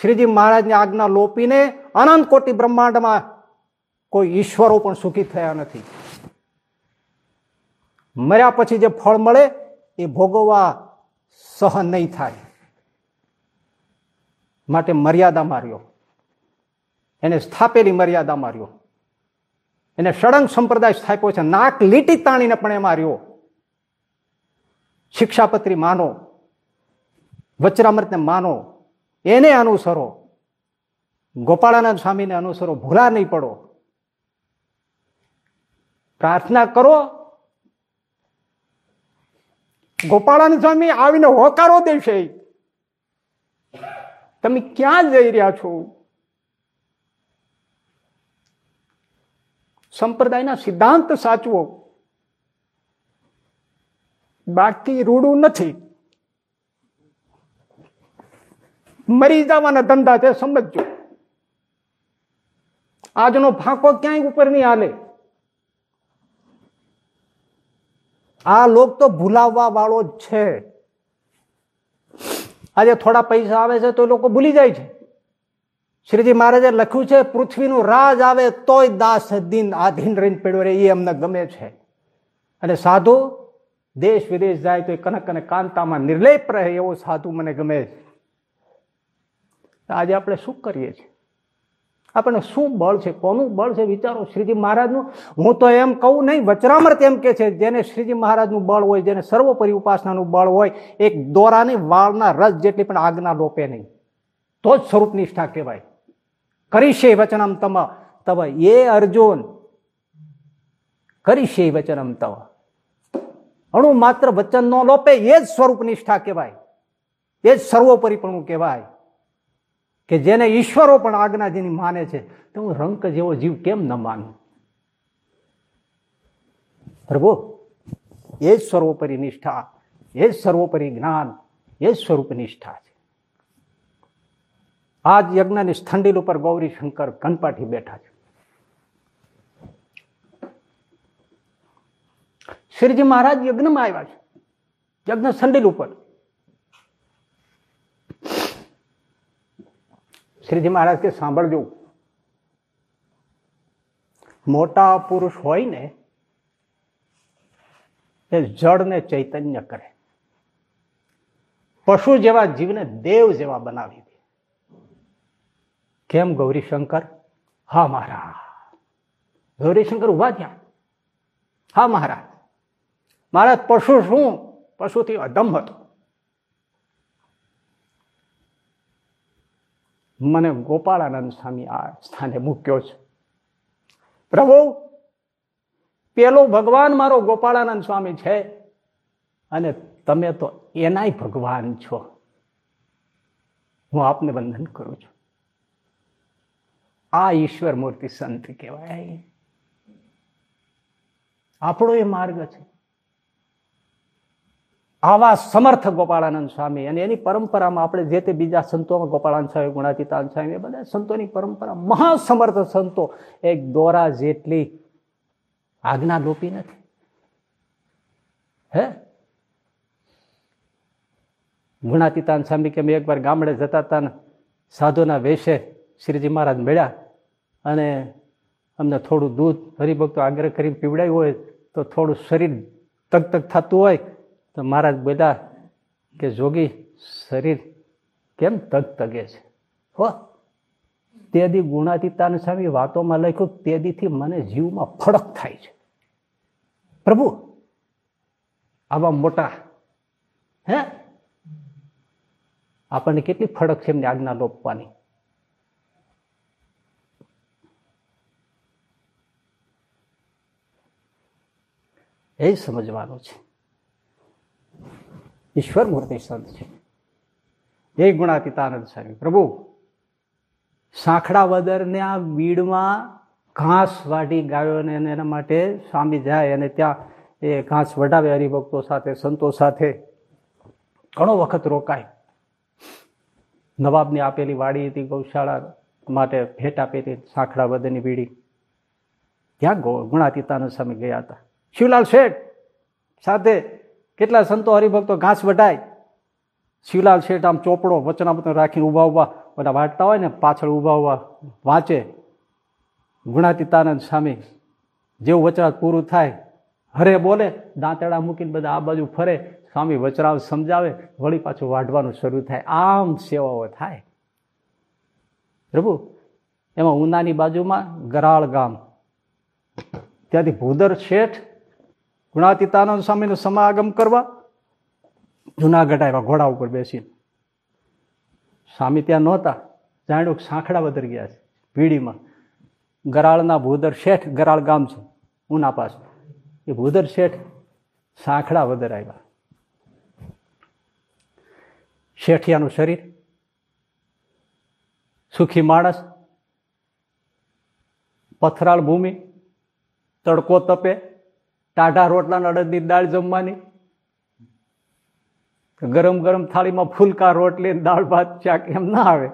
શ્રીજી મહારાજની આજ્ઞા લોપીને અનંત કોટી બ્રહ્માંડમાં કોઈ ઈશ્વરો પણ સુખી થયા નથી. મર્યા પછી જે ફળ મળે, એ ભોગવવા સહન નહીં થાય. માટે મર્યાદા માર્યો. એને સ્થાપેલી મર્યાદા માર્યો. એને સળંગ સંપ્રદાય સ્થાપ્યો છે. નાક લીટી તાણીને પણ એમાં રહ્યો. શિક્ષાપત્રી માનો. વચરામૃતને માનો. એને અનુસરો. ગોપાળાનંદ સ્વામીને અનુસરો. ભૂલા નહીં પડો. પ્રાર્થના કરો. ગોપાળાનંદ સ્વામી આવીને હોકારો દેશે. તમે ક્યાં જઈ રહ્યા છો? સંપ્રદાયના સિદ્ધાંત સાચવો. બાકી રૂડું નથી. મરી જવાના ધંધા છે, સમજજો. આજનો ફાંકો ક્યાંય ઉપર નહીં હાલે. આ લોક તો ભૂલાવવા વાળો જ છે. આજે થોડા પૈસા આવે છે તો લોકો ભૂલી જાય છે. શ્રીજી મહારાજે લખ્યું છે, પૃથ્વીનું રાજ આવે તોય દાસ દિન આધીન રહીને પડ્યો રહે. એ અમને ગમે છે. અને સાધુ, દેશ વિદેશ જાય તો એ કનક અને કાંતામાં નિર્લેપ રહે એવો સાધુ મને ગમે છે. આજે આપણે શું કરીએ છીએ? આપણને શું બળ છે? કોનું બળ છે? વિચારો, શ્રીજી મહારાજનું. હું તો એમ કહું નહીં વચરામૃત એમ કે છે, જેને શ્રીજી મહારાજનું બળ હોય, જેને સર્વોપરી ઉપાસનાનું બળ હોય, એક દોરાની વાળના રસ જેટલી પણ આજ્ઞા લોપે નહીં. તો જ સ્વરૂપ નિષ્ઠા કહેવાય. કરીશે વચનમ તમ તવ એ અર્જુન કરીશે વચનમ તવ અણુ માત્ર વચન નો લોપે એ જ સ્વરૂપ નિષ્ઠા કહેવાય એ જ સર્વોપરીપણું કહેવાય કે જેને ઈશ્વરો પણ આજ્ઞા જેની માને છે તો હું રંક જેવો જીવ કેમ ન માનું પ્રભુ એ જ સર્વોપરી નિષ્ઠા એ જ સર્વોપરી જ્ઞાન એ જ સ્વરૂપ નિષ્ઠા છે જ યજ્ઞની સ્થંડીલ ઉપર ગૌરી શંકર કનપાઠી બેઠા છે. શ્રીજી મહારાજ યજ્ઞમાં આવ્યા છે. યજ્ઞ સંડીલ ઉપર. શ્રીજી મહારાજ કે સાંભળજો. મોટા પુરુષ હોય ને એ જળને ચૈતન્ય કરે. પશુ જેવા જીવને દેવ જેવા બનાવી. કેમ ગૌરીશંકર? હા, મહારાજ. ગૌરીશંકર ઊભા થયા. હા, મહારાજ. મહારાજ, પશુ શું? પશુથી અધમ હતો. મને ગોપાળાનંદ સ્વામી આ સ્થાને મૂક્યો છે. પ્રભુ, પેલો ભગવાન મારો ગોપાળાનંદ સ્વામી છે અને તમે તો એનાય ભગવાન છો. હું આપને વંદન કરું છું. આ ઈશ્વર મૂર્તિ સંત કહેવાય. આપણો એ માર્ગ છે. આવા સમર્થ ગોપાળાનંદ સ્વામી અને એની પરંપરામાં આપણે જે તે બીજા સંતોમાં ગોપાળાનંદ સ્વામી ગુણાતીતાન સ્વામી, એ બધા સંતોની પરંપરા. મહાસમર્થ સંતો એક દોરા જેટલી આજ્ઞા લોપી નથી. હે? ગુણાતીતાન સ્વામી કે મેં એકવાર ગામડે જતા હતા સાધુના વેશે શ્રીજી મહારાજ મળ્યા. અને અમને થોડું દૂધ, હરિભક્તો આગ્રહ કરીને પીવડાવ્યું હોય તો થોડું શરીર તક તક થતું હોય તો મહારાજ બધા કે, જોગી, શરીર કેમ તગ તગે છે? હો, તે દી ગુણાતીતાન સ્વામી વાતોમાં લખ્યું, તે દીથી મને જીવમાં ફડક થાય છે. પ્રભુ, આવા મોટા, હે? આપણને કેટલી ફડક છે એમની આજ્ઞા લોપવાની? એ સમજવાનું છે. ઈશ્વર મૂર્તિ સંત છે. એ ગુણાતીતાનંદ સ્વામી. પ્રભુ, સાંખડા વદરને આ બીડમાં ઘાસ વાટી ગાયોને એના માટે સ્વામી જાય અને ત્યાં એ ઘાસ વઢાવે હરિભક્તો સાથે, સંતો સાથે. ઘણો વખત રોકાય. નવાબની આપેલી વાડી હતી ગૌશાળા માટે ભેટ આપેલી સાંખડા વદરની બીડી ત્યાં ગુણાતીતાનંદ સ્વામી ગયા હતા. શિવલાલ શેઠ સાથે કેટલા સંતો હરિભક્તો ઘાસ વઢાય? શિવલાલ શેઠ આમ ચોપડો વચનામૃત રાખીને ઊભા ઊભા બધા વાંચતા હોય ને, પાછળ ઊભા ઊભા વાંચે. ગુણાતીતાનંદ સ્વામી જેવું વચરાત પૂરું થાય, હરે બોલે, દાંતડા મૂકીને બધા આ બાજુ ફરે, સ્વામી વચરાવ સમજાવે, વળી પાછું વાઢવાનું શરૂ થાય. આમ સેવાઓ થાય. પ્રભુ, એમાં ઉનાની બાજુમાં ગરાળ ગામ, ત્યાંથી ભૂદર શેઠ ગુણાતીતાનંદ સ્વામીનો સમાગમ કરવા જુનાગઢ આવ્યા, ઘોડા ઉપર બેસીને. સ્વામી ત્યાં નહોતા, જાણ્યું સાંખડા વધર ગયા છે, ભીડીમાં. ગરાળના ભૂદર શેઠ, ગરાળ ગામ છે, ઉના પાસે. એ ભૂદર શેઠ સાંખડા વધર આવ્યા. શેઠિયાનું શરીર, સુખી માણસ, પથરાળ ભૂમિ, તડકો તપે ટાઢા રોટલા અડદની દાળ જમવાની. ગરમ ગરમ થાળીમાં ફૂલકા રોટલી દાળ ભાત ચાક એમ ના આવે.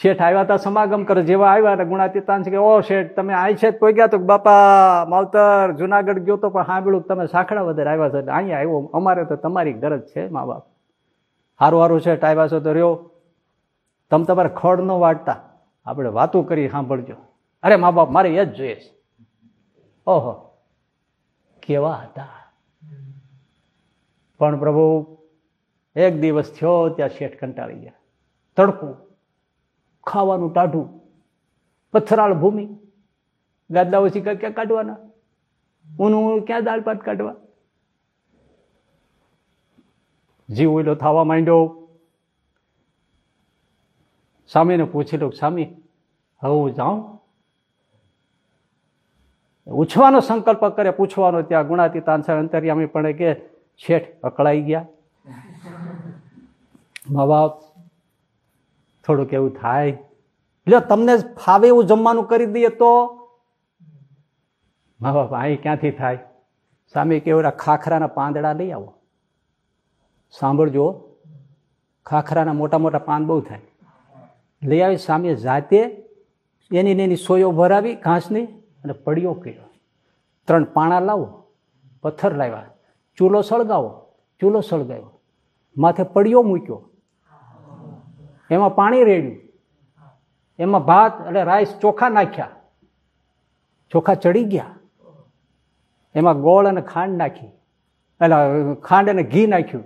શેઠ આવ્યા હતા સમાગમ કરે જેવા આવ્યા એટલે ગુણાતીતાન છે કે, ઓ શેઠ, તમે આઈ છે કોઈ ગયા? તો બાપા, માવતર, જુનાગઢ ગયો તો પણ સાંભળ્યું તમે સાંખડા વધારે આવ્યા છો એટલે અહીંયા આવ્યો. અમારે તો તમારી ગરજ છે મા બાપ હારું સારું શેઠ આવ્યા છો તો રહ્યો. તમે તમારે ખડ ન વાટતા. આપણે વાતો કરી, સાંભળજો. અરે મા બાપ મારે એ જ જોઈએ છે. ઓહો, કેવા હતા. પણ પ્રભુ, એક દિવસ થયો, ત્યાં શેઠ કંટાળી ગયા. તડકું, ખાવાનું ટાઢું, પથરાળ ભૂમિ, ગાદલા ઓછી ક્યાં કાઢવાના? ઊનું ક્યાં દાળ ભાત કાઢવા? જીવ ઓઈલો થવા માંડ્યો. સ્વામીને પૂછી લો સ્વામી હવે હું જાઉં? ઉછવાનો સંકલ્પ કરે, પૂછવાનો ત્યાં ગુણાતીતાન છે અંતર્યામી પણ કે, શેઠ, અકળાઈ ગયા. મા બાપ થોડુંક એવું થાય. એટલે તમને ફાવે એવું જમવાનું કરી દઈએ તો? મા બાપ, અહીં ક્યાંથી થાય? સામે કેવડા ખાખરાના પાંદડા લઈ આવો. સાંભળજો, ખાખરાના મોટા મોટા પાન બહુ થાય. લઈ આવી, સામે જાતે એની ને એની સોયો ભરાવી, ઘાસની અને પડીઓ કર્યો ત્રણ પાણા લાવો, પથ્થર લાવ્યા. ચૂલો સળગાવો, ચૂલો સળગાવ્યો. માથે પડિયો મૂક્યો. એમાં પાણી રેડ્યું. એમાં ભાત એટલે રાઈસ ચોખા નાખ્યા. ચોખા ચડી ગયા. એમાં ગોળ અને ખાંડ નાખી. એટલે ખાંડ અને ઘી નાખ્યું.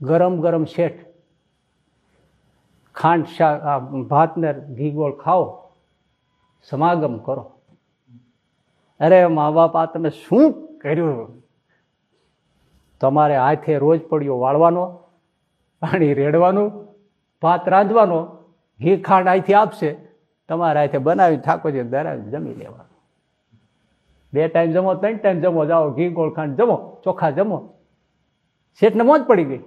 ગરમ ગરમ શેઠ. ખાંડ શા ભાતને ઘી ગોળ ખાઓ. સમાગમ કરો. અરે મા બાપ આ તમે શું કર્યું? તમારે હાથે રોજ પડ્યો વાળવાનો પાણી રેડવાનું, ભાત રાંધવાનો, ઘી ખાંડ અહીંથી આપશે. તમારા હાથે બનાવી ઠાકોરજી દરાવી જમી લેવાનું. બે ટાઈમ જમો, ત્રણ ટાઈમ જમો, જાઓ, ઘી, ગોળ ખાંડ જમો, ચોખા જમો. શેઠને મોજ પડી ગઈ.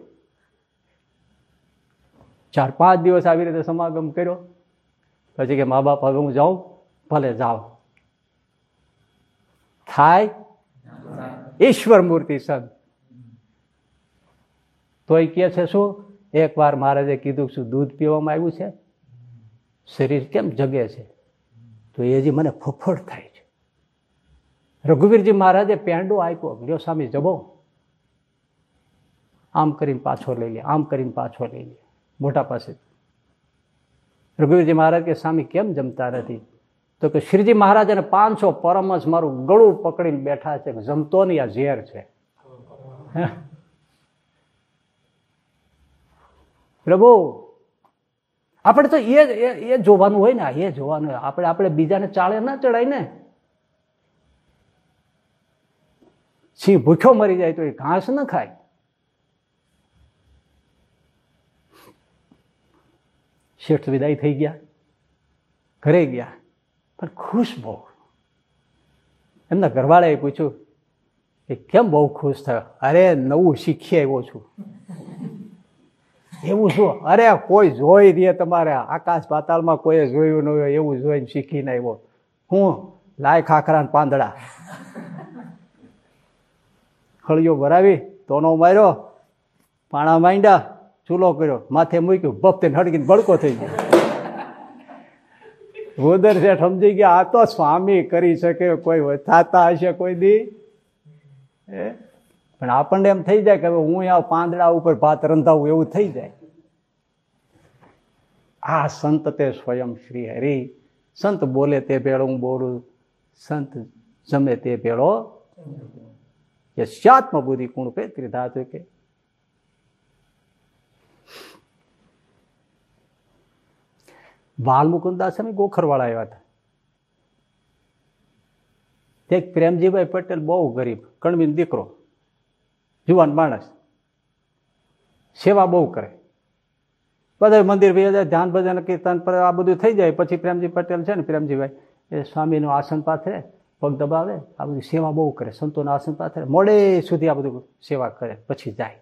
ચાર પાંચ દિવસ આવી રીતે સમાગમ કર્યો. પછી કે મા બાપ હવે હું જાઉં, ભલે જાઓ. થાય ઈશ્વર મૂર્તિ સદ તો એ કે છે શું? એકવાર મહારાજે કીધું શું, દૂધ પીવામાં આવ્યું છે? શરીર કેમ જગે છે? તો એ જે મને ફફડ થાય છે. રઘુવીરજી મહારાજે પેંડો આપ્યો. લ્યો સ્વામી, જબો. આમ કરીને પાછો લઈ લે, આમ કરીને પાછો લઈ લે. મોટા પાસે. રઘુવીરજી મહારાજ કે, સ્વામી, કેમ જમતા નથી? તો કે શ્રીજી મહારાજ અને પાંચસો પરમસ મારું ગળું પકડીને બેઠા છે જમતો નહીં આ ઝેર છે. પ્રભુ, આપણે તો એ એ જોવાનું હોય ને, એ જોવાનું હોય. આપણે આપણે બીજાને ચાળે ના ચડાય ને? સિંહ ભૂખ્યો મરી જાય તો એ ઘાસ ન ખાય. શેઠ વિદાય થઈ ગયા. ઘરે ગયા. પણ ખુશ બહુ. એમના ઘરવાળાએ પૂછ્યું કે કેમ બહુ ખુશ થયો? અરે, નવું શીખી આવ્યો છું. એવું શું? અરે, કોઈ જોઈ દે તમારે. આકાશ પાતાળમાં કોઈ જોયું ન હોય, એવું જોઈને શીખીને આવ્યો. હું લાય ખાખરા પાંદડા. ખળીઓ ભરાવી તોનો માર્યો, પાણા માંડ્યા, ચૂલો કર્યો. માથે મૂક્યું બપતે હડકીને ભડકો થઈ ગયો. ભૂદર શેઠ સમજી ગયા, આ તો સ્વામી કરી શકે, કોઈ થતા હશે કોઈ દી. પણ આપણને એમ થઈ જાય કે હું આ પાંદડા ઉપર ભાત રંધાવું, એવું થઈ જાય. આ સંત તે સ્વયં શ્રી હરિ. સંત બોલે તે ભેળો, હું બોલું, સંત જમે તે ભેળો. યશ્યાત્મ બુદ્ધિ કુણ પે ત્રિધાતુ કે બાલમુકુદાસ સ્વામી ગોખરવાળા આવ્યા હતા. એક પ્રેમજીભાઈ પટેલ બહુ ગરીબ, કણબીન દીકરો, જુવાન માણસ. સેવા બહુ કરે. બધા મંદિર ભાઈ જાય, ધ્યાન ભજન, કીર્તન, પર આ બધું થઈ જાય. પછી પ્રેમજી પટેલ છે ને, પ્રેમજીભાઈ, એ સ્વામીનું આસન પાથરે, પગ દબાવે, આ બધી સેવા બહુ કરે, સંતોના આસન પાથરે. મોડે સુધી આ બધું સેવા કરે, પછી જાય.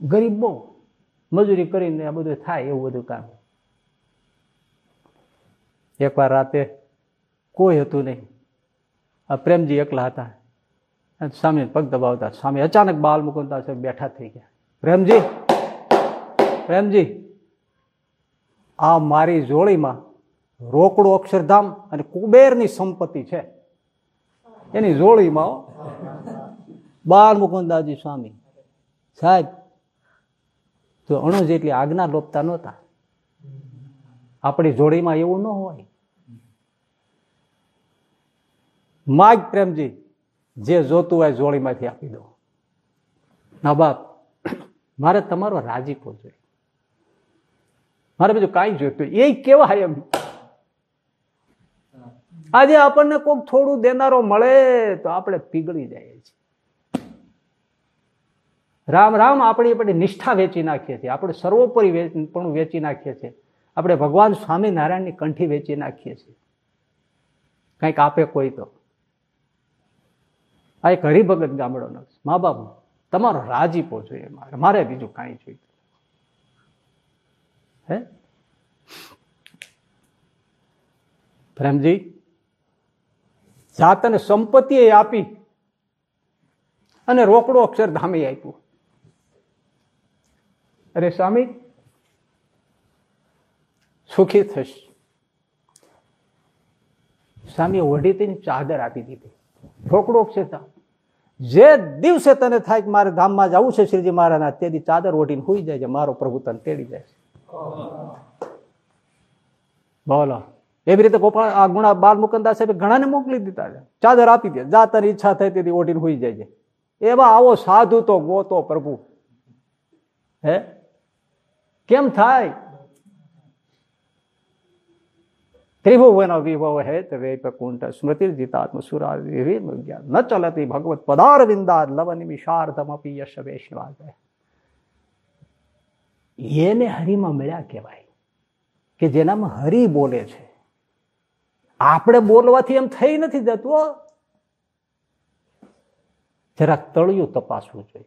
ગરીબ બહુ. મજૂરી કરીને આ બધું થાય એવું બધું કામ. એકવાર રાતે કોઈ હતું નહીં. આ પ્રેમજી એકલા હતા. સ્વામી પગ દબાવતા. સ્વામી અચાનક બાલ મુકુંદા સાહેબ બેઠા થઈ ગયા. પ્રેમજી પ્રેમજી, આ મારી જોડીમાં રોકડું અક્ષરધામ અને કુબેરની સંપત્તિ છે. એની જોડીમાં. બાળ મુકુંદાજી સ્વામી. સાહેબ, તો અણુ જેટલી આજ્ઞા લોપતા નહોતા. આપણી જોડીમાં એવું ન હોય. માગ પ્રેમજી, જે જોતું હોય જોડીમાંથી આપી દો. ના બાપ, મારે તમારો રાજીપો જોઈએ મારે બીજું કાંઈ જોઈતું એ કેવાય એમ? આજે આપણને કોઈક થોડું દેનારો મળે તો આપણે પીગળી જઈએ છીએ. રામ રામ આપણી આપણે નિષ્ઠા વેચી નાખીએ છીએ. આપણે સર્વોપરી પણ વેચી નાખીએ છીએ. આપણે ભગવાન સ્વામિનારાયણની કંઠી વેચી નાખીએ છીએ. કંઈક આપે કોઈ તો. આ એક હરિભગત ગામડો નથી મા બાપ, તમારો રાજીપો જોઈએ મારે. મારે બીજું કાંઈ જોઈએ. હે? પ્રેમજી જાત અને સંપત્તિ આપી અને રોકડો અક્ષરધામે આપ્યું. અરે સ્વામી સુખી થશ. સ્વામી ઓઢી તેની ચાદર આપી દીધી. રોકડો અક્ષરધામ જે દિવસે તને થાય કે મારે ધામમાં જવું છે શ્રીજી મહારાજના તેથી ચાદર ઓઢીને હોઈ જાય છે, મારો પ્રભુ તને તેડી જાય છે. બોલો. એવી રીતે ગોપાલ, આ ગુણા બાલ મુકંદા સાહેબ ઘણાને મોકલી દીધા છે. ચાદર આપી દે. જા, તારી ઈચ્છા થાય તેથી ઓઢીને હોઈ જાય છે. એવા આવો સાધુ તો ગોતો પ્રભુ. હે? કેમ થાય? ત્રિભુવન વિભવ હે વેપ પકુંઠ સ્મૃતિ જીતાત્મ સુરા ન ચલતી ભગવત પદાર વિંદા લવ નિમિષાર્ધમ અપી યશ વૈષ્ણવા એને હરિમાં મળ્યા કહેવાય કે જેનામાં હરિ બોલે છે આપણે બોલવાથી એમ થઈ નથી જતું જરાક તળિયું તપાસવું જોઈએ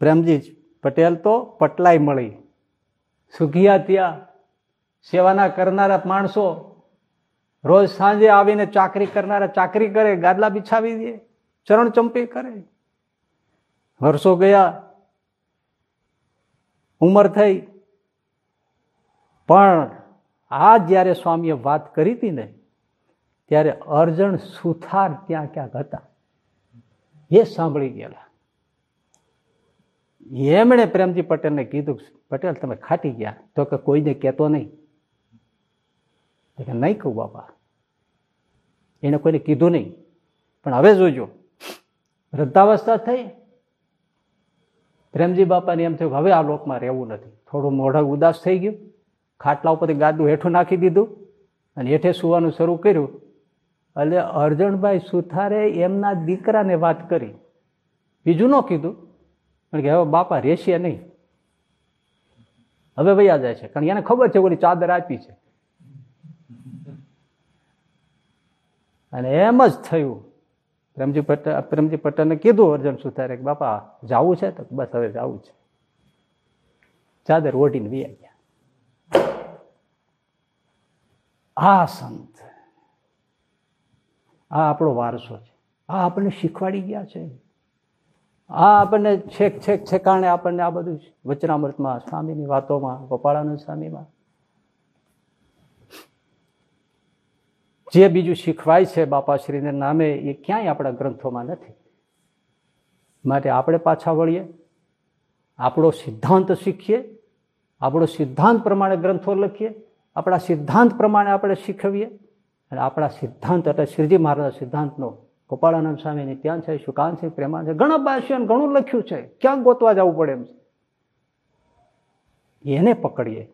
પ્રેમજી પટેલ તો પટલાઈ મળી. સુખિયા ત્યાં સેવાના કરનારા માણસો રોજ સાંજે આવીને ચાકરી કરનારા ચાકરી કરે, ગાદલા બિછાવી દે, ચરણ ચંપી કરે. વર્ષો ગયા, ઉંમર થઈ. પણ આ જ્યારે સ્વામીએ વાત કરી હતી ને, ત્યારે અર્જણ સુથાર ત્યાં ક્યાંક હતા. એ સાંભળી ગયેલા. એમણે પ્રેમજી પટેલને કીધું પટેલ, તમે ખાટી ગયા. તો કે કોઈને કહેતો નહીં. કે, નહીં કહું બાપા. એને કોઈને કીધું નહીં. પણ હવે જોજો. વૃદ્ધાવસ્થા થઈ. પ્રેમજી બાપાને એમ થયું હવે આ લોકમાં રહેવું નથી. થોડું મોઢા ઉદાસ થઈ ગયું. ખાટલા ઉપરથી ગાદું હેઠું નાખી દીધું અને હેઠે સુવાનું શરૂ કર્યું. એટલે અર્જણભાઈ સુથારે એમના દીકરાને વાત કરી. બીજું ન કીધું. પણ કે હવે બાપા રહેશે નહીં. હવે વયા જાય છે. કારણ કે એને ખબર છે ઓલી ચાદર આપી છે. અને એમ જ થયું. પ્રેમજી પટેલ પ્રેમજી પટેલને કીધું અર્જુન સુથારે બાપા, જવું છે? તો બસ હવે જાવું છે. ચાદર ઓઢીને વી ગયા. આ સંત. આ આપણો વારસો છે. આ આપણને શીખવાડી ગયા છે. આ આપણને છેક છેક, છેકાણે આપણને આ બધું વચનામૃતમાં, સ્વામીની વાતોમાં, ગોપાળાનંદ સ્વામીમાં. જે બીજું શીખવાય છે બાપાશ્રીને નામે, એ ક્યાંય આપણા ગ્રંથોમાં નથી. માટે આપણે પાછા વળીએ, આપણો સિદ્ધાંત શીખીએ, આપણો સિદ્ધાંત પ્રમાણે ગ્રંથો લખીએ, આપણા સિદ્ધાંત પ્રમાણે આપણે શીખવીએ, અને આપણા સિદ્ધાંત, એટલે શ્રીજી મહારાજના સિદ્ધાંતનો ગોપાળાનંદ સ્વામીની ત્યાં છે સુકાંત છે પ્રેમાન છે, ઘણા ભાષ્યોને ઘણું લખ્યું છે. ક્યાંક ગોતવા જવું પડે એમ છે. એને પકડીએ.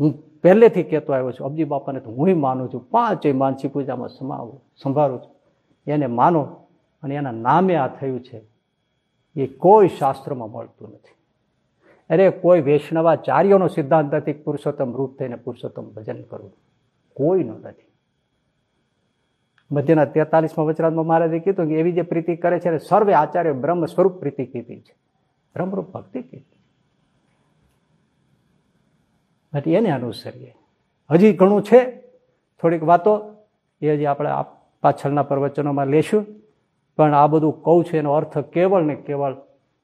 હું પહેલેથી કહેતો આવ્યો છું, અબજી બાપાને તો હું માનું છું, પાંચેય માનસી પૂજામાં સમાવું, સંભાળું છું. એને માનો અને એના નામે આ થયું છે. એ કોઈ શાસ્ત્રમાં મળતું નથી. અરે કોઈ વૈષ્ણવાચાર્યોનો સિદ્ધાંત નથી પુરુષોત્તમ રૂપ થઈને પુરુષોત્તમ ભજન કરવું. કોઈનું નથી. મધ્યના તેતાલીસમાં વચરાતમાં મહારાજે કીધું કે એવી જે પ્રીતિ કરે છે સર્વે આચાર્ય બ્રહ્મ સ્વરૂપ પ્રીતિ કીધી છે. બ્રહ્મરૂપ ભક્તિ કીધી. એટલે એને અનુસરીએ. હજી ઘણું છે. થોડીક વાતો એ હજી આપણે પાછળના પ્રવચનોમાં લેશું. પણ આ બધું કહું છું એનો અર્થ કેવળ ને કેવળ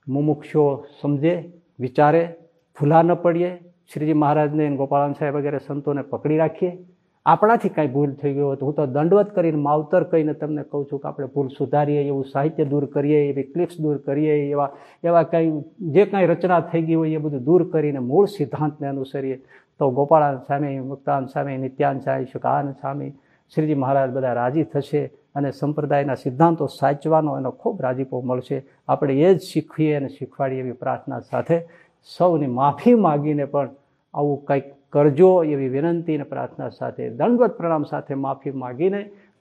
મુમુક્ષો સમજે, વિચારે, ભૂલા ન પડીએ. શ્રીજી મહારાજને ગોપાલન સાહેબ વગેરે સંતોને પકડી રાખીએ. આપણાથી કાંઈ ભૂલ થઈ ગયો હોય તો હું તો દંડવત કરીને માવતર કહીને તમને કહું છું કે આપણે ભૂલ સુધારીએ, એવું સાહિત્ય દૂર કરીએ, એવી ક્લિપ્સ દૂર કરીએ, એવા એવા કંઈ, જે કાંઈ રચના થઈ ગઈ હોય એ બધું દૂર કરીને મૂળ સિદ્ધાંતને અનુસરીએ. તો ગોપાળાન સ્વામી મુક્તાન સ્વામી નિત્યાન સ્વામી શુકાન સ્વામી, શ્રીજી મહારાજ બધા રાજી થશે અને સંપ્રદાયના સિદ્ધાંતો સાચવાનો એનો ખૂબ રાજીપો મળશે. આપણે એ જ શીખવીએ અને શીખવાડીએ એવી પ્રાર્થના સાથે સૌની માફી માગીને પણ આવું કંઈક કરજો એવી વિનંતી અને પ્રાર્થના સાથે દંડવત પ્રણામ સાથે માફી માગીને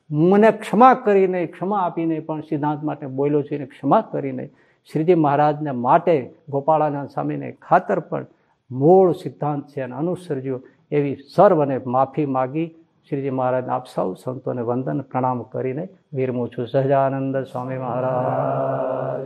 મને ક્ષમા કરીને, ક્ષમા આપીને પણ સિદ્ધાંત માટે બોલ્યો છે એને ક્ષમા કરીને શ્રીજી મહારાજને માટે ગોપાળાનંદ સ્વામીને ખાતર પણ મૂળ સિદ્ધાંત છે અને અનુસરજો એવી સર્વને માફી માગી શ્રીજી મહારાજને આપ સૌ સંતોને વંદન, પ્રણામ કરીને વિરમું છું. સહજાનંદ સ્વામી મહારાજ.